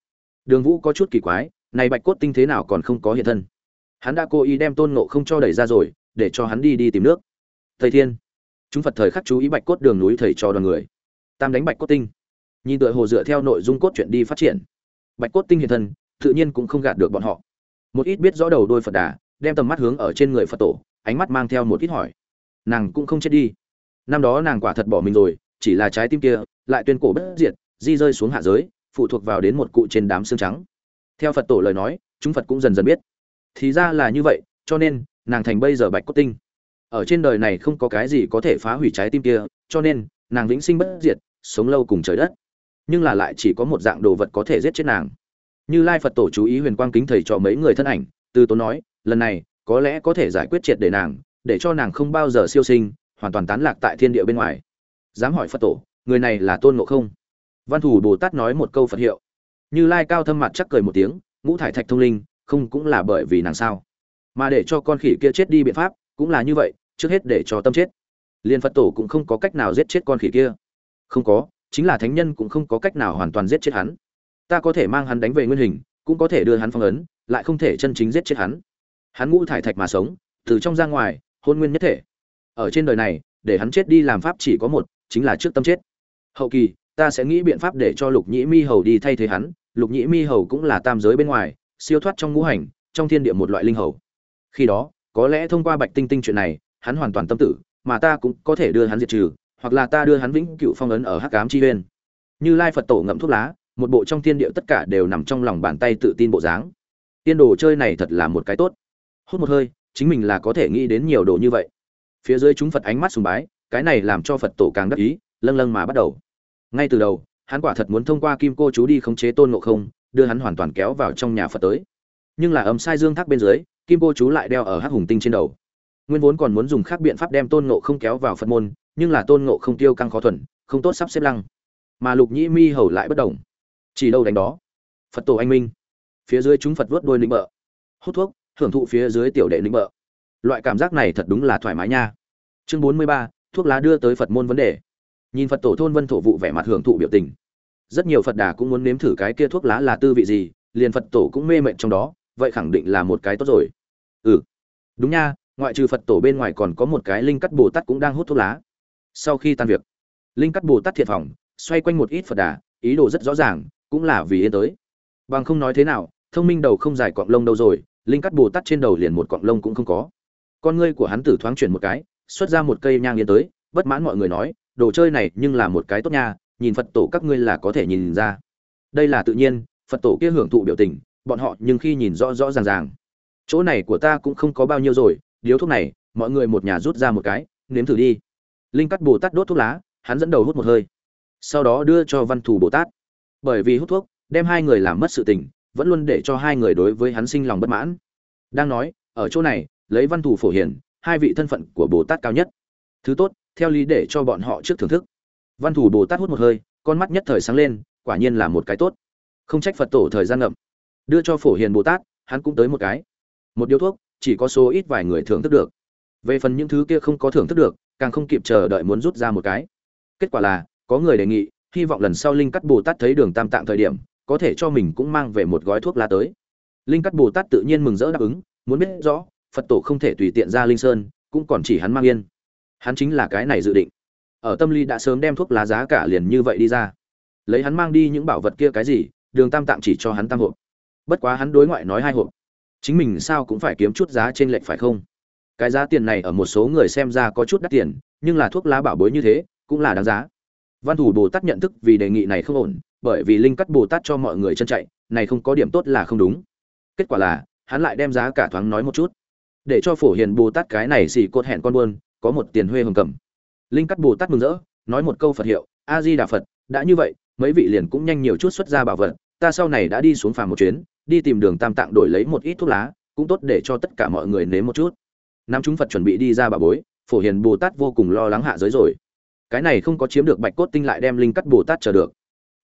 Đường vũ có chút kỳ quái, này bạch cốt tinh thế nào còn không có hiện thân? Hắn đã cố ý đem tôn ngộ không cho đẩy ra rồi, để cho hắn đi đi tìm nước. Thầy thiên, chúng phật thời khắc chú ý bạch cốt đường núi thầy cho đoàn người. Tam đánh bạch cốt tinh. Nhìn đội hồ dựa theo nội dung cốt truyện đi phát triển. Bạch cốt tinh hiện thân, tự nhiên cũng không gạt được bọn họ. Một ít biết rõ đầu đôi phật đà, đem tầm mắt hướng ở trên người phật tổ, ánh mắt mang theo một ít hỏi. Nàng cũng không chết đi. Năm đó nàng quả thật bỏ mình rồi, chỉ là trái tim kia, lại tuyên cổ bất diệt, di rơi xuống hạ giới, phụ thuộc vào đến một cụ trên đám xương trắng. Theo phật tổ lời nói, chúng phật cũng dần dần biết thì ra là như vậy, cho nên, nàng thành bây giờ bạch cốt tinh. Ở trên đời này không có cái gì có thể phá hủy trái tim kia, cho nên, nàng vĩnh sinh bất diệt, sống lâu cùng trời đất. Nhưng là lại chỉ có một dạng đồ vật có thể giết chết nàng. Như lai phật tổ chú ý huyền quang kính thầy cho mấy người thân ảnh, từ tốn nói, lần này, có lẽ có thể giải quyết triệt để nàng, để cho nàng không bao giờ siêu sinh, hoàn toàn tán lạc tại thiên địa bên ngoài. Dám hỏi phật tổ, người này là tôn ngộ không? Văn thủ bồ tát nói một câu phật hiệu. Như lai cao thâm mặt chắc cười một tiếng, ngũ thải thạch thông linh không cũng là bởi vì nàng sao? Mà để cho con khỉ kia chết đi biện pháp, cũng là như vậy, trước hết để cho tâm chết. Liên phật tổ cũng không có cách nào giết chết con khỉ kia. Không có, chính là thánh nhân cũng không có cách nào hoàn toàn giết chết hắn. Ta có thể mang hắn đánh về nguyên hình, cũng có thể đưa hắn phong ấn, lại không thể chân chính giết chết hắn. Hắn ngũ thải thạch mà sống, từ trong ra ngoài, hôn nguyên nhất thể. Ở trên đời này, để hắn chết đi làm pháp chỉ có một, chính là trước tâm chết. Hậu kỳ, ta sẽ nghĩ biện pháp để cho lục nhĩ mi hầu đi thay thế hắn, lục nhĩ mi hầu cũng là tam giới bên ngoài siêu thoát trong ngũ hành, trong thiên địa một loại linh hầu. Khi đó, có lẽ thông qua bạch tinh tinh chuyện này, hắn hoàn toàn tâm tử, mà ta cũng có thể đưa hắn diệt trừ, hoặc là ta đưa hắn vĩnh cửu phong ấn ở hắc ám chi uyên. Như lai phật tổ ngậm thuốc lá, một bộ trong thiên địa tất cả đều nằm trong lòng bàn tay tự tin bộ dáng. Tiên đồ chơi này thật là một cái tốt. Hút một hơi, chính mình là có thể nghĩ đến nhiều đồ như vậy. Phía dưới chúng phật ánh mắt sùng bái, cái này làm cho phật tổ càng đắc ý, lâng lâng mà bắt đầu. Ngay từ đầu, hắn quả thật muốn thông qua kim cô chú đi khống chế tôn ngộ không đưa hắn hoàn toàn kéo vào trong nhà phật tới. Nhưng là ấm sai dương thác bên dưới, kim cô chú lại đeo ở hắc hùng tinh trên đầu. Nguyên vốn còn muốn dùng khác biện pháp đem tôn ngộ không kéo vào phật môn, nhưng là tôn ngộ không tiêu căng khó thuần, không tốt sắp xếp lăng. Mà lục nhĩ mi hầu lại bất đồng chỉ đâu đánh đó. Phật tổ anh minh. Phía dưới chúng phật vớt đôi nịnh bợ. Hút thuốc, hưởng thụ phía dưới tiểu đệ nịnh bợ. Loại cảm giác này thật đúng là thoải mái nha. Chương bốn mươi ba, thuốc lá đưa tới phật môn vấn đề. Nhìn phật tổ thôn vân thổ vụ vẻ mặt hưởng thụ biểu tình rất nhiều phật đà cũng muốn nếm thử cái kia thuốc lá là tư vị gì, liền phật tổ cũng mê mệt trong đó, vậy khẳng định là một cái tốt rồi. Ừ. Đúng nha, ngoại trừ phật tổ bên ngoài còn có một cái linh cắt bồ tát cũng đang hút thuốc lá. Sau khi tan việc, linh cắt bồ tát thiệt phòng xoay quanh một ít phật đà, ý đồ rất rõ ràng, cũng là vì yên tới. Bằng không nói thế nào, thông minh đầu không dài cọng lông đâu rồi, linh cắt bồ tát trên đầu liền một cọng lông cũng không có. Con ngươi của hắn tử thoáng chuyển một cái, xuất ra một cây nhang yên tới, bất mãn mọi người nói, đồ chơi này nhưng là một cái tốt nha nhìn phật tổ các ngươi là có thể nhìn ra. Đây là tự nhiên, phật tổ kia hưởng thụ biểu tình, bọn họ nhưng khi nhìn rõ rõ ràng ràng. Chỗ này của ta cũng không có bao nhiêu rồi, điếu thuốc này, mọi người một nhà rút ra một cái, nếm thử đi. Linh cắt bồ tát đốt thuốc lá, hắn dẫn đầu hút một hơi. Sau đó đưa cho văn thù bồ tát. Bởi vì hút thuốc, đem hai người làm mất sự tình, vẫn luôn để cho hai người đối với hắn sinh lòng bất mãn. Đang nói, ở chỗ này, lấy văn thù phổ hiển hai vị thân phận của bồ tát cao nhất. Thứ tốt, theo lý để cho bọn họ trước thưởng thức văn Thủ bồ tát hút một hơi, con mắt nhất thời sáng lên, quả nhiên là một cái tốt. Không trách phật tổ thời gian ngậm. Đưa cho phổ hiền bồ tát, hắn cũng tới một cái. Một điếu thuốc, chỉ có số ít vài người thưởng thức được. Về phần những thứ kia không có thưởng thức được, càng không kịp chờ đợi muốn rút ra một cái. Kết quả là, có người đề nghị, hy vọng lần sau linh cắt bồ tát thấy đường tam tạng thời điểm, có thể cho mình cũng mang về một gói thuốc lá tới. Linh cắt bồ tát tự nhiên mừng rỡ đáp ứng, muốn biết rõ, phật tổ không thể tùy tiện ra linh sơn, cũng còn chỉ hắn mang yên. Hắn chính là cái này dự định ở tâm lý đã sớm đem thuốc lá giá cả liền như vậy đi ra. Lấy hắn mang đi những bảo vật kia cái gì, đường tam tạm chỉ cho hắn tam hộp. Bất quá hắn đối ngoại nói hai hộp. Chính mình sao cũng phải kiếm chút giá trên lệnh phải không? Cái giá tiền này ở một số người xem ra có chút đắt tiền, nhưng là thuốc lá bảo bối như thế, cũng là đáng giá. Văn thủ bồ tát nhận thức vì đề nghị này không ổn, bởi vì linh cắt bồ tát cho mọi người chân chạy, này không có điểm tốt là không đúng. Kết quả là, hắn lại đem giá cả thoáng nói một chút. Để cho phổ hiền bồ tát cái này xì cốt hẹn con buôn, có một tiền huê hồng cầm linh cắt bồ tát mừng rỡ, nói một câu phật hiệu a di đà phật, đã như vậy, mấy vị liền cũng nhanh nhiều chút xuất ra bảo vật, ta sau này đã đi xuống phàm một chuyến, đi tìm đường tam tạng đổi lấy một ít thuốc lá, cũng tốt để cho tất cả mọi người nếm một chút. Nam chúng phật chuẩn bị đi ra bà bối, phổ hiền bồ tát vô cùng lo lắng hạ giới rồi. Cái này không có chiếm được bạch cốt tinh lại đem linh cắt bồ tát chờ được.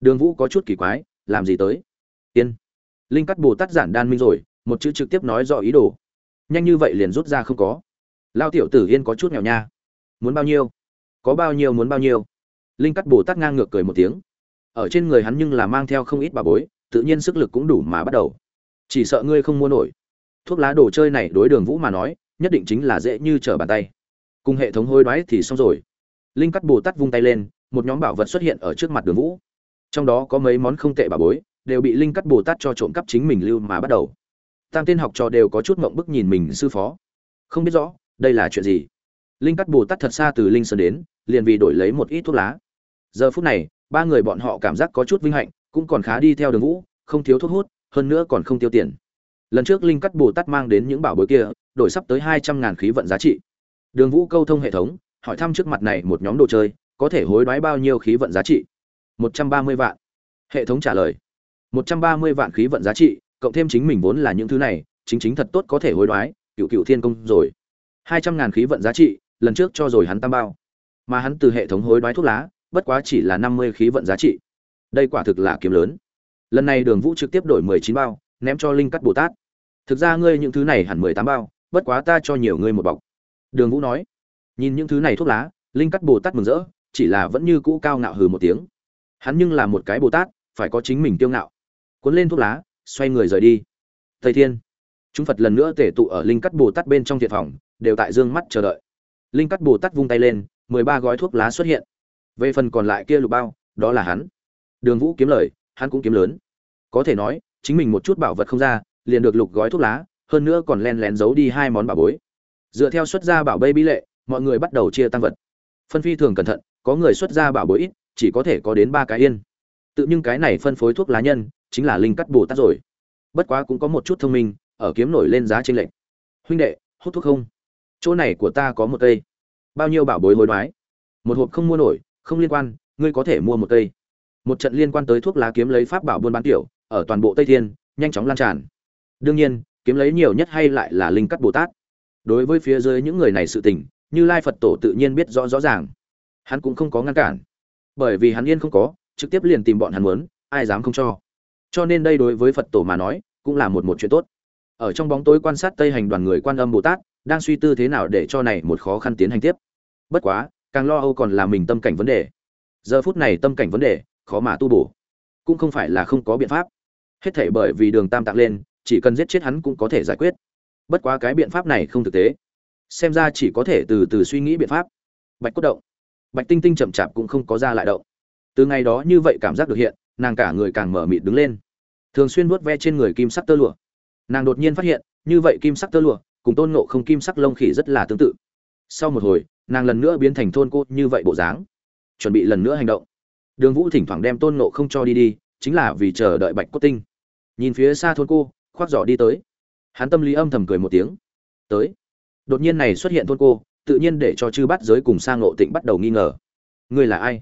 Đường vũ có chút kỳ quái, làm gì tới? Tiên linh cắt bồ tát giản đan minh rồi, một chữ trực tiếp nói rõ ý đồ. Nhanh như vậy liền rút ra không có. Lao tiểu tử yên có chút nghèo nha. Muốn bao nhiêu? Có bao nhiêu muốn bao nhiêu. Linh cắt bồ tát ngang ngược cười một tiếng. Ở trên người hắn nhưng là mang theo không ít bà bối, tự nhiên sức lực cũng đủ mà bắt đầu. Chỉ sợ ngươi không mua nổi. Thuốc lá đồ chơi này đối đường vũ mà nói, nhất định chính là dễ như trở bàn tay. Cùng hệ thống hối đoái thì xong rồi. Linh cắt bồ tát vung tay lên, một nhóm bảo vật xuất hiện ở trước mặt đường vũ. Trong đó có mấy món không tệ bà bối, đều bị linh cắt bồ tát cho trộm cắp chính mình lưu mà bắt đầu. Tam tên học trò đều có chút mộng bức nhìn mình sư phó. Không biết rõ, đây là chuyện gì? Linh cắt bồ tát thật xa từ linh sơn đến liền vì đổi lấy một ít thuốc lá. Giờ phút này, ba người bọn họ cảm giác có chút vinh hạnh, cũng còn khá đi theo đường vũ, không thiếu thuốc hút, hơn nữa còn không tiêu tiền. Lần trước linh cắt bồ tát mang đến những bảo bối kia, đổi sắp tới hai trăm ngàn khí vận giá trị. Đường vũ câu thông hệ thống, hỏi thăm trước mặt này một nhóm đồ chơi, có thể hối đoái bao nhiêu khí vận giá trị? một trăm ba mươi vạn. Hệ thống trả lời, một trăm ba mươi vạn khí vận giá trị, cộng thêm chính mình vốn là những thứ này, chính chính thật tốt có thể hối đoái, cựu cựu thiên công rồi. hai trăm ngàn khí vận giá trị, lần trước cho rồi hắn tam bao mà hắn từ hệ thống hối đoái thuốc lá, bất quá chỉ là năm mươi khí vận giá trị. Đây quả thực là kiếm lớn. Lần này đường vũ trực tiếp đổi mười chín bao, ném cho linh cắt bồ tát. Thực ra ngươi những thứ này hẳn mười tám bao, bất quá ta cho nhiều ngươi một bọc. Đường vũ nói. Nhìn những thứ này thuốc lá, linh cắt bồ tát mừng rỡ, chỉ là vẫn như cũ cao ngạo hừ một tiếng. Hắn nhưng là một cái bồ tát, phải có chính mình tiêu ngạo. Cuốn lên thuốc lá, xoay người rời đi. Thầy thiên. Chúng phật lần nữa tể tụ ở linh cắt bồ tát bên trong thiệt phòng, đều tại dương mắt chờ đợi. Linh cắt bồ tát vung tay lên mười ba gói thuốc lá xuất hiện. Về phần còn lại kia lục bao, đó là hắn. Đường vũ kiếm lời, hắn cũng kiếm lớn. Có thể nói, chính mình một chút bảo vật không ra, liền được lục gói thuốc lá, hơn nữa còn len lén giấu đi hai món bảo bối. Dựa theo xuất gia bảo bây bí lệ, mọi người bắt đầu chia tăng vật. Phân phi thường cẩn thận, có người xuất gia bảo bối ít, chỉ có thể có đến ba cái yên. Tự nhưng cái này phân phối thuốc lá nhân, chính là linh cắt bồ tát rồi. Bất quá cũng có một chút thông minh, ở kiếm nổi lên giá trên lệnh huynh đệ, hút thuốc không? Chỗ này của ta có một cây bao nhiêu bảo bối hối đoái. Một hộp không mua nổi, không liên quan, ngươi có thể mua một cây. Một trận liên quan tới thuốc lá kiếm lấy pháp bảo buôn bán tiểu, ở toàn bộ tây thiên, nhanh chóng lan tràn. Đương nhiên, kiếm lấy nhiều nhất hay lại là linh cắt bồ tát. Đối với phía dưới những người này sự tình, như lai phật tổ tự nhiên biết rõ rõ ràng. Hắn cũng không có ngăn cản. Bởi vì hắn yên không có, trực tiếp liền tìm bọn hắn muốn, ai dám không cho. Cho nên đây đối với phật tổ mà nói, cũng là một một chuyện tốt. Ở trong bóng tối quan sát tây hành đoàn người quan âm bồ tát đang suy tư thế nào để cho này một khó khăn tiến hành tiếp. Bất quá, càng lo âu còn là mình tâm cảnh vấn đề. Giờ phút này tâm cảnh vấn đề, khó mà tu bổ. Cũng không phải là không có biện pháp. Hết thể bởi vì đường tam tạng lên, chỉ cần giết chết hắn cũng có thể giải quyết. Bất quá cái biện pháp này không thực tế. Xem ra chỉ có thể từ từ suy nghĩ biện pháp. Bạch cốt động. Bạch tinh tinh chậm chạp cũng không có ra lại động. Từ ngày đó như vậy cảm giác được hiện, nàng cả người càng mở mịt đứng lên. Thường xuyên vuốt ve trên người kim sắc tơ lụa. Nàng đột nhiên phát hiện, như vậy kim sắc tơ lụa cùng tôn ngộ không kim sắc lông khỉ rất là tương tự. Sau một hồi, nàng lần nữa biến thành thôn cô như vậy bộ dáng. Chuẩn bị lần nữa hành động. Đường vũ thỉnh thoảng đem tôn ngộ không cho đi đi, chính là vì chờ đợi bạch cốt tinh. Nhìn phía xa thôn cô, khoác giỏ đi tới. Hắn tâm lý âm thầm cười một tiếng. Tới. Đột nhiên này xuất hiện thôn cô, tự nhiên để cho chư bắt giới cùng sang ngộ tịnh bắt đầu nghi ngờ. Ngươi là ai?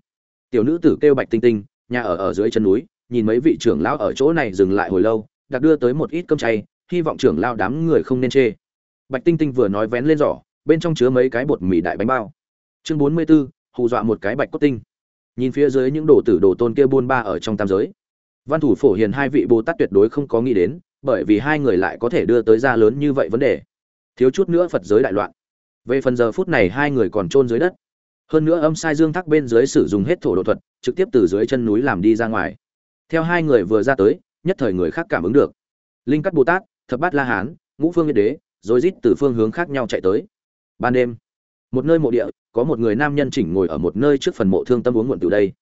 Tiểu nữ tử kêu bạch tinh tinh, nhà ở ở dưới chân núi, nhìn mấy vị trưởng lão ở chỗ này dừng lại hồi lâu, đặt đưa tới một ít cơm chay, hy vọng trưởng lão đám người không nên chê bạch tinh tinh vừa nói vén lên giỏ bên trong chứa mấy cái bột mì đại bánh bao. Chương bốn mươi 44, hù dọa một cái bạch cốt tinh. Nhìn phía dưới những đồ tử đồ tôn kia buôn ba ở trong tam giới. Văn thủ phổ hiền hai vị bồ tát tuyệt đối không có nghĩ đến bởi vì hai người lại có thể đưa tới ra lớn như vậy vấn đề. Thiếu chút nữa phật giới đại loạn. Về phần giờ phút này hai người còn chôn dưới đất. Hơn nữa âm sai dương thác bên dưới sử dụng hết thổ độ thuật trực tiếp từ dưới chân núi làm đi ra ngoài. Theo hai người vừa ra tới nhất thời người khác cảm ứng được. Linh cắt bồ tát thập bát la hán ngũ phương nhiệt đế rồi rít từ phương hướng khác nhau chạy tới. Ban đêm, một nơi mộ địa, có một người nam nhân chỉnh ngồi ở một nơi trước phần mộ thương tâm uống nguồn từ đây.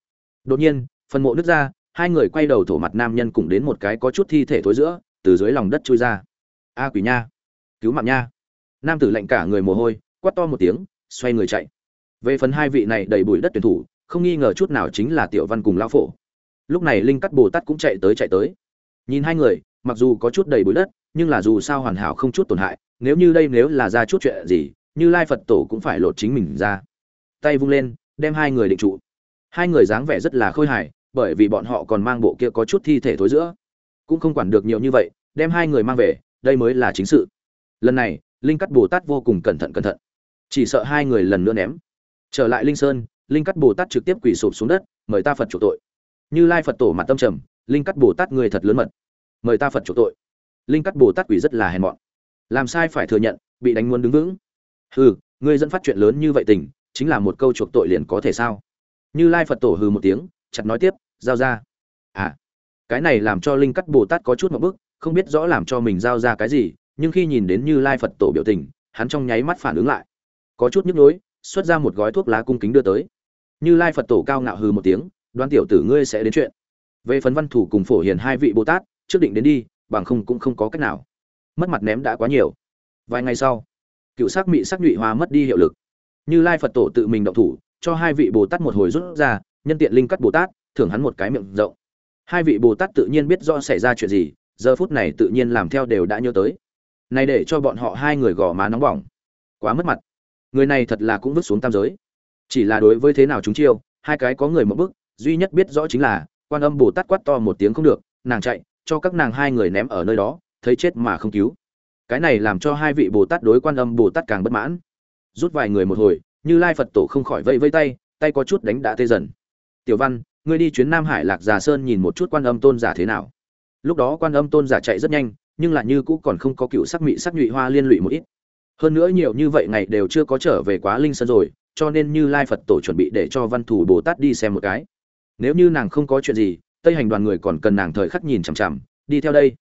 Đột nhiên, phần mộ nứt ra, hai người quay đầu thổ mặt nam nhân cùng đến một cái có chút thi thể thối giữa, từ dưới lòng đất chui ra. A quỷ nha, cứu mạng nha. Nam tử lạnh cả người mồ hôi, quát to một tiếng, xoay người chạy. Về phần hai vị này đầy bụi đất tuyển thủ, không nghi ngờ chút nào chính là tiểu văn cùng lão phổ. Lúc này linh cắt bồ tát cũng chạy tới chạy tới. Nhìn hai người, mặc dù có chút đầy bụi đất, nhưng là dù sao hoàn hảo không chút tổn hại nếu như đây nếu là ra chút chuyện gì, như lai phật tổ cũng phải lột chính mình ra. Tay vung lên, đem hai người định trụ. Hai người dáng vẻ rất là khôi hài, bởi vì bọn họ còn mang bộ kia có chút thi thể thối giữa. Cũng không quản được nhiều như vậy, đem hai người mang về, đây mới là chính sự. Lần này, linh cắt bồ tát vô cùng cẩn thận cẩn thận. Chỉ sợ hai người lần nữa ném. Trở lại linh sơn, linh cắt bồ tát trực tiếp quỳ sụp xuống đất, mời ta phật chủ tội. Như lai phật tổ mặt tâm trầm, linh cắt bồ tát người thật lớn mật. Mời ta phật chủ tội. Linh cắt bồ tát quỷ rất là hèn mọn làm sai phải thừa nhận, bị đánh muốn đứng vững. Hừ, ngươi dẫn phát chuyện lớn như vậy tình, chính là một câu chuộc tội liền có thể sao? Như lai phật tổ hừ một tiếng, chặt nói tiếp, giao ra. À cái này làm cho linh cắt bồ tát có chút một bức, không biết rõ làm cho mình giao ra cái gì, nhưng khi nhìn đến như lai phật tổ biểu tình, hắn trong nháy mắt phản ứng lại. Có chút nhức nhối, xuất ra một gói thuốc lá cung kính đưa tới. Như lai phật tổ cao ngạo hừ một tiếng đoán tiểu tử ngươi sẽ đến chuyện. Về phần văn thủ cùng phổ hiền hai vị bồ tát, trước định đến đi, bằng không cũng không có cách nào mất mặt ném đã quá nhiều. Vài ngày sau, cựu sắc mị sắc nhụy hoa mất đi hiệu lực. Như lai phật tổ tự mình động thủ, cho hai vị bồ tát một hồi rút ra, nhân tiện linh cắt bồ tát, thưởng hắn một cái miệng rộng. Hai vị bồ tát tự nhiên biết rõ xảy ra chuyện gì, giờ phút này tự nhiên làm theo đều đã nhớ tới. Này để cho bọn họ hai người gò má nóng bỏng. Quá mất mặt. Người này thật là cũng vứt xuống tam giới. Chỉ là đối với thế nào chúng chiêu, hai cái có người một bức duy nhất biết rõ chính là, quan âm bồ tát quát to một tiếng không được, nàng chạy, cho các nàng hai người ném ở nơi đó thấy chết mà không cứu. Cái này làm cho hai vị bồ tát đối quan âm bồ tát càng bất mãn. Rút vài người một hồi, như lai phật tổ không khỏi vây vây tay tay có chút đánh đã tê dần. Tiểu văn, ngươi đi chuyến nam hải lạc già sơn nhìn một chút quan âm tôn giả thế nào. Lúc đó quan âm tôn giả chạy rất nhanh, nhưng lại như cũ còn không có cựu sắc mị sắc nhụy hoa liên lụy một ít. Hơn nữa nhiều như vậy ngày đều chưa có trở về quá linh sơn rồi, cho nên như lai phật tổ chuẩn bị để cho văn thủ bồ tát đi xem một cái. Nếu như nàng không có chuyện gì, tây hành đoàn người còn cần nàng thời khắc nhìn chằm chằm. Đi theo đây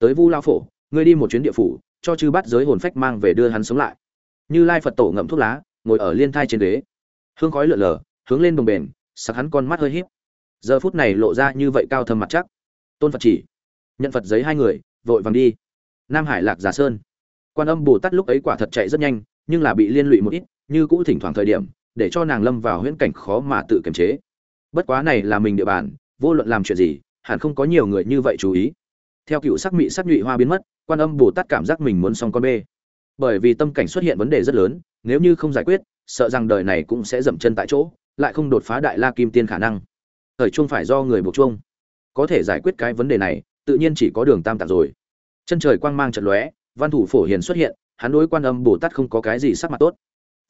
tới vu lao phổ, ngươi đi một chuyến địa phủ, cho chư bắt giới hồn phách mang về đưa hắn sống lại. Như lai phật tổ ngậm thuốc lá, ngồi ở liên thai trên ghế. Hương khói lượn lờ hướng lên đồng bền sặc hắn con mắt hơi híp. Giờ phút này lộ ra như vậy cao thâm mặt chắc. Tôn phật chỉ, nhận phật giấy hai người, vội vàng đi. Nam hải lạc giả sơn. Quan âm bồ tát lúc ấy quả thật chạy rất nhanh, nhưng là bị liên lụy một ít, như cũ thỉnh thoảng thời điểm, để cho nàng lâm vào huyễn cảnh khó mà tự kiềm chế. Bất quá này là mình địa bàn, vô luận làm chuyện gì, hẳn không có nhiều người như vậy chú ý theo cựu sắc mị sắc nhụy hoa biến mất, quan âm bồ tát cảm giác mình muốn xong con bê. Bởi vì tâm cảnh xuất hiện vấn đề rất lớn, nếu như không giải quyết, sợ rằng đời này cũng sẽ dậm chân tại chỗ, lại không đột phá đại la kim tiên khả năng. Thời chuông phải do người buộc chuông. Có thể giải quyết cái vấn đề này, tự nhiên chỉ có đường tam tạng rồi. Chân trời quang mang trận lóe, văn thủ phổ hiền xuất hiện, hắn đối quan âm bồ tát không có cái gì sắc mặt tốt.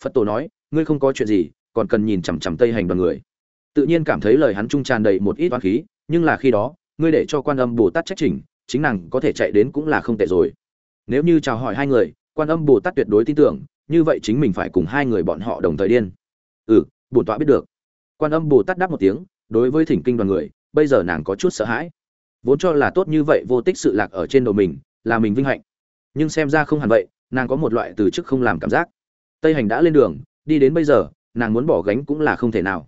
Phật tổ nói, ngươi không có chuyện gì, còn cần nhìn chằm chằm tây hành đoàn người. Tự nhiên cảm thấy lời hắn trung tràn đầy một ít oán khí, nhưng là khi đó, ngươi để cho quan âm bồ tát trách trình chính nàng có thể chạy đến cũng là không tệ rồi. Nếu như chào hỏi hai người, quan âm bồ tát tuyệt đối tin tưởng, như vậy chính mình phải cùng hai người bọn họ đồng thời điên. Ừ bổn tọa biết được. Quan âm bồ tát đáp một tiếng, đối với thỉnh kinh đoàn người, bây giờ nàng có chút sợ hãi. Vốn cho là tốt như vậy vô tích sự lạc ở trên đầu mình, là mình vinh hạnh. Nhưng xem ra không hẳn vậy, nàng có một loại từ chức không làm cảm giác. Tây hành đã lên đường, đi đến bây giờ, nàng muốn bỏ gánh cũng là không thể nào.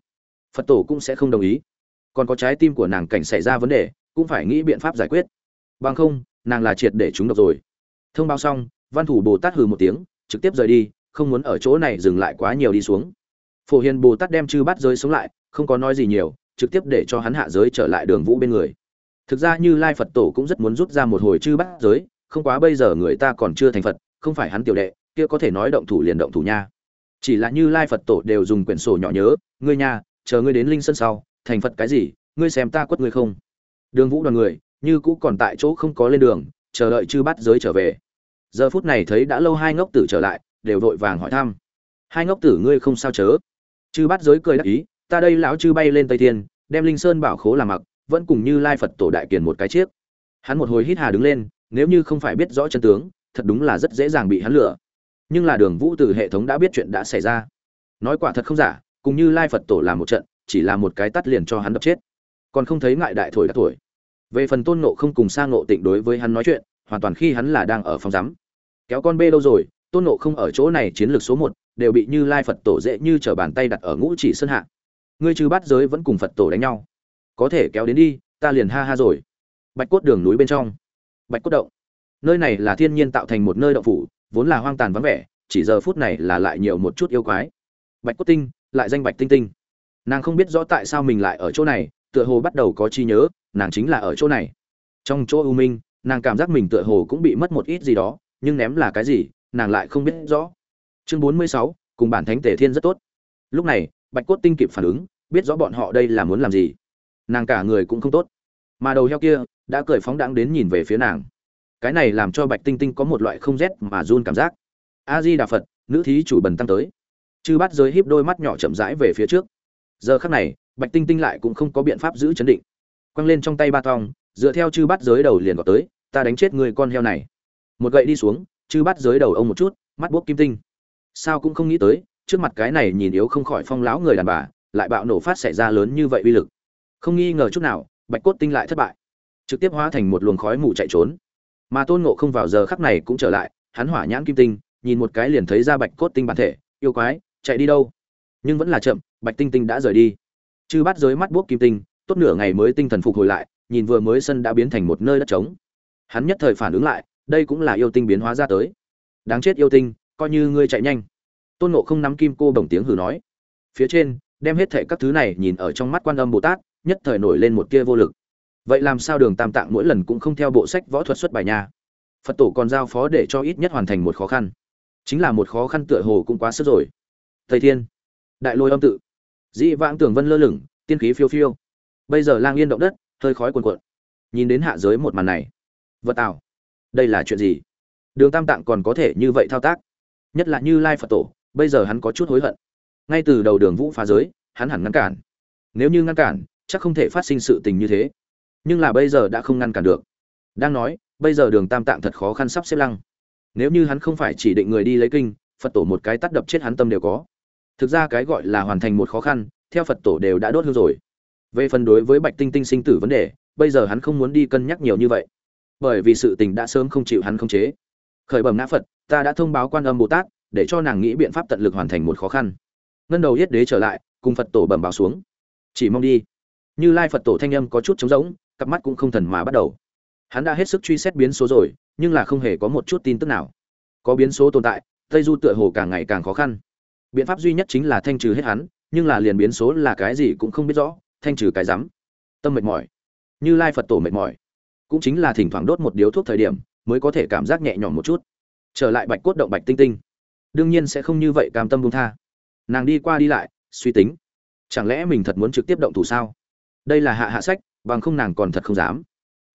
Phật tổ cũng sẽ không đồng ý. Còn có trái tim của nàng cảnh xảy ra vấn đề, cũng phải nghĩ biện pháp giải quyết bằng không, nàng là triệt để chúng độc rồi. Thông báo xong, văn thủ bồ tát hừ một tiếng, trực tiếp rời đi, không muốn ở chỗ này dừng lại quá nhiều đi xuống. Phổ hiền bồ tát đem chư bắt giới sống lại, không có nói gì nhiều, trực tiếp để cho hắn hạ giới trở lại đường vũ bên người. Thực ra như lai phật tổ cũng rất muốn rút ra một hồi chư bắt giới, không quá bây giờ người ta còn chưa thành phật, không phải hắn tiểu đệ, kia có thể nói động thủ liền động thủ nha. Chỉ là như lai phật tổ đều dùng quyển sổ nhỏ nhớ, ngươi nha, chờ ngươi đến linh sân sau, thành phật cái gì, ngươi xem ta quất ngươi không? Đường vũ đoàn người như cũ còn tại chỗ không có lên đường, chờ đợi chư bắt giới trở về. Giờ phút này thấy đã lâu hai ngốc tử trở lại, đều vội vàng hỏi thăm. Hai ngốc tử ngươi không sao chớ? Chư bắt giới cười đắc ý, ta đây lão chư bay lên tây thiên, đem linh sơn bảo khố làm mặc, vẫn cùng như lai phật tổ đại kiền một cái chiếc. Hắn một hồi hít hà đứng lên, nếu như không phải biết rõ chân tướng, thật đúng là rất dễ dàng bị hắn lừa. Nhưng là đường vũ từ hệ thống đã biết chuyện đã xảy ra. Nói quả thật không giả, cùng như lai phật tổ làm một trận, chỉ là một cái tắt liền cho hắn đập chết. Còn không thấy ngại đại thổi đã tuổi về phần tôn nộ không cùng sang nộ tịnh đối với hắn nói chuyện, hoàn toàn khi hắn là đang ở phòng giám. Kéo con bê đâu rồi, tôn nộ không ở chỗ này chiến lược số một, đều bị như lai phật tổ dễ như t r ở bàn tay đặt ở ngũ chỉ sơn hạ. Ngươi trừ bát giới vẫn cùng phật tổ đánh nhau. Có thể kéo đến đi, ta liền ha ha rồi. Bạch cốt đường núi bên trong. Bạch cốt động. Nơi này là thiên nhiên tạo thành một nơi động phủ, vốn là hoang tàn vắng vẻ, chỉ giờ phút này là lại nhiều một chút yêu quái. Bạch cốt tinh, lại danh bạch tinh tinh. Nàng không biết rõ tại sao mình lại ở chỗ này tựa hồ bắt đầu có chi nhớ, nàng chính là ở chỗ này. Trong chỗ u minh, nàng cảm giác mình tựa hồ cũng bị mất một ít gì đó, nhưng ném là cái gì, nàng lại không biết rõ. Chương bốn mươi sáu, cùng bản thánh tề thiên rất tốt. Lúc này, bạch cốt tinh kịp phản ứng, biết rõ bọn họ đây là muốn làm gì. Nàng cả người cũng không tốt. Mà đầu heo kia, đã cười phóng đãng đến nhìn về phía nàng. Cái này làm cho bạch tinh tinh có một loại không rét mà run cảm giác. A di đà phật, nữ thí chủ bần tăng tới. Chư bắt giới híp đôi mắt nhỏ chậm rãi về phía trước. Giờ khắc này bạch tinh tinh lại cũng không có biện pháp giữ chấn định. Quăng lên trong tay ba thong dựa theo chư bắt giới đầu liền gọt tới, ta đánh chết người con heo này. Một gậy đi xuống, chư bắt giới đầu ông một chút, mắt buốc kim tinh. Sao cũng không nghĩ tới, trước mặt cái này nhìn yếu không khỏi phong lão người đàn bà, lại bạo nổ phát xảy ra lớn như vậy uy lực. Không nghi ngờ chút nào, bạch cốt tinh lại thất bại, trực tiếp hóa thành một luồng khói mù chạy trốn. Mà tôn ngộ không vào giờ khắc này cũng trở lại, hắn hỏa nhãn kim tinh, nhìn một cái liền thấy ra bạch cốt tinh bản thể, yêu quái, chạy đi đâu? Nhưng vẫn là chậm, bạch tinh tinh đã rời đi chư bắt giới mắt buốc kim tinh, tốt nửa ngày mới tinh thần phục hồi lại, nhìn vừa mới sân đã biến thành một nơi đất trống. Hắn nhất thời phản ứng lại, đây cũng là yêu tinh biến hóa ra tới. Đáng chết yêu tinh, coi như ngươi chạy nhanh. Tôn nộ không nắm kim cô bồng tiếng hừ nói. Phía trên, đem hết thệ các thứ này nhìn ở trong mắt quan âm bồ tát, nhất thời nổi lên một tia vô lực. Vậy làm sao đường tam tạng mỗi lần cũng không theo bộ sách võ thuật xuất bài nhà phật tổ còn giao phó để cho ít nhất hoàn thành một khó khăn. Chính là một khó khăn tựa hồ cũng quá sức rồi. Thầy thiên, đại lôi âm tự dĩ vãng tường vân lơ lửng, tiên khí phiêu phiêu. Bây giờ lang yên động đất, hơi khói cuồn cuộn. Nhìn đến hạ giới một màn này. Vật tạo đây là chuyện gì? Đường tam tạng còn có thể như vậy thao tác? Nhất là như lai phật tổ, bây giờ hắn có chút hối hận. Ngay từ đầu đường vũ phá giới, hắn hẳn ngăn cản. Nếu như ngăn cản, chắc không thể phát sinh sự tình như thế. Nhưng là bây giờ đã không ngăn cản được. Đang nói, bây giờ đường tam tạng thật khó khăn sắp xếp lăng. Nếu như hắn không phải chỉ định người đi lấy kinh, phật tổ một cái tắt đập chết hắn tâm đều có thực ra cái gọi là hoàn thành một khó khăn, theo phật tổ đều đã đốt hương rồi. Về phần đối với bạch tinh tinh sinh tử vấn đề, bây giờ hắn không muốn đi cân nhắc nhiều như vậy. Bởi vì sự tình đã sớm không chịu hắn không chế. Khởi bẩm ngã phật, ta đã thông báo quan âm bồ tát, để cho nàng nghĩ biện pháp tận lực hoàn thành một khó khăn. Ngân đầu yết đế trở lại, cùng phật tổ bẩm báo xuống. Chỉ mong đi. Như lai phật tổ thanh âm có chút trống rỗng, cặp mắt cũng không thần mà bắt đầu. Hắn đã hết sức truy xét biến số rồi, nhưng là không hề có một chút tin tức nào. Có biến số tồn tại, tây du tựa hồ càng ngày càng khó khăn biện pháp duy nhất chính là thanh trừ hết hắn, nhưng là liền biến số là cái gì cũng không biết rõ, thanh trừ cái rắm. Tâm mệt mỏi. Như lai phật tổ mệt mỏi. Cũng chính là thỉnh thoảng đốt một điếu thuốc thời điểm, mới có thể cảm giác nhẹ nhõm một chút. Trở lại bạch cốt động bạch tinh tinh. Đương nhiên sẽ không như vậy cam tâm buông tha. Nàng đi qua đi lại, suy tính. Chẳng lẽ mình thật muốn trực tiếp động thủ sao? Đây là hạ hạ sách, bằng không nàng còn thật không dám.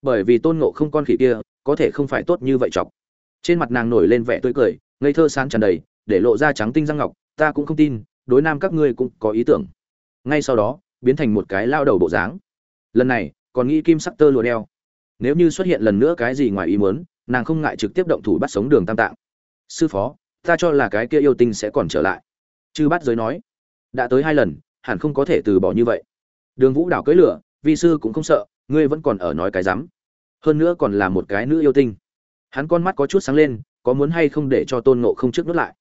Bởi vì tôn ngộ không con khỉ kia, có thể không phải tốt như vậy chọc. Trên mặt nàng nổi lên vẻ tươi cười, ngây thơ sáng tràn đầy, để lộ ra trắng tinh răng ngọc ta cũng không tin, đối nam các ngươi cũng có ý tưởng. Ngay sau đó, biến thành một cái lao đầu bộ dáng. Lần này, còn nghĩ kim sắc tơ lụa đeo. Nếu như xuất hiện lần nữa cái gì ngoài ý muốn, nàng không ngại trực tiếp động thủ bắt sống đường tam tạng. Sư phó, ta cho là cái kia yêu tinh sẽ còn trở lại. Chư bắt giới nói, đã tới hai lần, hẳn không có thể từ bỏ như vậy. Đường vũ đảo cưỡi lửa, vi sư cũng không sợ, ngươi vẫn còn ở nói cái rắm. Hơn nữa còn là một cái nữ yêu tinh. Hắn con mắt có chút sáng lên, có muốn hay không để cho tôn ngộ không trước nuốt lại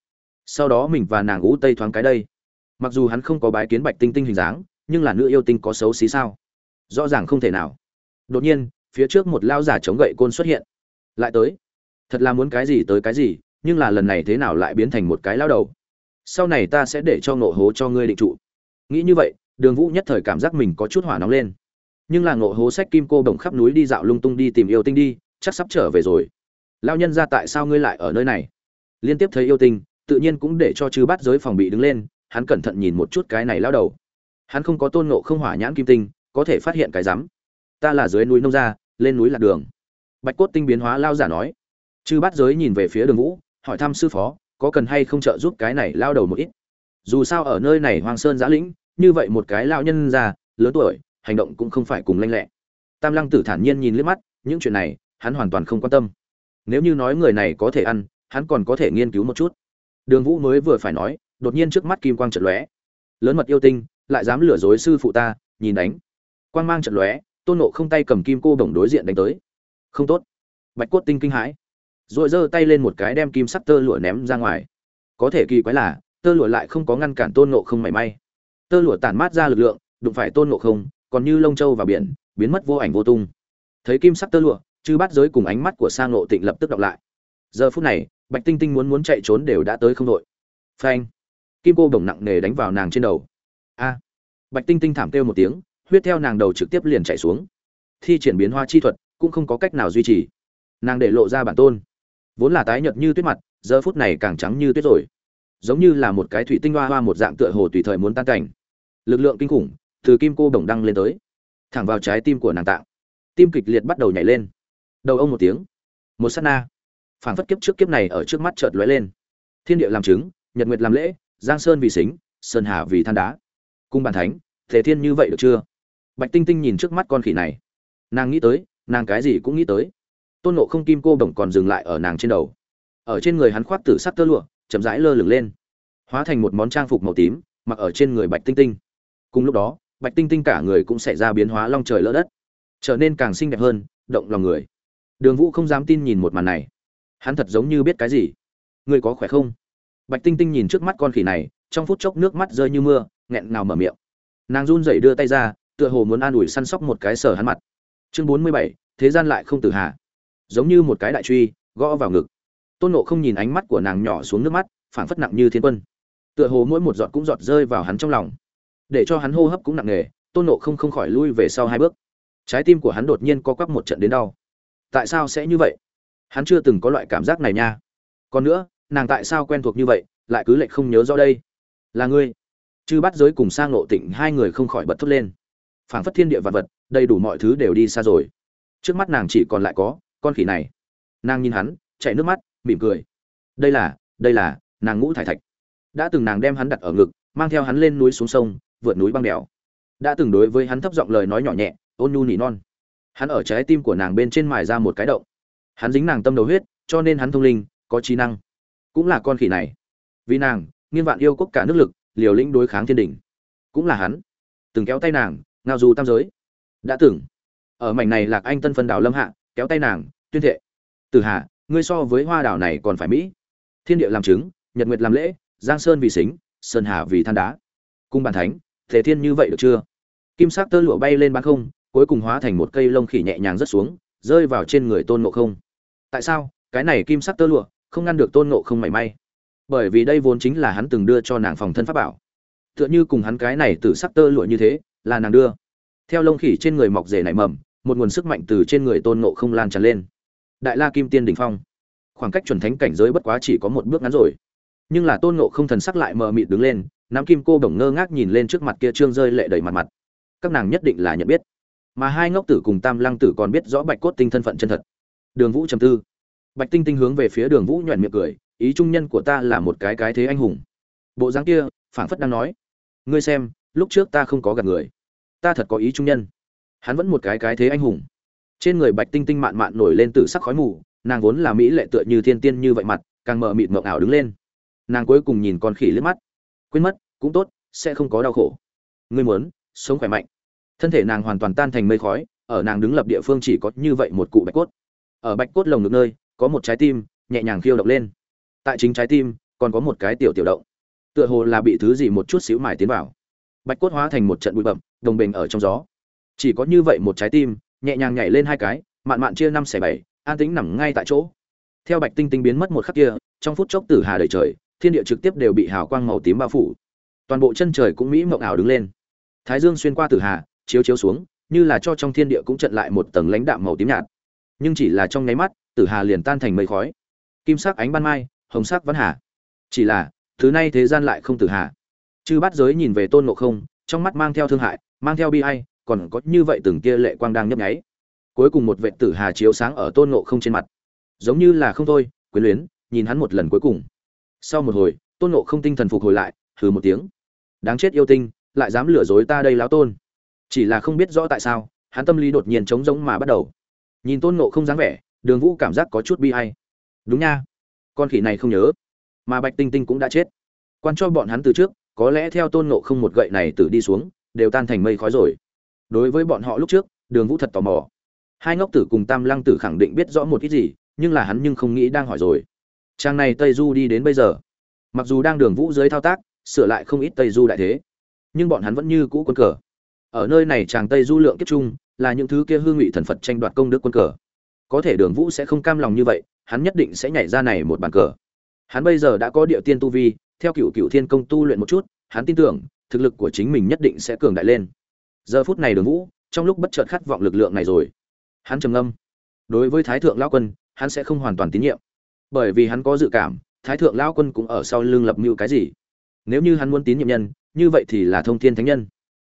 sau đó mình và nàng ú tây thoáng cái đây. Mặc dù hắn không có bái kiến bạch tinh tinh hình dáng, nhưng là nữ yêu tinh có xấu xí sao? Rõ ràng không thể nào. Đột nhiên, phía trước một lao giả chống gậy côn xuất hiện. Lại tới. Thật là muốn cái gì tới cái gì, nhưng là lần này thế nào lại biến thành một cái lao đầu? Sau này ta sẽ để cho ngộ hố cho ngươi định trụ. Nghĩ như vậy, đường vũ nhất thời cảm giác mình có chút hỏa nóng lên. Nhưng là ngộ hố sách kim cô đồng khắp núi đi dạo lung tung đi tìm yêu tinh đi, chắc sắp trở về rồi. Lao nhân ra tại sao ngươi lại ở nơi này? Liên tiếp thấy yêu tinh tự nhiên cũng để cho chư bắt giới phòng bị đứng lên, hắn cẩn thận nhìn một chút cái này lao đầu. Hắn không có tôn ngộ không hỏa nhãn kim tinh, có thể phát hiện cái rắm. Ta là dưới núi nông gia, lên núi lạc đường. Bạch cốt tinh biến hóa lao giả nói. Chư bắt giới nhìn về phía đường vũ, hỏi thăm sư phó, có cần hay không trợ giúp cái này lao đầu một ít? Dù sao ở nơi này hoang sơn giã lĩnh, như vậy một cái lao nhân già, lớn tuổi, hành động cũng không phải cùng lanh lẹ. Tam lăng tử thản nhiên nhìn liếc mắt, những chuyện này, hắn hoàn toàn không quan tâm. Nếu như nói người này có thể ăn, hắn còn có thể nghiên cứu một chút đường vũ mới vừa phải nói, đột nhiên trước mắt kim quang chợt lóe. Lớn mật yêu tinh, lại dám lừa dối sư phụ ta, nhìn đánh. Quang mang chợt lóe, tôn nộ không tay cầm kim cô đồng đối diện đánh tới. Không tốt. Bạch cốt tinh kinh hãi. Rồi giơ tay lên một cái đem kim sắc tơ lụa ném ra ngoài. Có thể kỳ quái là, tơ lụa lại không có ngăn cản tôn nộ không mảy may. Tơ lụa tản mát ra lực lượng, đụng phải tôn nộ không, còn như lông châu vào biển, biến mất vô ảnh vô tung. Thấy kim sắc tơ lụa, chư bắt giới cùng ánh mắt của sang nộ tịnh lập tức đọc lại giờ phút này, bạch tinh tinh muốn muốn chạy trốn đều đã tới không đội. Phanh. Kim cô bổng nặng nề đánh vào nàng trên đầu. A. Bạch tinh tinh thảm kêu một tiếng, huyết theo nàng đầu trực tiếp liền chạy xuống. Thi triển biến hoa chi thuật, cũng không có cách nào duy trì. Nàng để lộ ra bản tôn. Vốn là tái nhợt như tuyết mặt, giờ phút này càng trắng như tuyết rồi. Giống như là một cái thủy tinh hoa hoa một dạng tựa hồ tùy thời muốn tan cảnh. Lực lượng kinh khủng, từ kim cô bổng đăng lên tới. Thẳng vào trái tim của nàng tạo tim kịch liệt bắt đầu nhảy lên. Đầu ông một tiếng. Một sát na phảng phất kiếp trước kiếp này ở trước mắt chợt lóe lên. Thiên địa làm chứng, nhật nguyệt làm lễ, giang sơn vì xính sơn hà vì than đá. Cung bàn thánh thể thiên như vậy được chưa? Bạch tinh tinh nhìn trước mắt con khỉ này. Nàng nghĩ tới, nàng cái gì cũng nghĩ tới. Tôn nộ không kim cô bổng còn dừng lại ở nàng trên đầu. Ở trên người hắn khoác tử sắc tơ lụa, chậm rãi lơ lửng lên. Hóa thành một món trang phục màu tím, mặc ở trên người bạch tinh tinh. Cùng lúc đó, bạch tinh tinh cả người cũng xảy ra biến hóa long trời lỡ đất, trở nên càng xinh đẹp hơn, động lòng người. Đường vũ không dám tin nhìn một màn này hắn thật giống như biết cái gì? Ngươi có khỏe không? Bạch tinh tinh nhìn trước mắt con khỉ này, trong phút chốc nước mắt rơi như mưa, nghẹn ngào mở miệng. Nàng run rẩy đưa tay ra, tựa hồ muốn an ủi săn sóc một cái sở hắn mặt. Chương bốn mươi bảy, thế gian lại không tử hà. Giống như một cái đại truy, gõ vào ngực. Tôn nộ không nhìn ánh mắt của nàng nhỏ xuống nước mắt, phảng phất nặng như thiên quân. Tựa hồ mỗi một giọt cũng giọt rơi vào hắn trong lòng. Để cho hắn hô hấp cũng nặng nề, tôn nộ không không khỏi lui về sau hai bước. Trái tim của hắn đột nhiên co quắp một trận đến đau. Tại sao sẽ như vậy? Hắn chưa từng có loại cảm giác này nha. Còn nữa, nàng tại sao quen thuộc như vậy, lại cứ lệch không nhớ rõ đây? Là ngươi. Chư bắt giới cùng sang lộ tịnh hai người không khỏi bật thốt lên. Phảng phất thiên địa vật vật, đầy đủ mọi thứ đều đi xa rồi. Trước mắt nàng chỉ còn lại có, con khỉ này. Nàng nhìn hắn chạy nước mắt, mỉm cười. Đây là đây là, nàng ngũ thải thạch. Đã từng nàng đem hắn đặt ở ngực, mang theo hắn lên núi xuống sông, vượt núi băng đèo. Đã từng đối với hắn thấp giọng lời nói nhỏ nhẹ, ôn nhu nỉ non. Hắn ở trái tim của nàng bên trên mài ra một cái động hắn dính nàng tâm đầu huyết, cho nên hắn thông linh, có trí năng. Cũng là con khỉ này. Vì nàng nghiên vạn yêu quốc cả nước lực, liều lĩnh đối kháng thiên đỉnh. Cũng là hắn. Từng kéo tay nàng, ngao du tam giới. Đã từng. Ở mảnh này lạc anh tân phân đảo lâm hạ, kéo tay nàng, tuyên thệ. Từ hạ ngươi so với hoa đảo này còn phải mỹ. Thiên địa làm chứng, nhật nguyệt làm lễ, giang sơn vì xính sơn hà vì than đá. Cung bàn thánh thể thiên như vậy được chưa? Kim sắc tơ lụa bay lên bán không, cuối cùng hóa thành một cây lông khỉ nhẹ nhàng rớt xuống, rơi vào trên người tôn ngộ không tại sao? Cái này kim sắc tơ lụa, không ngăn được tôn ngộ không mảy may. Bởi vì đây vốn chính là hắn từng đưa cho nàng phòng thân pháp bảo. Tựa như cùng hắn cái này từ sắc tơ lụa như thế, là nàng đưa. Theo lông khỉ trên người mọc rể nảy mầm, một nguồn sức mạnh từ trên người tôn ngộ không lan tràn lên. Đại la kim tiên đỉnh phong. Khoảng cách chuẩn thánh cảnh giới bất quá chỉ có một bước ngắn rồi. Nhưng là tôn ngộ không thần sắc lại mờ mịt đứng lên, nắm kim cô bổng ngơ ngác nhìn lên trước mặt kia trương rơi lệ đầy mặt mặt. Các nàng nhất định là nhận biết. Mà hai ngốc tử cùng tam lăng tử còn biết rõ bạch cốt tinh thân phận chân thật đường vũ trầm tư. Bạch tinh tinh hướng về phía đường vũ nhọn miệng cười, ý trung nhân của ta là một cái cái thế anh hùng. Bộ dáng kia, phảng phất đang nói, ngươi xem, lúc trước ta không có gạt người. Ta thật có ý trung nhân. Hắn vẫn một cái cái thế anh hùng. Trên người bạch tinh tinh mạn mạn nổi lên tự sắc khói mù, nàng vốn là mỹ lệ tựa như thiên tiên như vậy mặt, càng mờ mịt mộng ảo đứng lên. Nàng cuối cùng nhìn con khỉ liếc mắt. Quên mất, cũng tốt, sẽ không có đau khổ. Ngươi muốn, sống khỏe mạnh. Thân thể nàng hoàn toàn tan thành mây khói, ở nàng đứng lập địa phương chỉ có như vậy một cụ bạch cốt ở bạch cốt lồng ngực nơi, có một trái tim, nhẹ nhàng khiêu động lên. Tại chính trái tim, còn có một cái tiểu tiểu động. Tựa hồ là bị thứ gì một chút xíu mài tiến vào. Bạch cốt hóa thành một trận bụi bậm đồng bình ở trong gió. Chỉ có như vậy một trái tim, nhẹ nhàng nhảy lên hai cái, mạn mạn chia năm xẻ bảy, an tĩnh nằm ngay tại chỗ. Theo bạch tinh tinh biến mất một khắc kia, trong phút chốc tử hà đầy trời, thiên địa trực tiếp đều bị hào quang màu tím bao phủ. Toàn bộ chân trời cũng mỹ mộng ảo đứng lên. Thái dương xuyên qua tử hà, chiếu chiếu xuống, như là cho trong thiên địa cũng trận lại một tầng lãnh đạm màu tím nhạt nhưng chỉ là trong nháy mắt, tử hà liền tan thành mây khói. Kim sắc ánh ban mai, hồng sắc vẫn hà. Chỉ là, thứ này thế gian lại không tử hà. Chư bát giới nhìn về tôn ngộ không, trong mắt mang theo thương hại, mang theo bi ai, còn có như vậy từng kia lệ quang đang nhấp nháy. Cuối cùng một vệ tử hà chiếu sáng ở tôn ngộ không trên mặt. Giống như là không thôi, quyến luyến, nhìn hắn một lần cuối cùng. Sau một hồi, tôn ngộ không tinh thần phục hồi lại, hừ một tiếng. Đáng chết yêu tinh, lại dám lừa dối ta đây láo tôn. Chỉ là không biết rõ tại sao, hắn tâm lý đột nhiên trống rỗng mà bắt đầu nhìn tôn ngộ không dáng vẻ, đường vũ cảm giác có chút bi hay đúng nha. Con khỉ này không nhớ. Mà bạch tinh tinh cũng đã chết. Quan cho bọn hắn từ trước, có lẽ theo tôn ngộ không một gậy này từ đi xuống, đều tan thành mây khói rồi. Đối với bọn họ lúc trước, đường vũ thật tò mò. Hai ngốc tử cùng tam lăng tử khẳng định biết rõ một ít gì, nhưng là hắn nhưng không nghĩ đang hỏi rồi. Trang này tây du đi đến bây giờ. Mặc dù đang đường vũ dưới thao tác, sửa lại không ít tây du đại thế, nhưng bọn hắn vẫn như cũ quân cờ. Ở nơi này chàng tây du lượng kiếp trung là những thứ kia hư ngụy thần phật tranh đoạt công đức quân cờ. Có thể đường vũ sẽ không cam lòng như vậy, hắn nhất định sẽ nhảy ra này một bàn cờ. Hắn bây giờ đã có địa tiên tu vi, theo cựu cựu thiên công tu luyện một chút, hắn tin tưởng, thực lực của chính mình nhất định sẽ cường đại lên. Giờ phút này đường vũ, trong lúc bất chợt khát vọng lực lượng này rồi. Hắn trầm ngâm. Đối với thái thượng lao quân, hắn sẽ không hoàn toàn tín nhiệm. Bởi vì hắn có dự cảm, thái thượng lao quân cũng ở sau lưng lập mưu cái gì. Nếu như hắn muốn tín nhiệm nhân, như vậy thì là thông thiên thánh nhân.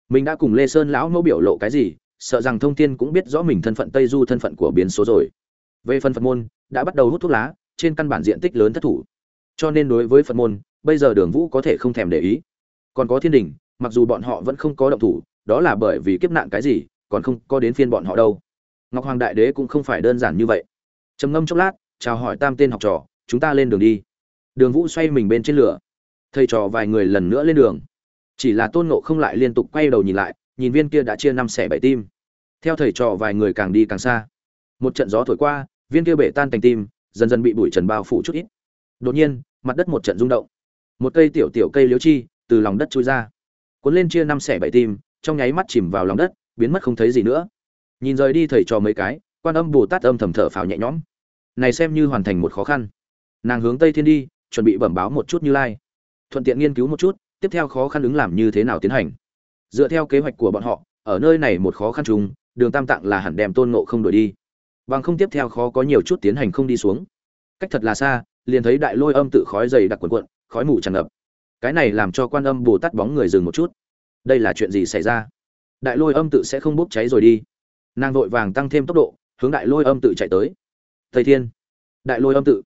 Mình đã cùng lê sơn lão mẫu biểu lộ cái gì sợ rằng thông thiên cũng biết rõ mình thân phận tây du thân phận của biến số rồi. Về phần phật môn, đã bắt đầu hút thuốc lá, trên căn bản diện tích lớn thất thủ. Cho nên đối với phật môn, bây giờ đường vũ có thể không thèm để ý. Còn có thiên đình, mặc dù bọn họ vẫn không có động thủ, đó là bởi vì kiếp nạn cái gì, còn không có đến phiên bọn họ đâu. Ngọc hoàng đại đế cũng không phải đơn giản như vậy. Trầm ngâm chốc lát, chào hỏi tam tên học trò, chúng ta lên đường đi. Đường vũ xoay mình bên trên lửa, thầy trò vài người lần nữa lên đường. Chỉ là tôn nộ không lại liên tục quay đầu nhìn lại, nhìn viên kia đã chia năm xẻ bảy tim theo thầy trò vài người càng đi càng xa. Một trận gió thổi qua, viên kia bể tan thành tim, dần dần bị bụi trần bao phủ chút ít. Đột nhiên, mặt đất một trận rung động. Một cây tiểu tiểu cây liếu chi, từ lòng đất trôi ra. Cuốn lên chia năm xẻ bảy tim, trong nháy mắt chìm vào lòng đất, biến mất không thấy gì nữa. Nhìn rời đi thầy trò mấy cái, quan âm bồ tát âm thầm thở phào nhẹ nhõm. Này xem như hoàn thành một khó khăn. Nàng hướng tây thiên đi, chuẩn bị bẩm báo một chút như lai. Thuận tiện nghiên cứu một chút, tiếp theo khó khăn ứng làm như thế nào tiến hành. Dựa theo kế hoạch của bọn họ, ở nơi này một khó khăn chung đường tam tạng là hẳn đem tôn ngộ không đổi đi. Bằng không tiếp theo khó có nhiều chút tiến hành không đi xuống. Cách thật là xa, liền thấy đại lôi âm tự khói dày đặc quần quận khói mù tràn ngập. Cái này làm cho quan âm bồ tát bóng người dừng một chút. Đây là chuyện gì xảy ra? Đại lôi âm tự sẽ không bốc cháy rồi đi. Nàng vội vàng tăng thêm tốc độ, hướng đại lôi âm tự chạy tới. Thầy thiên. Đại lôi âm tự.